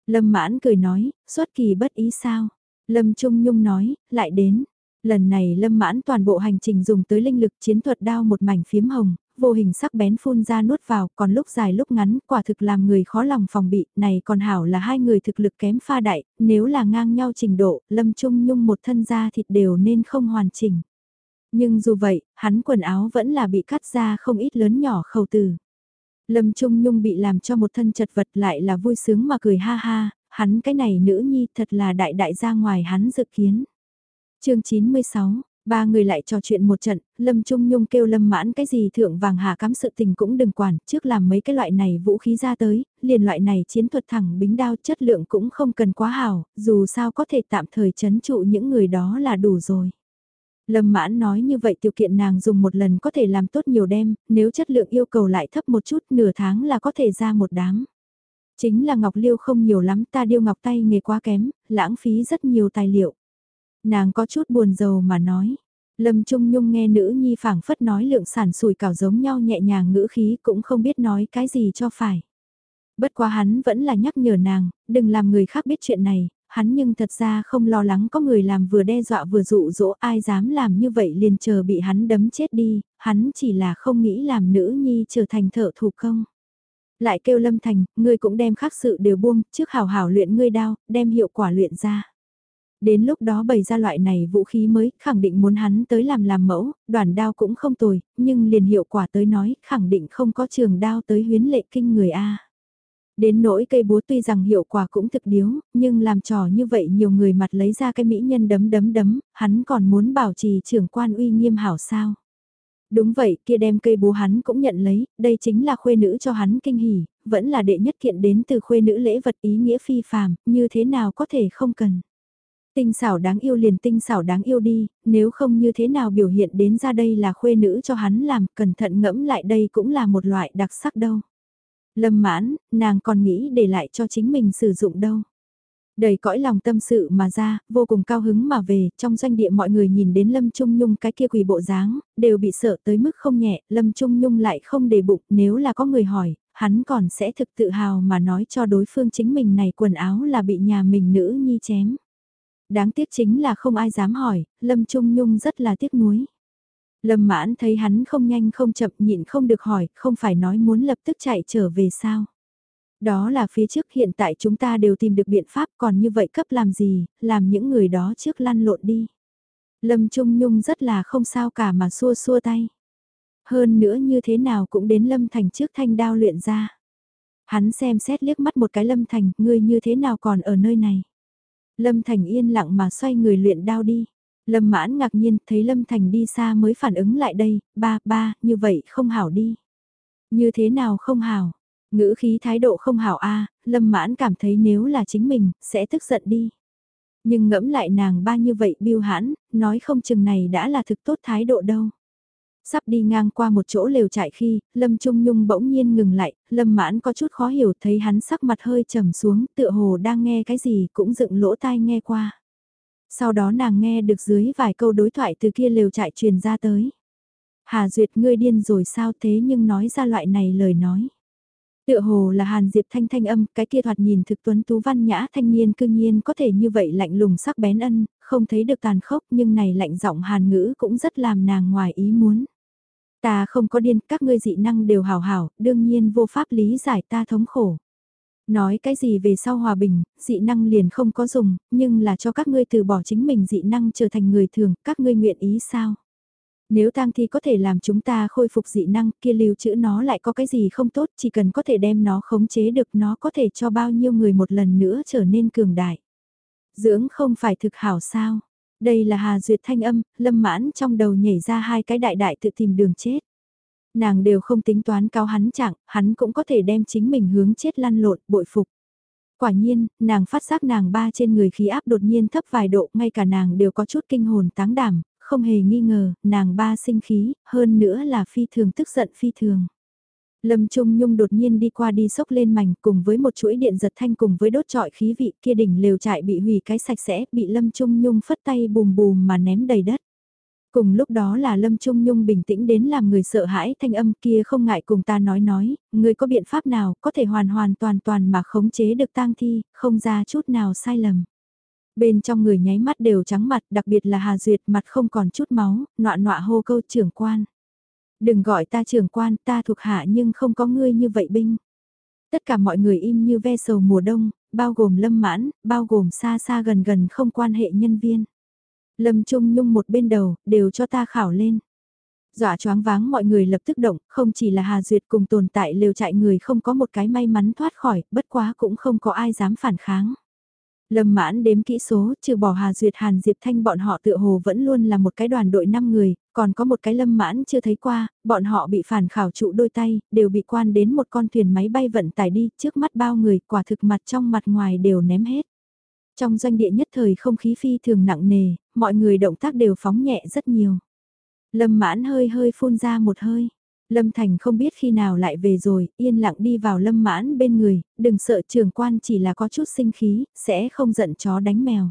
Lâm mãn cười nói, xuất kỳ bất ý sao. Lâm Trung Nhung nói, lại đến. Lần này Lâm mãn toàn bộ hành trình dùng tới linh lực chiến thuật đao một mảnh phiếm hồng, vô hình sắc bén phun ra nuốt vào, còn lúc dài lúc ngắn, quả thực làm người khó lòng phòng bị, này còn hảo là hai người thực lực kém pha đại, nếu là ngang nhau trình độ, Lâm Trung Nhung một thân da thịt đều nên không hoàn chỉnh. Nhưng dù vậy, hắn quần áo vẫn là bị cắt ra không ít lớn nhỏ khẩu từ. Lâm Trung Nhung bị làm cho một thân chật vật lại là vui sướng mà cười ha ha, hắn cái này nữ nhi thật là đại đại ra ngoài hắn dự kiến. chương 96, ba người lại trò chuyện một trận, Lâm Trung Nhung kêu Lâm mãn cái gì thượng vàng hạ cắm sự tình cũng đừng quản, trước làm mấy cái loại này vũ khí ra tới, liền loại này chiến thuật thẳng bính đao chất lượng cũng không cần quá hảo, dù sao có thể tạm thời chấn trụ những người đó là đủ rồi. Lâm mãn nói như vậy tiểu kiện nàng dùng một lần có thể làm tốt nhiều đêm, nếu chất lượng yêu cầu lại thấp một chút nửa tháng là có thể ra một đám. Chính là ngọc liêu không nhiều lắm ta điêu ngọc tay nghề quá kém, lãng phí rất nhiều tài liệu. Nàng có chút buồn rầu mà nói. Lâm Trung Nhung nghe nữ nhi phảng phất nói lượng sản sùi cảo giống nhau nhẹ nhàng ngữ khí cũng không biết nói cái gì cho phải. Bất quá hắn vẫn là nhắc nhở nàng, đừng làm người khác biết chuyện này, hắn nhưng thật ra không lo lắng có người làm vừa đe dọa vừa dụ dỗ ai dám làm như vậy liền chờ bị hắn đấm chết đi, hắn chỉ là không nghĩ làm nữ nhi trở thành thợ thủ công. Lại kêu Lâm Thành, ngươi cũng đem khác sự đều buông, trước hào hào luyện ngươi đao, đem hiệu quả luyện ra. Đến lúc đó bày ra loại này vũ khí mới, khẳng định muốn hắn tới làm làm mẫu, đoàn đao cũng không tồi, nhưng liền hiệu quả tới nói, khẳng định không có trường đao tới huyến lệ kinh người A. Đến nỗi cây búa tuy rằng hiệu quả cũng thực điếu, nhưng làm trò như vậy nhiều người mặt lấy ra cái mỹ nhân đấm đấm đấm, hắn còn muốn bảo trì trưởng quan uy nghiêm hảo sao. Đúng vậy, kia đem cây búa hắn cũng nhận lấy, đây chính là khuê nữ cho hắn kinh hỉ, vẫn là đệ nhất kiện đến từ khuê nữ lễ vật ý nghĩa phi phàm, như thế nào có thể không cần. Tinh xảo đáng yêu liền tinh xảo đáng yêu đi, nếu không như thế nào biểu hiện đến ra đây là khuê nữ cho hắn làm, cẩn thận ngẫm lại đây cũng là một loại đặc sắc đâu. Lâm mãn, nàng còn nghĩ để lại cho chính mình sử dụng đâu. Đầy cõi lòng tâm sự mà ra, vô cùng cao hứng mà về, trong doanh địa mọi người nhìn đến Lâm Trung Nhung cái kia quỷ bộ dáng, đều bị sợ tới mức không nhẹ, Lâm Trung Nhung lại không để bụng, nếu là có người hỏi, hắn còn sẽ thực tự hào mà nói cho đối phương chính mình này quần áo là bị nhà mình nữ nhi chém. Đáng tiếc chính là không ai dám hỏi, Lâm Trung Nhung rất là tiếc nuối. Lâm mãn thấy hắn không nhanh không chậm nhịn không được hỏi, không phải nói muốn lập tức chạy trở về sao. Đó là phía trước hiện tại chúng ta đều tìm được biện pháp còn như vậy cấp làm gì, làm những người đó trước lăn lộn đi. Lâm Trung Nhung rất là không sao cả mà xua xua tay. Hơn nữa như thế nào cũng đến Lâm Thành trước thanh đao luyện ra. Hắn xem xét liếc mắt một cái Lâm Thành, ngươi như thế nào còn ở nơi này. Lâm Thành yên lặng mà xoay người luyện đao đi. Lâm mãn ngạc nhiên thấy Lâm Thành đi xa mới phản ứng lại đây, ba, ba, như vậy không hảo đi. Như thế nào không hảo? Ngữ khí thái độ không hảo a Lâm mãn cảm thấy nếu là chính mình, sẽ tức giận đi. Nhưng ngẫm lại nàng ba như vậy biêu hãn, nói không chừng này đã là thực tốt thái độ đâu. Sắp đi ngang qua một chỗ lều trại khi, Lâm Trung Nhung bỗng nhiên ngừng lại, Lâm Mãn có chút khó hiểu thấy hắn sắc mặt hơi trầm xuống, tựa hồ đang nghe cái gì cũng dựng lỗ tai nghe qua. Sau đó nàng nghe được dưới vài câu đối thoại từ kia lều trại truyền ra tới. Hà Duyệt ngươi điên rồi sao thế nhưng nói ra loại này lời nói. Tựa hồ là Hàn Diệp thanh thanh âm, cái kia thoạt nhìn thực tuấn tú văn nhã thanh niên cương nhiên có thể như vậy lạnh lùng sắc bén ân, không thấy được tàn khốc nhưng này lạnh giọng Hàn ngữ cũng rất làm nàng ngoài ý muốn. Ta không có điên, các ngươi dị năng đều hào hảo, đương nhiên vô pháp lý giải ta thống khổ. Nói cái gì về sau hòa bình, dị năng liền không có dùng, nhưng là cho các ngươi từ bỏ chính mình dị năng trở thành người thường, các ngươi nguyện ý sao? Nếu tang thi có thể làm chúng ta khôi phục dị năng kia lưu trữ nó lại có cái gì không tốt chỉ cần có thể đem nó khống chế được nó có thể cho bao nhiêu người một lần nữa trở nên cường đại. Dưỡng không phải thực hảo sao? Đây là Hà Duyệt thanh âm, lâm mãn trong đầu nhảy ra hai cái đại đại tự tìm đường chết. Nàng đều không tính toán cao hắn chẳng, hắn cũng có thể đem chính mình hướng chết lăn lộn, bội phục. Quả nhiên, nàng phát giác nàng ba trên người khí áp đột nhiên thấp vài độ, ngay cả nàng đều có chút kinh hồn táng đảm, không hề nghi ngờ, nàng ba sinh khí, hơn nữa là phi thường tức giận phi thường. Lâm Trung Nhung đột nhiên đi qua đi sốc lên mảnh cùng với một chuỗi điện giật thanh cùng với đốt trọi khí vị kia đỉnh lều trại bị hủy cái sạch sẽ bị Lâm Trung Nhung phất tay bùm bùm mà ném đầy đất. Cùng lúc đó là Lâm Trung Nhung bình tĩnh đến làm người sợ hãi thanh âm kia không ngại cùng ta nói nói, người có biện pháp nào có thể hoàn hoàn toàn toàn mà khống chế được tang thi, không ra chút nào sai lầm. Bên trong người nháy mắt đều trắng mặt, đặc biệt là Hà Duyệt mặt không còn chút máu, nọa nọa hô câu trưởng quan. Đừng gọi ta trưởng quan, ta thuộc hạ nhưng không có ngươi như vậy binh. Tất cả mọi người im như ve sầu mùa đông, bao gồm lâm mãn, bao gồm xa xa gần gần không quan hệ nhân viên. Lâm Trung Nhung một bên đầu, đều cho ta khảo lên. Dọa choáng váng mọi người lập tức động, không chỉ là Hà Duyệt cùng tồn tại lều trại người không có một cái may mắn thoát khỏi, bất quá cũng không có ai dám phản kháng. Lâm mãn đếm kỹ số, trừ bỏ Hà Duyệt Hàn Diệp Thanh bọn họ tựa hồ vẫn luôn là một cái đoàn đội 5 người, còn có một cái lâm mãn chưa thấy qua, bọn họ bị phản khảo trụ đôi tay, đều bị quan đến một con thuyền máy bay vận tải đi, trước mắt bao người, quả thực mặt trong mặt ngoài đều ném hết. Trong doanh địa nhất thời không khí phi thường nặng nề, mọi người động tác đều phóng nhẹ rất nhiều. Lâm mãn hơi hơi phun ra một hơi. Lâm Thành không biết khi nào lại về rồi, yên lặng đi vào Lâm Mãn bên người, đừng sợ trường quan chỉ là có chút sinh khí, sẽ không giận chó đánh mèo.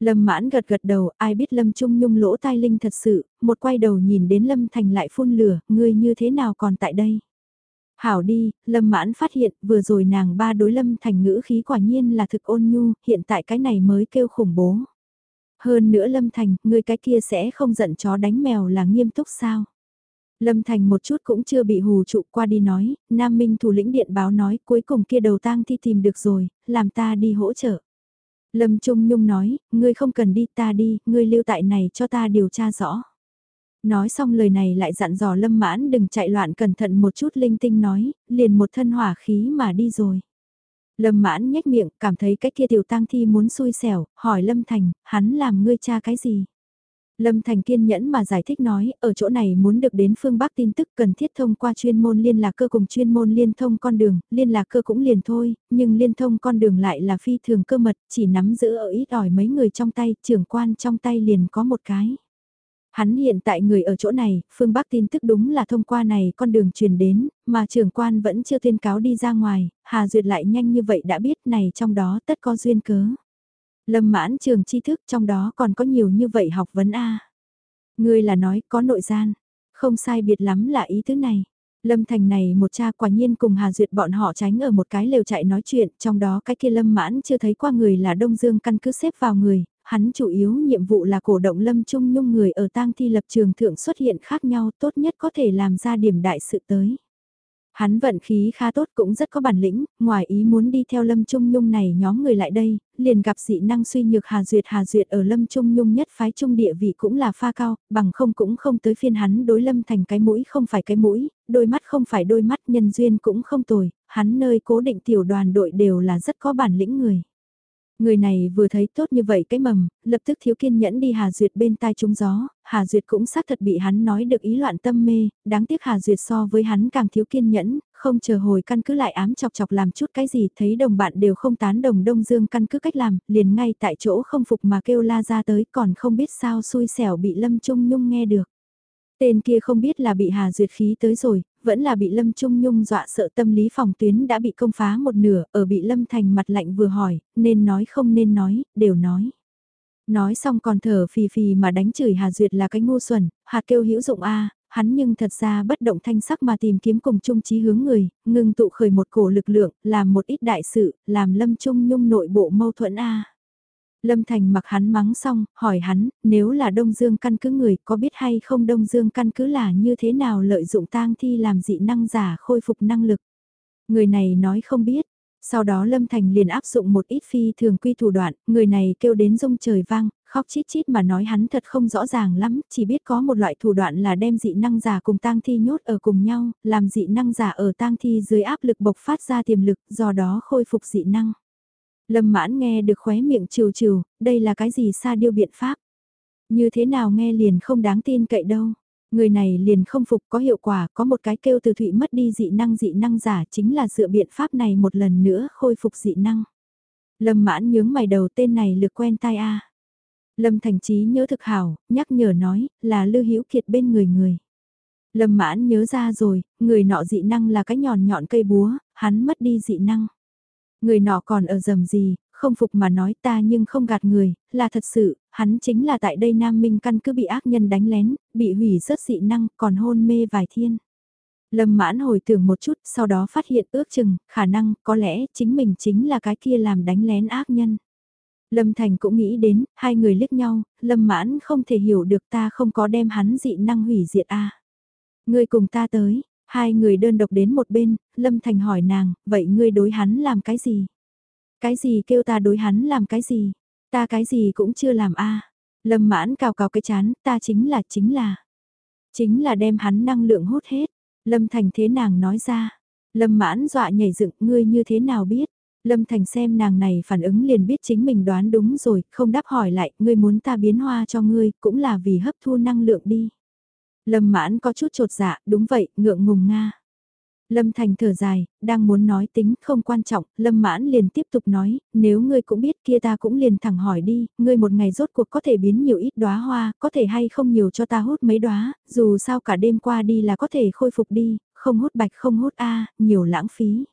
Lâm Mãn gật gật đầu, ai biết Lâm Trung Nhung lỗ tai linh thật sự, một quay đầu nhìn đến Lâm Thành lại phun lửa, ngươi như thế nào còn tại đây? Hảo đi, Lâm Mãn phát hiện vừa rồi nàng ba đối Lâm Thành ngữ khí quả nhiên là thực ôn nhu, hiện tại cái này mới kêu khủng bố. Hơn nữa Lâm Thành, người cái kia sẽ không giận chó đánh mèo là nghiêm túc sao? Lâm Thành một chút cũng chưa bị hù trụ qua đi nói, Nam Minh thủ lĩnh điện báo nói cuối cùng kia đầu tang thi tìm được rồi, làm ta đi hỗ trợ. Lâm Trung Nhung nói, ngươi không cần đi ta đi, ngươi lưu tại này cho ta điều tra rõ. Nói xong lời này lại dặn dò Lâm Mãn đừng chạy loạn cẩn thận một chút linh tinh nói, liền một thân hỏa khí mà đi rồi. Lâm Mãn nhếch miệng, cảm thấy cái kia tiểu tang thi muốn xui xẻo, hỏi Lâm Thành, hắn làm ngươi cha cái gì? Lâm Thành kiên nhẫn mà giải thích nói, ở chỗ này muốn được đến phương Bắc tin tức cần thiết thông qua chuyên môn liên lạc cơ cùng chuyên môn liên thông con đường, liên lạc cơ cũng liền thôi, nhưng liên thông con đường lại là phi thường cơ mật, chỉ nắm giữ ở ít ỏi mấy người trong tay, trưởng quan trong tay liền có một cái. Hắn hiện tại người ở chỗ này, phương Bắc tin tức đúng là thông qua này con đường truyền đến, mà trưởng quan vẫn chưa tuyên cáo đi ra ngoài, Hà Duyệt lại nhanh như vậy đã biết này trong đó tất có duyên cớ. Lâm mãn trường tri thức trong đó còn có nhiều như vậy học vấn A. Ngươi là nói có nội gian, không sai biệt lắm là ý thứ này. Lâm Thành này một cha quả nhiên cùng Hà Duyệt bọn họ tránh ở một cái lều chạy nói chuyện, trong đó cái kia Lâm mãn chưa thấy qua người là Đông Dương căn cứ xếp vào người, hắn chủ yếu nhiệm vụ là cổ động Lâm Trung Nhung người ở tang thi lập trường thượng xuất hiện khác nhau tốt nhất có thể làm ra điểm đại sự tới. Hắn vận khí khá tốt cũng rất có bản lĩnh, ngoài ý muốn đi theo Lâm Trung Nhung này nhóm người lại đây, liền gặp dị năng suy nhược Hà Duyệt Hà Duyệt ở Lâm Trung Nhung nhất phái trung địa vị cũng là pha cao, bằng không cũng không tới phiên hắn đối Lâm thành cái mũi không phải cái mũi, đôi mắt không phải đôi mắt nhân duyên cũng không tồi, hắn nơi cố định tiểu đoàn đội đều là rất có bản lĩnh người. Người này vừa thấy tốt như vậy cái mầm, lập tức thiếu kiên nhẫn đi Hà Duyệt bên tai trúng gió, Hà Duyệt cũng xác thật bị hắn nói được ý loạn tâm mê, đáng tiếc Hà Duyệt so với hắn càng thiếu kiên nhẫn, không chờ hồi căn cứ lại ám chọc chọc làm chút cái gì, thấy đồng bạn đều không tán đồng Đông Dương căn cứ cách làm, liền ngay tại chỗ không phục mà kêu la ra tới còn không biết sao xui xẻo bị Lâm Trung Nhung nghe được. Tên kia không biết là bị Hà Duyệt khí tới rồi, vẫn là bị Lâm Trung Nhung dọa sợ tâm lý phòng tuyến đã bị công phá một nửa, ở bị Lâm Thành mặt lạnh vừa hỏi, nên nói không nên nói, đều nói. Nói xong còn thở phì phì mà đánh chửi Hà Duyệt là cái ngu xuẩn, hạt kêu hữu dụng a hắn nhưng thật ra bất động thanh sắc mà tìm kiếm cùng chung trí hướng người, ngừng tụ khởi một cổ lực lượng, làm một ít đại sự, làm Lâm Trung Nhung nội bộ mâu thuẫn a Lâm Thành mặc hắn mắng xong, hỏi hắn, nếu là Đông Dương căn cứ người có biết hay không Đông Dương căn cứ là như thế nào lợi dụng tang thi làm dị năng giả khôi phục năng lực. Người này nói không biết, sau đó Lâm Thành liền áp dụng một ít phi thường quy thủ đoạn, người này kêu đến rung trời vang, khóc chít chít mà nói hắn thật không rõ ràng lắm, chỉ biết có một loại thủ đoạn là đem dị năng giả cùng tang thi nhốt ở cùng nhau, làm dị năng giả ở tang thi dưới áp lực bộc phát ra tiềm lực, do đó khôi phục dị năng. Lâm mãn nghe được khóe miệng trừ trừ, đây là cái gì xa điêu biện pháp. Như thế nào nghe liền không đáng tin cậy đâu. Người này liền không phục có hiệu quả, có một cái kêu từ thụy mất đi dị năng dị năng giả chính là dựa biện pháp này một lần nữa khôi phục dị năng. Lâm mãn nhướng mày đầu tên này lực quen tai a. Lâm thành trí nhớ thực hảo, nhắc nhở nói, là lưu hữu kiệt bên người người. Lâm mãn nhớ ra rồi, người nọ dị năng là cái nhọn nhọn cây búa, hắn mất đi dị năng. Người nọ còn ở dầm gì, không phục mà nói ta nhưng không gạt người, là thật sự, hắn chính là tại đây Nam Minh căn cứ bị ác nhân đánh lén, bị hủy rớt dị năng, còn hôn mê vài thiên. Lâm mãn hồi tưởng một chút, sau đó phát hiện ước chừng, khả năng, có lẽ, chính mình chính là cái kia làm đánh lén ác nhân. Lâm Thành cũng nghĩ đến, hai người liếc nhau, Lâm mãn không thể hiểu được ta không có đem hắn dị năng hủy diệt a Ngươi cùng ta tới, hai người đơn độc đến một bên, Lâm Thành hỏi nàng, vậy ngươi đối hắn làm cái gì? Cái gì kêu ta đối hắn làm cái gì? Ta cái gì cũng chưa làm a Lâm mãn cào cào cái chán, ta chính là chính là. Chính là đem hắn năng lượng hút hết. Lâm Thành thế nàng nói ra. Lâm mãn dọa nhảy dựng, ngươi như thế nào biết? Lâm Thành xem nàng này phản ứng liền biết chính mình đoán đúng rồi, không đáp hỏi lại, ngươi muốn ta biến hoa cho ngươi, cũng là vì hấp thu năng lượng đi. Lâm mãn có chút trột dạ, đúng vậy, ngượng ngùng Nga. Lâm Thành thở dài, đang muốn nói tính không quan trọng, Lâm Mãn liền tiếp tục nói, nếu ngươi cũng biết kia ta cũng liền thẳng hỏi đi, ngươi một ngày rốt cuộc có thể biến nhiều ít đóa hoa, có thể hay không nhiều cho ta hút mấy đóa, dù sao cả đêm qua đi là có thể khôi phục đi, không hút bạch không hút A, nhiều lãng phí.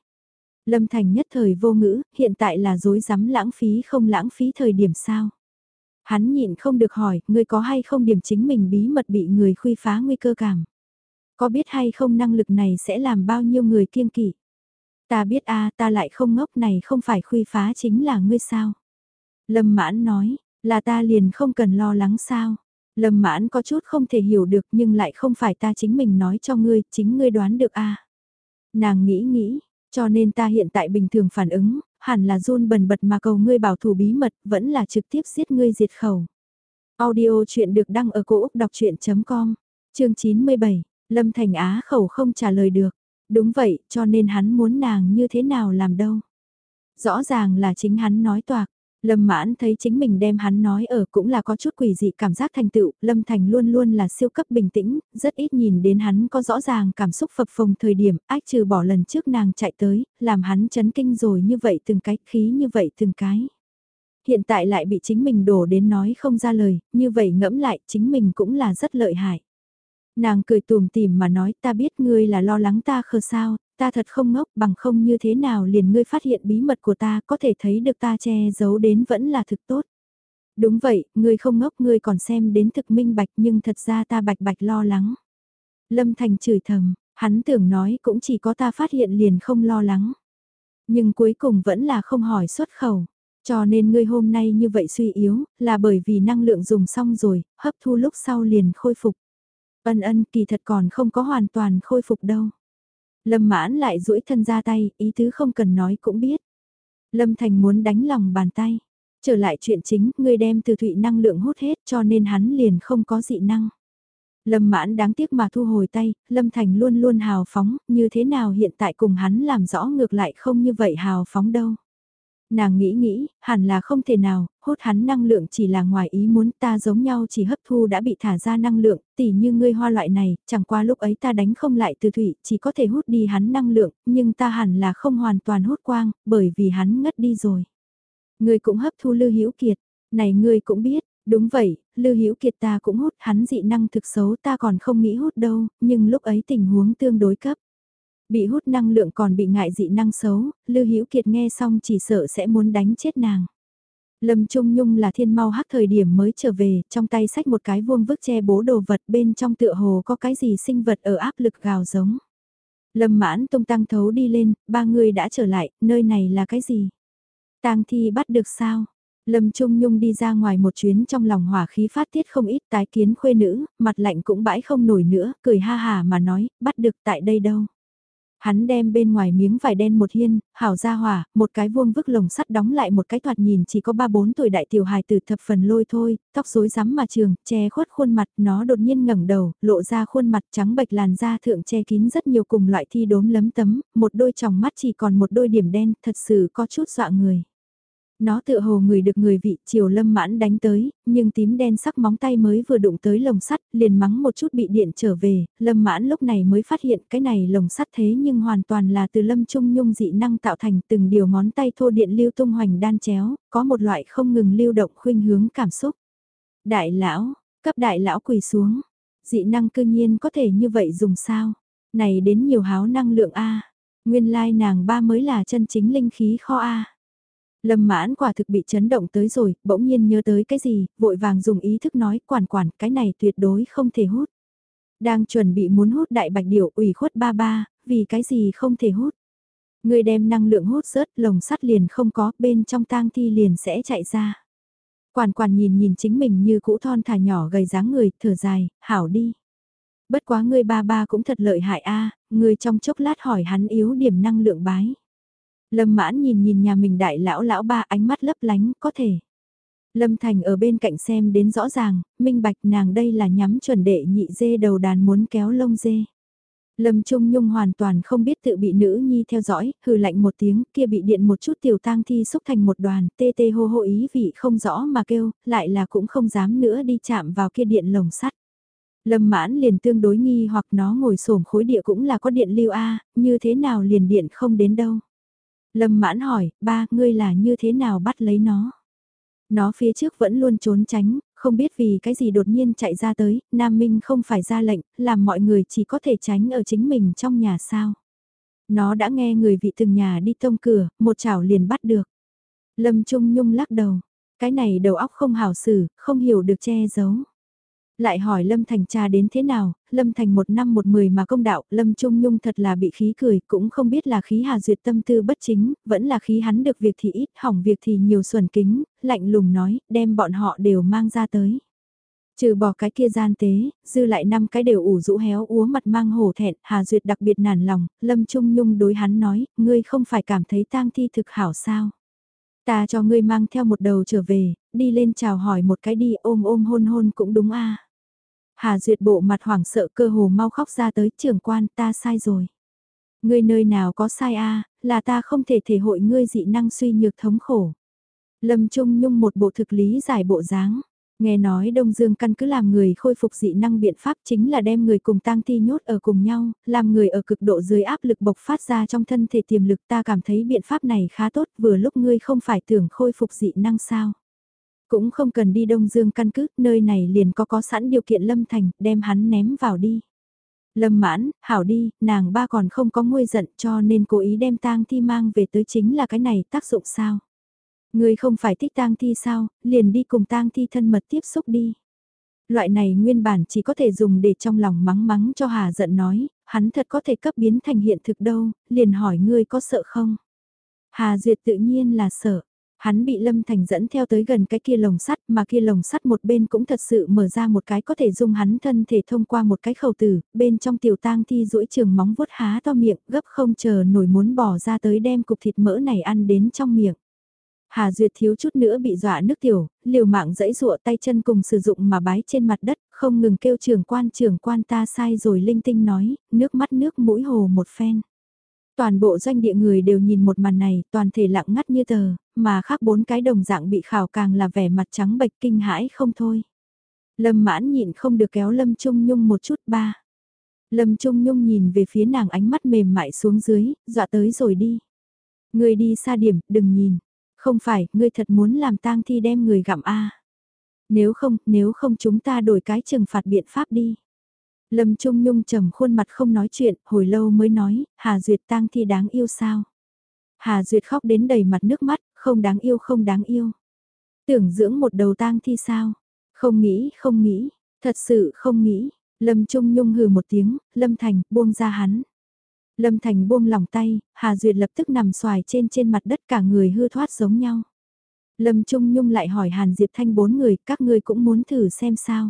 Lâm Thành nhất thời vô ngữ, hiện tại là dối rắm lãng phí không lãng phí thời điểm sao. Hắn nhịn không được hỏi, ngươi có hay không điểm chính mình bí mật bị người khuy phá nguy cơ cảm. Có biết hay không năng lực này sẽ làm bao nhiêu người kiêng kỵ? Ta biết a ta lại không ngốc này không phải khuy phá chính là ngươi sao? Lâm mãn nói, là ta liền không cần lo lắng sao? Lâm mãn có chút không thể hiểu được nhưng lại không phải ta chính mình nói cho ngươi, chính ngươi đoán được a Nàng nghĩ nghĩ, cho nên ta hiện tại bình thường phản ứng, hẳn là run bần bật mà cầu ngươi bảo thủ bí mật, vẫn là trực tiếp giết ngươi diệt khẩu. Audio chuyện được đăng ở cổ Úc đọc chuyện.com, chương 97, Lâm Thành Á khẩu không trả lời được. Đúng vậy, cho nên hắn muốn nàng như thế nào làm đâu. Rõ ràng là chính hắn nói toạc. Lâm mãn thấy chính mình đem hắn nói ở cũng là có chút quỷ dị cảm giác thành tựu, Lâm Thành luôn luôn là siêu cấp bình tĩnh, rất ít nhìn đến hắn có rõ ràng cảm xúc phập phồng thời điểm, ách trừ bỏ lần trước nàng chạy tới, làm hắn chấn kinh rồi như vậy từng cái khí như vậy từng cái. Hiện tại lại bị chính mình đổ đến nói không ra lời, như vậy ngẫm lại chính mình cũng là rất lợi hại. Nàng cười tùm tìm mà nói ta biết ngươi là lo lắng ta khờ sao, ta thật không ngốc bằng không như thế nào liền ngươi phát hiện bí mật của ta có thể thấy được ta che giấu đến vẫn là thực tốt. Đúng vậy, ngươi không ngốc ngươi còn xem đến thực minh bạch nhưng thật ra ta bạch bạch lo lắng. Lâm Thành chửi thầm, hắn tưởng nói cũng chỉ có ta phát hiện liền không lo lắng. Nhưng cuối cùng vẫn là không hỏi xuất khẩu. Cho nên ngươi hôm nay như vậy suy yếu, là bởi vì năng lượng dùng xong rồi, hấp thu lúc sau liền khôi phục. Ân ân kỳ thật còn không có hoàn toàn khôi phục đâu. Lâm mãn lại duỗi thân ra tay, ý tứ không cần nói cũng biết. Lâm Thành muốn đánh lòng bàn tay. Trở lại chuyện chính, ngươi đem từ thụy năng lượng hút hết cho nên hắn liền không có dị năng. Lâm mãn đáng tiếc mà thu hồi tay, Lâm Thành luôn luôn hào phóng, như thế nào hiện tại cùng hắn làm rõ ngược lại không như vậy hào phóng đâu. Nàng nghĩ nghĩ, hẳn là không thể nào, hút hắn năng lượng chỉ là ngoài ý muốn ta giống nhau chỉ hấp thu đã bị thả ra năng lượng, tỉ như ngươi hoa loại này, chẳng qua lúc ấy ta đánh không lại từ thủy, chỉ có thể hút đi hắn năng lượng, nhưng ta hẳn là không hoàn toàn hút quang, bởi vì hắn ngất đi rồi. Ngươi cũng hấp thu Lưu Hữu Kiệt, này ngươi cũng biết, đúng vậy, Lưu Hữu Kiệt ta cũng hút, hắn dị năng thực xấu ta còn không nghĩ hút đâu, nhưng lúc ấy tình huống tương đối cấp. Bị hút năng lượng còn bị ngại dị năng xấu, Lưu Hữu Kiệt nghe xong chỉ sợ sẽ muốn đánh chết nàng. Lâm Trung Nhung là thiên mau hắc thời điểm mới trở về, trong tay sách một cái vuông vức che bố đồ vật bên trong tựa hồ có cái gì sinh vật ở áp lực gào giống. Lâm mãn tung tăng thấu đi lên, ba người đã trở lại, nơi này là cái gì? tang thi bắt được sao? Lâm Trung Nhung đi ra ngoài một chuyến trong lòng hỏa khí phát tiết không ít tái kiến khuê nữ, mặt lạnh cũng bãi không nổi nữa, cười ha hà mà nói, bắt được tại đây đâu. Hắn đem bên ngoài miếng vải đen một hiên, hảo ra hỏa, một cái vuông vức lồng sắt đóng lại một cái thoạt nhìn chỉ có 3-4 tuổi đại tiểu hài từ thập phần lôi thôi, tóc rối rắm mà trường, che khuất khuôn mặt, nó đột nhiên ngẩng đầu, lộ ra khuôn mặt trắng bệch làn da thượng che kín rất nhiều cùng loại thi đốm lấm tấm, một đôi tròng mắt chỉ còn một đôi điểm đen, thật sự có chút dọa người. Nó tự hồ người được người vị chiều lâm mãn đánh tới, nhưng tím đen sắc móng tay mới vừa đụng tới lồng sắt, liền mắng một chút bị điện trở về, lâm mãn lúc này mới phát hiện cái này lồng sắt thế nhưng hoàn toàn là từ lâm trung nhung dị năng tạo thành từng điều ngón tay thô điện lưu tung hoành đan chéo, có một loại không ngừng lưu động khuynh hướng cảm xúc. Đại lão, cấp đại lão quỳ xuống, Dị năng cư nhiên có thể như vậy dùng sao? Này đến nhiều háo năng lượng A. Nguyên lai nàng ba mới là chân chính linh khí kho A. Lâm mãn quả thực bị chấn động tới rồi, bỗng nhiên nhớ tới cái gì, vội vàng dùng ý thức nói quản quản cái này tuyệt đối không thể hút. Đang chuẩn bị muốn hút đại bạch điểu ủy khuất ba ba, vì cái gì không thể hút. Người đem năng lượng hút rớt lồng sắt liền không có, bên trong tang thi liền sẽ chạy ra. Quản quản nhìn nhìn chính mình như cũ thon thả nhỏ gầy dáng người, thở dài, hảo đi. Bất quá người ba ba cũng thật lợi hại a người trong chốc lát hỏi hắn yếu điểm năng lượng bái. Lâm mãn nhìn nhìn nhà mình đại lão lão ba ánh mắt lấp lánh, có thể. Lâm Thành ở bên cạnh xem đến rõ ràng, minh bạch nàng đây là nhắm chuẩn đệ nhị dê đầu đàn muốn kéo lông dê. Lâm Trung Nhung hoàn toàn không biết tự bị nữ nhi theo dõi, hừ lạnh một tiếng, kia bị điện một chút tiểu tang thi xúc thành một đoàn, tê tê hô hô ý vị không rõ mà kêu, lại là cũng không dám nữa đi chạm vào kia điện lồng sắt. Lâm mãn liền tương đối nghi hoặc nó ngồi xổm khối địa cũng là có điện lưu A, như thế nào liền điện không đến đâu. Lâm mãn hỏi, ba, ngươi là như thế nào bắt lấy nó? Nó phía trước vẫn luôn trốn tránh, không biết vì cái gì đột nhiên chạy ra tới, Nam Minh không phải ra lệnh, làm mọi người chỉ có thể tránh ở chính mình trong nhà sao. Nó đã nghe người vị từng nhà đi tông cửa, một chảo liền bắt được. Lâm Trung Nhung lắc đầu, cái này đầu óc không hảo xử, không hiểu được che giấu. Lại hỏi Lâm Thành cha đến thế nào, Lâm Thành một năm một mười mà công đạo, Lâm Trung Nhung thật là bị khí cười, cũng không biết là khí Hà Duyệt tâm tư bất chính, vẫn là khí hắn được việc thì ít, hỏng việc thì nhiều xuẩn kính, lạnh lùng nói, đem bọn họ đều mang ra tới. Trừ bỏ cái kia gian tế, dư lại năm cái đều ủ rũ héo úa mặt mang hổ thẹn, Hà Duyệt đặc biệt nản lòng, Lâm Trung Nhung đối hắn nói, ngươi không phải cảm thấy tang thi thực hảo sao. Ta cho ngươi mang theo một đầu trở về, đi lên chào hỏi một cái đi ôm ôm hôn hôn cũng đúng a Hà Duyệt bộ mặt hoảng sợ cơ hồ mau khóc ra tới trưởng quan ta sai rồi. Ngươi nơi nào có sai a là ta không thể thể hội ngươi dị năng suy nhược thống khổ. Lâm Trung Nhung một bộ thực lý giải bộ dáng. Nghe nói Đông Dương căn cứ làm người khôi phục dị năng biện pháp chính là đem người cùng tang thi nhốt ở cùng nhau, làm người ở cực độ dưới áp lực bộc phát ra trong thân thể tiềm lực ta cảm thấy biện pháp này khá tốt vừa lúc ngươi không phải tưởng khôi phục dị năng sao. Cũng không cần đi Đông Dương căn cứ, nơi này liền có có sẵn điều kiện Lâm Thành, đem hắn ném vào đi. Lâm mãn, hảo đi, nàng ba còn không có nguôi giận cho nên cố ý đem tang thi mang về tới chính là cái này tác dụng sao. Người không phải thích tang thi sao, liền đi cùng tang thi thân mật tiếp xúc đi. Loại này nguyên bản chỉ có thể dùng để trong lòng mắng mắng cho Hà giận nói, hắn thật có thể cấp biến thành hiện thực đâu, liền hỏi ngươi có sợ không? Hà Duyệt tự nhiên là sợ, Hắn bị Lâm Thành dẫn theo tới gần cái kia lồng sắt mà kia lồng sắt một bên cũng thật sự mở ra một cái có thể dung hắn thân thể thông qua một cái khẩu tử, bên trong tiểu tang thi duỗi trường móng vuốt há to miệng gấp không chờ nổi muốn bỏ ra tới đem cục thịt mỡ này ăn đến trong miệng. Hà Duyệt thiếu chút nữa bị dọa nước tiểu, liều mạng dẫy dụa tay chân cùng sử dụng mà bái trên mặt đất, không ngừng kêu trường quan trường quan ta sai rồi linh tinh nói, nước mắt nước mũi hồ một phen. Toàn bộ doanh địa người đều nhìn một màn này, toàn thể lặng ngắt như tờ, mà khác bốn cái đồng dạng bị khảo càng là vẻ mặt trắng bệch kinh hãi không thôi. Lâm mãn nhịn không được kéo Lâm Trung Nhung một chút ba. Lâm Trung Nhung nhìn về phía nàng ánh mắt mềm mại xuống dưới, dọa tới rồi đi. Người đi xa điểm, đừng nhìn. Không phải, ngươi thật muốn làm tang thi đem người gặm a Nếu không, nếu không chúng ta đổi cái trừng phạt biện pháp đi. Lâm Trung Nhung trầm khuôn mặt không nói chuyện, hồi lâu mới nói, Hà Duyệt tang thi đáng yêu sao? Hà Duyệt khóc đến đầy mặt nước mắt, không đáng yêu không đáng yêu. Tưởng dưỡng một đầu tang thi sao? Không nghĩ, không nghĩ, thật sự không nghĩ. Lâm Trung Nhung hừ một tiếng, Lâm Thành, buông ra hắn. Lâm Thành buông lòng tay, Hà Duyệt lập tức nằm xoài trên trên mặt đất cả người hư thoát giống nhau. Lâm Trung Nhung lại hỏi Hàn Diệp Thanh bốn người, các ngươi cũng muốn thử xem sao.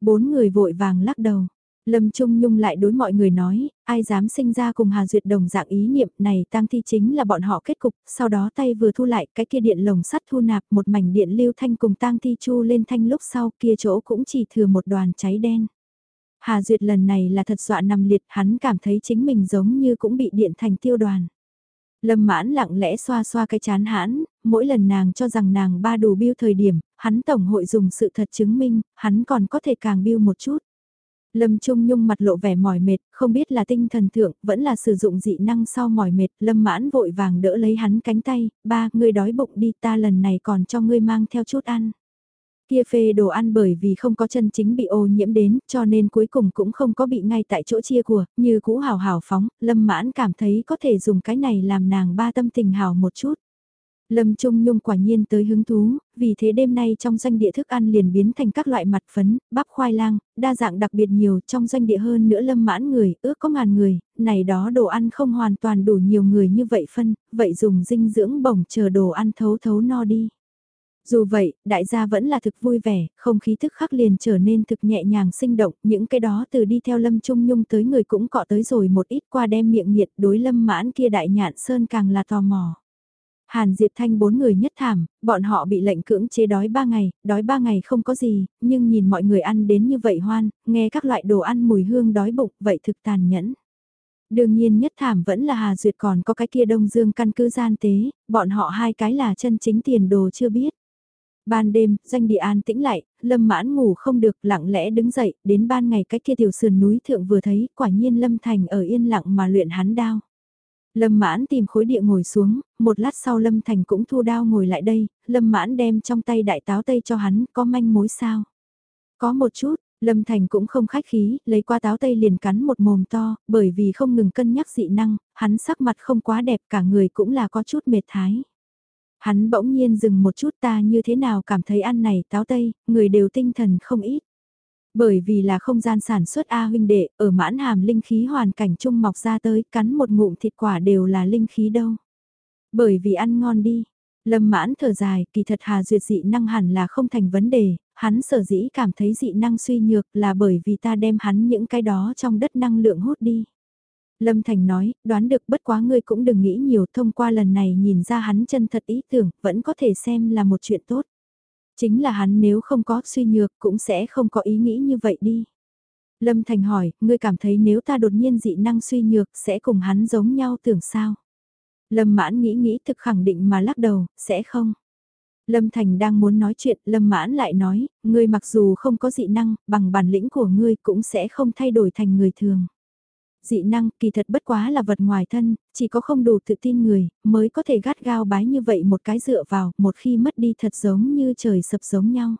Bốn người vội vàng lắc đầu. Lâm Trung Nhung lại đối mọi người nói, ai dám sinh ra cùng Hà Duyệt đồng dạng ý niệm này tang thi chính là bọn họ kết cục, sau đó tay vừa thu lại cái kia điện lồng sắt thu nạp một mảnh điện lưu thanh cùng tang thi chu lên thanh lúc sau kia chỗ cũng chỉ thừa một đoàn cháy đen. Hà Duyệt lần này là thật dọa nằm liệt hắn cảm thấy chính mình giống như cũng bị điện thành tiêu đoàn. Lâm mãn lặng lẽ xoa xoa cái chán hãn, mỗi lần nàng cho rằng nàng ba đủ biêu thời điểm, hắn tổng hội dùng sự thật chứng minh, hắn còn có thể càng biêu một chút. Lâm Trung Nhung mặt lộ vẻ mỏi mệt, không biết là tinh thần thượng, vẫn là sử dụng dị năng sau mỏi mệt, Lâm mãn vội vàng đỡ lấy hắn cánh tay, ba, ngươi đói bụng đi ta lần này còn cho ngươi mang theo chút ăn. Kia phê đồ ăn bởi vì không có chân chính bị ô nhiễm đến, cho nên cuối cùng cũng không có bị ngay tại chỗ chia của, như cũ hào hào phóng, lâm mãn cảm thấy có thể dùng cái này làm nàng ba tâm tình hào một chút. Lâm Trung Nhung quả nhiên tới hứng thú, vì thế đêm nay trong doanh địa thức ăn liền biến thành các loại mặt phấn, bắp khoai lang, đa dạng đặc biệt nhiều trong doanh địa hơn nữa lâm mãn người, ước có ngàn người, này đó đồ ăn không hoàn toàn đủ nhiều người như vậy phân, vậy dùng dinh dưỡng bổng chờ đồ ăn thấu thấu no đi. Dù vậy, đại gia vẫn là thực vui vẻ, không khí thức khắc liền trở nên thực nhẹ nhàng sinh động, những cái đó từ đi theo Lâm Trung Nhung tới người cũng cọ tới rồi một ít qua đem miệng nghiệt đối Lâm mãn kia đại nhạn sơn càng là tò mò. Hàn Diệp Thanh bốn người nhất thảm, bọn họ bị lệnh cưỡng chế đói ba ngày, đói ba ngày không có gì, nhưng nhìn mọi người ăn đến như vậy hoan, nghe các loại đồ ăn mùi hương đói bụng, vậy thực tàn nhẫn. Đương nhiên nhất thảm vẫn là Hà Duyệt còn có cái kia Đông Dương căn cứ gian tế, bọn họ hai cái là chân chính tiền đồ chưa biết. Ban đêm, doanh địa an tĩnh lại, Lâm Mãn ngủ không được, lặng lẽ đứng dậy, đến ban ngày cách kia tiểu sườn núi thượng vừa thấy, quả nhiên Lâm Thành ở yên lặng mà luyện hắn đao. Lâm Mãn tìm khối địa ngồi xuống, một lát sau Lâm Thành cũng thu đao ngồi lại đây, Lâm Mãn đem trong tay đại táo tây cho hắn, có manh mối sao? Có một chút, Lâm Thành cũng không khách khí, lấy qua táo tây liền cắn một mồm to, bởi vì không ngừng cân nhắc dị năng, hắn sắc mặt không quá đẹp cả người cũng là có chút mệt thái. Hắn bỗng nhiên dừng một chút ta như thế nào cảm thấy ăn này táo tây, người đều tinh thần không ít. Bởi vì là không gian sản xuất A huynh đệ, ở mãn hàm linh khí hoàn cảnh chung mọc ra tới, cắn một ngụm thịt quả đều là linh khí đâu. Bởi vì ăn ngon đi. Lâm mãn thở dài, kỳ thật hà duyệt dị năng hẳn là không thành vấn đề, hắn sở dĩ cảm thấy dị năng suy nhược là bởi vì ta đem hắn những cái đó trong đất năng lượng hút đi. Lâm Thành nói, đoán được bất quá ngươi cũng đừng nghĩ nhiều thông qua lần này nhìn ra hắn chân thật ý tưởng, vẫn có thể xem là một chuyện tốt. Chính là hắn nếu không có suy nhược cũng sẽ không có ý nghĩ như vậy đi. Lâm Thành hỏi, ngươi cảm thấy nếu ta đột nhiên dị năng suy nhược sẽ cùng hắn giống nhau tưởng sao? Lâm Mãn nghĩ nghĩ thực khẳng định mà lắc đầu, sẽ không. Lâm Thành đang muốn nói chuyện, Lâm Mãn lại nói, ngươi mặc dù không có dị năng, bằng bản lĩnh của ngươi cũng sẽ không thay đổi thành người thường dị năng kỳ thật bất quá là vật ngoài thân, chỉ có không đủ tự tin người, mới có thể gắt gao bái như vậy một cái dựa vào, một khi mất đi thật giống như trời sập giống nhau.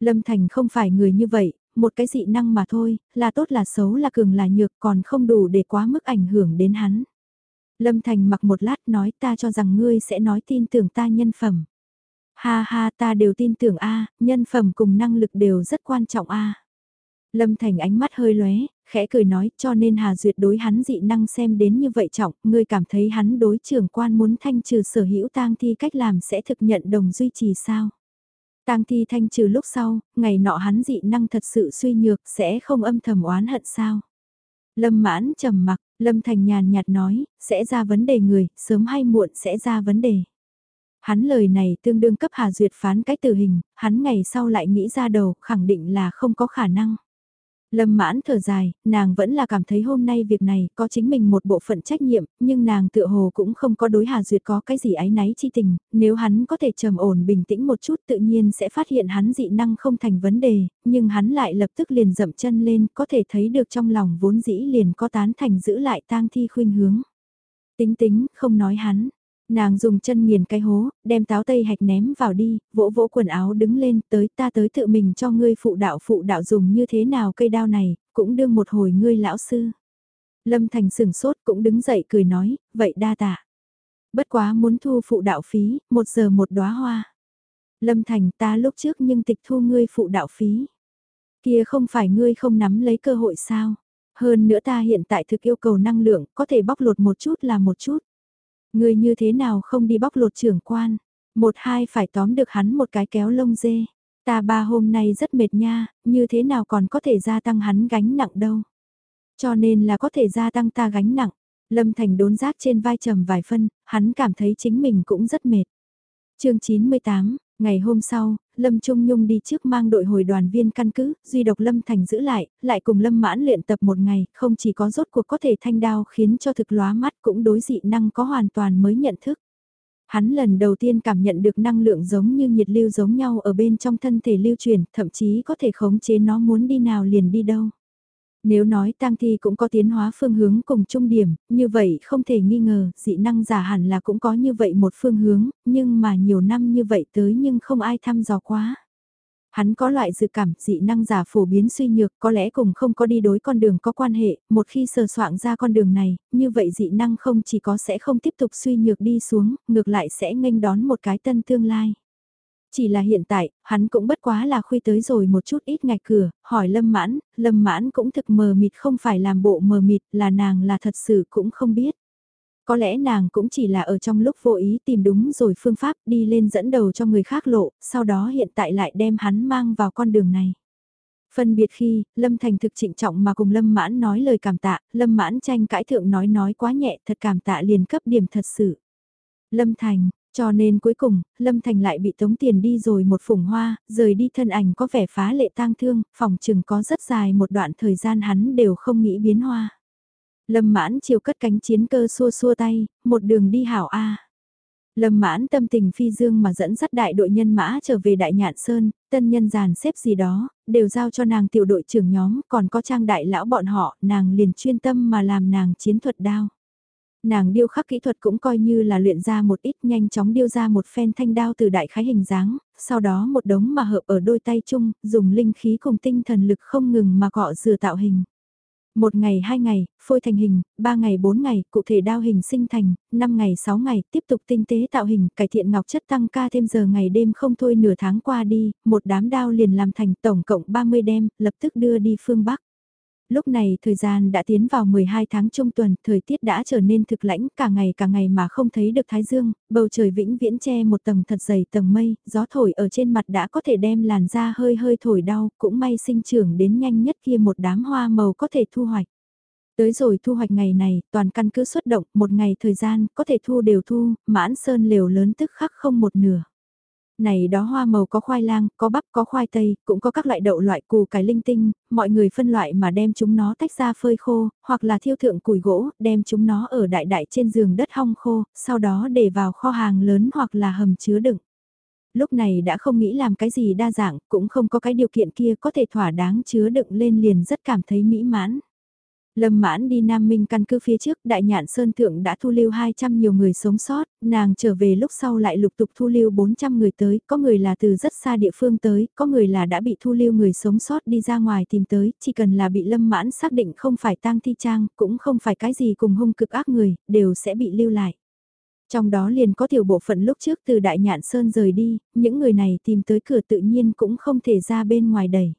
Lâm Thành không phải người như vậy, một cái dị năng mà thôi, là tốt là xấu là cường là nhược còn không đủ để quá mức ảnh hưởng đến hắn. Lâm Thành mặc một lát nói ta cho rằng ngươi sẽ nói tin tưởng ta nhân phẩm. Ha ha ta đều tin tưởng A, nhân phẩm cùng năng lực đều rất quan trọng A. Lâm Thành ánh mắt hơi lóe, khẽ cười nói cho nên Hà Duyệt đối hắn dị năng xem đến như vậy trọng, ngươi cảm thấy hắn đối trưởng quan muốn thanh trừ sở hữu tang thi cách làm sẽ thực nhận đồng duy trì sao? Tang thi thanh trừ lúc sau, ngày nọ hắn dị năng thật sự suy nhược sẽ không âm thầm oán hận sao? Lâm mãn trầm mặc, Lâm Thành nhàn nhạt nói, sẽ ra vấn đề người, sớm hay muộn sẽ ra vấn đề. Hắn lời này tương đương cấp Hà Duyệt phán cái tử hình, hắn ngày sau lại nghĩ ra đầu, khẳng định là không có khả năng. Lâm mãn thở dài, nàng vẫn là cảm thấy hôm nay việc này có chính mình một bộ phận trách nhiệm, nhưng nàng tựa hồ cũng không có đối Hà Duyệt có cái gì ái náy chi tình, nếu hắn có thể trầm ổn bình tĩnh một chút tự nhiên sẽ phát hiện hắn dị năng không thành vấn đề, nhưng hắn lại lập tức liền dậm chân lên có thể thấy được trong lòng vốn dĩ liền có tán thành giữ lại tang thi khuynh hướng. Tính tính, không nói hắn, Nàng dùng chân nghiền cái hố, đem táo tây hạch ném vào đi, vỗ vỗ quần áo đứng lên tới ta tới tự mình cho ngươi phụ đạo phụ đạo dùng như thế nào cây đao này, cũng đương một hồi ngươi lão sư. Lâm Thành sừng sốt cũng đứng dậy cười nói, vậy đa tạ. Bất quá muốn thu phụ đạo phí, một giờ một đóa hoa. Lâm Thành ta lúc trước nhưng tịch thu ngươi phụ đạo phí. Kia không phải ngươi không nắm lấy cơ hội sao? Hơn nữa ta hiện tại thực yêu cầu năng lượng, có thể bóc lột một chút là một chút. Người như thế nào không đi bóc lột trưởng quan, một hai phải tóm được hắn một cái kéo lông dê. Ta ba hôm nay rất mệt nha, như thế nào còn có thể gia tăng hắn gánh nặng đâu. Cho nên là có thể gia tăng ta gánh nặng. Lâm Thành đốn giác trên vai trầm vài phân, hắn cảm thấy chính mình cũng rất mệt. chương 98, ngày hôm sau, Lâm Trung Nhung đi trước mang đội hồi đoàn viên căn cứ, duy độc Lâm Thành giữ lại, lại cùng Lâm mãn luyện tập một ngày, không chỉ có rốt cuộc có thể thanh đao khiến cho thực lóa mắt cũng đối dị năng có hoàn toàn mới nhận thức. Hắn lần đầu tiên cảm nhận được năng lượng giống như nhiệt lưu giống nhau ở bên trong thân thể lưu truyền, thậm chí có thể khống chế nó muốn đi nào liền đi đâu. Nếu nói tang thi cũng có tiến hóa phương hướng cùng trung điểm, như vậy không thể nghi ngờ, dị năng giả hẳn là cũng có như vậy một phương hướng, nhưng mà nhiều năm như vậy tới nhưng không ai thăm dò quá. Hắn có loại dự cảm dị năng giả phổ biến suy nhược có lẽ cùng không có đi đối con đường có quan hệ, một khi sờ soạn ra con đường này, như vậy dị năng không chỉ có sẽ không tiếp tục suy nhược đi xuống, ngược lại sẽ nghênh đón một cái tân tương lai. Chỉ là hiện tại, hắn cũng bất quá là khuy tới rồi một chút ít ngạch cửa, hỏi Lâm Mãn, Lâm Mãn cũng thực mờ mịt không phải làm bộ mờ mịt là nàng là thật sự cũng không biết. Có lẽ nàng cũng chỉ là ở trong lúc vô ý tìm đúng rồi phương pháp đi lên dẫn đầu cho người khác lộ, sau đó hiện tại lại đem hắn mang vào con đường này. Phân biệt khi, Lâm Thành thực trịnh trọng mà cùng Lâm Mãn nói lời cảm tạ, Lâm Mãn tranh cãi thượng nói nói quá nhẹ thật cảm tạ liền cấp điểm thật sự. Lâm Thành, cho nên cuối cùng, Lâm Thành lại bị tống tiền đi rồi một phủng hoa, rời đi thân ảnh có vẻ phá lệ tang thương, phòng chừng có rất dài một đoạn thời gian hắn đều không nghĩ biến hoa. Lâm mãn chiều cất cánh chiến cơ xua xua tay, một đường đi hảo A. Lâm mãn tâm tình phi dương mà dẫn dắt đại đội nhân mã trở về đại nhạn sơn, tân nhân giàn xếp gì đó, đều giao cho nàng tiểu đội trưởng nhóm, còn có trang đại lão bọn họ, nàng liền chuyên tâm mà làm nàng chiến thuật đao. Nàng điêu khắc kỹ thuật cũng coi như là luyện ra một ít nhanh chóng điêu ra một phen thanh đao từ đại khái hình dáng, sau đó một đống mà hợp ở đôi tay chung, dùng linh khí cùng tinh thần lực không ngừng mà cọ dừa tạo hình. Một ngày hai ngày, phôi thành hình, ba ngày bốn ngày, cụ thể đao hình sinh thành, năm ngày sáu ngày, tiếp tục tinh tế tạo hình, cải thiện ngọc chất tăng ca thêm giờ ngày đêm không thôi nửa tháng qua đi, một đám đao liền làm thành tổng cộng 30 đêm, lập tức đưa đi phương Bắc. Lúc này thời gian đã tiến vào 12 tháng trung tuần, thời tiết đã trở nên thực lãnh, cả ngày cả ngày mà không thấy được thái dương, bầu trời vĩnh viễn che một tầng thật dày tầng mây, gió thổi ở trên mặt đã có thể đem làn da hơi hơi thổi đau, cũng may sinh trưởng đến nhanh nhất kia một đám hoa màu có thể thu hoạch. Tới rồi thu hoạch ngày này, toàn căn cứ xuất động, một ngày thời gian, có thể thu đều thu, mãn sơn liều lớn tức khắc không một nửa. Này đó hoa màu có khoai lang, có bắp, có khoai tây, cũng có các loại đậu loại củ cải linh tinh, mọi người phân loại mà đem chúng nó tách ra phơi khô, hoặc là thiêu thượng củi gỗ, đem chúng nó ở đại đại trên giường đất hong khô, sau đó để vào kho hàng lớn hoặc là hầm chứa đựng. Lúc này đã không nghĩ làm cái gì đa dạng, cũng không có cái điều kiện kia có thể thỏa đáng chứa đựng lên liền rất cảm thấy mỹ mãn. Lâm mãn đi Nam Minh căn cứ phía trước, đại nhạn Sơn Thượng đã thu lưu 200 nhiều người sống sót, nàng trở về lúc sau lại lục tục thu lưu 400 người tới, có người là từ rất xa địa phương tới, có người là đã bị thu lưu người sống sót đi ra ngoài tìm tới, chỉ cần là bị lâm mãn xác định không phải tang thi trang, cũng không phải cái gì cùng hung cực ác người, đều sẽ bị lưu lại. Trong đó liền có tiểu bộ phận lúc trước từ Đại Nhạn Sơn rời đi, những người này tìm tới cửa tự nhiên cũng không thể ra bên ngoài đẩy.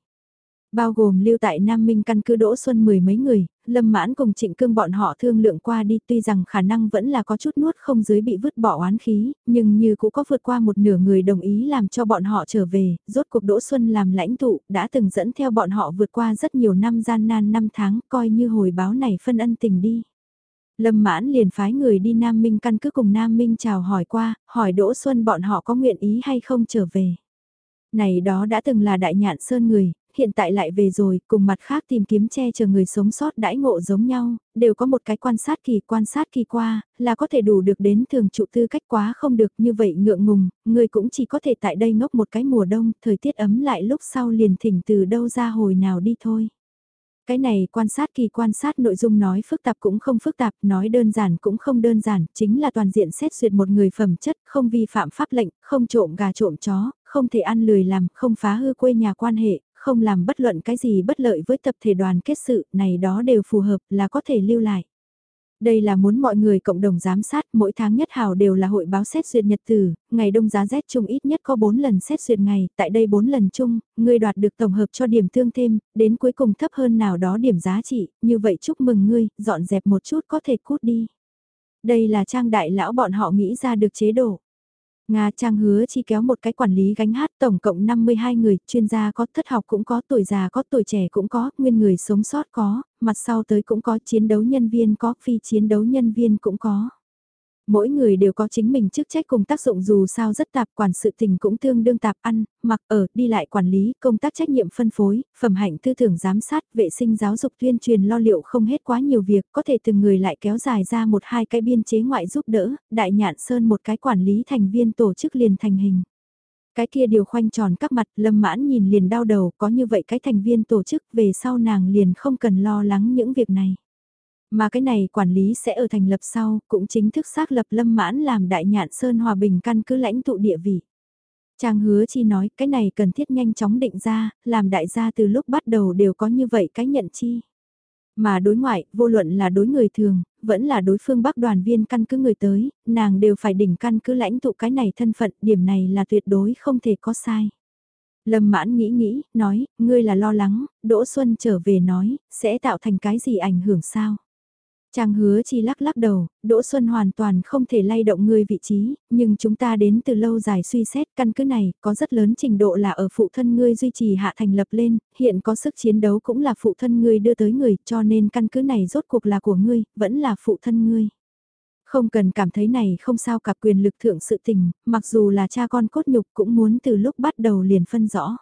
Bao gồm lưu tại Nam Minh căn cứ Đỗ Xuân mười mấy người, Lâm Mãn cùng Trịnh Cương bọn họ thương lượng qua đi tuy rằng khả năng vẫn là có chút nuốt không dưới bị vứt bỏ oán khí, nhưng như cũng có vượt qua một nửa người đồng ý làm cho bọn họ trở về, rốt cuộc Đỗ Xuân làm lãnh tụ, đã từng dẫn theo bọn họ vượt qua rất nhiều năm gian nan năm tháng, coi như hồi báo này phân ân tình đi. Lâm Mãn liền phái người đi Nam Minh căn cứ cùng Nam Minh chào hỏi qua, hỏi Đỗ Xuân bọn họ có nguyện ý hay không trở về. Này đó đã từng là đại nhạn sơn người, hiện tại lại về rồi, cùng mặt khác tìm kiếm che chở người sống sót đãi ngộ giống nhau, đều có một cái quan sát kỳ quan sát kỳ qua, là có thể đủ được đến thường trụ tư cách quá không được như vậy ngượng ngùng, người cũng chỉ có thể tại đây ngốc một cái mùa đông, thời tiết ấm lại lúc sau liền thỉnh từ đâu ra hồi nào đi thôi. Cái này quan sát kỳ quan sát nội dung nói phức tạp cũng không phức tạp, nói đơn giản cũng không đơn giản, chính là toàn diện xét duyệt một người phẩm chất, không vi phạm pháp lệnh, không trộm gà trộm chó, không thể ăn lười làm, không phá hư quê nhà quan hệ, không làm bất luận cái gì bất lợi với tập thể đoàn kết sự, này đó đều phù hợp là có thể lưu lại. Đây là muốn mọi người cộng đồng giám sát, mỗi tháng nhất hào đều là hội báo xét duyệt nhật tử, ngày đông giá rét chung ít nhất có 4 lần xét duyệt ngày, tại đây 4 lần chung, ngươi đoạt được tổng hợp cho điểm tương thêm, đến cuối cùng thấp hơn nào đó điểm giá trị, như vậy chúc mừng ngươi, dọn dẹp một chút có thể cút đi. Đây là trang đại lão bọn họ nghĩ ra được chế độ. Nga Trang hứa chi kéo một cái quản lý gánh hát tổng cộng 52 người, chuyên gia có thất học cũng có, tuổi già có, tuổi trẻ cũng có, nguyên người sống sót có, mặt sau tới cũng có, chiến đấu nhân viên có, phi chiến đấu nhân viên cũng có. Mỗi người đều có chính mình chức trách cùng tác dụng dù sao rất tạp quản sự tình cũng tương đương tạp ăn, mặc ở, đi lại quản lý, công tác trách nhiệm phân phối, phẩm hạnh tư tưởng giám sát, vệ sinh giáo dục tuyên truyền lo liệu không hết quá nhiều việc, có thể từng người lại kéo dài ra một hai cái biên chế ngoại giúp đỡ, đại nhạn sơn một cái quản lý thành viên tổ chức liền thành hình. Cái kia điều khoanh tròn các mặt, lâm mãn nhìn liền đau đầu, có như vậy cái thành viên tổ chức về sau nàng liền không cần lo lắng những việc này. Mà cái này quản lý sẽ ở thành lập sau, cũng chính thức xác lập Lâm Mãn làm đại nhạn Sơn Hòa Bình căn cứ lãnh tụ địa vị. Trang hứa chi nói cái này cần thiết nhanh chóng định ra, làm đại gia từ lúc bắt đầu đều có như vậy cái nhận chi. Mà đối ngoại, vô luận là đối người thường, vẫn là đối phương bắc đoàn viên căn cứ người tới, nàng đều phải đỉnh căn cứ lãnh tụ cái này thân phận, điểm này là tuyệt đối không thể có sai. Lâm mãn nghĩ nghĩ, nói, ngươi là lo lắng, Đỗ Xuân trở về nói, sẽ tạo thành cái gì ảnh hưởng sao? Trang hứa chi lắc lắc đầu, Đỗ Xuân hoàn toàn không thể lay động ngươi vị trí, nhưng chúng ta đến từ lâu dài suy xét căn cứ này có rất lớn trình độ là ở phụ thân ngươi duy trì hạ thành lập lên, hiện có sức chiến đấu cũng là phụ thân ngươi đưa tới người cho nên căn cứ này rốt cuộc là của ngươi, vẫn là phụ thân ngươi. Không cần cảm thấy này không sao cả quyền lực thượng sự tình, mặc dù là cha con cốt nhục cũng muốn từ lúc bắt đầu liền phân rõ.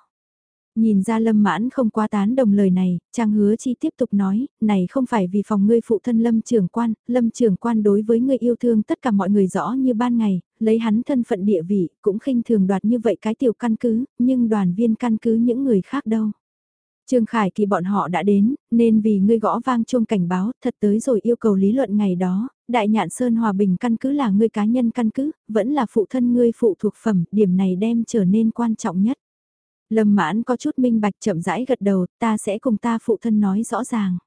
Nhìn ra lâm mãn không quá tán đồng lời này, trang hứa chi tiếp tục nói, này không phải vì phòng ngươi phụ thân lâm trưởng quan, lâm trưởng quan đối với ngươi yêu thương tất cả mọi người rõ như ban ngày, lấy hắn thân phận địa vị, cũng khinh thường đoạt như vậy cái tiểu căn cứ, nhưng đoàn viên căn cứ những người khác đâu. Trương Khải kỳ bọn họ đã đến, nên vì ngươi gõ vang chuông cảnh báo, thật tới rồi yêu cầu lý luận ngày đó, đại nhạn Sơn Hòa Bình căn cứ là ngươi cá nhân căn cứ, vẫn là phụ thân ngươi phụ thuộc phẩm, điểm này đem trở nên quan trọng nhất. Lâm mãn có chút minh bạch chậm rãi gật đầu, ta sẽ cùng ta phụ thân nói rõ ràng.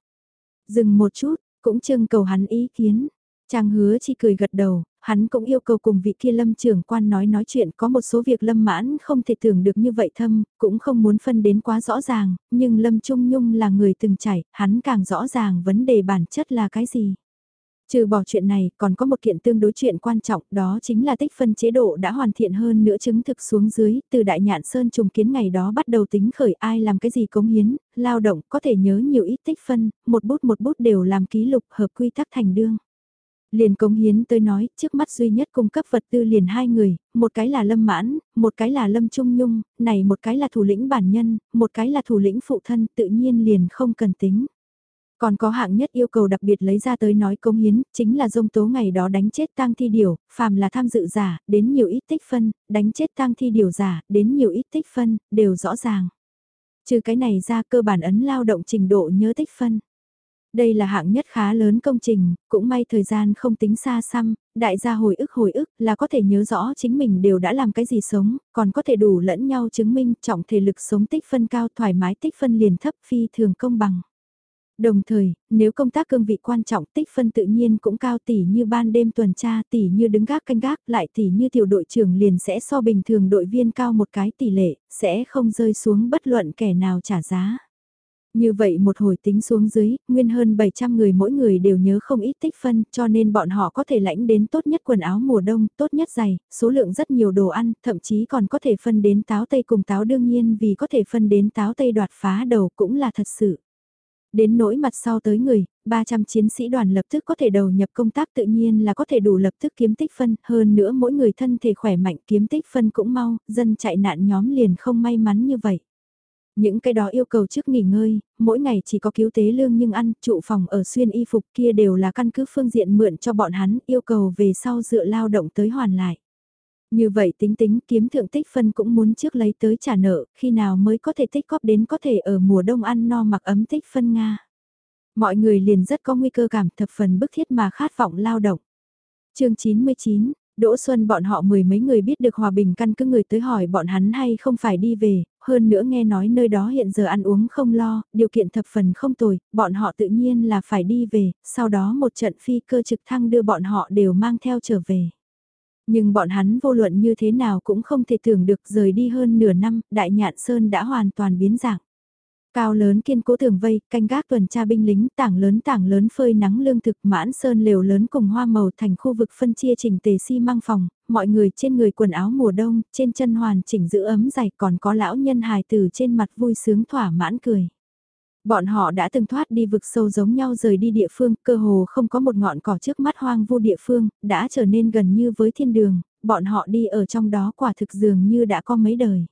Dừng một chút, cũng trưng cầu hắn ý kiến. Trang hứa chỉ cười gật đầu, hắn cũng yêu cầu cùng vị kia lâm trưởng quan nói nói chuyện có một số việc lâm mãn không thể tưởng được như vậy thâm, cũng không muốn phân đến quá rõ ràng, nhưng lâm trung nhung là người từng trải, hắn càng rõ ràng vấn đề bản chất là cái gì. Trừ bỏ chuyện này, còn có một kiện tương đối chuyện quan trọng, đó chính là tích phân chế độ đã hoàn thiện hơn nữa chứng thực xuống dưới, từ đại nhạn sơn trùng kiến ngày đó bắt đầu tính khởi ai làm cái gì cống hiến, lao động, có thể nhớ nhiều ít tích phân, một bút một bút đều làm ký lục hợp quy tắc thành đương. Liền cống hiến tôi nói, trước mắt duy nhất cung cấp vật tư liền hai người, một cái là Lâm Mãn, một cái là Lâm Trung Nhung, này một cái là thủ lĩnh bản nhân, một cái là thủ lĩnh phụ thân, tự nhiên liền không cần tính. Còn có hạng nhất yêu cầu đặc biệt lấy ra tới nói công hiến, chính là dông tố ngày đó đánh chết tang thi điều, phàm là tham dự giả, đến nhiều ít tích phân, đánh chết tang thi điều giả, đến nhiều ít tích phân, đều rõ ràng. Trừ cái này ra cơ bản ấn lao động trình độ nhớ tích phân. Đây là hạng nhất khá lớn công trình, cũng may thời gian không tính xa xăm, đại gia hồi ức hồi ức là có thể nhớ rõ chính mình đều đã làm cái gì sống, còn có thể đủ lẫn nhau chứng minh trọng thể lực sống tích phân cao thoải mái tích phân liền thấp phi thường công bằng. Đồng thời, nếu công tác cương vị quan trọng tích phân tự nhiên cũng cao tỷ như ban đêm tuần tra tỷ như đứng gác canh gác lại tỷ như tiểu đội trưởng liền sẽ so bình thường đội viên cao một cái tỷ lệ, sẽ không rơi xuống bất luận kẻ nào trả giá. Như vậy một hồi tính xuống dưới, nguyên hơn 700 người mỗi người đều nhớ không ít tích phân cho nên bọn họ có thể lãnh đến tốt nhất quần áo mùa đông, tốt nhất giày, số lượng rất nhiều đồ ăn, thậm chí còn có thể phân đến táo tây cùng táo đương nhiên vì có thể phân đến táo tây đoạt phá đầu cũng là thật sự. Đến nỗi mặt sau tới người, 300 chiến sĩ đoàn lập tức có thể đầu nhập công tác tự nhiên là có thể đủ lập tức kiếm tích phân, hơn nữa mỗi người thân thể khỏe mạnh kiếm tích phân cũng mau, dân chạy nạn nhóm liền không may mắn như vậy. Những cái đó yêu cầu trước nghỉ ngơi, mỗi ngày chỉ có cứu tế lương nhưng ăn, trụ phòng ở xuyên y phục kia đều là căn cứ phương diện mượn cho bọn hắn, yêu cầu về sau dựa lao động tới hoàn lại. Như vậy tính tính kiếm thượng tích phân cũng muốn trước lấy tới trả nợ, khi nào mới có thể tích góp đến có thể ở mùa đông ăn no mặc ấm tích phân Nga. Mọi người liền rất có nguy cơ cảm thập phần bức thiết mà khát vọng lao động. chương 99, Đỗ Xuân bọn họ mười mấy người biết được hòa bình căn cứ người tới hỏi bọn hắn hay không phải đi về, hơn nữa nghe nói nơi đó hiện giờ ăn uống không lo, điều kiện thập phần không tồi, bọn họ tự nhiên là phải đi về, sau đó một trận phi cơ trực thăng đưa bọn họ đều mang theo trở về. Nhưng bọn hắn vô luận như thế nào cũng không thể tưởng được rời đi hơn nửa năm, đại nhạn sơn đã hoàn toàn biến dạng. Cao lớn kiên cố tường vây, canh gác tuần tra binh lính, tảng lớn tảng lớn phơi nắng lương thực mãn sơn lều lớn cùng hoa màu thành khu vực phân chia chỉnh tề xi si măng phòng, mọi người trên người quần áo mùa đông, trên chân hoàn chỉnh giữ ấm dày còn có lão nhân hài từ trên mặt vui sướng thỏa mãn cười. Bọn họ đã từng thoát đi vực sâu giống nhau rời đi địa phương, cơ hồ không có một ngọn cỏ trước mắt hoang vu địa phương, đã trở nên gần như với thiên đường, bọn họ đi ở trong đó quả thực dường như đã có mấy đời.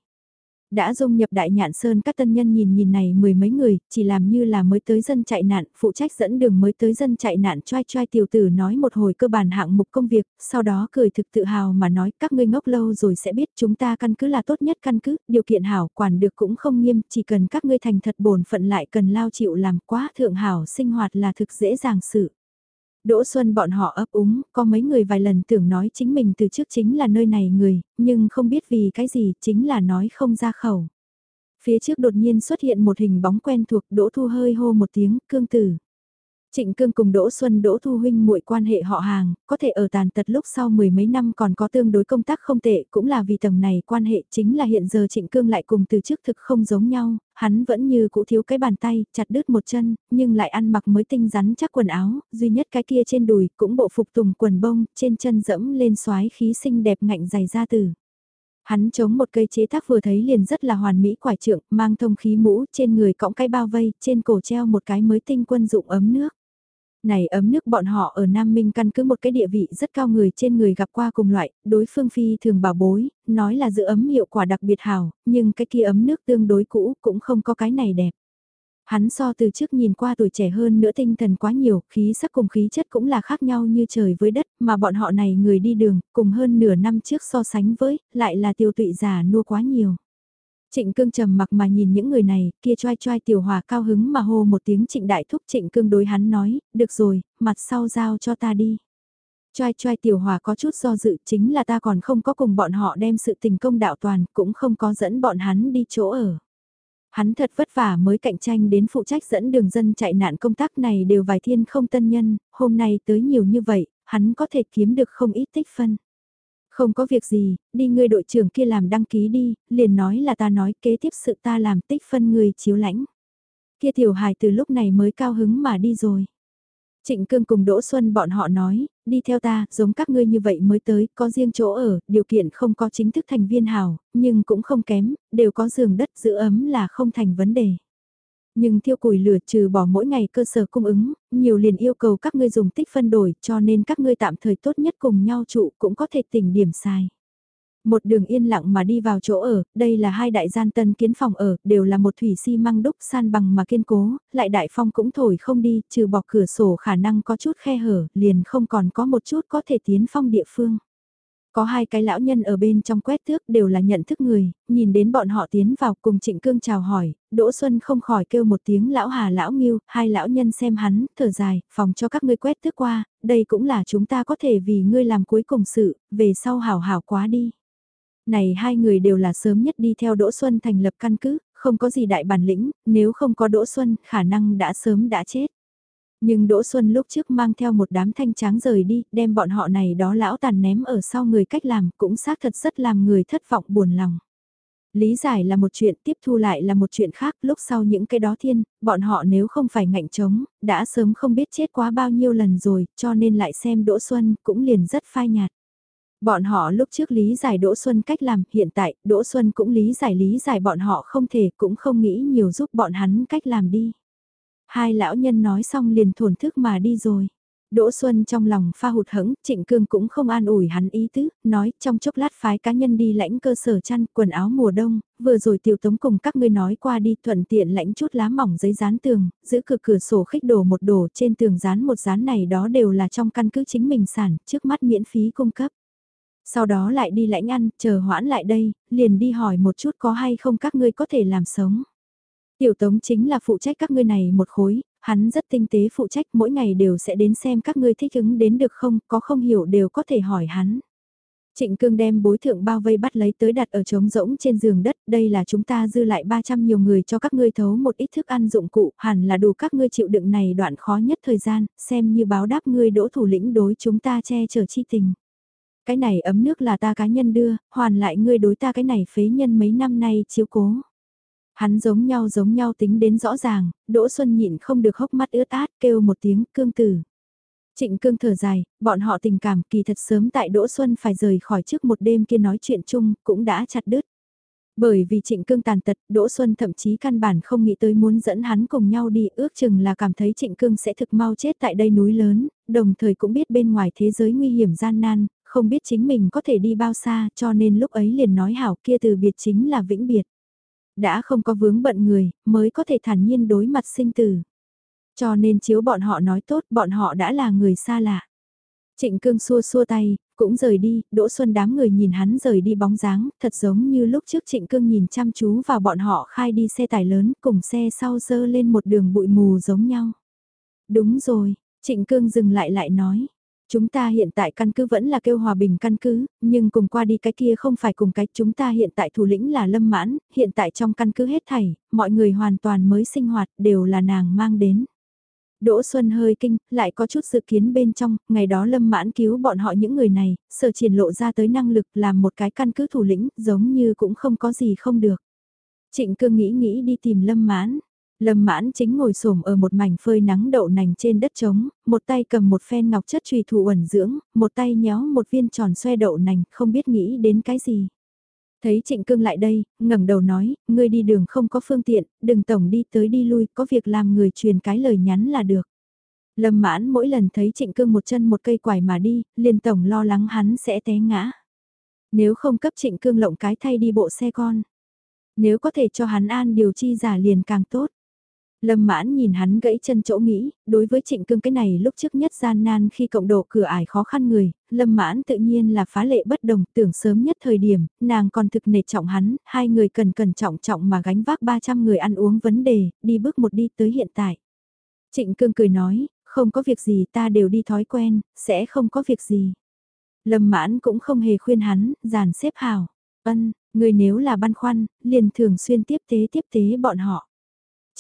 Đã dung nhập đại nhạn sơn các tân nhân nhìn nhìn này mười mấy người, chỉ làm như là mới tới dân chạy nạn, phụ trách dẫn đường mới tới dân chạy nạn choai choai tiểu tử nói một hồi cơ bản hạng mục công việc, sau đó cười thực tự hào mà nói các ngươi ngốc lâu rồi sẽ biết chúng ta căn cứ là tốt nhất căn cứ, điều kiện hảo quản được cũng không nghiêm, chỉ cần các ngươi thành thật bổn phận lại cần lao chịu làm quá thượng hảo sinh hoạt là thực dễ dàng sự. Đỗ Xuân bọn họ ấp úng, có mấy người vài lần tưởng nói chính mình từ trước chính là nơi này người, nhưng không biết vì cái gì chính là nói không ra khẩu. Phía trước đột nhiên xuất hiện một hình bóng quen thuộc Đỗ Thu hơi hô một tiếng, cương tử. Trịnh Cương cùng Đỗ Xuân Đỗ Thu huynh muội quan hệ họ hàng, có thể ở tàn tật lúc sau mười mấy năm còn có tương đối công tác không tệ, cũng là vì tầng này quan hệ chính là hiện giờ Trịnh Cương lại cùng từ trước thực không giống nhau, hắn vẫn như cũ thiếu cái bàn tay, chặt đứt một chân, nhưng lại ăn mặc mới tinh rắn chắc quần áo, duy nhất cái kia trên đùi cũng bộ phục tùng quần bông, trên chân dẫm lên xoái khí xinh đẹp ngạnh dày ra từ Hắn chống một cây chế tác vừa thấy liền rất là hoàn mỹ quải trượng, mang thông khí mũ, trên người cõng cái bao vây, trên cổ treo một cái mới tinh quân dụng ấm nước. Này ấm nước bọn họ ở Nam Minh căn cứ một cái địa vị rất cao người trên người gặp qua cùng loại, đối phương phi thường bảo bối, nói là giữ ấm hiệu quả đặc biệt hảo, nhưng cái kia ấm nước tương đối cũ cũng không có cái này đẹp. Hắn so từ trước nhìn qua tuổi trẻ hơn nữa tinh thần quá nhiều, khí sắc cùng khí chất cũng là khác nhau như trời với đất, mà bọn họ này người đi đường, cùng hơn nửa năm trước so sánh với, lại là tiêu tụy già nua quá nhiều. Trịnh cương trầm mặc mà nhìn những người này, kia choai choai tiểu hòa cao hứng mà hô một tiếng trịnh đại thúc trịnh cương đối hắn nói, được rồi, mặt sau giao cho ta đi. Choai choai tiểu hòa có chút do dự chính là ta còn không có cùng bọn họ đem sự tình công đạo toàn, cũng không có dẫn bọn hắn đi chỗ ở. Hắn thật vất vả mới cạnh tranh đến phụ trách dẫn đường dân chạy nạn công tác này đều vài thiên không tân nhân, hôm nay tới nhiều như vậy, hắn có thể kiếm được không ít tích phân. Không có việc gì, đi ngươi đội trưởng kia làm đăng ký đi, liền nói là ta nói kế tiếp sự ta làm tích phân người chiếu lãnh. Kia tiểu hài từ lúc này mới cao hứng mà đi rồi. Trịnh Cương cùng Đỗ Xuân bọn họ nói, đi theo ta, giống các ngươi như vậy mới tới, có riêng chỗ ở, điều kiện không có chính thức thành viên hảo, nhưng cũng không kém, đều có giường đất giữ ấm là không thành vấn đề. Nhưng thiêu củi lửa trừ bỏ mỗi ngày cơ sở cung ứng, nhiều liền yêu cầu các ngươi dùng tích phân đổi cho nên các ngươi tạm thời tốt nhất cùng nhau trụ cũng có thể tỉnh điểm sai. Một đường yên lặng mà đi vào chỗ ở, đây là hai đại gian tân kiến phòng ở, đều là một thủy xi si măng đúc san bằng mà kiên cố, lại đại phong cũng thổi không đi, trừ bỏ cửa sổ khả năng có chút khe hở, liền không còn có một chút có thể tiến phong địa phương. Có hai cái lão nhân ở bên trong quét thước đều là nhận thức người, nhìn đến bọn họ tiến vào cùng Trịnh Cương chào hỏi, Đỗ Xuân không khỏi kêu một tiếng lão hà lão nghiêu, hai lão nhân xem hắn, thở dài, phòng cho các ngươi quét thước qua, đây cũng là chúng ta có thể vì ngươi làm cuối cùng sự, về sau hảo hảo quá đi. Này hai người đều là sớm nhất đi theo Đỗ Xuân thành lập căn cứ, không có gì đại bản lĩnh, nếu không có Đỗ Xuân khả năng đã sớm đã chết. Nhưng Đỗ Xuân lúc trước mang theo một đám thanh tráng rời đi, đem bọn họ này đó lão tàn ném ở sau người cách làm cũng xác thật rất làm người thất vọng buồn lòng. Lý giải là một chuyện, tiếp thu lại là một chuyện khác, lúc sau những cái đó thiên, bọn họ nếu không phải ngạnh chống, đã sớm không biết chết quá bao nhiêu lần rồi, cho nên lại xem Đỗ Xuân cũng liền rất phai nhạt. Bọn họ lúc trước lý giải Đỗ Xuân cách làm, hiện tại, Đỗ Xuân cũng lý giải lý giải bọn họ không thể, cũng không nghĩ nhiều giúp bọn hắn cách làm đi. Hai lão nhân nói xong liền thổn thức mà đi rồi. Đỗ Xuân trong lòng pha hụt hẫng, Trịnh Cương cũng không an ủi hắn ý tứ, nói trong chốc lát phái cá nhân đi lãnh cơ sở chăn, quần áo mùa đông, vừa rồi tiểu tống cùng các ngươi nói qua đi thuận tiện lãnh chút lá mỏng giấy dán tường, giữ cửa cửa sổ khích đổ một đổ trên tường dán một dán này đó đều là trong căn cứ chính mình sản, trước mắt miễn phí cung cấp. Sau đó lại đi lãnh ăn, chờ hoãn lại đây, liền đi hỏi một chút có hay không các ngươi có thể làm sống. Tiểu Tống chính là phụ trách các ngươi này một khối, hắn rất tinh tế phụ trách mỗi ngày đều sẽ đến xem các ngươi thích ứng đến được không, có không hiểu đều có thể hỏi hắn. Trịnh cương đem bối thượng bao vây bắt lấy tới đặt ở trống rỗng trên giường đất, đây là chúng ta dư lại 300 nhiều người cho các ngươi thấu một ít thức ăn dụng cụ, hẳn là đủ các ngươi chịu đựng này đoạn khó nhất thời gian, xem như báo đáp ngươi đỗ thủ lĩnh đối chúng ta che chở chi tình. Cái này ấm nước là ta cá nhân đưa, hoàn lại ngươi đối ta cái này phế nhân mấy năm nay chiếu cố. Hắn giống nhau giống nhau tính đến rõ ràng, Đỗ Xuân nhịn không được hốc mắt ướt át kêu một tiếng cương tử. Trịnh cương thở dài, bọn họ tình cảm kỳ thật sớm tại Đỗ Xuân phải rời khỏi trước một đêm kia nói chuyện chung, cũng đã chặt đứt. Bởi vì trịnh cương tàn tật, Đỗ Xuân thậm chí căn bản không nghĩ tới muốn dẫn hắn cùng nhau đi, ước chừng là cảm thấy trịnh cương sẽ thực mau chết tại đây núi lớn, đồng thời cũng biết bên ngoài thế giới nguy hiểm gian nan, không biết chính mình có thể đi bao xa cho nên lúc ấy liền nói hảo kia từ biệt chính là vĩnh biệt. Đã không có vướng bận người, mới có thể thản nhiên đối mặt sinh tử. Cho nên chiếu bọn họ nói tốt bọn họ đã là người xa lạ. Trịnh cương xua xua tay, cũng rời đi, Đỗ Xuân đám người nhìn hắn rời đi bóng dáng, thật giống như lúc trước Trịnh Cương nhìn chăm chú vào bọn họ khai đi xe tải lớn cùng xe sau dơ lên một đường bụi mù giống nhau. Đúng rồi, Trịnh Cương dừng lại lại nói, Chúng ta hiện tại căn cứ vẫn là kêu hòa bình căn cứ, nhưng cùng qua đi cái kia không phải cùng cái chúng ta hiện tại thủ lĩnh là Lâm Mãn, hiện tại trong căn cứ hết thảy, mọi người hoàn toàn mới sinh hoạt đều là nàng mang đến. Đỗ Xuân hơi kinh, lại có chút dự kiến bên trong, ngày đó Lâm Mãn cứu bọn họ những người này, sở triển lộ ra tới năng lực làm một cái căn cứ thủ lĩnh, giống như cũng không có gì không được. Trịnh cương nghĩ nghĩ đi tìm Lâm Mãn, Lâm mãn chính ngồi xổm ở một mảnh phơi nắng đậu nành trên đất trống, một tay cầm một phen ngọc chất trùy thủ ẩn dưỡng, một tay nhéo một viên tròn xoe đậu nành, không biết nghĩ đến cái gì. Thấy trịnh cương lại đây, ngẩng đầu nói, ngươi đi đường không có phương tiện, đừng tổng đi tới đi lui, có việc làm người truyền cái lời nhắn là được. Lâm mãn mỗi lần thấy trịnh cương một chân một cây quải mà đi, liền tổng lo lắng hắn sẽ té ngã. Nếu không cấp trịnh cương lộng cái thay đi bộ xe con. Nếu có thể cho hắn an điều chi giả liền càng tốt. Lâm mãn nhìn hắn gãy chân chỗ nghĩ, đối với trịnh cương cái này lúc trước nhất gian nan khi cộng độ cửa ải khó khăn người, lâm mãn tự nhiên là phá lệ bất đồng, tưởng sớm nhất thời điểm, nàng còn thực nể trọng hắn, hai người cần cẩn trọng trọng mà gánh vác 300 người ăn uống vấn đề, đi bước một đi tới hiện tại. Trịnh cương cười nói, không có việc gì ta đều đi thói quen, sẽ không có việc gì. Lâm mãn cũng không hề khuyên hắn, giàn xếp hào. Ân, người nếu là băn khoăn, liền thường xuyên tiếp tế tiếp tế bọn họ.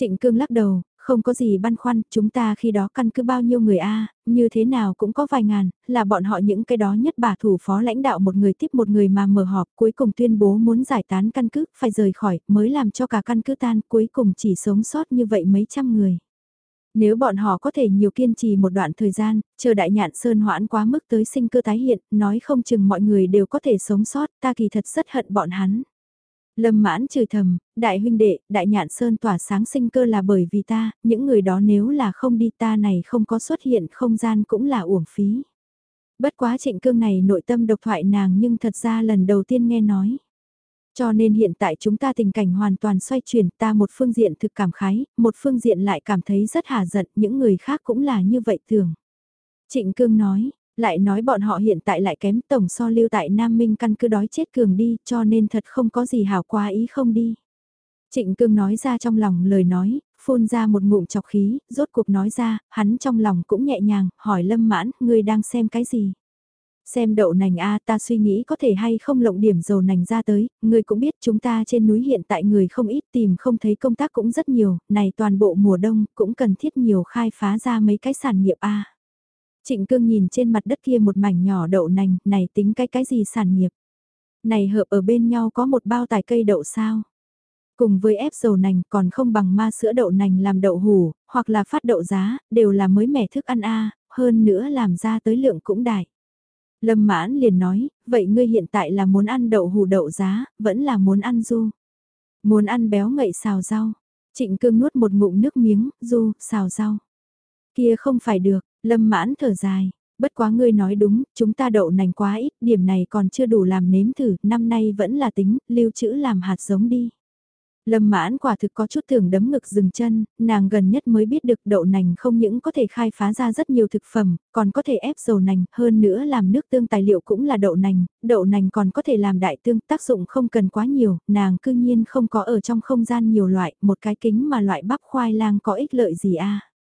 Trịnh cương lắc đầu, không có gì băn khoăn, chúng ta khi đó căn cứ bao nhiêu người a như thế nào cũng có vài ngàn, là bọn họ những cái đó nhất bà thủ phó lãnh đạo một người tiếp một người mà mở họp cuối cùng tuyên bố muốn giải tán căn cứ, phải rời khỏi, mới làm cho cả căn cứ tan, cuối cùng chỉ sống sót như vậy mấy trăm người. Nếu bọn họ có thể nhiều kiên trì một đoạn thời gian, chờ đại nhạn sơn hoãn quá mức tới sinh cơ tái hiện, nói không chừng mọi người đều có thể sống sót, ta kỳ thật rất hận bọn hắn. Lâm mãn chửi thầm, đại huynh đệ, đại nhạn sơn tỏa sáng sinh cơ là bởi vì ta, những người đó nếu là không đi ta này không có xuất hiện không gian cũng là uổng phí. Bất quá trịnh cương này nội tâm độc thoại nàng nhưng thật ra lần đầu tiên nghe nói. Cho nên hiện tại chúng ta tình cảnh hoàn toàn xoay chuyển ta một phương diện thực cảm khái, một phương diện lại cảm thấy rất hà giận, những người khác cũng là như vậy thường. Trịnh cương nói, lại nói bọn họ hiện tại lại kém tổng so lưu tại Nam Minh căn cứ đói chết cường đi cho nên thật không có gì hảo quá ý không đi. Trịnh cương nói ra trong lòng lời nói, phun ra một ngụm chọc khí, rốt cuộc nói ra, hắn trong lòng cũng nhẹ nhàng, hỏi lâm mãn, ngươi đang xem cái gì? Xem đậu nành a ta suy nghĩ có thể hay không lộng điểm dầu nành ra tới, ngươi cũng biết chúng ta trên núi hiện tại người không ít tìm không thấy công tác cũng rất nhiều, này toàn bộ mùa đông cũng cần thiết nhiều khai phá ra mấy cái sản nghiệp a Trịnh cương nhìn trên mặt đất kia một mảnh nhỏ đậu nành, này tính cái cái gì sản nghiệp. Này hợp ở bên nhau có một bao tải cây đậu sao. Cùng với ép dầu nành còn không bằng ma sữa đậu nành làm đậu hủ, hoặc là phát đậu giá, đều là mới mẻ thức ăn a hơn nữa làm ra tới lượng cũng đại. Lâm mãn liền nói, vậy ngươi hiện tại là muốn ăn đậu hủ đậu giá, vẫn là muốn ăn du. Muốn ăn béo ngậy xào rau. Trịnh cương nuốt một ngụm nước miếng, du, xào rau. Kia không phải được, Lâm mãn thở dài, bất quá ngươi nói đúng, chúng ta đậu nành quá ít, điểm này còn chưa đủ làm nếm thử, năm nay vẫn là tính, lưu trữ làm hạt giống đi. Lâm mãn quả thực có chút tưởng đấm ngực dừng chân, nàng gần nhất mới biết được đậu nành không những có thể khai phá ra rất nhiều thực phẩm, còn có thể ép dầu nành, hơn nữa làm nước tương tài liệu cũng là đậu nành, đậu nành còn có thể làm đại tương, tác dụng không cần quá nhiều, nàng cư nhiên không có ở trong không gian nhiều loại, một cái kính mà loại bắp khoai lang có ích lợi gì a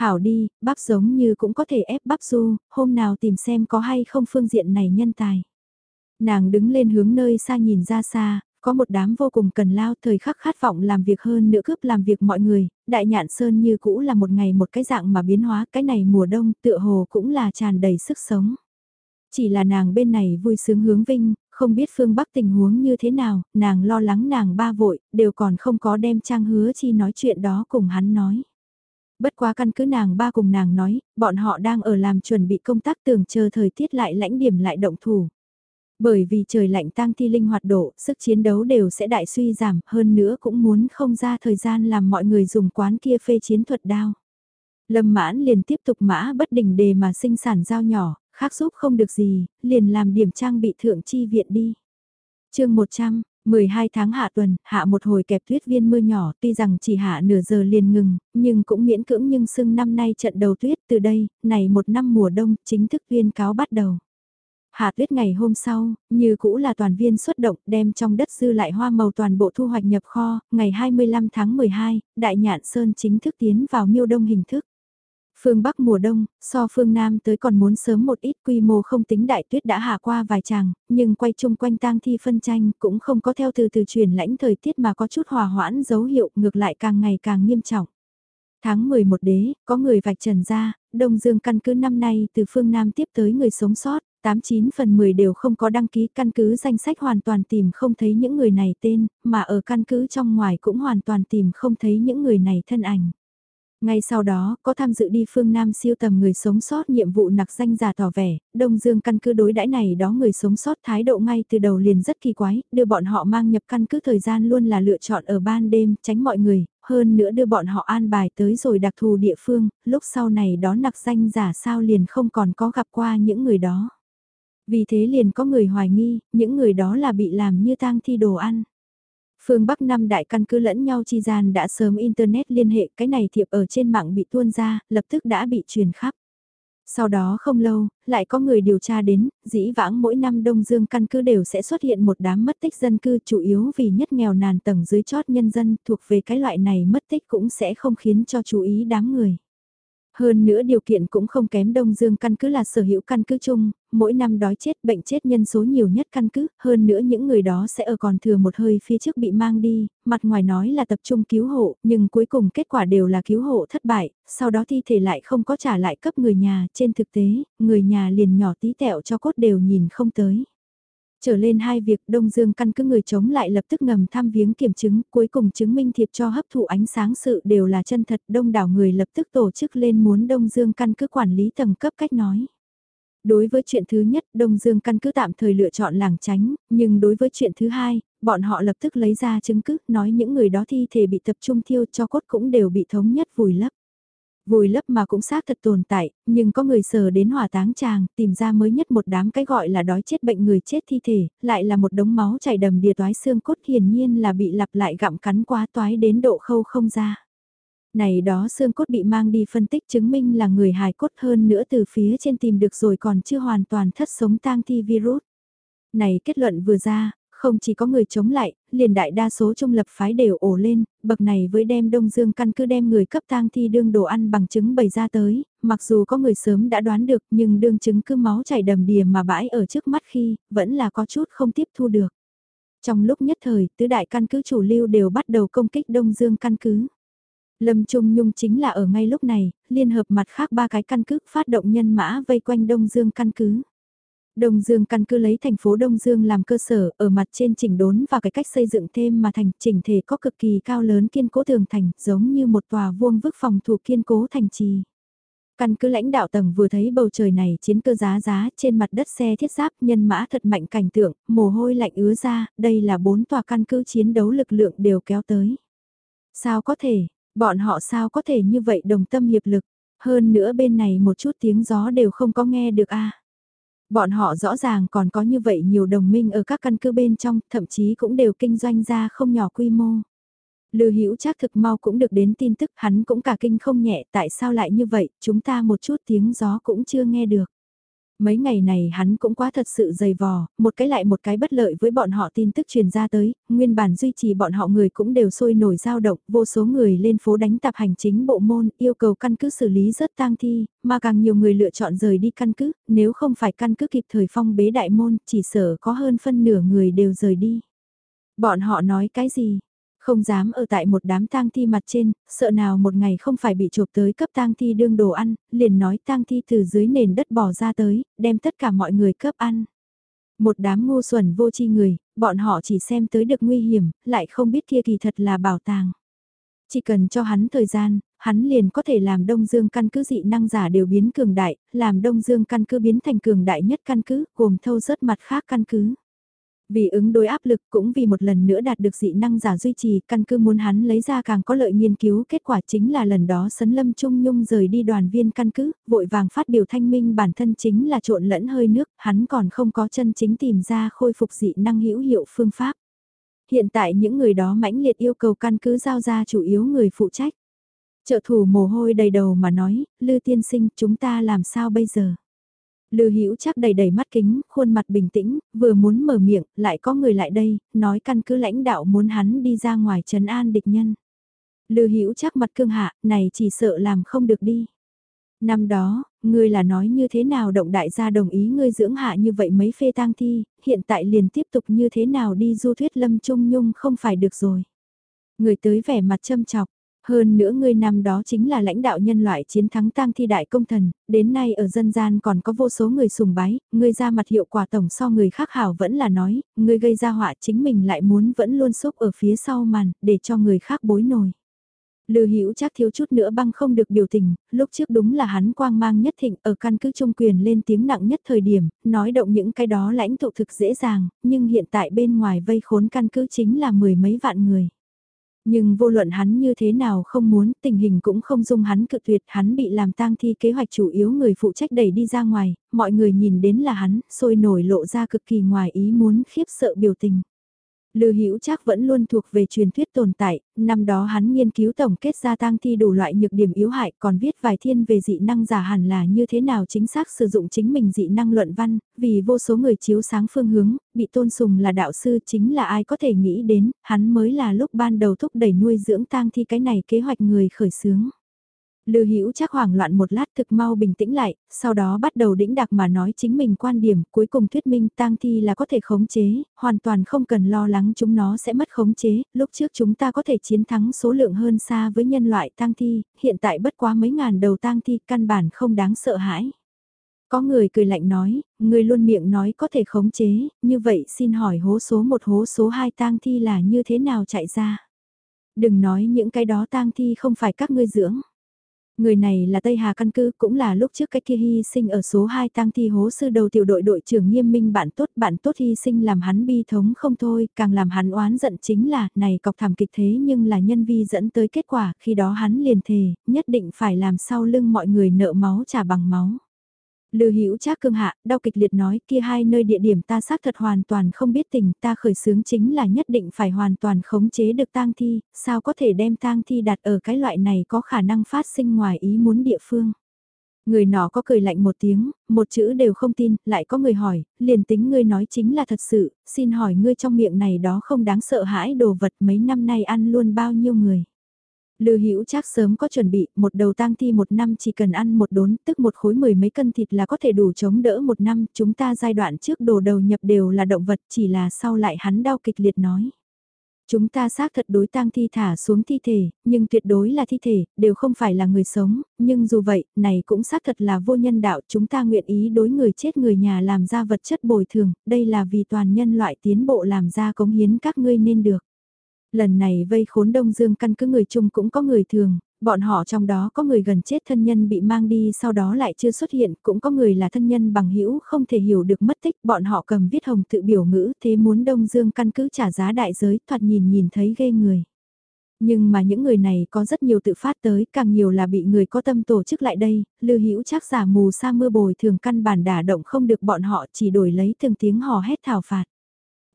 Hảo đi, bắp giống như cũng có thể ép bắp du, hôm nào tìm xem có hay không phương diện này nhân tài. Nàng đứng lên hướng nơi xa nhìn ra xa, có một đám vô cùng cần lao thời khắc khát vọng làm việc hơn nữa cướp làm việc mọi người, đại nhạn sơn như cũ là một ngày một cái dạng mà biến hóa, cái này mùa đông tựa hồ cũng là tràn đầy sức sống. Chỉ là nàng bên này vui sướng hướng vinh, không biết phương Bắc tình huống như thế nào, nàng lo lắng nàng ba vội, đều còn không có đem trang hứa chi nói chuyện đó cùng hắn nói. Bất quá căn cứ nàng ba cùng nàng nói, bọn họ đang ở làm chuẩn bị công tác tưởng chờ thời tiết lại lãnh điểm lại động thủ. Bởi vì trời lạnh tang thi linh hoạt độ, sức chiến đấu đều sẽ đại suy giảm, hơn nữa cũng muốn không ra thời gian làm mọi người dùng quán kia phê chiến thuật đao. Lâm mãn liền tiếp tục mã bất đình đề mà sinh sản dao nhỏ, khác giúp không được gì, liền làm điểm trang bị thượng chi viện đi. chương 100, 12 tháng hạ tuần, hạ một hồi kẹp tuyết viên mưa nhỏ tuy rằng chỉ hạ nửa giờ liền ngừng, nhưng cũng miễn cưỡng nhưng sưng năm nay trận đầu tuyết từ đây, này một năm mùa đông chính thức viên cáo bắt đầu. Hạ tuyết ngày hôm sau, như cũ là toàn viên xuất động đem trong đất dư lại hoa màu toàn bộ thu hoạch nhập kho, ngày 25 tháng 12, Đại Nhạn Sơn chính thức tiến vào miêu đông hình thức. Phương Bắc mùa đông, so phương Nam tới còn muốn sớm một ít quy mô không tính đại tuyết đã hạ qua vài tràng, nhưng quay chung quanh tang thi phân tranh cũng không có theo từ từ chuyển lãnh thời tiết mà có chút hòa hoãn dấu hiệu ngược lại càng ngày càng nghiêm trọng. Tháng 11 đế, có người vạch trần ra, Đông Dương căn cứ năm nay từ phương Nam tiếp tới người sống sót, 89 phần 10 đều không có đăng ký căn cứ danh sách hoàn toàn tìm không thấy những người này tên, mà ở căn cứ trong ngoài cũng hoàn toàn tìm không thấy những người này thân ảnh. Ngay sau đó, có tham dự đi phương Nam siêu tầm người sống sót nhiệm vụ nặc danh giả tỏ vẻ, Đông Dương căn cứ đối đãi này đó người sống sót thái độ ngay từ đầu liền rất kỳ quái, đưa bọn họ mang nhập căn cứ thời gian luôn là lựa chọn ở ban đêm, tránh mọi người, hơn nữa đưa bọn họ an bài tới rồi đặc thù địa phương, lúc sau này đó nặc danh giả sao liền không còn có gặp qua những người đó. Vì thế liền có người hoài nghi, những người đó là bị làm như tang thi đồ ăn. Phương Bắc năm đại căn cứ lẫn nhau chi gian đã sớm Internet liên hệ cái này thiệp ở trên mạng bị tuôn ra, lập tức đã bị truyền khắp. Sau đó không lâu, lại có người điều tra đến, dĩ vãng mỗi năm Đông Dương căn cứ đều sẽ xuất hiện một đám mất tích dân cư chủ yếu vì nhất nghèo nàn tầng dưới chót nhân dân thuộc về cái loại này mất tích cũng sẽ không khiến cho chú ý đám người. Hơn nữa điều kiện cũng không kém Đông Dương căn cứ là sở hữu căn cứ chung, mỗi năm đói chết bệnh chết nhân số nhiều nhất căn cứ, hơn nữa những người đó sẽ ở còn thừa một hơi phía trước bị mang đi, mặt ngoài nói là tập trung cứu hộ, nhưng cuối cùng kết quả đều là cứu hộ thất bại, sau đó thi thể lại không có trả lại cấp người nhà, trên thực tế, người nhà liền nhỏ tí tẹo cho cốt đều nhìn không tới. Trở lên hai việc Đông Dương căn cứ người chống lại lập tức ngầm thăm viếng kiểm chứng, cuối cùng chứng minh thiệp cho hấp thụ ánh sáng sự đều là chân thật. Đông đảo người lập tức tổ chức lên muốn Đông Dương căn cứ quản lý tầng cấp cách nói. Đối với chuyện thứ nhất, Đông Dương căn cứ tạm thời lựa chọn làng tránh, nhưng đối với chuyện thứ hai, bọn họ lập tức lấy ra chứng cứ, nói những người đó thi thể bị tập trung thiêu cho cốt cũng đều bị thống nhất vùi lấp. Vùi lấp mà cũng xác thật tồn tại, nhưng có người sờ đến hỏa táng chàng tìm ra mới nhất một đám cái gọi là đói chết bệnh người chết thi thể, lại là một đống máu chảy đầm đìa toái xương cốt hiển nhiên là bị lặp lại gặm cắn quá toái đến độ khâu không ra. Này đó xương cốt bị mang đi phân tích chứng minh là người hài cốt hơn nữa từ phía trên tìm được rồi còn chưa hoàn toàn thất sống tang thi virus. Này kết luận vừa ra, không chỉ có người chống lại, liền đại đa số trung lập phái đều ổ lên, bậc này với đem Đông Dương căn cứ đem người cấp tang thi đương đồ ăn bằng chứng bày ra tới, mặc dù có người sớm đã đoán được nhưng đương chứng cứ máu chảy đầm đìa mà bãi ở trước mắt khi, vẫn là có chút không tiếp thu được. Trong lúc nhất thời, tứ đại căn cứ chủ lưu đều bắt đầu công kích Đông Dương căn cứ. Lâm Trung Nhung chính là ở ngay lúc này, liên hợp mặt khác ba cái căn cứ phát động nhân mã vây quanh Đông Dương căn cứ. Đông Dương căn cứ lấy thành phố Đông Dương làm cơ sở, ở mặt trên chỉnh đốn và cái cách xây dựng thêm mà thành chỉnh thể có cực kỳ cao lớn kiên cố tường thành, giống như một tòa vuông vức phòng thủ kiên cố thành trì. Căn cứ lãnh đạo tầng vừa thấy bầu trời này chiến cơ giá giá trên mặt đất xe thiết giáp nhân mã thật mạnh cảnh tượng, mồ hôi lạnh ứa ra, đây là bốn tòa căn cứ chiến đấu lực lượng đều kéo tới. Sao có thể, bọn họ sao có thể như vậy đồng tâm hiệp lực, hơn nữa bên này một chút tiếng gió đều không có nghe được a Bọn họ rõ ràng còn có như vậy nhiều đồng minh ở các căn cứ bên trong, thậm chí cũng đều kinh doanh ra không nhỏ quy mô. Lư Hữu chắc thực mau cũng được đến tin tức, hắn cũng cả kinh không nhẹ, tại sao lại như vậy, chúng ta một chút tiếng gió cũng chưa nghe được. Mấy ngày này hắn cũng quá thật sự dày vò, một cái lại một cái bất lợi với bọn họ tin tức truyền ra tới, nguyên bản duy trì bọn họ người cũng đều sôi nổi dao động, vô số người lên phố đánh tạp hành chính bộ môn, yêu cầu căn cứ xử lý rất tang thi, mà càng nhiều người lựa chọn rời đi căn cứ, nếu không phải căn cứ kịp thời phong bế đại môn, chỉ sở có hơn phân nửa người đều rời đi. Bọn họ nói cái gì? Không dám ở tại một đám tang thi mặt trên, sợ nào một ngày không phải bị chụp tới cấp tang thi đương đồ ăn, liền nói tang thi từ dưới nền đất bỏ ra tới, đem tất cả mọi người cấp ăn. Một đám ngu xuẩn vô tri người, bọn họ chỉ xem tới được nguy hiểm, lại không biết kia kỳ thật là bảo tàng. Chỉ cần cho hắn thời gian, hắn liền có thể làm Đông Dương căn cứ dị năng giả đều biến cường đại, làm Đông Dương căn cứ biến thành cường đại nhất căn cứ, gồm thâu rớt mặt khác căn cứ. Vì ứng đối áp lực cũng vì một lần nữa đạt được dị năng giả duy trì căn cứ muốn hắn lấy ra càng có lợi nghiên cứu kết quả chính là lần đó Sấn Lâm Trung Nhung rời đi đoàn viên căn cứ, vội vàng phát biểu thanh minh bản thân chính là trộn lẫn hơi nước, hắn còn không có chân chính tìm ra khôi phục dị năng hữu hiệu phương pháp. Hiện tại những người đó mãnh liệt yêu cầu căn cứ giao ra chủ yếu người phụ trách. Trợ thủ mồ hôi đầy đầu mà nói, Lư tiên sinh chúng ta làm sao bây giờ? Lư Hữu chắc đầy đầy mắt kính, khuôn mặt bình tĩnh, vừa muốn mở miệng, lại có người lại đây, nói căn cứ lãnh đạo muốn hắn đi ra ngoài trấn an địch nhân. Lư Hữu chắc mặt cương hạ, này chỉ sợ làm không được đi. Năm đó, ngươi là nói như thế nào động đại gia đồng ý ngươi dưỡng hạ như vậy mấy phê tang thi, hiện tại liền tiếp tục như thế nào đi du thuyết lâm trung nhung không phải được rồi. Người tới vẻ mặt châm chọc, hơn nữa ngươi năm đó chính là lãnh đạo nhân loại chiến thắng tang thi đại công thần, đến nay ở dân gian còn có vô số người sùng bái, ngươi ra mặt hiệu quả tổng so người khác hảo vẫn là nói, ngươi gây ra họa chính mình lại muốn vẫn luôn xúc ở phía sau màn, để cho người khác bối nổi. Lư Hữu chắc thiếu chút nữa băng không được biểu tình, lúc trước đúng là hắn quang mang nhất thịnh ở căn cứ trung quyền lên tiếng nặng nhất thời điểm, nói động những cái đó lãnh tụ thực dễ dàng, nhưng hiện tại bên ngoài vây khốn căn cứ chính là mười mấy vạn người. Nhưng vô luận hắn như thế nào không muốn, tình hình cũng không dung hắn cự tuyệt, hắn bị làm tang thi kế hoạch chủ yếu người phụ trách đẩy đi ra ngoài, mọi người nhìn đến là hắn, sôi nổi lộ ra cực kỳ ngoài ý muốn khiếp sợ biểu tình. Lư Hữu Trác vẫn luôn thuộc về truyền thuyết tồn tại, năm đó hắn nghiên cứu tổng kết ra tang thi đủ loại nhược điểm yếu hại, còn viết vài thiên về dị năng giả hẳn là như thế nào chính xác sử dụng chính mình dị năng luận văn, vì vô số người chiếu sáng phương hướng, bị tôn sùng là đạo sư chính là ai có thể nghĩ đến, hắn mới là lúc ban đầu thúc đẩy nuôi dưỡng tang thi cái này kế hoạch người khởi xướng. Lư Hữu chắc hoảng loạn một lát thực mau bình tĩnh lại, sau đó bắt đầu đĩnh đặc mà nói chính mình quan điểm, cuối cùng thuyết minh tang thi là có thể khống chế, hoàn toàn không cần lo lắng chúng nó sẽ mất khống chế, lúc trước chúng ta có thể chiến thắng số lượng hơn xa với nhân loại tang thi, hiện tại bất quá mấy ngàn đầu tang thi căn bản không đáng sợ hãi. Có người cười lạnh nói, người luôn miệng nói có thể khống chế, như vậy xin hỏi hố số một hố số 2 tang thi là như thế nào chạy ra? Đừng nói những cái đó tang thi không phải các ngươi dưỡng. Người này là Tây Hà căn cứ cũng là lúc trước cái kia hy sinh ở số 2 tang thi hố sư đầu tiểu đội đội trưởng nghiêm minh bạn tốt bạn tốt hy sinh làm hắn bi thống không thôi, càng làm hắn oán giận chính là này cọc thảm kịch thế nhưng là nhân vi dẫn tới kết quả khi đó hắn liền thề, nhất định phải làm sau lưng mọi người nợ máu trả bằng máu. Lư Hữu Trác cương hạ, đau kịch liệt nói, kia hai nơi địa điểm ta xác thật hoàn toàn không biết tình, ta khởi sướng chính là nhất định phải hoàn toàn khống chế được tang thi, sao có thể đem tang thi đặt ở cái loại này có khả năng phát sinh ngoài ý muốn địa phương. Người nọ có cười lạnh một tiếng, một chữ đều không tin, lại có người hỏi, liền tính ngươi nói chính là thật sự, xin hỏi ngươi trong miệng này đó không đáng sợ hãi đồ vật mấy năm nay ăn luôn bao nhiêu người. Lư Hữu chắc sớm có chuẩn bị, một đầu tang thi một năm chỉ cần ăn một đốn, tức một khối mười mấy cân thịt là có thể đủ chống đỡ một năm, chúng ta giai đoạn trước đồ đầu nhập đều là động vật, chỉ là sau lại hắn đau kịch liệt nói. Chúng ta xác thật đối tang thi thả xuống thi thể, nhưng tuyệt đối là thi thể, đều không phải là người sống, nhưng dù vậy, này cũng xác thật là vô nhân đạo, chúng ta nguyện ý đối người chết người nhà làm ra vật chất bồi thường, đây là vì toàn nhân loại tiến bộ làm ra cống hiến các ngươi nên được. Lần này vây khốn Đông Dương căn cứ người chung cũng có người thường, bọn họ trong đó có người gần chết thân nhân bị mang đi sau đó lại chưa xuất hiện, cũng có người là thân nhân bằng hữu không thể hiểu được mất tích, bọn họ cầm viết hồng tự biểu ngữ thế muốn Đông Dương căn cứ trả giá đại giới thoạt nhìn nhìn thấy ghê người. Nhưng mà những người này có rất nhiều tự phát tới, càng nhiều là bị người có tâm tổ chức lại đây, lưu hữu chắc giả mù sa mưa bồi thường căn bản đả động không được bọn họ chỉ đổi lấy từng tiếng hò hét thảo phạt.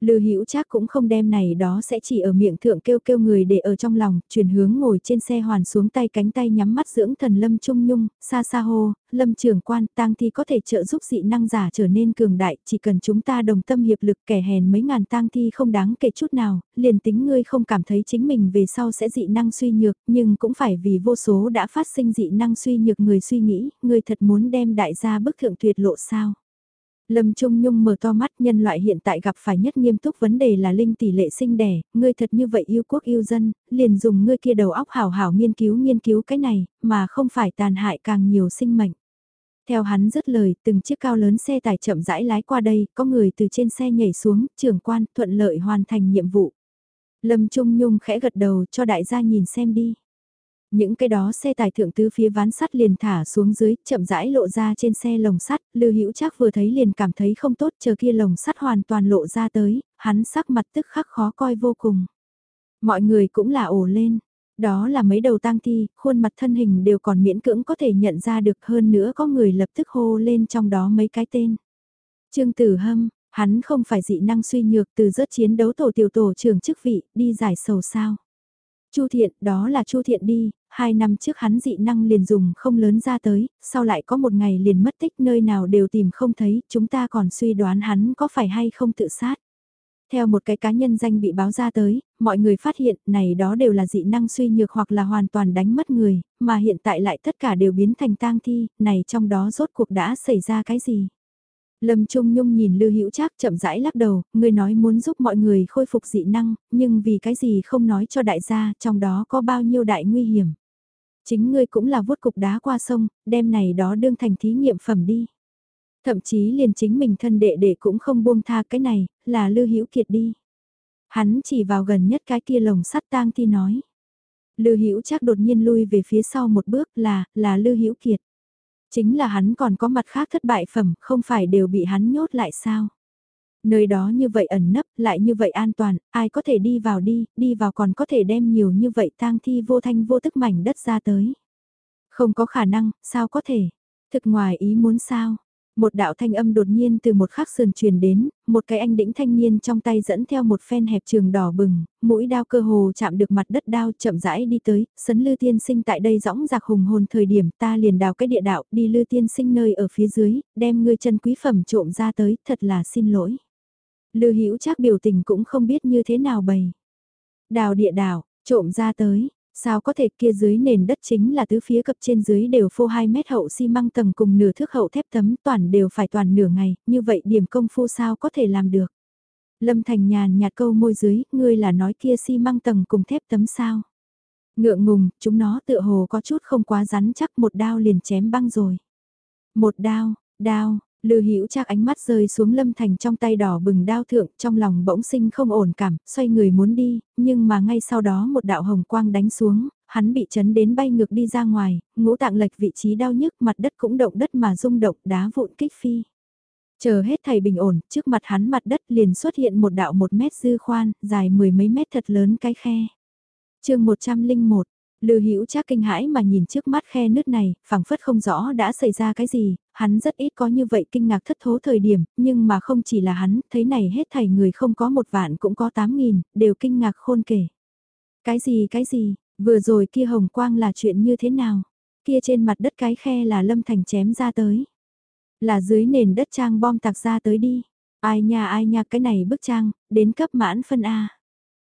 Lư Hữu Trác cũng không đem này đó sẽ chỉ ở miệng thượng kêu kêu người để ở trong lòng, chuyển hướng ngồi trên xe hoàn xuống tay cánh tay nhắm mắt dưỡng thần Lâm Trung Nhung, xa xa hô, Lâm trưởng quan, tang thi có thể trợ giúp dị năng giả trở nên cường đại, chỉ cần chúng ta đồng tâm hiệp lực kẻ hèn mấy ngàn tang thi không đáng kể chút nào, liền tính ngươi không cảm thấy chính mình về sau sẽ dị năng suy nhược, nhưng cũng phải vì vô số đã phát sinh dị năng suy nhược người suy nghĩ, ngươi thật muốn đem đại gia bức thượng tuyệt lộ sao. Lâm Trung Nhung mở to mắt nhân loại hiện tại gặp phải nhất nghiêm túc vấn đề là linh tỷ lệ sinh đẻ, ngươi thật như vậy yêu quốc yêu dân, liền dùng ngươi kia đầu óc hảo hảo nghiên cứu nghiên cứu cái này, mà không phải tàn hại càng nhiều sinh mệnh. Theo hắn dứt lời, từng chiếc cao lớn xe tải chậm rãi lái qua đây, có người từ trên xe nhảy xuống, trưởng quan, thuận lợi hoàn thành nhiệm vụ. Lâm Trung Nhung khẽ gật đầu cho đại gia nhìn xem đi. Những cái đó xe tải thượng tứ phía ván sắt liền thả xuống dưới, chậm rãi lộ ra trên xe lồng sắt, Lưu Hữu Trác vừa thấy liền cảm thấy không tốt, chờ kia lồng sắt hoàn toàn lộ ra tới, hắn sắc mặt tức khắc khó coi vô cùng. Mọi người cũng là ổ lên, đó là mấy đầu tang thi, khuôn mặt thân hình đều còn miễn cưỡng có thể nhận ra được hơn nữa có người lập tức hô lên trong đó mấy cái tên. Trương Tử Hâm, hắn không phải dị năng suy nhược từ rớt chiến đấu tổ tiểu tổ trưởng chức vị, đi giải sầu sao. Chu Thiện, đó là Chu Thiện đi, hai năm trước hắn dị năng liền dùng không lớn ra tới, sau lại có một ngày liền mất tích nơi nào đều tìm không thấy, chúng ta còn suy đoán hắn có phải hay không tự sát. Theo một cái cá nhân danh bị báo ra tới, mọi người phát hiện này đó đều là dị năng suy nhược hoặc là hoàn toàn đánh mất người, mà hiện tại lại tất cả đều biến thành tang thi, này trong đó rốt cuộc đã xảy ra cái gì? Lâm Trung Nhung nhìn Lưu Hữu Trác chậm rãi lắc đầu, người nói muốn giúp mọi người khôi phục dị năng, nhưng vì cái gì không nói cho đại gia, trong đó có bao nhiêu đại nguy hiểm. Chính ngươi cũng là vuốt cục đá qua sông, đem này đó đương thành thí nghiệm phẩm đi. Thậm chí liền chính mình thân đệ đệ cũng không buông tha cái này, là Lưu Hữu Kiệt đi. Hắn chỉ vào gần nhất cái kia lồng sắt tang thi nói. Lưu Hữu trác đột nhiên lui về phía sau một bước là, là Lưu Hữu Kiệt. Chính là hắn còn có mặt khác thất bại phẩm, không phải đều bị hắn nhốt lại sao? Nơi đó như vậy ẩn nấp, lại như vậy an toàn, ai có thể đi vào đi, đi vào còn có thể đem nhiều như vậy tang thi vô thanh vô tức mảnh đất ra tới. Không có khả năng, sao có thể? Thực ngoài ý muốn sao? Một đạo thanh âm đột nhiên từ một khắc sườn truyền đến, một cái anh đĩnh thanh niên trong tay dẫn theo một phen hẹp trường đỏ bừng, mũi đao cơ hồ chạm được mặt đất đao chậm rãi đi tới, sấn lư tiên sinh tại đây rõng giặc hùng hồn thời điểm ta liền đào cái địa đạo đi lư tiên sinh nơi ở phía dưới, đem ngươi chân quý phẩm trộm ra tới, thật là xin lỗi. Lư hữu chắc biểu tình cũng không biết như thế nào bày. Đào địa đạo, trộm ra tới, Sao có thể kia dưới nền đất chính là tứ phía cập trên dưới đều phô 2 mét hậu xi măng tầng cùng nửa thước hậu thép tấm toàn đều phải toàn nửa ngày, như vậy điểm công phu sao có thể làm được. Lâm Thành nhàn nhạt câu môi dưới, ngươi là nói kia xi măng tầng cùng thép tấm sao. Ngượng ngùng, chúng nó tựa hồ có chút không quá rắn chắc một đao liền chém băng rồi. Một đao, đao, Lư Hữu Trác ánh mắt rơi xuống Lâm Thành trong tay đỏ bừng đao thượng, trong lòng bỗng sinh không ổn cảm, xoay người muốn đi, nhưng mà ngay sau đó một đạo hồng quang đánh xuống, hắn bị chấn đến bay ngược đi ra ngoài, ngũ tạng lệch vị trí đau nhức, mặt đất cũng động đất mà rung động, đá vụn kích phi. Chờ hết thầy bình ổn, trước mặt hắn mặt đất liền xuất hiện một đạo một mét dư khoan, dài mười mấy mét thật lớn cái khe. chương 101 Lư Hữu Trác kinh hãi mà nhìn trước mắt khe nứt này, phảng phất không rõ đã xảy ra cái gì, hắn rất ít có như vậy kinh ngạc thất thố thời điểm, nhưng mà không chỉ là hắn, thấy này hết thảy người không có một vạn cũng có tám nghìn, đều kinh ngạc khôn kể. Cái gì cái gì, vừa rồi kia hồng quang là chuyện như thế nào? Kia trên mặt đất cái khe là lâm thành chém ra tới. Là dưới nền đất trang bom tạc ra tới đi. Ai nha ai nha cái này bức trang, đến cấp mãn phân A.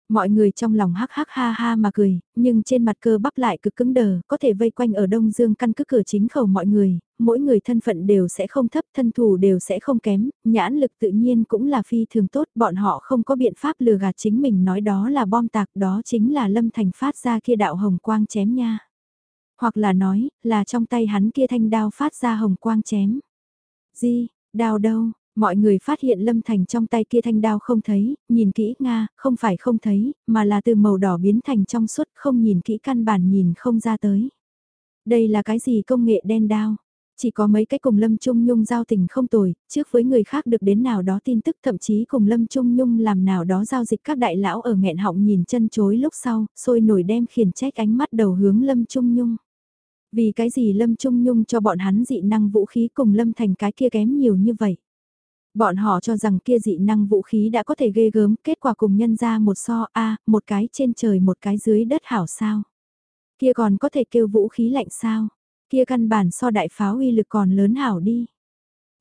Mọi người trong lòng hắc hắc ha ha mà cười, nhưng trên mặt cơ bắp lại cực cứng đờ, có thể vây quanh ở Đông Dương căn cứ cửa chính khẩu mọi người, mỗi người thân phận đều sẽ không thấp, thân thủ đều sẽ không kém, nhãn lực tự nhiên cũng là phi thường tốt, bọn họ không có biện pháp lừa gạt chính mình nói đó là bom tạc, đó chính là lâm thành phát ra kia đạo hồng quang chém nha. Hoặc là nói, là trong tay hắn kia thanh đao phát ra hồng quang chém. Di, đao đâu, Mọi người phát hiện Lâm Thành trong tay kia thanh đao không thấy, nhìn kỹ Nga, không phải không thấy, mà là từ màu đỏ biến thành trong suốt không nhìn kỹ căn bản nhìn không ra tới. Đây là cái gì công nghệ đen đao? Chỉ có mấy cái cùng Lâm Trung Nhung giao tình không tồi, trước với người khác được đến nào đó tin tức thậm chí cùng Lâm Trung Nhung làm nào đó giao dịch các đại lão ở nghẹn họng nhìn chân chối lúc sau, sôi nổi đem khiển trách ánh mắt đầu hướng Lâm Trung Nhung. Vì cái gì Lâm Trung Nhung cho bọn hắn dị năng vũ khí cùng Lâm Thành cái kia kém nhiều như vậy? Bọn họ cho rằng kia dị năng vũ khí đã có thể ghê gớm, kết quả cùng nhân ra một so a một cái trên trời một cái dưới đất hảo sao. Kia còn có thể kêu vũ khí lạnh sao, kia căn bản so đại pháo uy lực còn lớn hảo đi.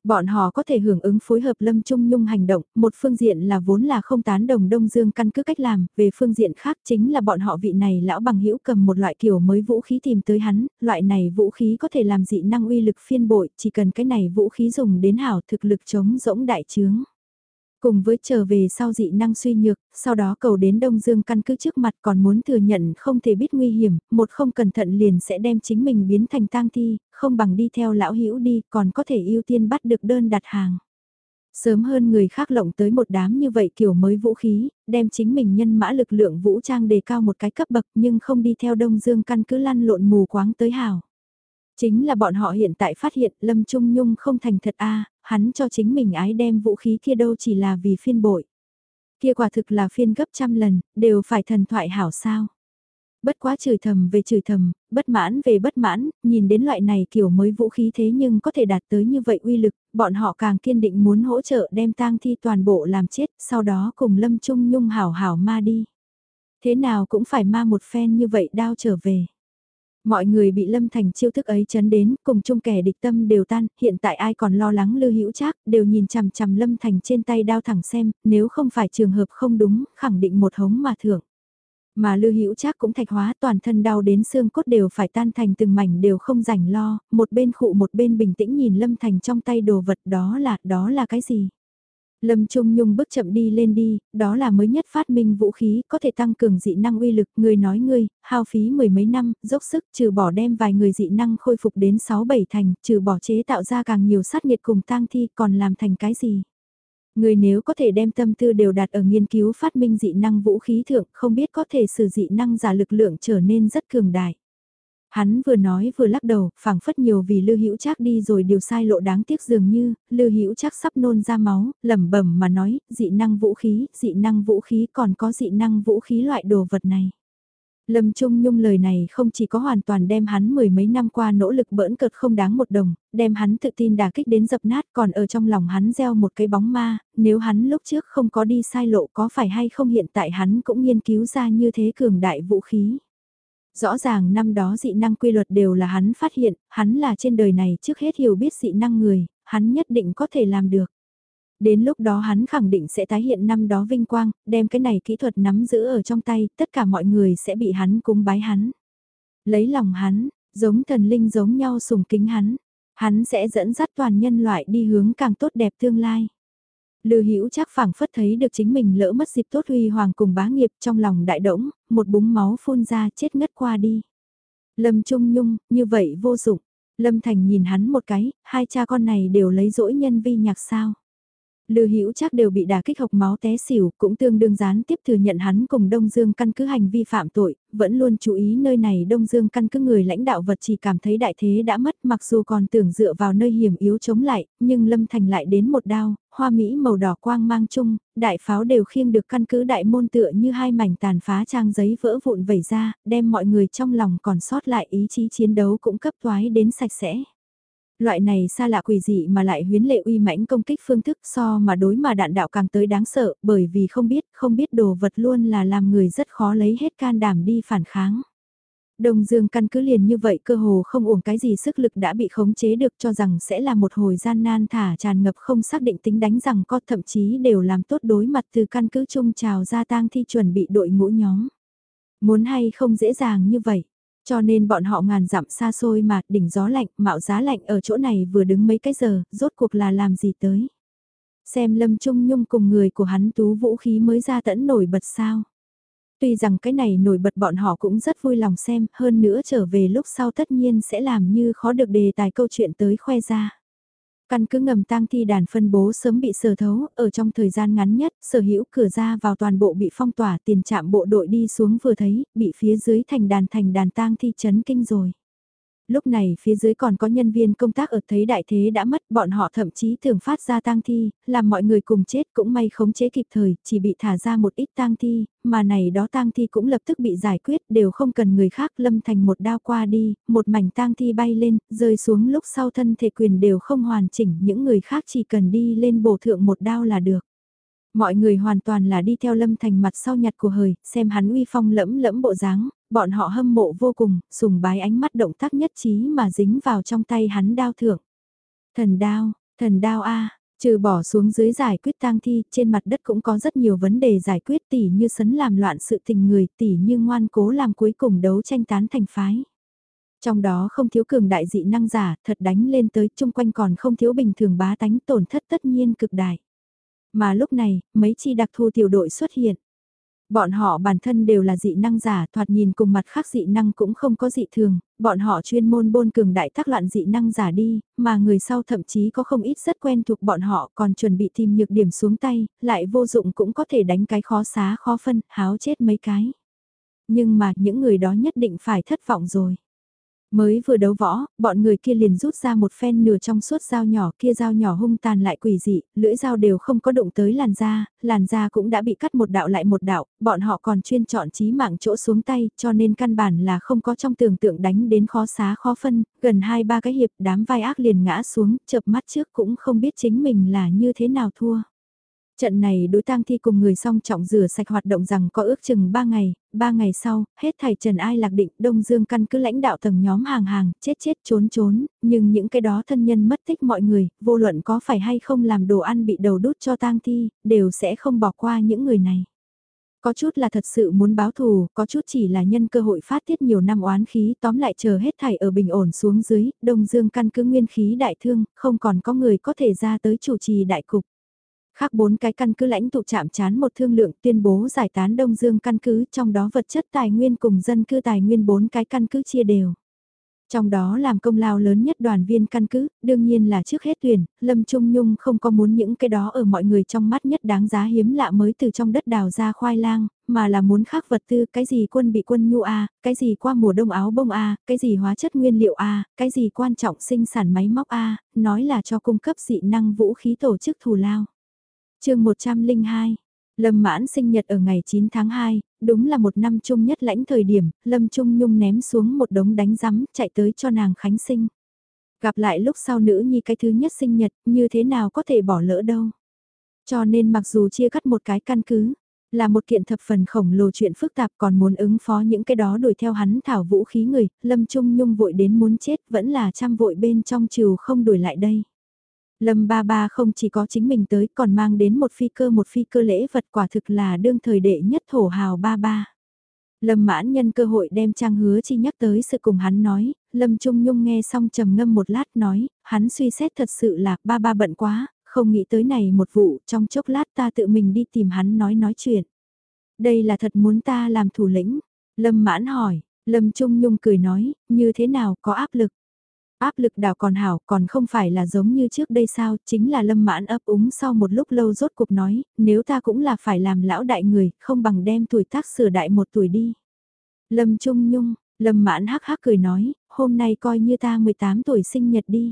Bọn họ có thể hưởng ứng phối hợp Lâm Trung Nhung hành động, một phương diện là vốn là không tán đồng Đông Dương căn cứ cách làm, về phương diện khác chính là bọn họ vị này lão bằng hữu cầm một loại kiểu mới vũ khí tìm tới hắn, loại này vũ khí có thể làm dị năng uy lực phiên bội, chỉ cần cái này vũ khí dùng đến hảo thực lực chống rỗng đại trướng. Cùng với trở về sau dị năng suy nhược, sau đó cầu đến Đông Dương căn cứ trước mặt còn muốn thừa nhận không thể biết nguy hiểm, một không cẩn thận liền sẽ đem chính mình biến thành tang thi, không bằng đi theo lão hữu đi, còn có thể ưu tiên bắt được đơn đặt hàng. Sớm hơn người khác lộng tới một đám như vậy kiểu mới vũ khí, đem chính mình nhân mã lực lượng vũ trang đề cao một cái cấp bậc nhưng không đi theo Đông Dương căn cứ lăn lộn mù quáng tới hào. Chính là bọn họ hiện tại phát hiện Lâm Trung Nhung không thành thật a hắn cho chính mình ái đem vũ khí kia đâu chỉ là vì phiên bội. Kia quả thực là phiên gấp trăm lần, đều phải thần thoại hảo sao. Bất quá chửi thầm về chửi thầm, bất mãn về bất mãn, nhìn đến loại này kiểu mới vũ khí thế nhưng có thể đạt tới như vậy uy lực, bọn họ càng kiên định muốn hỗ trợ đem tang thi toàn bộ làm chết, sau đó cùng Lâm Trung Nhung hảo hảo ma đi. Thế nào cũng phải ma một phen như vậy đao trở về. Mọi người bị Lâm Thành chiêu thức ấy chấn đến, cùng chung kẻ địch tâm đều tan, hiện tại ai còn lo lắng Lưu Hữu Trác, đều nhìn chằm chằm Lâm Thành trên tay đao thẳng xem, nếu không phải trường hợp không đúng, khẳng định một hống mà thưởng. Mà Lưu Hữu Trác cũng thạch hóa toàn thân đau đến xương cốt đều phải tan thành từng mảnh đều không rảnh lo, một bên khụ một bên bình tĩnh nhìn Lâm Thành trong tay đồ vật đó là, đó là cái gì? Lâm Trung Nhung bước chậm đi lên đi, đó là mới nhất phát minh vũ khí, có thể tăng cường dị năng uy lực, người nói ngươi, hao phí mười mấy năm, dốc sức, trừ bỏ đem vài người dị năng khôi phục đến 6-7 thành, trừ bỏ chế tạo ra càng nhiều sát nhiệt cùng tang thi, còn làm thành cái gì? Người nếu có thể đem tâm tư đều đặt ở nghiên cứu phát minh dị năng vũ khí thượng, không biết có thể sử dị năng giả lực lượng trở nên rất cường đại. Hắn vừa nói vừa lắc đầu, phảng phất nhiều vì Lưu Hữu Trác đi rồi điều sai lộ đáng tiếc dường như, Lưu Hữu Trác sắp nôn ra máu, lẩm bẩm mà nói, dị năng vũ khí, dị năng vũ khí còn có dị năng vũ khí loại đồ vật này. Lâm Trung Nhung lời này không chỉ có hoàn toàn đem hắn mười mấy năm qua nỗ lực bỡn cợt không đáng một đồng, đem hắn tự tin đả kích đến dập nát còn ở trong lòng hắn gieo một cái bóng ma, nếu hắn lúc trước không có đi sai lộ có phải hay không hiện tại hắn cũng nghiên cứu ra như thế cường đại vũ khí. Rõ ràng năm đó dị năng quy luật đều là hắn phát hiện, hắn là trên đời này trước hết hiểu biết dị năng người, hắn nhất định có thể làm được. Đến lúc đó hắn khẳng định sẽ tái hiện năm đó vinh quang, đem cái này kỹ thuật nắm giữ ở trong tay, tất cả mọi người sẽ bị hắn cúng bái hắn. Lấy lòng hắn, giống thần linh giống nhau sùng kính hắn, hắn sẽ dẫn dắt toàn nhân loại đi hướng càng tốt đẹp tương lai. Lư Hữu chắc phảng phất thấy được chính mình lỡ mất dịp tốt huy hoàng cùng bá nghiệp trong lòng đại động, một búng máu phun ra chết ngất qua đi. Lâm Trung Nhung, như vậy vô dụng. Lâm Thành nhìn hắn một cái, hai cha con này đều lấy dỗi nhân vi nhạc sao. Lư Hữu chắc đều bị đả kích hộc máu té xỉu, cũng tương đương gián tiếp thừa nhận hắn cùng Đông Dương căn cứ hành vi phạm tội, vẫn luôn chú ý nơi này Đông Dương căn cứ người lãnh đạo vật chỉ cảm thấy đại thế đã mất mặc dù còn tưởng dựa vào nơi hiểm yếu chống lại, nhưng Lâm Thành lại đến một đao, hoa Mỹ màu đỏ quang mang chung, đại pháo đều khiêng được căn cứ đại môn tựa như hai mảnh tàn phá trang giấy vỡ vụn vẩy ra, đem mọi người trong lòng còn sót lại ý chí chiến đấu cũng cấp toái đến sạch sẽ. Loại này xa lạ quỷ dị mà lại huyến lệ uy mãnh công kích phương thức so mà đối mà đạn đạo càng tới đáng sợ bởi vì không biết, không biết đồ vật luôn là làm người rất khó lấy hết can đảm đi phản kháng. Đông Dương căn cứ liền như vậy cơ hồ không uổng cái gì sức lực đã bị khống chế được cho rằng sẽ là một hồi gian nan thả tràn ngập không xác định tính đánh rằng có thậm chí đều làm tốt đối mặt từ căn cứ chung trào ra tang thi chuẩn bị đội ngũ nhóm. Muốn hay không dễ dàng như vậy. Cho nên bọn họ ngàn dặm xa xôi mà đỉnh gió lạnh, mạo giá lạnh ở chỗ này vừa đứng mấy cái giờ, rốt cuộc là làm gì tới. Xem Lâm Trung Nhung cùng người của hắn tú vũ khí mới ra tẫn nổi bật sao. Tuy rằng cái này nổi bật bọn họ cũng rất vui lòng xem, hơn nữa trở về lúc sau tất nhiên sẽ làm như khó được đề tài câu chuyện tới khoe ra. Căn cứ ngầm tang thi đàn phân bố sớm bị sở thấu, ở trong thời gian ngắn nhất, sở hữu cửa ra vào toàn bộ bị phong tỏa tiền trạm bộ đội đi xuống vừa thấy, bị phía dưới thành đàn thành đàn tang thi chấn kinh rồi lúc này phía dưới còn có nhân viên công tác ở thấy đại thế đã mất, bọn họ thậm chí thường phát ra tang thi, làm mọi người cùng chết cũng may khống chế kịp thời, chỉ bị thả ra một ít tang thi, mà này đó tang thi cũng lập tức bị giải quyết, đều không cần người khác lâm thành một đao qua đi, một mảnh tang thi bay lên, rơi xuống lúc sau thân thể quyền đều không hoàn chỉnh, những người khác chỉ cần đi lên bổ thượng một đao là được. Mọi người hoàn toàn là đi theo lâm thành mặt sau nhặt của hời, xem hắn uy phong lẫm lẫm bộ dáng, bọn họ hâm mộ vô cùng, sùng bái ánh mắt động tác nhất trí mà dính vào trong tay hắn đao thượng. Thần đao, thần đao a Trừ bỏ xuống dưới giải quyết tang thi, trên mặt đất cũng có rất nhiều vấn đề giải quyết tỉ như sấn làm loạn sự tình người, tỉ như ngoan cố làm cuối cùng đấu tranh tán thành phái. Trong đó không thiếu cường đại dị năng giả, thật đánh lên tới chung quanh còn không thiếu bình thường bá tánh tổn thất tất nhiên cực đại. Mà lúc này, mấy chi đặc thù tiểu đội xuất hiện. Bọn họ bản thân đều là dị năng giả, thoạt nhìn cùng mặt khác dị năng cũng không có dị thường, bọn họ chuyên môn bôn cường đại tác loạn dị năng giả đi, mà người sau thậm chí có không ít rất quen thuộc bọn họ còn chuẩn bị tìm nhược điểm xuống tay, lại vô dụng cũng có thể đánh cái khó xá khó phân, háo chết mấy cái. Nhưng mà những người đó nhất định phải thất vọng rồi. Mới vừa đấu võ, bọn người kia liền rút ra một phen nửa trong suốt dao nhỏ kia dao nhỏ hung tàn lại quỷ dị, lưỡi dao đều không có đụng tới làn da, làn da cũng đã bị cắt một đạo lại một đạo, bọn họ còn chuyên chọn chí mạng chỗ xuống tay, cho nên căn bản là không có trong tưởng tượng đánh đến khó xá khó phân, gần hai ba cái hiệp đám vai ác liền ngã xuống, chập mắt trước cũng không biết chính mình là như thế nào thua. Trận này đối tang thi cùng người song trọng rửa sạch hoạt động rằng có ước chừng 3 ngày, 3 ngày sau, hết thầy Trần Ai lạc định Đông Dương căn cứ lãnh đạo tầng nhóm hàng hàng, chết chết trốn trốn, nhưng những cái đó thân nhân mất tích mọi người, vô luận có phải hay không làm đồ ăn bị đầu đút cho tang thi, đều sẽ không bỏ qua những người này. Có chút là thật sự muốn báo thù, có chút chỉ là nhân cơ hội phát tiết nhiều năm oán khí tóm lại chờ hết thảy ở bình ổn xuống dưới, Đông Dương căn cứ nguyên khí đại thương, không còn có người có thể ra tới chủ trì đại cục. Khác bốn cái căn cứ lãnh tụ chạm chán một thương lượng tuyên bố giải tán Đông Dương căn cứ trong đó vật chất tài nguyên cùng dân cư tài nguyên bốn cái căn cứ chia đều. Trong đó làm công lao lớn nhất đoàn viên căn cứ, đương nhiên là trước hết tuyển, Lâm Trung Nhung không có muốn những cái đó ở mọi người trong mắt nhất đáng giá hiếm lạ mới từ trong đất đào ra khoai lang, mà là muốn khác vật tư, cái gì quân bị quân nhu A, cái gì qua mùa đông áo bông A, cái gì hóa chất nguyên liệu A, cái gì quan trọng sinh sản máy móc A, nói là cho cung cấp dị năng vũ khí tổ chức thù lao chương 102 Lâm mãn sinh nhật ở ngày 9 tháng 2, đúng là một năm chung nhất lãnh thời điểm, Lâm Trung Nhung ném xuống một đống đánh rắm chạy tới cho nàng khánh sinh. Gặp lại lúc sau nữ nhi cái thứ nhất sinh nhật, như thế nào có thể bỏ lỡ đâu. Cho nên mặc dù chia cắt một cái căn cứ, là một kiện thập phần khổng lồ chuyện phức tạp còn muốn ứng phó những cái đó đuổi theo hắn thảo vũ khí người, Lâm Trung Nhung vội đến muốn chết vẫn là trăm vội bên trong trừ không đuổi lại đây. Lâm ba ba không chỉ có chính mình tới còn mang đến một phi cơ một phi cơ lễ vật quả thực là đương thời đệ nhất thổ hào ba ba. Lâm mãn nhân cơ hội đem trang hứa chi nhắc tới sự cùng hắn nói, Lâm Trung Nhung nghe xong trầm ngâm một lát nói, hắn suy xét thật sự là ba ba bận quá, không nghĩ tới này một vụ, trong chốc lát ta tự mình đi tìm hắn nói nói chuyện. Đây là thật muốn ta làm thủ lĩnh. Lâm mãn hỏi, Lâm Trung Nhung cười nói, như thế nào có áp lực. Áp lực đảo còn hảo còn không phải là giống như trước đây sao, chính là lâm mãn ấp úng sau một lúc lâu rốt cuộc nói, nếu ta cũng là phải làm lão đại người, không bằng đem tuổi tác sửa đại một tuổi đi. Lâm Trung Nhung, lâm mãn hắc hắc cười nói, hôm nay coi như ta 18 tuổi sinh nhật đi.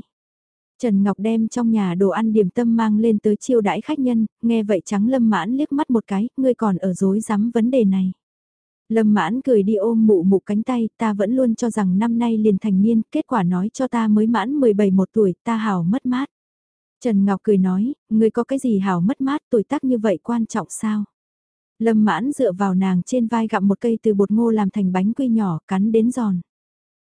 Trần Ngọc đem trong nhà đồ ăn điểm tâm mang lên tới chiêu đãi khách nhân, nghe vậy trắng lâm mãn liếc mắt một cái, ngươi còn ở dối rắm vấn đề này. Lâm mãn cười đi ôm mụ mụ cánh tay, ta vẫn luôn cho rằng năm nay liền thành niên, kết quả nói cho ta mới mãn 17 một tuổi, ta hảo mất mát. Trần Ngọc cười nói, người có cái gì hảo mất mát tuổi tác như vậy quan trọng sao? Lâm mãn dựa vào nàng trên vai gặm một cây từ bột ngô làm thành bánh quy nhỏ, cắn đến giòn.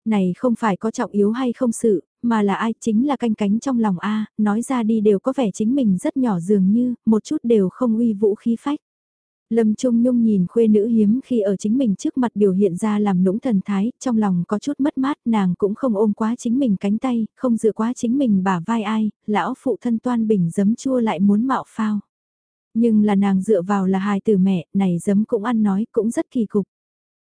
Này không phải có trọng yếu hay không sự, mà là ai chính là canh cánh trong lòng A, nói ra đi đều có vẻ chính mình rất nhỏ dường như, một chút đều không uy vũ khí phách. Lâm Trung Nhung nhìn khuê nữ hiếm khi ở chính mình trước mặt biểu hiện ra làm nũng thần thái, trong lòng có chút mất mát, nàng cũng không ôm quá chính mình cánh tay, không dựa quá chính mình bả vai ai, lão phụ thân toan bình giấm chua lại muốn mạo phao. Nhưng là nàng dựa vào là hài từ mẹ, này giấm cũng ăn nói cũng rất kỳ cục.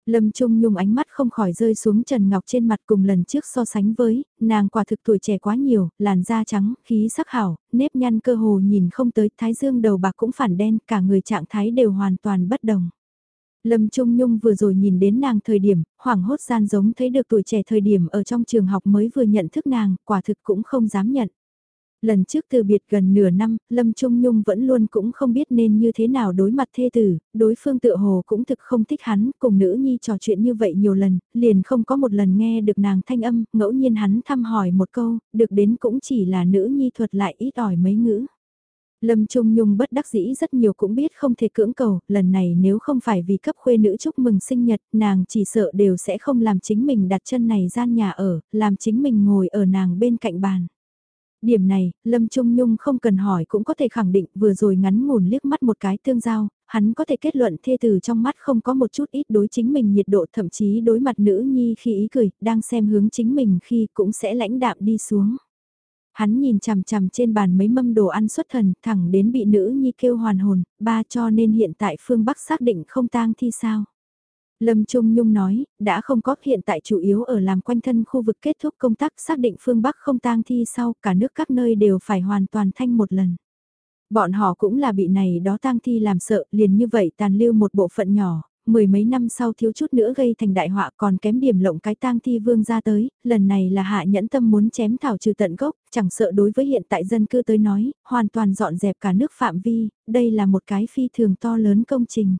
Lâm Trung Nhung ánh mắt không khỏi rơi xuống Trần Ngọc trên mặt cùng lần trước so sánh với, nàng quả thực tuổi trẻ quá nhiều, làn da trắng, khí sắc hảo, nếp nhăn cơ hồ nhìn không tới, thái dương đầu bạc cũng phản đen, cả người trạng thái đều hoàn toàn bất đồng. Lâm Trung Nhung vừa rồi nhìn đến nàng thời điểm, hoảng hốt gian giống thấy được tuổi trẻ thời điểm ở trong trường học mới vừa nhận thức nàng, quả thực cũng không dám nhận. Lần trước từ biệt gần nửa năm, Lâm Trung Nhung vẫn luôn cũng không biết nên như thế nào đối mặt thê tử, đối phương tự hồ cũng thực không thích hắn, cùng nữ nhi trò chuyện như vậy nhiều lần, liền không có một lần nghe được nàng thanh âm, ngẫu nhiên hắn thăm hỏi một câu, được đến cũng chỉ là nữ nhi thuật lại ít ỏi mấy ngữ. Lâm Trung Nhung bất đắc dĩ rất nhiều cũng biết không thể cưỡng cầu, lần này nếu không phải vì cấp khuê nữ chúc mừng sinh nhật, nàng chỉ sợ đều sẽ không làm chính mình đặt chân này gian nhà ở, làm chính mình ngồi ở nàng bên cạnh bàn. Điểm này, Lâm Trung Nhung không cần hỏi cũng có thể khẳng định vừa rồi ngắn ngủn liếc mắt một cái tương giao, hắn có thể kết luận thê từ trong mắt không có một chút ít đối chính mình nhiệt độ thậm chí đối mặt nữ nhi khi ý cười, đang xem hướng chính mình khi cũng sẽ lãnh đạm đi xuống. Hắn nhìn chằm chằm trên bàn mấy mâm đồ ăn xuất thần, thẳng đến bị nữ nhi kêu hoàn hồn, ba cho nên hiện tại phương Bắc xác định không tang thi sao. Lâm Trung Nhung nói, đã không có hiện tại chủ yếu ở làm quanh thân khu vực kết thúc công tác xác định phương Bắc không tang thi sau cả nước các nơi đều phải hoàn toàn thanh một lần. Bọn họ cũng là bị này đó tang thi làm sợ liền như vậy tàn lưu một bộ phận nhỏ, mười mấy năm sau thiếu chút nữa gây thành đại họa còn kém điểm lộng cái tang thi vương ra tới, lần này là hạ nhẫn tâm muốn chém thảo trừ tận gốc, chẳng sợ đối với hiện tại dân cư tới nói, hoàn toàn dọn dẹp cả nước phạm vi, đây là một cái phi thường to lớn công trình.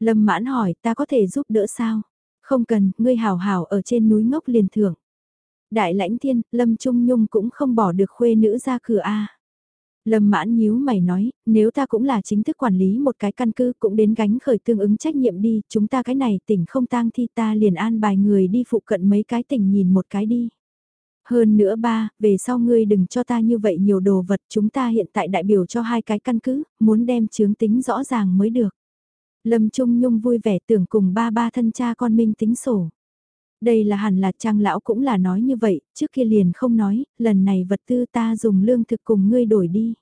Lâm mãn hỏi ta có thể giúp đỡ sao? Không cần, ngươi hào hào ở trên núi ngốc liền thưởng. Đại lãnh thiên, Lâm Trung Nhung cũng không bỏ được khuê nữ ra cửa A. Lâm mãn nhíu mày nói, nếu ta cũng là chính thức quản lý một cái căn cứ cũng đến gánh khởi tương ứng trách nhiệm đi, chúng ta cái này tỉnh không tang thi ta liền an bài người đi phụ cận mấy cái tỉnh nhìn một cái đi. Hơn nữa ba, về sau ngươi đừng cho ta như vậy nhiều đồ vật chúng ta hiện tại đại biểu cho hai cái căn cứ, muốn đem chướng tính rõ ràng mới được. Lâm Trung Nhung vui vẻ tưởng cùng ba ba thân cha con minh tính sổ. Đây là hẳn là trang lão cũng là nói như vậy, trước kia liền không nói, lần này vật tư ta dùng lương thực cùng ngươi đổi đi.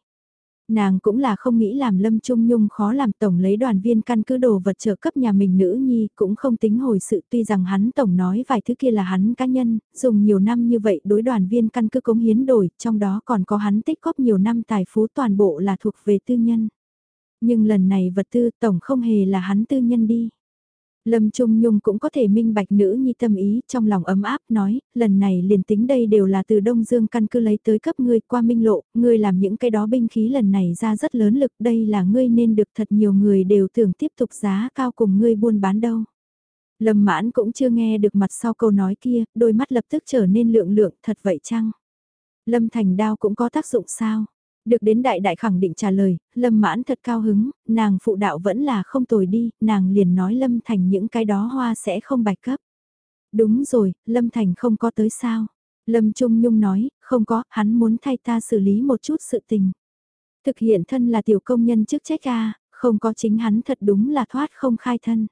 Nàng cũng là không nghĩ làm Lâm Trung Nhung khó làm tổng lấy đoàn viên căn cứ đồ vật trợ cấp nhà mình nữ nhi cũng không tính hồi sự tuy rằng hắn tổng nói vài thứ kia là hắn cá nhân, dùng nhiều năm như vậy đối đoàn viên căn cứ cống hiến đổi, trong đó còn có hắn tích góp nhiều năm tài phú toàn bộ là thuộc về tư nhân. Nhưng lần này vật tư tổng không hề là hắn tư nhân đi. Lâm Trung Nhung cũng có thể minh bạch nữ nhi tâm ý trong lòng ấm áp nói, lần này liền tính đây đều là từ Đông Dương căn cứ lấy tới cấp ngươi qua minh lộ, ngươi làm những cái đó binh khí lần này ra rất lớn lực đây là ngươi nên được thật nhiều người đều tưởng tiếp tục giá cao cùng ngươi buôn bán đâu. Lâm mãn cũng chưa nghe được mặt sau câu nói kia, đôi mắt lập tức trở nên lượng lượng thật vậy chăng? Lâm thành đao cũng có tác dụng sao? Được đến đại đại khẳng định trả lời, Lâm mãn thật cao hứng, nàng phụ đạo vẫn là không tồi đi, nàng liền nói Lâm Thành những cái đó hoa sẽ không bạch cấp. Đúng rồi, Lâm Thành không có tới sao. Lâm Trung Nhung nói, không có, hắn muốn thay ta xử lý một chút sự tình. Thực hiện thân là tiểu công nhân chức trách a không có chính hắn thật đúng là thoát không khai thân.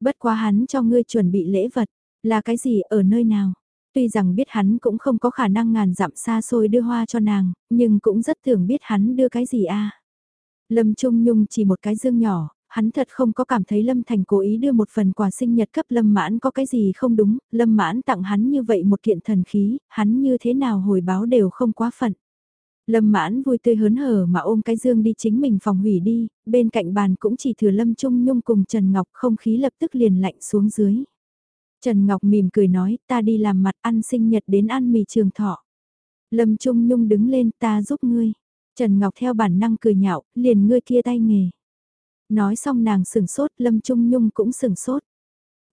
Bất quá hắn cho ngươi chuẩn bị lễ vật, là cái gì ở nơi nào? Tuy rằng biết hắn cũng không có khả năng ngàn dặm xa xôi đưa hoa cho nàng, nhưng cũng rất thường biết hắn đưa cái gì a. Lâm Trung Nhung chỉ một cái dương nhỏ, hắn thật không có cảm thấy Lâm Thành cố ý đưa một phần quà sinh nhật cấp Lâm Mãn có cái gì không đúng, Lâm Mãn tặng hắn như vậy một kiện thần khí, hắn như thế nào hồi báo đều không quá phận. Lâm Mãn vui tươi hớn hở mà ôm cái dương đi chính mình phòng hủy đi, bên cạnh bàn cũng chỉ thừa Lâm Trung Nhung cùng Trần Ngọc không khí lập tức liền lạnh xuống dưới. Trần Ngọc mỉm cười nói, ta đi làm mặt ăn sinh nhật đến ăn mì trường thọ. Lâm Trung Nhung đứng lên, ta giúp ngươi. Trần Ngọc theo bản năng cười nhạo, liền ngươi kia tay nghề. Nói xong nàng sừng sốt, Lâm Trung Nhung cũng sừng sốt.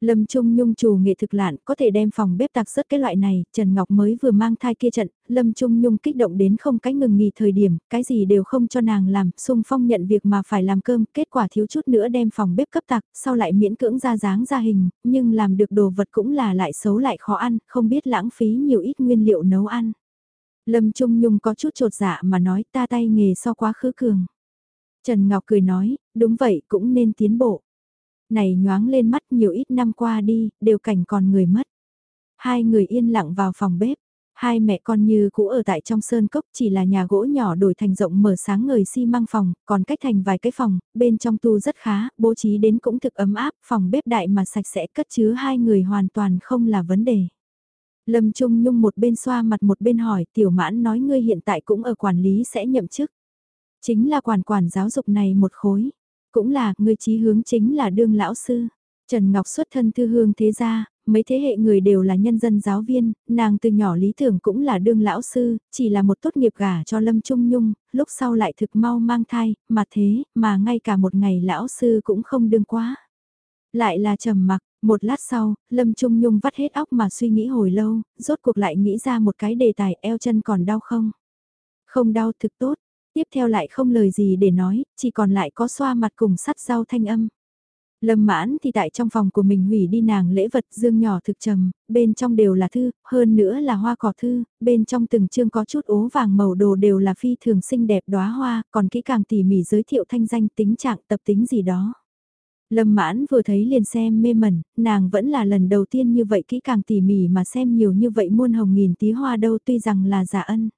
Lâm Trung Nhung chủ nghệ thực lạn có thể đem phòng bếp tạc rớt cái loại này, Trần Ngọc mới vừa mang thai kia trận, Lâm Trung Nhung kích động đến không cách ngừng nghỉ thời điểm, cái gì đều không cho nàng làm, sung phong nhận việc mà phải làm cơm, kết quả thiếu chút nữa đem phòng bếp cấp tạc, sau lại miễn cưỡng ra dáng ra hình, nhưng làm được đồ vật cũng là lại xấu lại khó ăn, không biết lãng phí nhiều ít nguyên liệu nấu ăn. Lâm Trung Nhung có chút trột dạ mà nói ta tay nghề so quá khứ cường. Trần Ngọc cười nói, đúng vậy cũng nên tiến bộ này nhoáng lên mắt nhiều ít năm qua đi, đều cảnh còn người mất. Hai người yên lặng vào phòng bếp, hai mẹ con như cũ ở tại trong sơn cốc chỉ là nhà gỗ nhỏ đổi thành rộng mở sáng ngời xi măng phòng, còn cách thành vài cái phòng, bên trong tu rất khá, bố trí đến cũng thực ấm áp, phòng bếp đại mà sạch sẽ cất chứa hai người hoàn toàn không là vấn đề. Lâm Trung Nhung một bên xoa mặt một bên hỏi tiểu mãn nói ngươi hiện tại cũng ở quản lý sẽ nhậm chức. Chính là quản quản giáo dục này một khối. Cũng là, người chí hướng chính là đương lão sư. Trần Ngọc xuất thân thư hương thế gia, mấy thế hệ người đều là nhân dân giáo viên, nàng từ nhỏ lý tưởng cũng là đương lão sư, chỉ là một tốt nghiệp gả cho Lâm Trung Nhung, lúc sau lại thực mau mang thai, mà thế, mà ngay cả một ngày lão sư cũng không đương quá. Lại là trầm mặc, một lát sau, Lâm Trung Nhung vắt hết óc mà suy nghĩ hồi lâu, rốt cuộc lại nghĩ ra một cái đề tài eo chân còn đau không? Không đau thực tốt, Tiếp theo lại không lời gì để nói, chỉ còn lại có xoa mặt cùng sắt rau thanh âm. Lâm mãn thì tại trong phòng của mình hủy đi nàng lễ vật dương nhỏ thực trầm, bên trong đều là thư, hơn nữa là hoa cỏ thư, bên trong từng chương có chút ố vàng màu đồ đều là phi thường xinh đẹp đóa hoa, còn kỹ càng tỉ mỉ giới thiệu thanh danh tính trạng tập tính gì đó. Lâm mãn vừa thấy liền xem mê mẩn, nàng vẫn là lần đầu tiên như vậy kỹ càng tỉ mỉ mà xem nhiều như vậy muôn hồng nghìn tí hoa đâu tuy rằng là giả ân.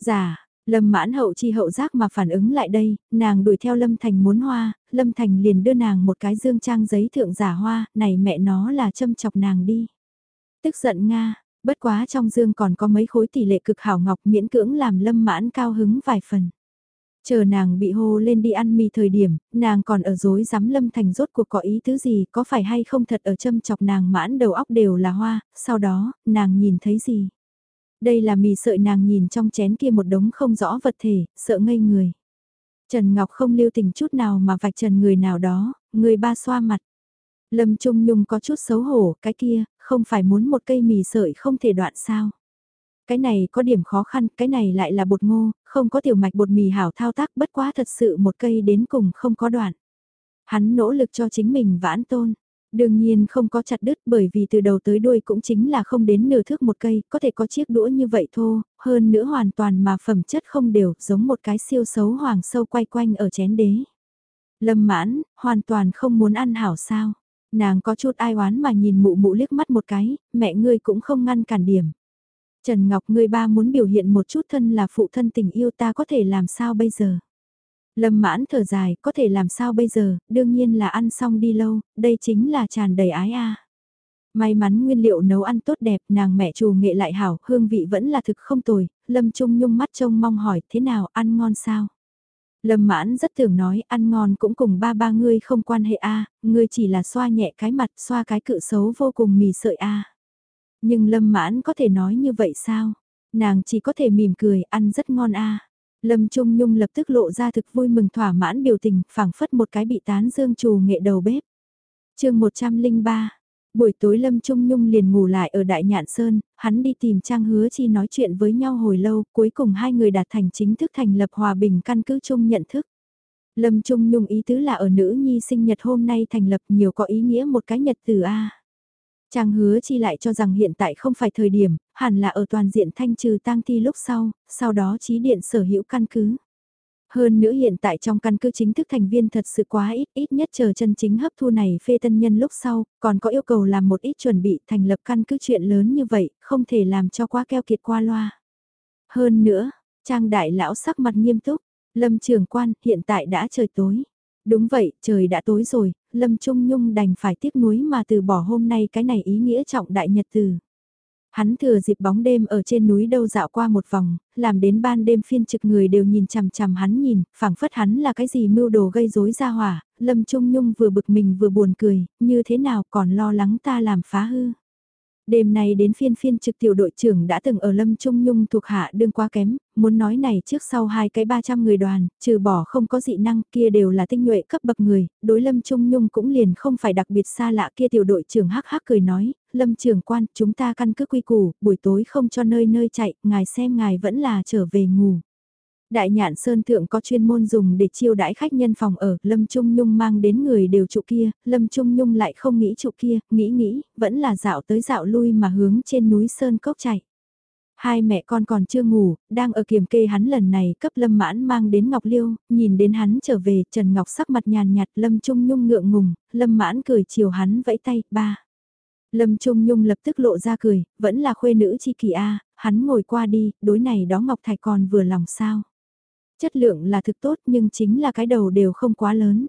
Giả, Lâm mãn hậu chi hậu giác mà phản ứng lại đây, nàng đuổi theo Lâm Thành muốn hoa, Lâm Thành liền đưa nàng một cái dương trang giấy thượng giả hoa, này mẹ nó là châm chọc nàng đi. Tức giận Nga, bất quá trong dương còn có mấy khối tỷ lệ cực hảo ngọc miễn cưỡng làm Lâm mãn cao hứng vài phần. Chờ nàng bị hô lên đi ăn mì thời điểm, nàng còn ở dối dám Lâm Thành rốt cuộc có ý thứ gì, có phải hay không thật ở châm chọc nàng mãn đầu óc đều là hoa, sau đó, nàng nhìn thấy gì? Đây là mì sợi nàng nhìn trong chén kia một đống không rõ vật thể, sợ ngây người. Trần Ngọc không lưu tình chút nào mà vạch trần người nào đó, người ba xoa mặt. Lâm Trung Nhung có chút xấu hổ, cái kia, không phải muốn một cây mì sợi không thể đoạn sao. Cái này có điểm khó khăn, cái này lại là bột ngô, không có tiểu mạch bột mì hảo thao tác bất quá thật sự một cây đến cùng không có đoạn. Hắn nỗ lực cho chính mình vãn tôn. Đương nhiên không có chặt đứt bởi vì từ đầu tới đuôi cũng chính là không đến nửa thước một cây, có thể có chiếc đũa như vậy thô, hơn nữa hoàn toàn mà phẩm chất không đều, giống một cái siêu xấu hoàng sâu quay quanh ở chén đế. Lâm mãn, hoàn toàn không muốn ăn hảo sao. Nàng có chút ai oán mà nhìn mụ mụ liếc mắt một cái, mẹ ngươi cũng không ngăn cản điểm. Trần Ngọc ngươi ba muốn biểu hiện một chút thân là phụ thân tình yêu ta có thể làm sao bây giờ. Lâm mãn thở dài, có thể làm sao bây giờ, đương nhiên là ăn xong đi lâu, đây chính là tràn đầy ái a. May mắn nguyên liệu nấu ăn tốt đẹp, nàng mẹ chủ nghệ lại hảo, hương vị vẫn là thực không tồi, Lâm Trung Nhung mắt trông mong hỏi thế nào, ăn ngon sao? Lâm mãn rất thường nói ăn ngon cũng cùng ba ba ngươi không quan hệ a ngươi chỉ là xoa nhẹ cái mặt, xoa cái cự xấu vô cùng mì sợi a Nhưng lâm mãn có thể nói như vậy sao? Nàng chỉ có thể mỉm cười, ăn rất ngon a Lâm Trung Nhung lập tức lộ ra thực vui mừng thỏa mãn biểu tình, phảng phất một cái bị tán dương trù nghệ đầu bếp. chương 103 Buổi tối Lâm Trung Nhung liền ngủ lại ở Đại Nhạn Sơn, hắn đi tìm Trang Hứa Chi nói chuyện với nhau hồi lâu, cuối cùng hai người đạt thành chính thức thành lập hòa bình căn cứ chung nhận thức. Lâm Trung Nhung ý tứ là ở nữ nhi sinh nhật hôm nay thành lập nhiều có ý nghĩa một cái nhật từ A. Trang hứa chi lại cho rằng hiện tại không phải thời điểm, hẳn là ở toàn diện thanh trừ tang thi lúc sau, sau đó trí điện sở hữu căn cứ. Hơn nữa hiện tại trong căn cứ chính thức thành viên thật sự quá ít, ít nhất chờ chân chính hấp thu này phê tân nhân lúc sau, còn có yêu cầu làm một ít chuẩn bị thành lập căn cứ chuyện lớn như vậy, không thể làm cho quá keo kiệt qua loa. Hơn nữa, Trang đại lão sắc mặt nghiêm túc, lâm trường quan hiện tại đã trời tối. Đúng vậy, trời đã tối rồi, Lâm Trung Nhung đành phải tiếc nuối mà từ bỏ hôm nay cái này ý nghĩa trọng đại nhật từ. Hắn thừa dịp bóng đêm ở trên núi đâu dạo qua một vòng, làm đến ban đêm phiên trực người đều nhìn chằm chằm hắn nhìn, phảng phất hắn là cái gì mưu đồ gây rối ra hỏa, Lâm Trung Nhung vừa bực mình vừa buồn cười, như thế nào còn lo lắng ta làm phá hư. Đêm nay đến phiên phiên trực tiểu đội trưởng đã từng ở Lâm Trung Nhung thuộc hạ đương quá kém, muốn nói này trước sau hai cái 300 người đoàn, trừ bỏ không có dị năng kia đều là tinh nhuệ cấp bậc người, đối Lâm Trung Nhung cũng liền không phải đặc biệt xa lạ kia tiểu đội trưởng hắc hắc cười nói, Lâm trưởng quan, chúng ta căn cứ quy củ, buổi tối không cho nơi nơi chạy, ngài xem ngài vẫn là trở về ngủ. Đại nhạn sơn thượng có chuyên môn dùng để chiêu đãi khách nhân phòng ở, Lâm Trung Nhung mang đến người đều trụ kia, Lâm Trung Nhung lại không nghĩ trụ kia, nghĩ nghĩ, vẫn là dạo tới dạo lui mà hướng trên núi sơn cốc chạy. Hai mẹ con còn chưa ngủ, đang ở kiểm kê hắn lần này cấp Lâm Mãn mang đến Ngọc Liêu, nhìn đến hắn trở về, Trần Ngọc sắc mặt nhàn nhạt, Lâm Trung Nhung ngượng ngùng, Lâm Mãn cười chiều hắn vẫy tay, ba. Lâm Trung Nhung lập tức lộ ra cười, vẫn là khuê nữ chi kỳ a, hắn ngồi qua đi, đối này đó Ngọc Thạch còn vừa lòng sao. Chất lượng là thực tốt nhưng chính là cái đầu đều không quá lớn.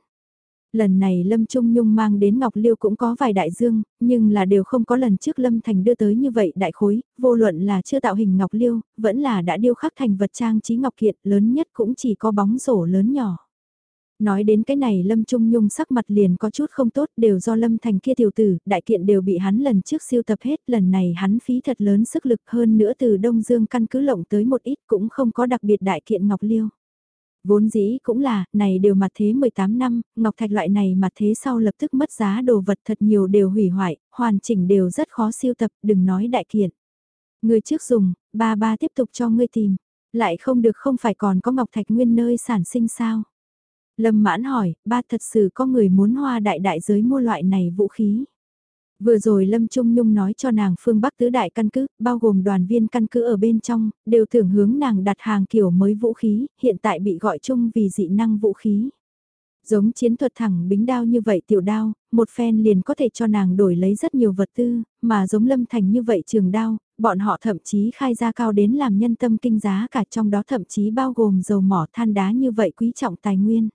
Lần này Lâm Trung Nhung mang đến Ngọc Liêu cũng có vài đại dương, nhưng là đều không có lần trước Lâm Thành đưa tới như vậy đại khối, vô luận là chưa tạo hình Ngọc Liêu, vẫn là đã điêu khắc thành vật trang trí Ngọc Kiện lớn nhất cũng chỉ có bóng rổ lớn nhỏ. Nói đến cái này Lâm Trung Nhung sắc mặt liền có chút không tốt đều do Lâm Thành kia tiểu tử, đại kiện đều bị hắn lần trước siêu tập hết, lần này hắn phí thật lớn sức lực hơn nữa từ Đông Dương căn cứ lộng tới một ít cũng không có đặc biệt đại kiện Ngọc Liêu. Vốn dĩ cũng là, này đều mặt thế 18 năm, ngọc thạch loại này mặt thế sau lập tức mất giá đồ vật thật nhiều đều hủy hoại, hoàn chỉnh đều rất khó siêu tập, đừng nói đại kiện. Người trước dùng, ba ba tiếp tục cho ngươi tìm, lại không được không phải còn có ngọc thạch nguyên nơi sản sinh sao. Lâm mãn hỏi, ba thật sự có người muốn hoa đại đại giới mua loại này vũ khí. Vừa rồi Lâm Trung Nhung nói cho nàng phương Bắc tứ đại căn cứ, bao gồm đoàn viên căn cứ ở bên trong, đều tưởng hướng nàng đặt hàng kiểu mới vũ khí, hiện tại bị gọi chung vì dị năng vũ khí. Giống chiến thuật thẳng bính đao như vậy tiểu đao, một phen liền có thể cho nàng đổi lấy rất nhiều vật tư, mà giống Lâm Thành như vậy trường đao, bọn họ thậm chí khai ra cao đến làm nhân tâm kinh giá cả trong đó thậm chí bao gồm dầu mỏ than đá như vậy quý trọng tài nguyên.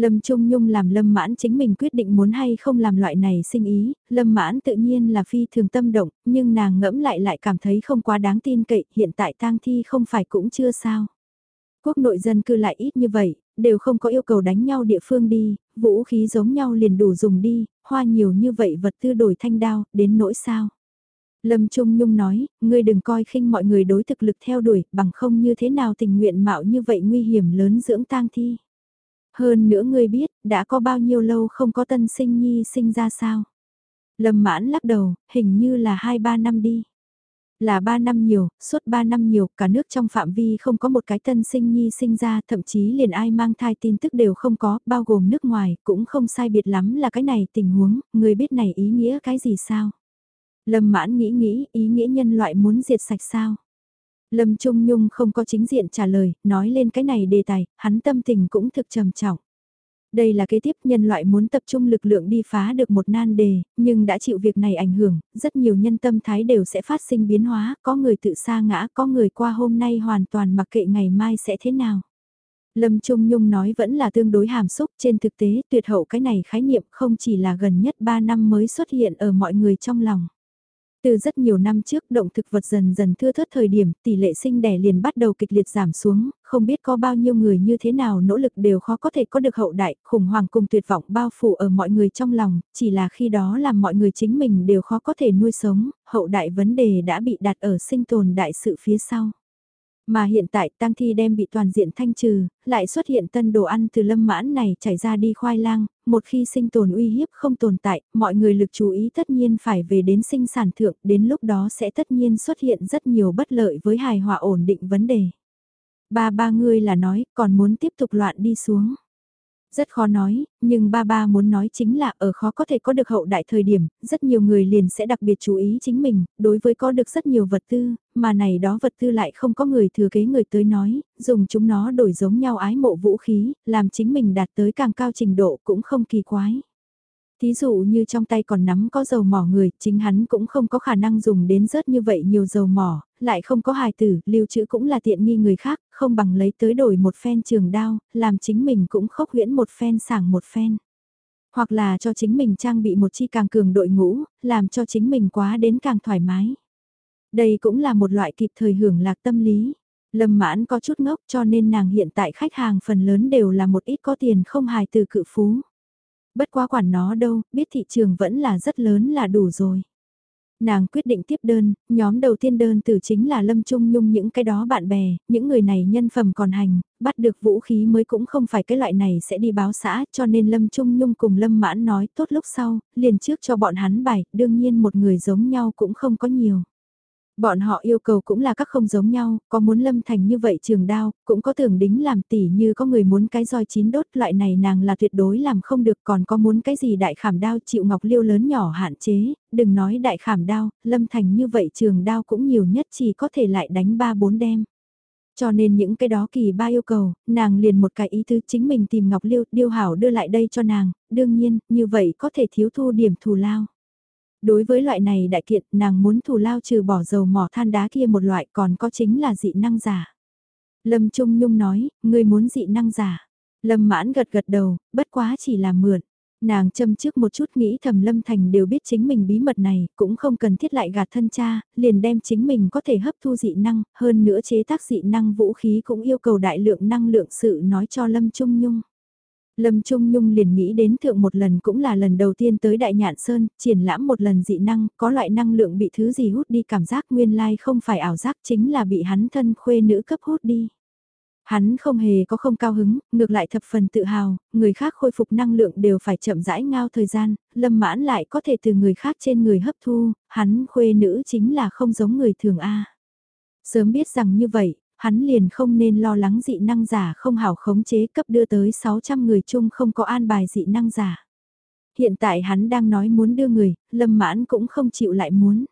Lâm Trung Nhung làm Lâm Mãn chính mình quyết định muốn hay không làm loại này sinh ý, Lâm Mãn tự nhiên là phi thường tâm động, nhưng nàng ngẫm lại lại cảm thấy không quá đáng tin cậy, hiện tại tang thi không phải cũng chưa sao. Quốc nội dân cư lại ít như vậy, đều không có yêu cầu đánh nhau địa phương đi, vũ khí giống nhau liền đủ dùng đi, hoa nhiều như vậy vật tư đổi thanh đao, đến nỗi sao. Lâm Trung Nhung nói, ngươi đừng coi khinh mọi người đối thực lực theo đuổi, bằng không như thế nào tình nguyện mạo như vậy nguy hiểm lớn dưỡng tang thi. Hơn nữa ngươi biết, đã có bao nhiêu lâu không có tân sinh nhi sinh ra sao? Lâm mãn lắc đầu, hình như là 2-3 năm đi. Là 3 năm nhiều, suốt 3 năm nhiều, cả nước trong phạm vi không có một cái tân sinh nhi sinh ra, thậm chí liền ai mang thai tin tức đều không có, bao gồm nước ngoài, cũng không sai biệt lắm là cái này tình huống, người biết này ý nghĩa cái gì sao? Lâm mãn nghĩ nghĩ, ý nghĩa nhân loại muốn diệt sạch sao? Lâm Trung Nhung không có chính diện trả lời, nói lên cái này đề tài, hắn tâm tình cũng thực trầm trọng. Đây là kế tiếp nhân loại muốn tập trung lực lượng đi phá được một nan đề, nhưng đã chịu việc này ảnh hưởng, rất nhiều nhân tâm thái đều sẽ phát sinh biến hóa, có người tự sa ngã, có người qua hôm nay hoàn toàn mặc kệ ngày mai sẽ thế nào. Lâm Trung Nhung nói vẫn là tương đối hàm xúc, trên thực tế tuyệt hậu cái này khái niệm không chỉ là gần nhất 3 năm mới xuất hiện ở mọi người trong lòng. Từ rất nhiều năm trước động thực vật dần dần thưa thớt thời điểm tỷ lệ sinh đẻ liền bắt đầu kịch liệt giảm xuống, không biết có bao nhiêu người như thế nào nỗ lực đều khó có thể có được hậu đại, khủng hoảng cùng tuyệt vọng bao phủ ở mọi người trong lòng, chỉ là khi đó làm mọi người chính mình đều khó có thể nuôi sống, hậu đại vấn đề đã bị đặt ở sinh tồn đại sự phía sau. Mà hiện tại tang thi đem bị toàn diện thanh trừ, lại xuất hiện tân đồ ăn từ lâm mãn này chảy ra đi khoai lang, một khi sinh tồn uy hiếp không tồn tại, mọi người lực chú ý tất nhiên phải về đến sinh sản thượng, đến lúc đó sẽ tất nhiên xuất hiện rất nhiều bất lợi với hài hòa ổn định vấn đề. Ba ba ngươi là nói, còn muốn tiếp tục loạn đi xuống. Rất khó nói, nhưng ba ba muốn nói chính là ở khó có thể có được hậu đại thời điểm, rất nhiều người liền sẽ đặc biệt chú ý chính mình, đối với có được rất nhiều vật tư, mà này đó vật tư lại không có người thừa kế người tới nói, dùng chúng nó đổi giống nhau ái mộ vũ khí, làm chính mình đạt tới càng cao trình độ cũng không kỳ quái. Thí dụ như trong tay còn nắm có dầu mỏ người, chính hắn cũng không có khả năng dùng đến rớt như vậy nhiều dầu mỏ, lại không có hài tử, lưu trữ cũng là tiện nghi người khác, không bằng lấy tới đổi một phen trường đao, làm chính mình cũng khốc huyễn một phen sảng một phen. Hoặc là cho chính mình trang bị một chi càng cường đội ngũ, làm cho chính mình quá đến càng thoải mái. Đây cũng là một loại kịp thời hưởng lạc tâm lý. Lâm mãn có chút ngốc cho nên nàng hiện tại khách hàng phần lớn đều là một ít có tiền không hài từ cự phú. Bất quá quản nó đâu, biết thị trường vẫn là rất lớn là đủ rồi. Nàng quyết định tiếp đơn, nhóm đầu tiên đơn từ chính là Lâm Trung Nhung những cái đó bạn bè, những người này nhân phẩm còn hành, bắt được vũ khí mới cũng không phải cái loại này sẽ đi báo xã, cho nên Lâm Trung Nhung cùng Lâm Mãn nói tốt lúc sau, liền trước cho bọn hắn bài, đương nhiên một người giống nhau cũng không có nhiều. Bọn họ yêu cầu cũng là các không giống nhau, có muốn lâm thành như vậy trường đao, cũng có tưởng đính làm tỉ như có người muốn cái roi chín đốt loại này nàng là tuyệt đối làm không được còn có muốn cái gì đại khảm đao chịu ngọc liêu lớn nhỏ hạn chế, đừng nói đại khảm đao, lâm thành như vậy trường đao cũng nhiều nhất chỉ có thể lại đánh ba bốn đem. Cho nên những cái đó kỳ ba yêu cầu, nàng liền một cái ý tứ chính mình tìm ngọc liêu, điêu hảo đưa lại đây cho nàng, đương nhiên, như vậy có thể thiếu thu điểm thù lao. Đối với loại này đại kiện, nàng muốn thù lao trừ bỏ dầu mỏ than đá kia một loại còn có chính là dị năng giả. Lâm Trung Nhung nói, ngươi muốn dị năng giả. Lâm mãn gật gật đầu, bất quá chỉ là mượn. Nàng châm trước một chút nghĩ thầm Lâm Thành đều biết chính mình bí mật này, cũng không cần thiết lại gạt thân cha, liền đem chính mình có thể hấp thu dị năng, hơn nữa chế tác dị năng vũ khí cũng yêu cầu đại lượng năng lượng sự nói cho Lâm Trung Nhung. Lâm Trung Nhung liền nghĩ đến thượng một lần cũng là lần đầu tiên tới Đại Nhạn Sơn, triển lãm một lần dị năng, có loại năng lượng bị thứ gì hút đi cảm giác nguyên lai không phải ảo giác chính là bị hắn thân khuê nữ cấp hút đi. Hắn không hề có không cao hứng, ngược lại thập phần tự hào, người khác khôi phục năng lượng đều phải chậm rãi ngao thời gian, lâm mãn lại có thể từ người khác trên người hấp thu, hắn khuê nữ chính là không giống người thường A. Sớm biết rằng như vậy, hắn liền không nên lo lắng dị năng giả không hảo khống chế cấp đưa tới 600 người chung không có an bài dị năng giả. Hiện tại hắn đang nói muốn đưa người, lâm mãn cũng không chịu lại muốn.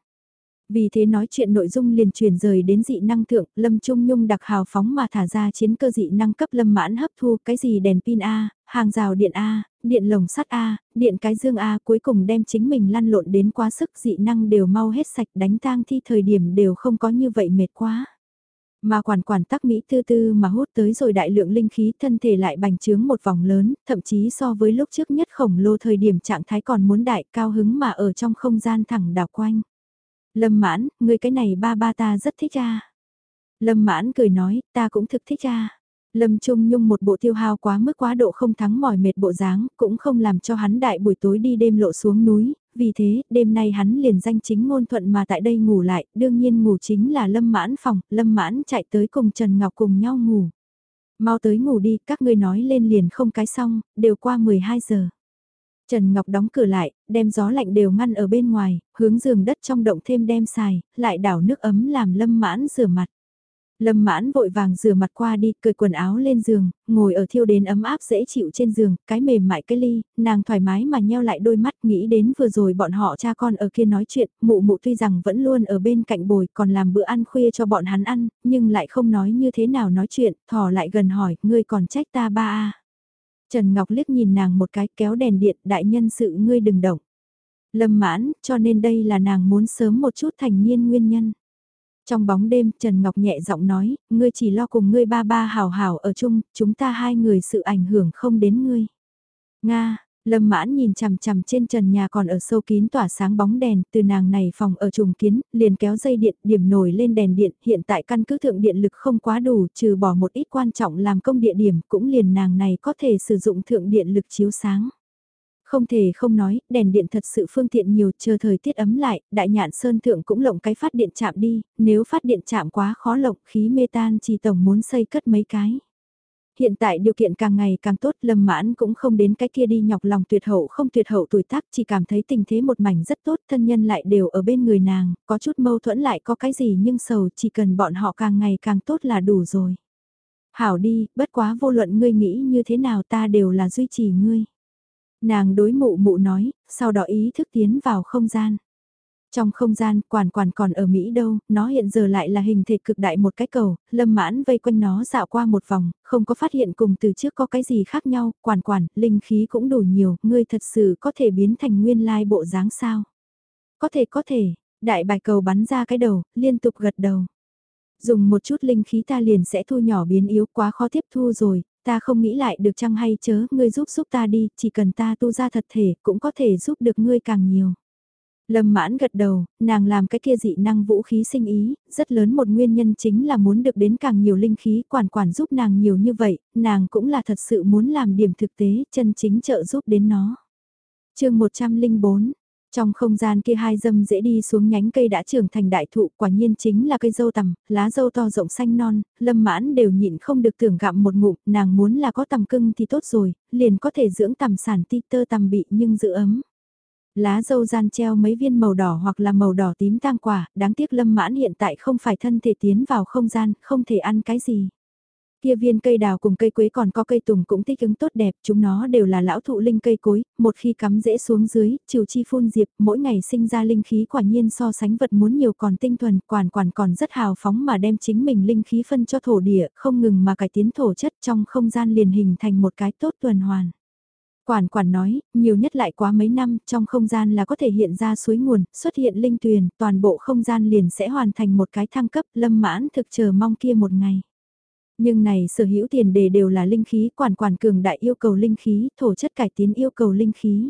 Vì thế nói chuyện nội dung liền truyền rời đến dị năng thượng, Lâm Trung Nhung đặc hào phóng mà thả ra chiến cơ dị năng cấp Lâm mãn hấp thu cái gì đèn pin A, hàng rào điện A, điện lồng sắt A, điện cái dương A cuối cùng đem chính mình lăn lộn đến quá sức dị năng đều mau hết sạch đánh tang thi thời điểm đều không có như vậy mệt quá. Mà quản quản tắc Mỹ tư tư mà hút tới rồi đại lượng linh khí thân thể lại bành trướng một vòng lớn, thậm chí so với lúc trước nhất khổng lồ thời điểm trạng thái còn muốn đại cao hứng mà ở trong không gian thẳng đảo quanh. Lâm mãn, người cái này ba ba ta rất thích ra. Lâm mãn cười nói, ta cũng thực thích ra. Lâm Trung Nhung một bộ tiêu hao quá mức quá độ không thắng mỏi mệt bộ dáng, cũng không làm cho hắn đại buổi tối đi đêm lộ xuống núi, vì thế, đêm nay hắn liền danh chính ngôn thuận mà tại đây ngủ lại, đương nhiên ngủ chính là Lâm Mãn phòng, Lâm Mãn chạy tới cùng Trần Ngọc cùng nhau ngủ. Mau tới ngủ đi, các ngươi nói lên liền không cái xong, đều qua 12 giờ. Trần Ngọc đóng cửa lại, đem gió lạnh đều ngăn ở bên ngoài, hướng giường đất trong động thêm đem xài, lại đảo nước ấm làm lâm mãn rửa mặt. Lâm mãn vội vàng rửa mặt qua đi, cởi quần áo lên giường, ngồi ở thiêu đến ấm áp dễ chịu trên giường, cái mềm mại cái ly, nàng thoải mái mà nheo lại đôi mắt nghĩ đến vừa rồi bọn họ cha con ở kia nói chuyện, mụ mụ tuy rằng vẫn luôn ở bên cạnh bồi còn làm bữa ăn khuya cho bọn hắn ăn, nhưng lại không nói như thế nào nói chuyện, thò lại gần hỏi, ngươi còn trách ta ba a Trần Ngọc liếc nhìn nàng một cái kéo đèn điện, đại nhân sự ngươi đừng động. Lâm mãn, cho nên đây là nàng muốn sớm một chút thành niên nguyên nhân. Trong bóng đêm, Trần Ngọc nhẹ giọng nói, ngươi chỉ lo cùng ngươi ba ba hào hào ở chung, chúng ta hai người sự ảnh hưởng không đến ngươi. Nga, Lâm mãn nhìn chằm chằm trên trần nhà còn ở sâu kín tỏa sáng bóng đèn, từ nàng này phòng ở trùng kiến, liền kéo dây điện, điểm nổi lên đèn điện, hiện tại căn cứ thượng điện lực không quá đủ, trừ bỏ một ít quan trọng làm công địa điểm, cũng liền nàng này có thể sử dụng thượng điện lực chiếu sáng. Không thể không nói, đèn điện thật sự phương tiện nhiều, chờ thời tiết ấm lại, đại nhạn sơn thượng cũng lộng cái phát điện chạm đi, nếu phát điện chạm quá khó lộng khí mê tan chỉ tổng muốn xây cất mấy cái. Hiện tại điều kiện càng ngày càng tốt, Lâm Mãn cũng không đến cái kia đi nhọc lòng tuyệt hậu không tuyệt hậu tuổi tác, chỉ cảm thấy tình thế một mảnh rất tốt, thân nhân lại đều ở bên người nàng, có chút mâu thuẫn lại có cái gì nhưng sầu chỉ cần bọn họ càng ngày càng tốt là đủ rồi. Hảo đi, bất quá vô luận ngươi nghĩ như thế nào ta đều là duy trì ngươi. Nàng đối mụ mụ nói, sau đó ý thức tiến vào không gian. Trong không gian, quản quản còn ở Mỹ đâu, nó hiện giờ lại là hình thể cực đại một cái cầu, lâm mãn vây quanh nó dạo qua một vòng, không có phát hiện cùng từ trước có cái gì khác nhau, quản quản, linh khí cũng đủ nhiều, ngươi thật sự có thể biến thành nguyên lai bộ dáng sao. Có thể có thể, đại bài cầu bắn ra cái đầu, liên tục gật đầu. Dùng một chút linh khí ta liền sẽ thu nhỏ biến yếu quá khó tiếp thu rồi, ta không nghĩ lại được chăng hay chớ, ngươi giúp giúp ta đi, chỉ cần ta tu ra thật thể cũng có thể giúp được ngươi càng nhiều. Lâm mãn gật đầu, nàng làm cái kia dị năng vũ khí sinh ý, rất lớn một nguyên nhân chính là muốn được đến càng nhiều linh khí quản quản giúp nàng nhiều như vậy, nàng cũng là thật sự muốn làm điểm thực tế chân chính trợ giúp đến nó. chương 104 trong không gian kia hai dâm dễ đi xuống nhánh cây đã trưởng thành đại thụ quả nhiên chính là cây dâu tằm, lá dâu to rộng xanh non, lâm mãn đều nhịn không được tưởng gặm một ngụm, nàng muốn là có tằm cưng thì tốt rồi, liền có thể dưỡng tằm sản ti tơ tằm bị nhưng giữ ấm. Lá dâu gian treo mấy viên màu đỏ hoặc là màu đỏ tím tang quả, đáng tiếc lâm mãn hiện tại không phải thân thể tiến vào không gian, không thể ăn cái gì. Kia viên cây đào cùng cây quế còn có cây tùng cũng thích ứng tốt đẹp, chúng nó đều là lão thụ linh cây cối, một khi cắm rễ xuống dưới, chiều chi phun diệp, mỗi ngày sinh ra linh khí quả nhiên so sánh vật muốn nhiều còn tinh thuần, quản quản còn rất hào phóng mà đem chính mình linh khí phân cho thổ địa, không ngừng mà cải tiến thổ chất trong không gian liền hình thành một cái tốt tuần hoàn. Quản quản nói, nhiều nhất lại quá mấy năm, trong không gian là có thể hiện ra suối nguồn, xuất hiện linh tuyền, toàn bộ không gian liền sẽ hoàn thành một cái thăng cấp, lâm mãn thực chờ mong kia một ngày. Nhưng này sở hữu tiền đề đều là linh khí, quản quản cường đại yêu cầu linh khí, thổ chất cải tiến yêu cầu linh khí.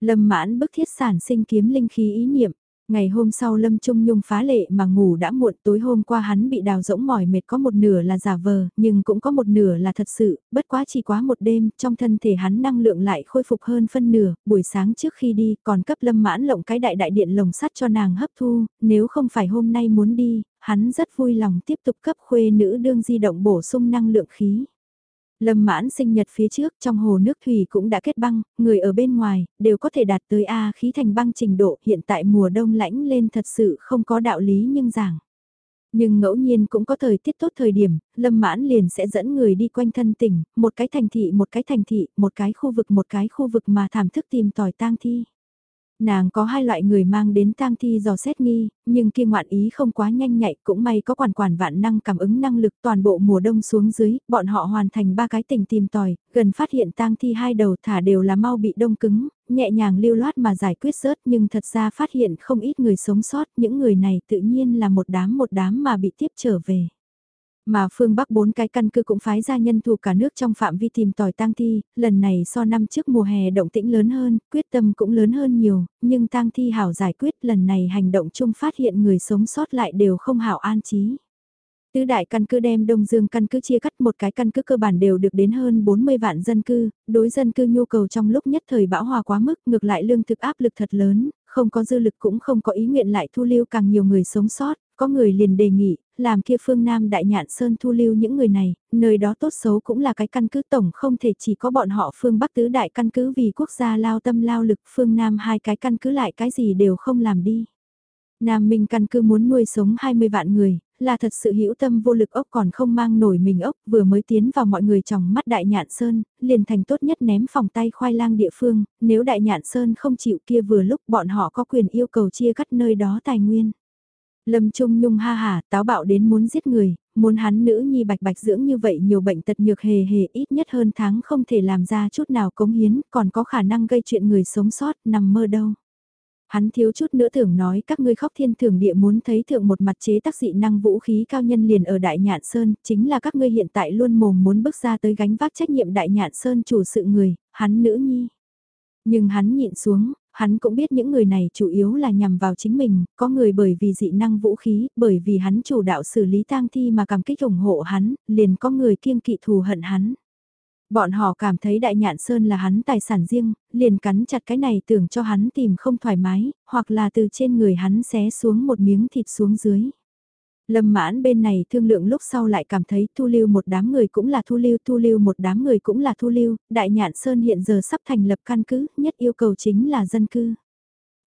Lâm mãn bức thiết sản sinh kiếm linh khí ý niệm, Ngày hôm sau Lâm Trung Nhung phá lệ mà ngủ đã muộn tối hôm qua hắn bị đào rỗng mỏi mệt có một nửa là giả vờ, nhưng cũng có một nửa là thật sự, bất quá chỉ quá một đêm, trong thân thể hắn năng lượng lại khôi phục hơn phân nửa, buổi sáng trước khi đi còn cấp Lâm mãn lộng cái đại đại điện lồng sắt cho nàng hấp thu, nếu không phải hôm nay muốn đi, hắn rất vui lòng tiếp tục cấp khuê nữ đương di động bổ sung năng lượng khí. Lâm mãn sinh nhật phía trước trong hồ nước thủy cũng đã kết băng, người ở bên ngoài đều có thể đạt tới A khí thành băng trình độ hiện tại mùa đông lãnh lên thật sự không có đạo lý nhưng giảng. Nhưng ngẫu nhiên cũng có thời tiết tốt thời điểm, Lâm Mãn liền sẽ dẫn người đi quanh thân tỉnh, một cái thành thị một cái thành thị, một cái khu vực một cái khu vực mà thảm thức tìm tòi tang thi. Nàng có hai loại người mang đến tang thi dò xét nghi, nhưng kia ngoạn ý không quá nhanh nhạy, cũng may có quản quản vạn năng cảm ứng năng lực toàn bộ mùa đông xuống dưới, bọn họ hoàn thành ba cái tình tìm tòi, gần phát hiện tang thi hai đầu thả đều là mau bị đông cứng, nhẹ nhàng lưu loát mà giải quyết rớt nhưng thật ra phát hiện không ít người sống sót, những người này tự nhiên là một đám một đám mà bị tiếp trở về. Mà phương Bắc bốn cái căn cứ cũng phái ra nhân thủ cả nước trong phạm vi tìm tòi tang thi, lần này so năm trước mùa hè động tĩnh lớn hơn, quyết tâm cũng lớn hơn nhiều, nhưng tang thi hảo giải quyết lần này hành động chung phát hiện người sống sót lại đều không hảo an trí. Tứ đại căn cứ đem Đông Dương căn cứ chia cắt một cái căn cứ cơ bản đều được đến hơn 40 vạn dân cư, đối dân cư nhu cầu trong lúc nhất thời bão hòa quá mức ngược lại lương thực áp lực thật lớn, không có dư lực cũng không có ý nguyện lại thu lưu càng nhiều người sống sót, có người liền đề nghị, làm kia phương Nam Đại Nhạn Sơn thu lưu những người này, nơi đó tốt xấu cũng là cái căn cứ tổng không thể chỉ có bọn họ phương Bắc tứ đại căn cứ vì quốc gia lao tâm lao lực phương Nam hai cái căn cứ lại cái gì đều không làm đi. Nam Minh căn cứ muốn nuôi sống 20 vạn người, là thật sự hữu tâm vô lực ốc còn không mang nổi mình ốc vừa mới tiến vào mọi người trong mắt đại nhạn sơn, liền thành tốt nhất ném phòng tay khoai lang địa phương, nếu đại nhạn sơn không chịu kia vừa lúc bọn họ có quyền yêu cầu chia cắt nơi đó tài nguyên. Lâm Trung Nhung ha hà, táo bạo đến muốn giết người, muốn hắn nữ nhi bạch bạch dưỡng như vậy nhiều bệnh tật nhược hề hề ít nhất hơn tháng không thể làm ra chút nào cống hiến, còn có khả năng gây chuyện người sống sót, nằm mơ đâu. Hắn thiếu chút nữa tưởng nói các ngươi khóc thiên thường địa muốn thấy thượng một mặt chế tác dị năng vũ khí cao nhân liền ở Đại Nhạn Sơn, chính là các ngươi hiện tại luôn mồm muốn bước ra tới gánh vác trách nhiệm Đại Nhạn Sơn chủ sự người, hắn nữ nhi. Nhưng hắn nhịn xuống, hắn cũng biết những người này chủ yếu là nhằm vào chính mình, có người bởi vì dị năng vũ khí, bởi vì hắn chủ đạo xử lý tang thi mà cảm kích ủng hộ hắn, liền có người kiêng kỵ thù hận hắn. Bọn họ cảm thấy đại nhạn sơn là hắn tài sản riêng, liền cắn chặt cái này tưởng cho hắn tìm không thoải mái, hoặc là từ trên người hắn xé xuống một miếng thịt xuống dưới. Lâm mãn bên này thương lượng lúc sau lại cảm thấy thu lưu một đám người cũng là thu lưu, thu lưu một đám người cũng là thu lưu, đại nhạn sơn hiện giờ sắp thành lập căn cứ, nhất yêu cầu chính là dân cư.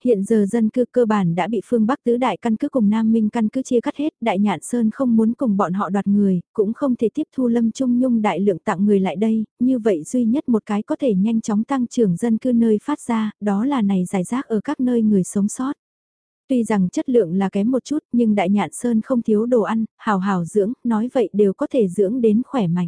Hiện giờ dân cư cơ bản đã bị phương Bắc tứ đại căn cứ cùng Nam Minh căn cứ chia cắt hết, Đại Nhạn Sơn không muốn cùng bọn họ đoạt người, cũng không thể tiếp thu Lâm Trung Nhung đại lượng tặng người lại đây, như vậy duy nhất một cái có thể nhanh chóng tăng trưởng dân cư nơi phát ra, đó là này giải rác ở các nơi người sống sót. Tuy rằng chất lượng là kém một chút nhưng Đại Nhạn Sơn không thiếu đồ ăn, hào hào dưỡng, nói vậy đều có thể dưỡng đến khỏe mạnh.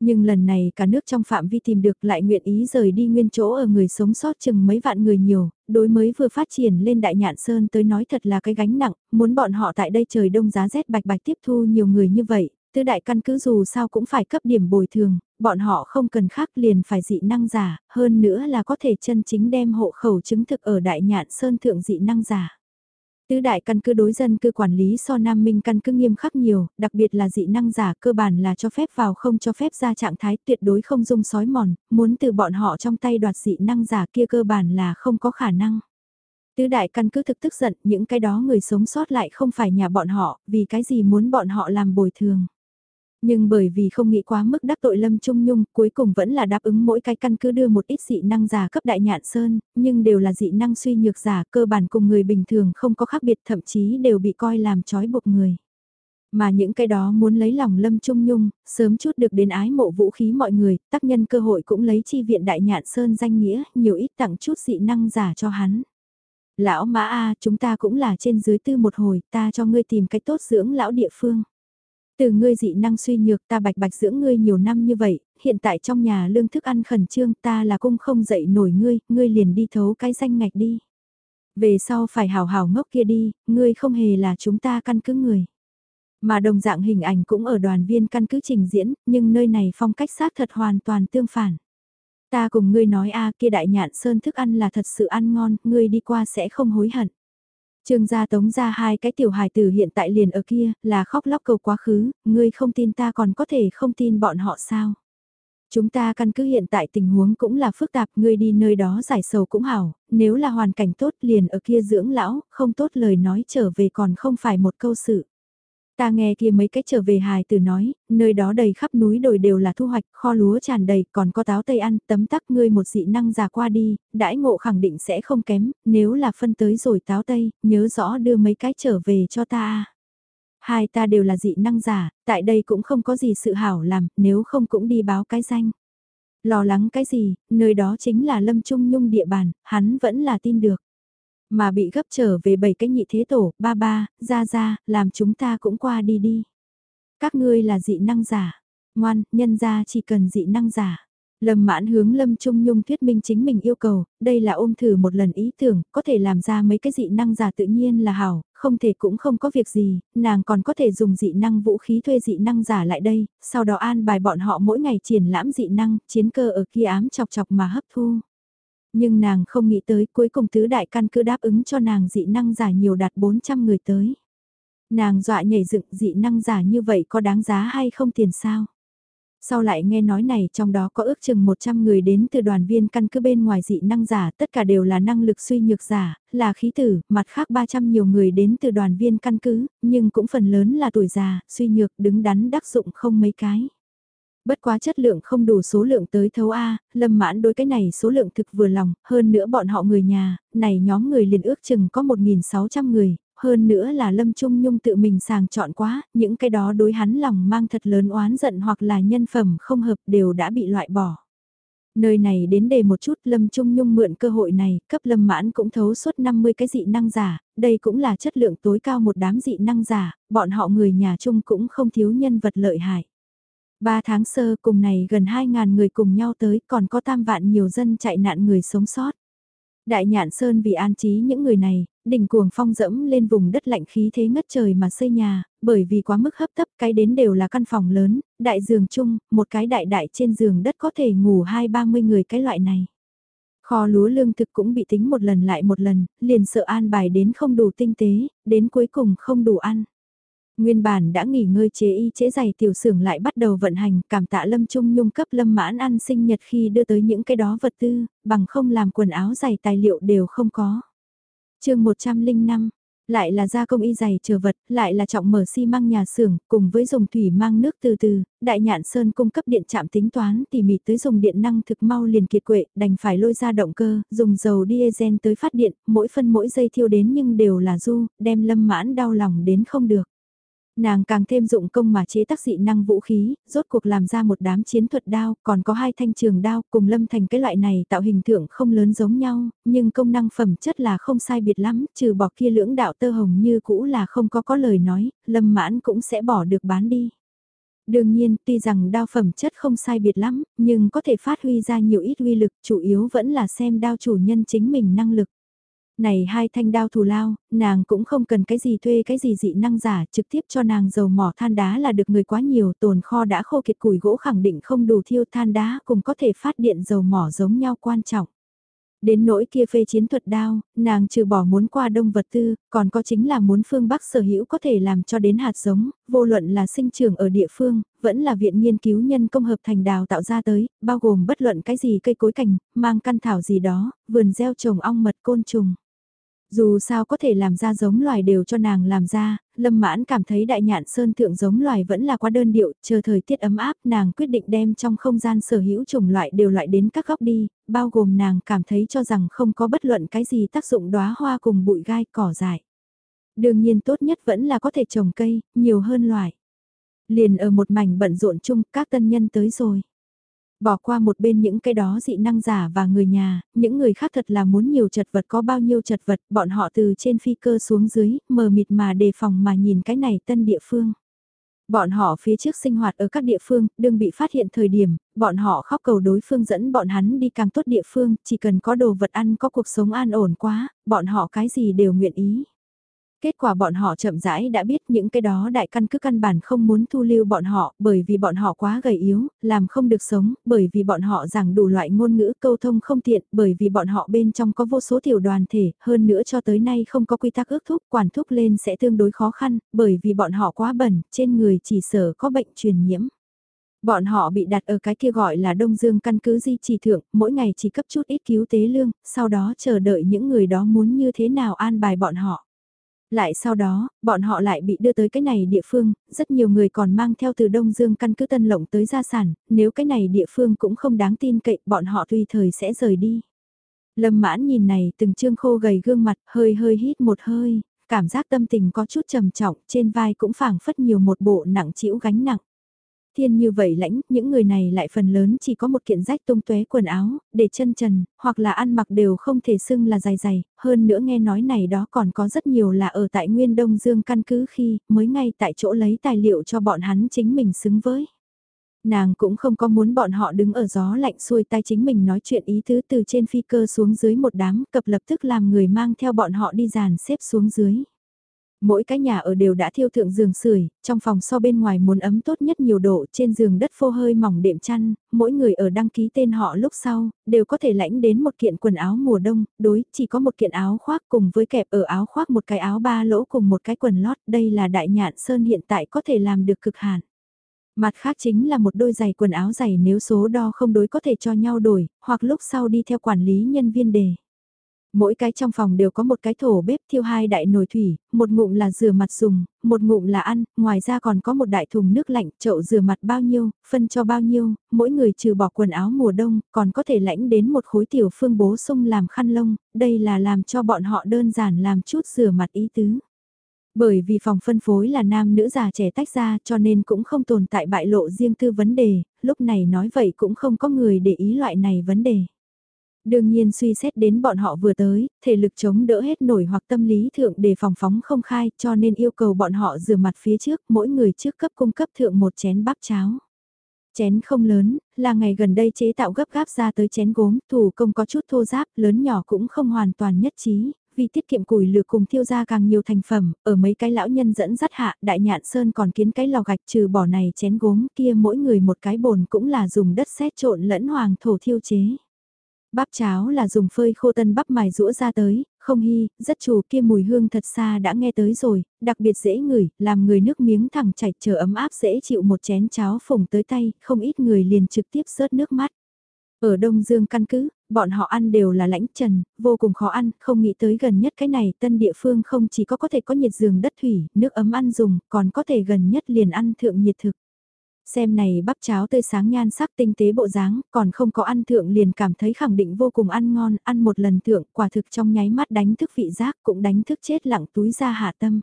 Nhưng lần này cả nước trong phạm vi tìm được lại nguyện ý rời đi nguyên chỗ ở người sống sót chừng mấy vạn người nhiều, đối mới vừa phát triển lên đại nhạn sơn tới nói thật là cái gánh nặng, muốn bọn họ tại đây trời đông giá rét bạch bạch tiếp thu nhiều người như vậy, tư đại căn cứ dù sao cũng phải cấp điểm bồi thường, bọn họ không cần khác liền phải dị năng giả, hơn nữa là có thể chân chính đem hộ khẩu chứng thực ở đại nhạn sơn thượng dị năng giả. Tứ đại căn cứ đối dân cư quản lý so Nam Minh căn cứ nghiêm khắc nhiều, đặc biệt là dị năng giả cơ bản là cho phép vào không cho phép ra trạng thái tuyệt đối không dung sói mòn, muốn từ bọn họ trong tay đoạt dị năng giả kia cơ bản là không có khả năng. Tứ đại căn cứ thực tức giận những cái đó người sống sót lại không phải nhà bọn họ, vì cái gì muốn bọn họ làm bồi thường. Nhưng bởi vì không nghĩ quá mức đắc tội Lâm Trung Nhung, cuối cùng vẫn là đáp ứng mỗi cái căn cứ đưa một ít dị năng giả cấp đại nhạn sơn, nhưng đều là dị năng suy nhược giả cơ bản cùng người bình thường không có khác biệt thậm chí đều bị coi làm trói buộc người. Mà những cái đó muốn lấy lòng Lâm Trung Nhung, sớm chút được đến ái mộ vũ khí mọi người, tác nhân cơ hội cũng lấy chi viện đại nhạn sơn danh nghĩa, nhiều ít tặng chút dị năng giả cho hắn. Lão Mã A, chúng ta cũng là trên dưới tư một hồi, ta cho ngươi tìm cách tốt dưỡng lão địa phương. Từ ngươi dị năng suy nhược ta bạch bạch dưỡng ngươi nhiều năm như vậy, hiện tại trong nhà lương thức ăn khẩn trương ta là cung không dậy nổi ngươi, ngươi liền đi thấu cái danh ngạch đi. Về sau phải hào hào ngốc kia đi, ngươi không hề là chúng ta căn cứ người. Mà đồng dạng hình ảnh cũng ở đoàn viên căn cứ trình diễn, nhưng nơi này phong cách xác thật hoàn toàn tương phản. Ta cùng ngươi nói a kia đại nhạn sơn thức ăn là thật sự ăn ngon, ngươi đi qua sẽ không hối hận. Trương gia tống ra hai cái tiểu hài tử hiện tại liền ở kia, là khóc lóc cầu quá khứ, ngươi không tin ta còn có thể không tin bọn họ sao. Chúng ta căn cứ hiện tại tình huống cũng là phức tạp, ngươi đi nơi đó giải sầu cũng hảo, nếu là hoàn cảnh tốt liền ở kia dưỡng lão, không tốt lời nói trở về còn không phải một câu sự. Ta nghe kia mấy cái trở về hài từ nói, nơi đó đầy khắp núi đồi đều là thu hoạch, kho lúa tràn đầy, còn có táo tây ăn, tấm tắc ngươi một dị năng già qua đi, đãi ngộ khẳng định sẽ không kém, nếu là phân tới rồi táo tây, nhớ rõ đưa mấy cái trở về cho ta. Hai ta đều là dị năng giả, tại đây cũng không có gì sự hảo làm, nếu không cũng đi báo cái danh. Lo lắng cái gì, nơi đó chính là Lâm Trung Nhung địa bàn, hắn vẫn là tin được. Mà bị gấp trở về bảy cái nhị thế tổ, ba ba, ra ra, làm chúng ta cũng qua đi đi. Các ngươi là dị năng giả. Ngoan, nhân ra chỉ cần dị năng giả. Lâm mãn hướng Lâm Trung Nhung thuyết minh chính mình yêu cầu, đây là ôm thử một lần ý tưởng, có thể làm ra mấy cái dị năng giả tự nhiên là hảo, không thể cũng không có việc gì, nàng còn có thể dùng dị năng vũ khí thuê dị năng giả lại đây, sau đó an bài bọn họ mỗi ngày triển lãm dị năng, chiến cơ ở kia ám chọc chọc mà hấp thu. Nhưng nàng không nghĩ tới cuối cùng tứ đại căn cứ đáp ứng cho nàng dị năng giả nhiều đạt 400 người tới. Nàng dọa nhảy dựng dị năng giả như vậy có đáng giá hay không tiền sao? Sau lại nghe nói này trong đó có ước chừng 100 người đến từ đoàn viên căn cứ bên ngoài dị năng giả, tất cả đều là năng lực suy nhược giả, là khí tử, mặt khác 300 nhiều người đến từ đoàn viên căn cứ, nhưng cũng phần lớn là tuổi già, suy nhược, đứng đắn đắc dụng không mấy cái. Bất quá chất lượng không đủ số lượng tới thấu A, lâm mãn đối cái này số lượng thực vừa lòng, hơn nữa bọn họ người nhà, này nhóm người liền ước chừng có 1.600 người, hơn nữa là Lâm Trung Nhung tự mình sàng chọn quá, những cái đó đối hắn lòng mang thật lớn oán giận hoặc là nhân phẩm không hợp đều đã bị loại bỏ. Nơi này đến đề một chút Lâm Trung Nhung mượn cơ hội này, cấp Lâm Mãn cũng thấu suốt 50 cái dị năng giả, đây cũng là chất lượng tối cao một đám dị năng giả, bọn họ người nhà chung cũng không thiếu nhân vật lợi hại. Ba tháng sơ cùng này gần 2.000 người cùng nhau tới còn có tam vạn nhiều dân chạy nạn người sống sót. Đại nhạn sơn vì an trí những người này, đỉnh cuồng phong dẫm lên vùng đất lạnh khí thế ngất trời mà xây nhà, bởi vì quá mức hấp tấp cái đến đều là căn phòng lớn, đại giường chung, một cái đại đại trên giường đất có thể ngủ hai ba mươi người cái loại này. Kho lúa lương thực cũng bị tính một lần lại một lần, liền sợ an bài đến không đủ tinh tế, đến cuối cùng không đủ ăn. Nguyên bản đã nghỉ ngơi chế y chế giày tiểu xưởng lại bắt đầu vận hành, cảm tạ Lâm Trung Nhung cấp Lâm Mãn ăn sinh nhật khi đưa tới những cái đó vật tư, bằng không làm quần áo giày tài liệu đều không có. chương 105 lại là gia công y giày chờ vật, lại là trọng mở xi măng nhà xưởng, cùng với dùng thủy mang nước từ từ, đại nhạn sơn cung cấp điện chạm tính toán tỉ mỉ tới dùng điện năng thực mau liền kiệt quệ, đành phải lôi ra động cơ, dùng dầu diesel tới phát điện, mỗi phân mỗi giây thiêu đến nhưng đều là du, đem lâm mãn đau lòng đến không được. Nàng càng thêm dụng công mà chế tác dị năng vũ khí, rốt cuộc làm ra một đám chiến thuật đao, còn có hai thanh trường đao cùng lâm thành cái loại này tạo hình thượng không lớn giống nhau, nhưng công năng phẩm chất là không sai biệt lắm, trừ bỏ kia lưỡng đạo tơ hồng như cũ là không có có lời nói, lâm mãn cũng sẽ bỏ được bán đi. Đương nhiên, tuy rằng đao phẩm chất không sai biệt lắm, nhưng có thể phát huy ra nhiều ít uy lực, chủ yếu vẫn là xem đao chủ nhân chính mình năng lực. Này hai thanh đao thù lao, nàng cũng không cần cái gì thuê cái gì dị năng giả trực tiếp cho nàng dầu mỏ than đá là được người quá nhiều tồn kho đã khô kiệt củi gỗ khẳng định không đủ thiêu than đá cùng có thể phát điện dầu mỏ giống nhau quan trọng. Đến nỗi kia phê chiến thuật đao, nàng trừ bỏ muốn qua đông vật tư, còn có chính là muốn phương Bắc sở hữu có thể làm cho đến hạt giống, vô luận là sinh trưởng ở địa phương, vẫn là viện nghiên cứu nhân công hợp thành đào tạo ra tới, bao gồm bất luận cái gì cây cối cành, mang căn thảo gì đó, vườn gieo trồng ong mật côn trùng. Dù sao có thể làm ra giống loài đều cho nàng làm ra, Lâm Mãn cảm thấy đại nhạn sơn thượng giống loài vẫn là quá đơn điệu, chờ thời tiết ấm áp nàng quyết định đem trong không gian sở hữu chủng loại đều loại đến các góc đi, bao gồm nàng cảm thấy cho rằng không có bất luận cái gì tác dụng đóa hoa cùng bụi gai cỏ dại. Đương nhiên tốt nhất vẫn là có thể trồng cây, nhiều hơn loài. Liền ở một mảnh bận rộn chung các tân nhân tới rồi. Bỏ qua một bên những cái đó dị năng giả và người nhà, những người khác thật là muốn nhiều chật vật có bao nhiêu chật vật, bọn họ từ trên phi cơ xuống dưới, mờ mịt mà đề phòng mà nhìn cái này tân địa phương. Bọn họ phía trước sinh hoạt ở các địa phương, đừng bị phát hiện thời điểm, bọn họ khóc cầu đối phương dẫn bọn hắn đi càng tốt địa phương, chỉ cần có đồ vật ăn có cuộc sống an ổn quá, bọn họ cái gì đều nguyện ý. Kết quả bọn họ chậm rãi đã biết những cái đó đại căn cứ căn bản không muốn thu lưu bọn họ bởi vì bọn họ quá gầy yếu, làm không được sống, bởi vì bọn họ giảng đủ loại ngôn ngữ câu thông không tiện, bởi vì bọn họ bên trong có vô số tiểu đoàn thể, hơn nữa cho tới nay không có quy tắc ước thúc, quản thúc lên sẽ tương đối khó khăn, bởi vì bọn họ quá bẩn, trên người chỉ sở có bệnh truyền nhiễm. Bọn họ bị đặt ở cái kia gọi là Đông Dương căn cứ di trì thượng, mỗi ngày chỉ cấp chút ít cứu tế lương, sau đó chờ đợi những người đó muốn như thế nào an bài bọn họ. Lại sau đó, bọn họ lại bị đưa tới cái này địa phương, rất nhiều người còn mang theo từ Đông Dương căn cứ tân lộng tới gia sản, nếu cái này địa phương cũng không đáng tin cậy, bọn họ tùy thời sẽ rời đi. Lâm mãn nhìn này từng trương khô gầy gương mặt, hơi hơi hít một hơi, cảm giác tâm tình có chút trầm trọng, trên vai cũng phảng phất nhiều một bộ nặng chịu gánh nặng thiên như vậy lãnh, những người này lại phần lớn chỉ có một kiện rách tung tóe quần áo, để chân trần, hoặc là ăn mặc đều không thể xưng là dài dày, hơn nữa nghe nói này đó còn có rất nhiều là ở tại Nguyên Đông Dương căn cứ khi mới ngay tại chỗ lấy tài liệu cho bọn hắn chính mình xứng với. Nàng cũng không có muốn bọn họ đứng ở gió lạnh xuôi tay chính mình nói chuyện ý tứ từ trên phi cơ xuống dưới một đám cập lập tức làm người mang theo bọn họ đi dàn xếp xuống dưới. Mỗi cái nhà ở đều đã thiêu thượng giường sưởi, trong phòng so bên ngoài muốn ấm tốt nhất nhiều độ trên giường đất phô hơi mỏng đệm chăn, mỗi người ở đăng ký tên họ lúc sau, đều có thể lãnh đến một kiện quần áo mùa đông, đối, chỉ có một kiện áo khoác cùng với kẹp ở áo khoác một cái áo ba lỗ cùng một cái quần lót, đây là đại nhạn sơn hiện tại có thể làm được cực hạn. Mặt khác chính là một đôi giày quần áo giày nếu số đo không đối có thể cho nhau đổi, hoặc lúc sau đi theo quản lý nhân viên đề. Mỗi cái trong phòng đều có một cái thổ bếp thiêu hai đại nồi thủy, một ngụm là rửa mặt dùng, một ngụm là ăn, ngoài ra còn có một đại thùng nước lạnh, chậu rửa mặt bao nhiêu, phân cho bao nhiêu, mỗi người trừ bỏ quần áo mùa đông, còn có thể lãnh đến một khối tiểu phương bố sung làm khăn lông, đây là làm cho bọn họ đơn giản làm chút rửa mặt ý tứ. Bởi vì phòng phân phối là nam nữ già trẻ tách ra cho nên cũng không tồn tại bại lộ riêng tư vấn đề, lúc này nói vậy cũng không có người để ý loại này vấn đề. Đương nhiên suy xét đến bọn họ vừa tới, thể lực chống đỡ hết nổi hoặc tâm lý thượng để phòng phóng không khai cho nên yêu cầu bọn họ rửa mặt phía trước mỗi người trước cấp cung cấp thượng một chén bắp cháo. Chén không lớn, là ngày gần đây chế tạo gấp gáp ra tới chén gốm, thủ công có chút thô giáp, lớn nhỏ cũng không hoàn toàn nhất trí, vì tiết kiệm củi lửa cùng thiêu ra càng nhiều thành phẩm, ở mấy cái lão nhân dẫn dắt hạ, đại nhạn sơn còn kiến cái lò gạch trừ bỏ này chén gốm kia mỗi người một cái bồn cũng là dùng đất sét trộn lẫn hoàng thổ thiêu chế. Bắp cháo là dùng phơi khô tân bắp mài rũa ra tới, không hy, rất chủ kia mùi hương thật xa đã nghe tới rồi, đặc biệt dễ ngửi, làm người nước miếng thẳng chảy chờ ấm áp dễ chịu một chén cháo phồng tới tay, không ít người liền trực tiếp rớt nước mắt. Ở Đông Dương căn cứ, bọn họ ăn đều là lãnh trần, vô cùng khó ăn, không nghĩ tới gần nhất cái này tân địa phương không chỉ có có thể có nhiệt giường đất thủy, nước ấm ăn dùng, còn có thể gần nhất liền ăn thượng nhiệt thực. Xem này bắp cháo tươi sáng nhan sắc tinh tế bộ dáng, còn không có ăn thượng liền cảm thấy khẳng định vô cùng ăn ngon, ăn một lần thượng, quả thực trong nháy mắt đánh thức vị giác cũng đánh thức chết lặng túi ra hạ tâm.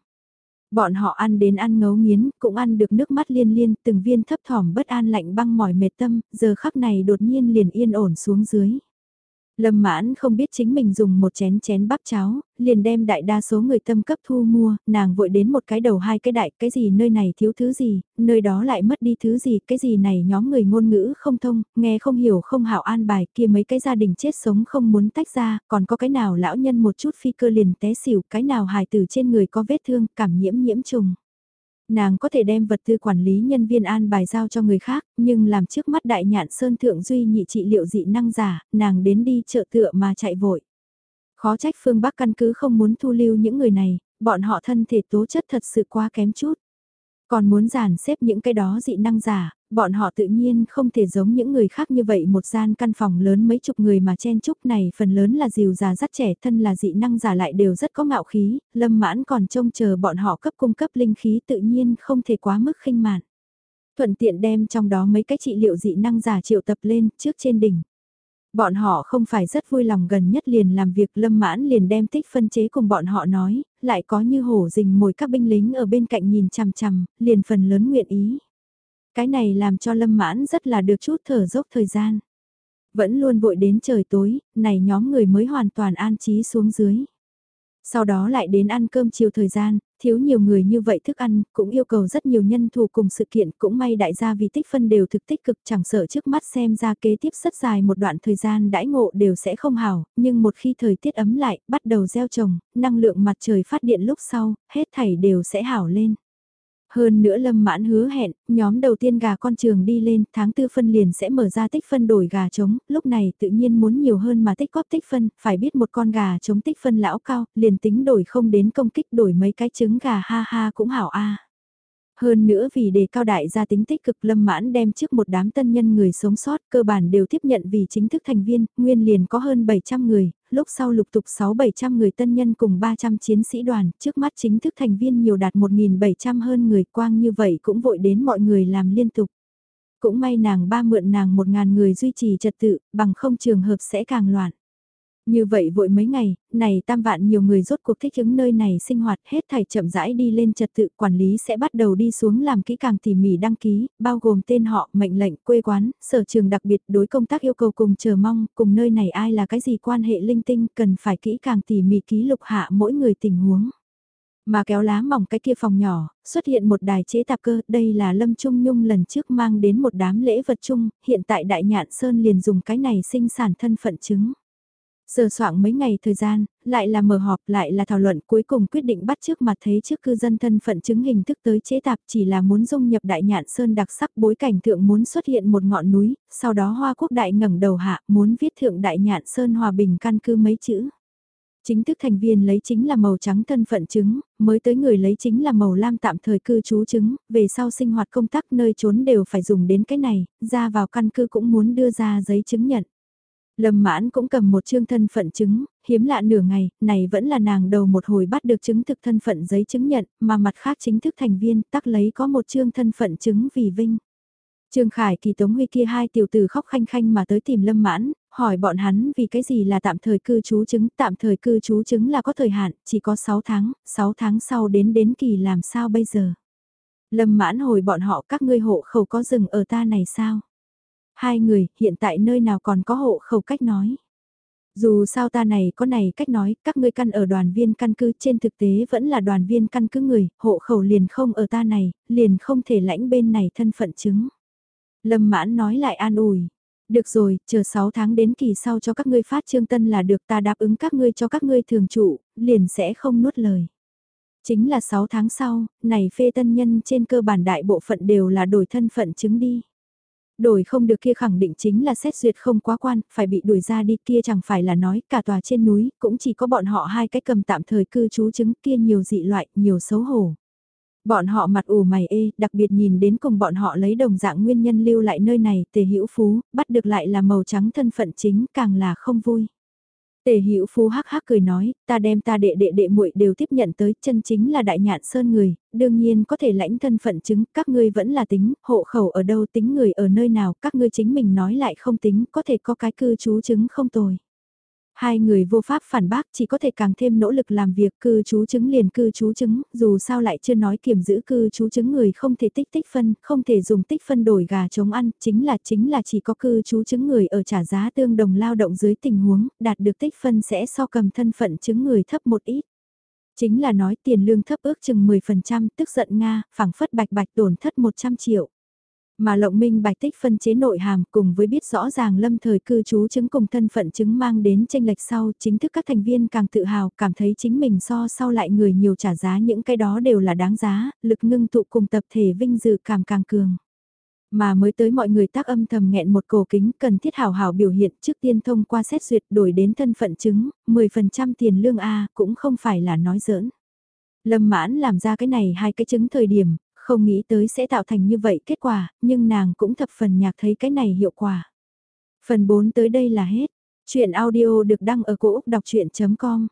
Bọn họ ăn đến ăn ngấu nghiến, cũng ăn được nước mắt liên liên, từng viên thấp thỏm bất an lạnh băng mỏi mệt tâm, giờ khắc này đột nhiên liền yên ổn xuống dưới. Lâm mãn không biết chính mình dùng một chén chén bắp cháo, liền đem đại đa số người tâm cấp thu mua, nàng vội đến một cái đầu hai cái đại, cái gì nơi này thiếu thứ gì, nơi đó lại mất đi thứ gì, cái gì này nhóm người ngôn ngữ không thông, nghe không hiểu không hảo an bài kia mấy cái gia đình chết sống không muốn tách ra, còn có cái nào lão nhân một chút phi cơ liền té xỉu, cái nào hài tử trên người có vết thương, cảm nhiễm nhiễm trùng nàng có thể đem vật tư quản lý nhân viên an bài giao cho người khác, nhưng làm trước mắt đại nhạn sơn thượng duy nhị trị liệu dị năng giả, nàng đến đi chợ tựa mà chạy vội. Khó trách phương Bắc căn cứ không muốn thu lưu những người này, bọn họ thân thể tố chất thật sự quá kém chút. Còn muốn giản xếp những cái đó dị năng giả, bọn họ tự nhiên không thể giống những người khác như vậy một gian căn phòng lớn mấy chục người mà chen chúc này phần lớn là dìu già rất trẻ thân là dị năng giả lại đều rất có ngạo khí, lâm mãn còn trông chờ bọn họ cấp cung cấp linh khí tự nhiên không thể quá mức khinh mạn. Thuận tiện đem trong đó mấy cái trị liệu dị năng giả triệu tập lên trước trên đỉnh. Bọn họ không phải rất vui lòng gần nhất liền làm việc lâm mãn liền đem tích phân chế cùng bọn họ nói, lại có như hổ rình mồi các binh lính ở bên cạnh nhìn chằm chằm, liền phần lớn nguyện ý. Cái này làm cho lâm mãn rất là được chút thở dốc thời gian. Vẫn luôn vội đến trời tối, này nhóm người mới hoàn toàn an trí xuống dưới. Sau đó lại đến ăn cơm chiều thời gian, thiếu nhiều người như vậy thức ăn, cũng yêu cầu rất nhiều nhân thủ cùng sự kiện, cũng may đại gia vì tích phân đều thực tích cực chẳng sợ trước mắt xem ra kế tiếp rất dài một đoạn thời gian đãi ngộ đều sẽ không hảo, nhưng một khi thời tiết ấm lại, bắt đầu gieo trồng, năng lượng mặt trời phát điện lúc sau, hết thảy đều sẽ hảo lên. Hơn nữa lâm mãn hứa hẹn, nhóm đầu tiên gà con trường đi lên, tháng tư phân liền sẽ mở ra tích phân đổi gà trống, lúc này tự nhiên muốn nhiều hơn mà tích góp tích phân, phải biết một con gà trống tích phân lão cao, liền tính đổi không đến công kích đổi mấy cái trứng gà ha ha cũng hảo a. Hơn nữa vì đề cao đại gia tính tích cực lâm mãn đem trước một đám tân nhân người sống sót cơ bản đều tiếp nhận vì chính thức thành viên, nguyên liền có hơn 700 người, lúc sau lục tục 6-700 người tân nhân cùng 300 chiến sĩ đoàn, trước mắt chính thức thành viên nhiều đạt 1.700 hơn người quang như vậy cũng vội đến mọi người làm liên tục. Cũng may nàng ba mượn nàng 1.000 người duy trì trật tự, bằng không trường hợp sẽ càng loạn. Như vậy vội mấy ngày, này tam vạn nhiều người rốt cuộc thích ứng nơi này sinh hoạt hết thảy chậm rãi đi lên trật tự quản lý sẽ bắt đầu đi xuống làm kỹ càng tỉ mỉ đăng ký, bao gồm tên họ, mệnh lệnh, quê quán, sở trường đặc biệt đối công tác yêu cầu cùng chờ mong, cùng nơi này ai là cái gì quan hệ linh tinh cần phải kỹ càng tỉ mỉ ký lục hạ mỗi người tình huống. Mà kéo lá mỏng cái kia phòng nhỏ, xuất hiện một đài chế tạp cơ, đây là Lâm Trung Nhung lần trước mang đến một đám lễ vật chung, hiện tại Đại Nhạn Sơn liền dùng cái này sinh sản thân phận chứng. Sờ soạn mấy ngày thời gian, lại là mở họp lại là thảo luận cuối cùng quyết định bắt trước mặt thế trước cư dân thân phận chứng hình thức tới chế tạp chỉ là muốn dung nhập đại nhạn sơn đặc sắc bối cảnh thượng muốn xuất hiện một ngọn núi, sau đó hoa quốc đại ngẩng đầu hạ muốn viết thượng đại nhạn sơn hòa bình căn cứ mấy chữ. Chính thức thành viên lấy chính là màu trắng thân phận chứng, mới tới người lấy chính là màu lam tạm thời cư trú chứng, về sau sinh hoạt công tác nơi trốn đều phải dùng đến cái này, ra vào căn cư cũng muốn đưa ra giấy chứng nhận. Lâm mãn cũng cầm một chương thân phận chứng, hiếm lạ nửa ngày, này vẫn là nàng đầu một hồi bắt được chứng thực thân phận giấy chứng nhận, mà mặt khác chính thức thành viên tắc lấy có một chương thân phận chứng vì vinh. Trương Khải kỳ Tống Huy kia hai tiểu tử khóc khanh khanh mà tới tìm Lâm Mãn, hỏi bọn hắn vì cái gì là tạm thời cư trú chứng, tạm thời cư trú chứng là có thời hạn, chỉ có 6 tháng, 6 tháng sau đến đến kỳ làm sao bây giờ. Lâm Mãn hồi bọn họ các ngươi hộ khẩu có rừng ở ta này sao? Hai người, hiện tại nơi nào còn có hộ khẩu cách nói. Dù sao ta này có này cách nói, các ngươi căn ở đoàn viên căn cứ trên thực tế vẫn là đoàn viên căn cứ người, hộ khẩu liền không ở ta này, liền không thể lãnh bên này thân phận chứng. Lâm mãn nói lại an ủi. Được rồi, chờ 6 tháng đến kỳ sau cho các ngươi phát trương tân là được ta đáp ứng các ngươi cho các ngươi thường trụ, liền sẽ không nuốt lời. Chính là 6 tháng sau, này phê tân nhân trên cơ bản đại bộ phận đều là đổi thân phận chứng đi. Đổi không được kia khẳng định chính là xét duyệt không quá quan, phải bị đuổi ra đi kia chẳng phải là nói cả tòa trên núi, cũng chỉ có bọn họ hai cái cầm tạm thời cư trú chứng kia nhiều dị loại, nhiều xấu hổ. Bọn họ mặt ủ mày ê, đặc biệt nhìn đến cùng bọn họ lấy đồng dạng nguyên nhân lưu lại nơi này, tề hữu phú, bắt được lại là màu trắng thân phận chính càng là không vui. Tề Hữu Phú hắc hắc cười nói, ta đem ta đệ đệ đệ muội đều tiếp nhận tới, chân chính là đại nhạn sơn người, đương nhiên có thể lãnh thân phận chứng, các ngươi vẫn là tính, hộ khẩu ở đâu tính người ở nơi nào, các ngươi chính mình nói lại không tính, có thể có cái cư trú chứng không tồi. Hai người vô pháp phản bác chỉ có thể càng thêm nỗ lực làm việc cư trú chứng liền cư trú chứng, dù sao lại chưa nói kiểm giữ cư trú chứng người không thể tích tích phân, không thể dùng tích phân đổi gà chống ăn, chính là chính là chỉ có cư trú chứng người ở trả giá tương đồng lao động dưới tình huống, đạt được tích phân sẽ so cầm thân phận chứng người thấp một ít. Chính là nói tiền lương thấp ước chừng 10%, tức giận Nga, phẳng phất bạch bạch tổn thất 100 triệu. Mà lộng minh bạch tích phân chế nội hàm cùng với biết rõ ràng lâm thời cư trú chứng cùng thân phận chứng mang đến tranh lệch sau chính thức các thành viên càng tự hào cảm thấy chính mình so sau lại người nhiều trả giá những cái đó đều là đáng giá, lực ngưng tụ cùng tập thể vinh dự cảm càng cường. Mà mới tới mọi người tác âm thầm nghẹn một cổ kính cần thiết hào hào biểu hiện trước tiên thông qua xét duyệt đổi đến thân phận chứng, 10% tiền lương A cũng không phải là nói giỡn. Lâm mãn làm ra cái này hai cái chứng thời điểm, không nghĩ tới sẽ tạo thành như vậy kết quả, nhưng nàng cũng thập phần nhạc thấy cái này hiệu quả. Phần 4 tới đây là hết. Chuyện audio được đăng ở cổ Úc đọc chuyện.com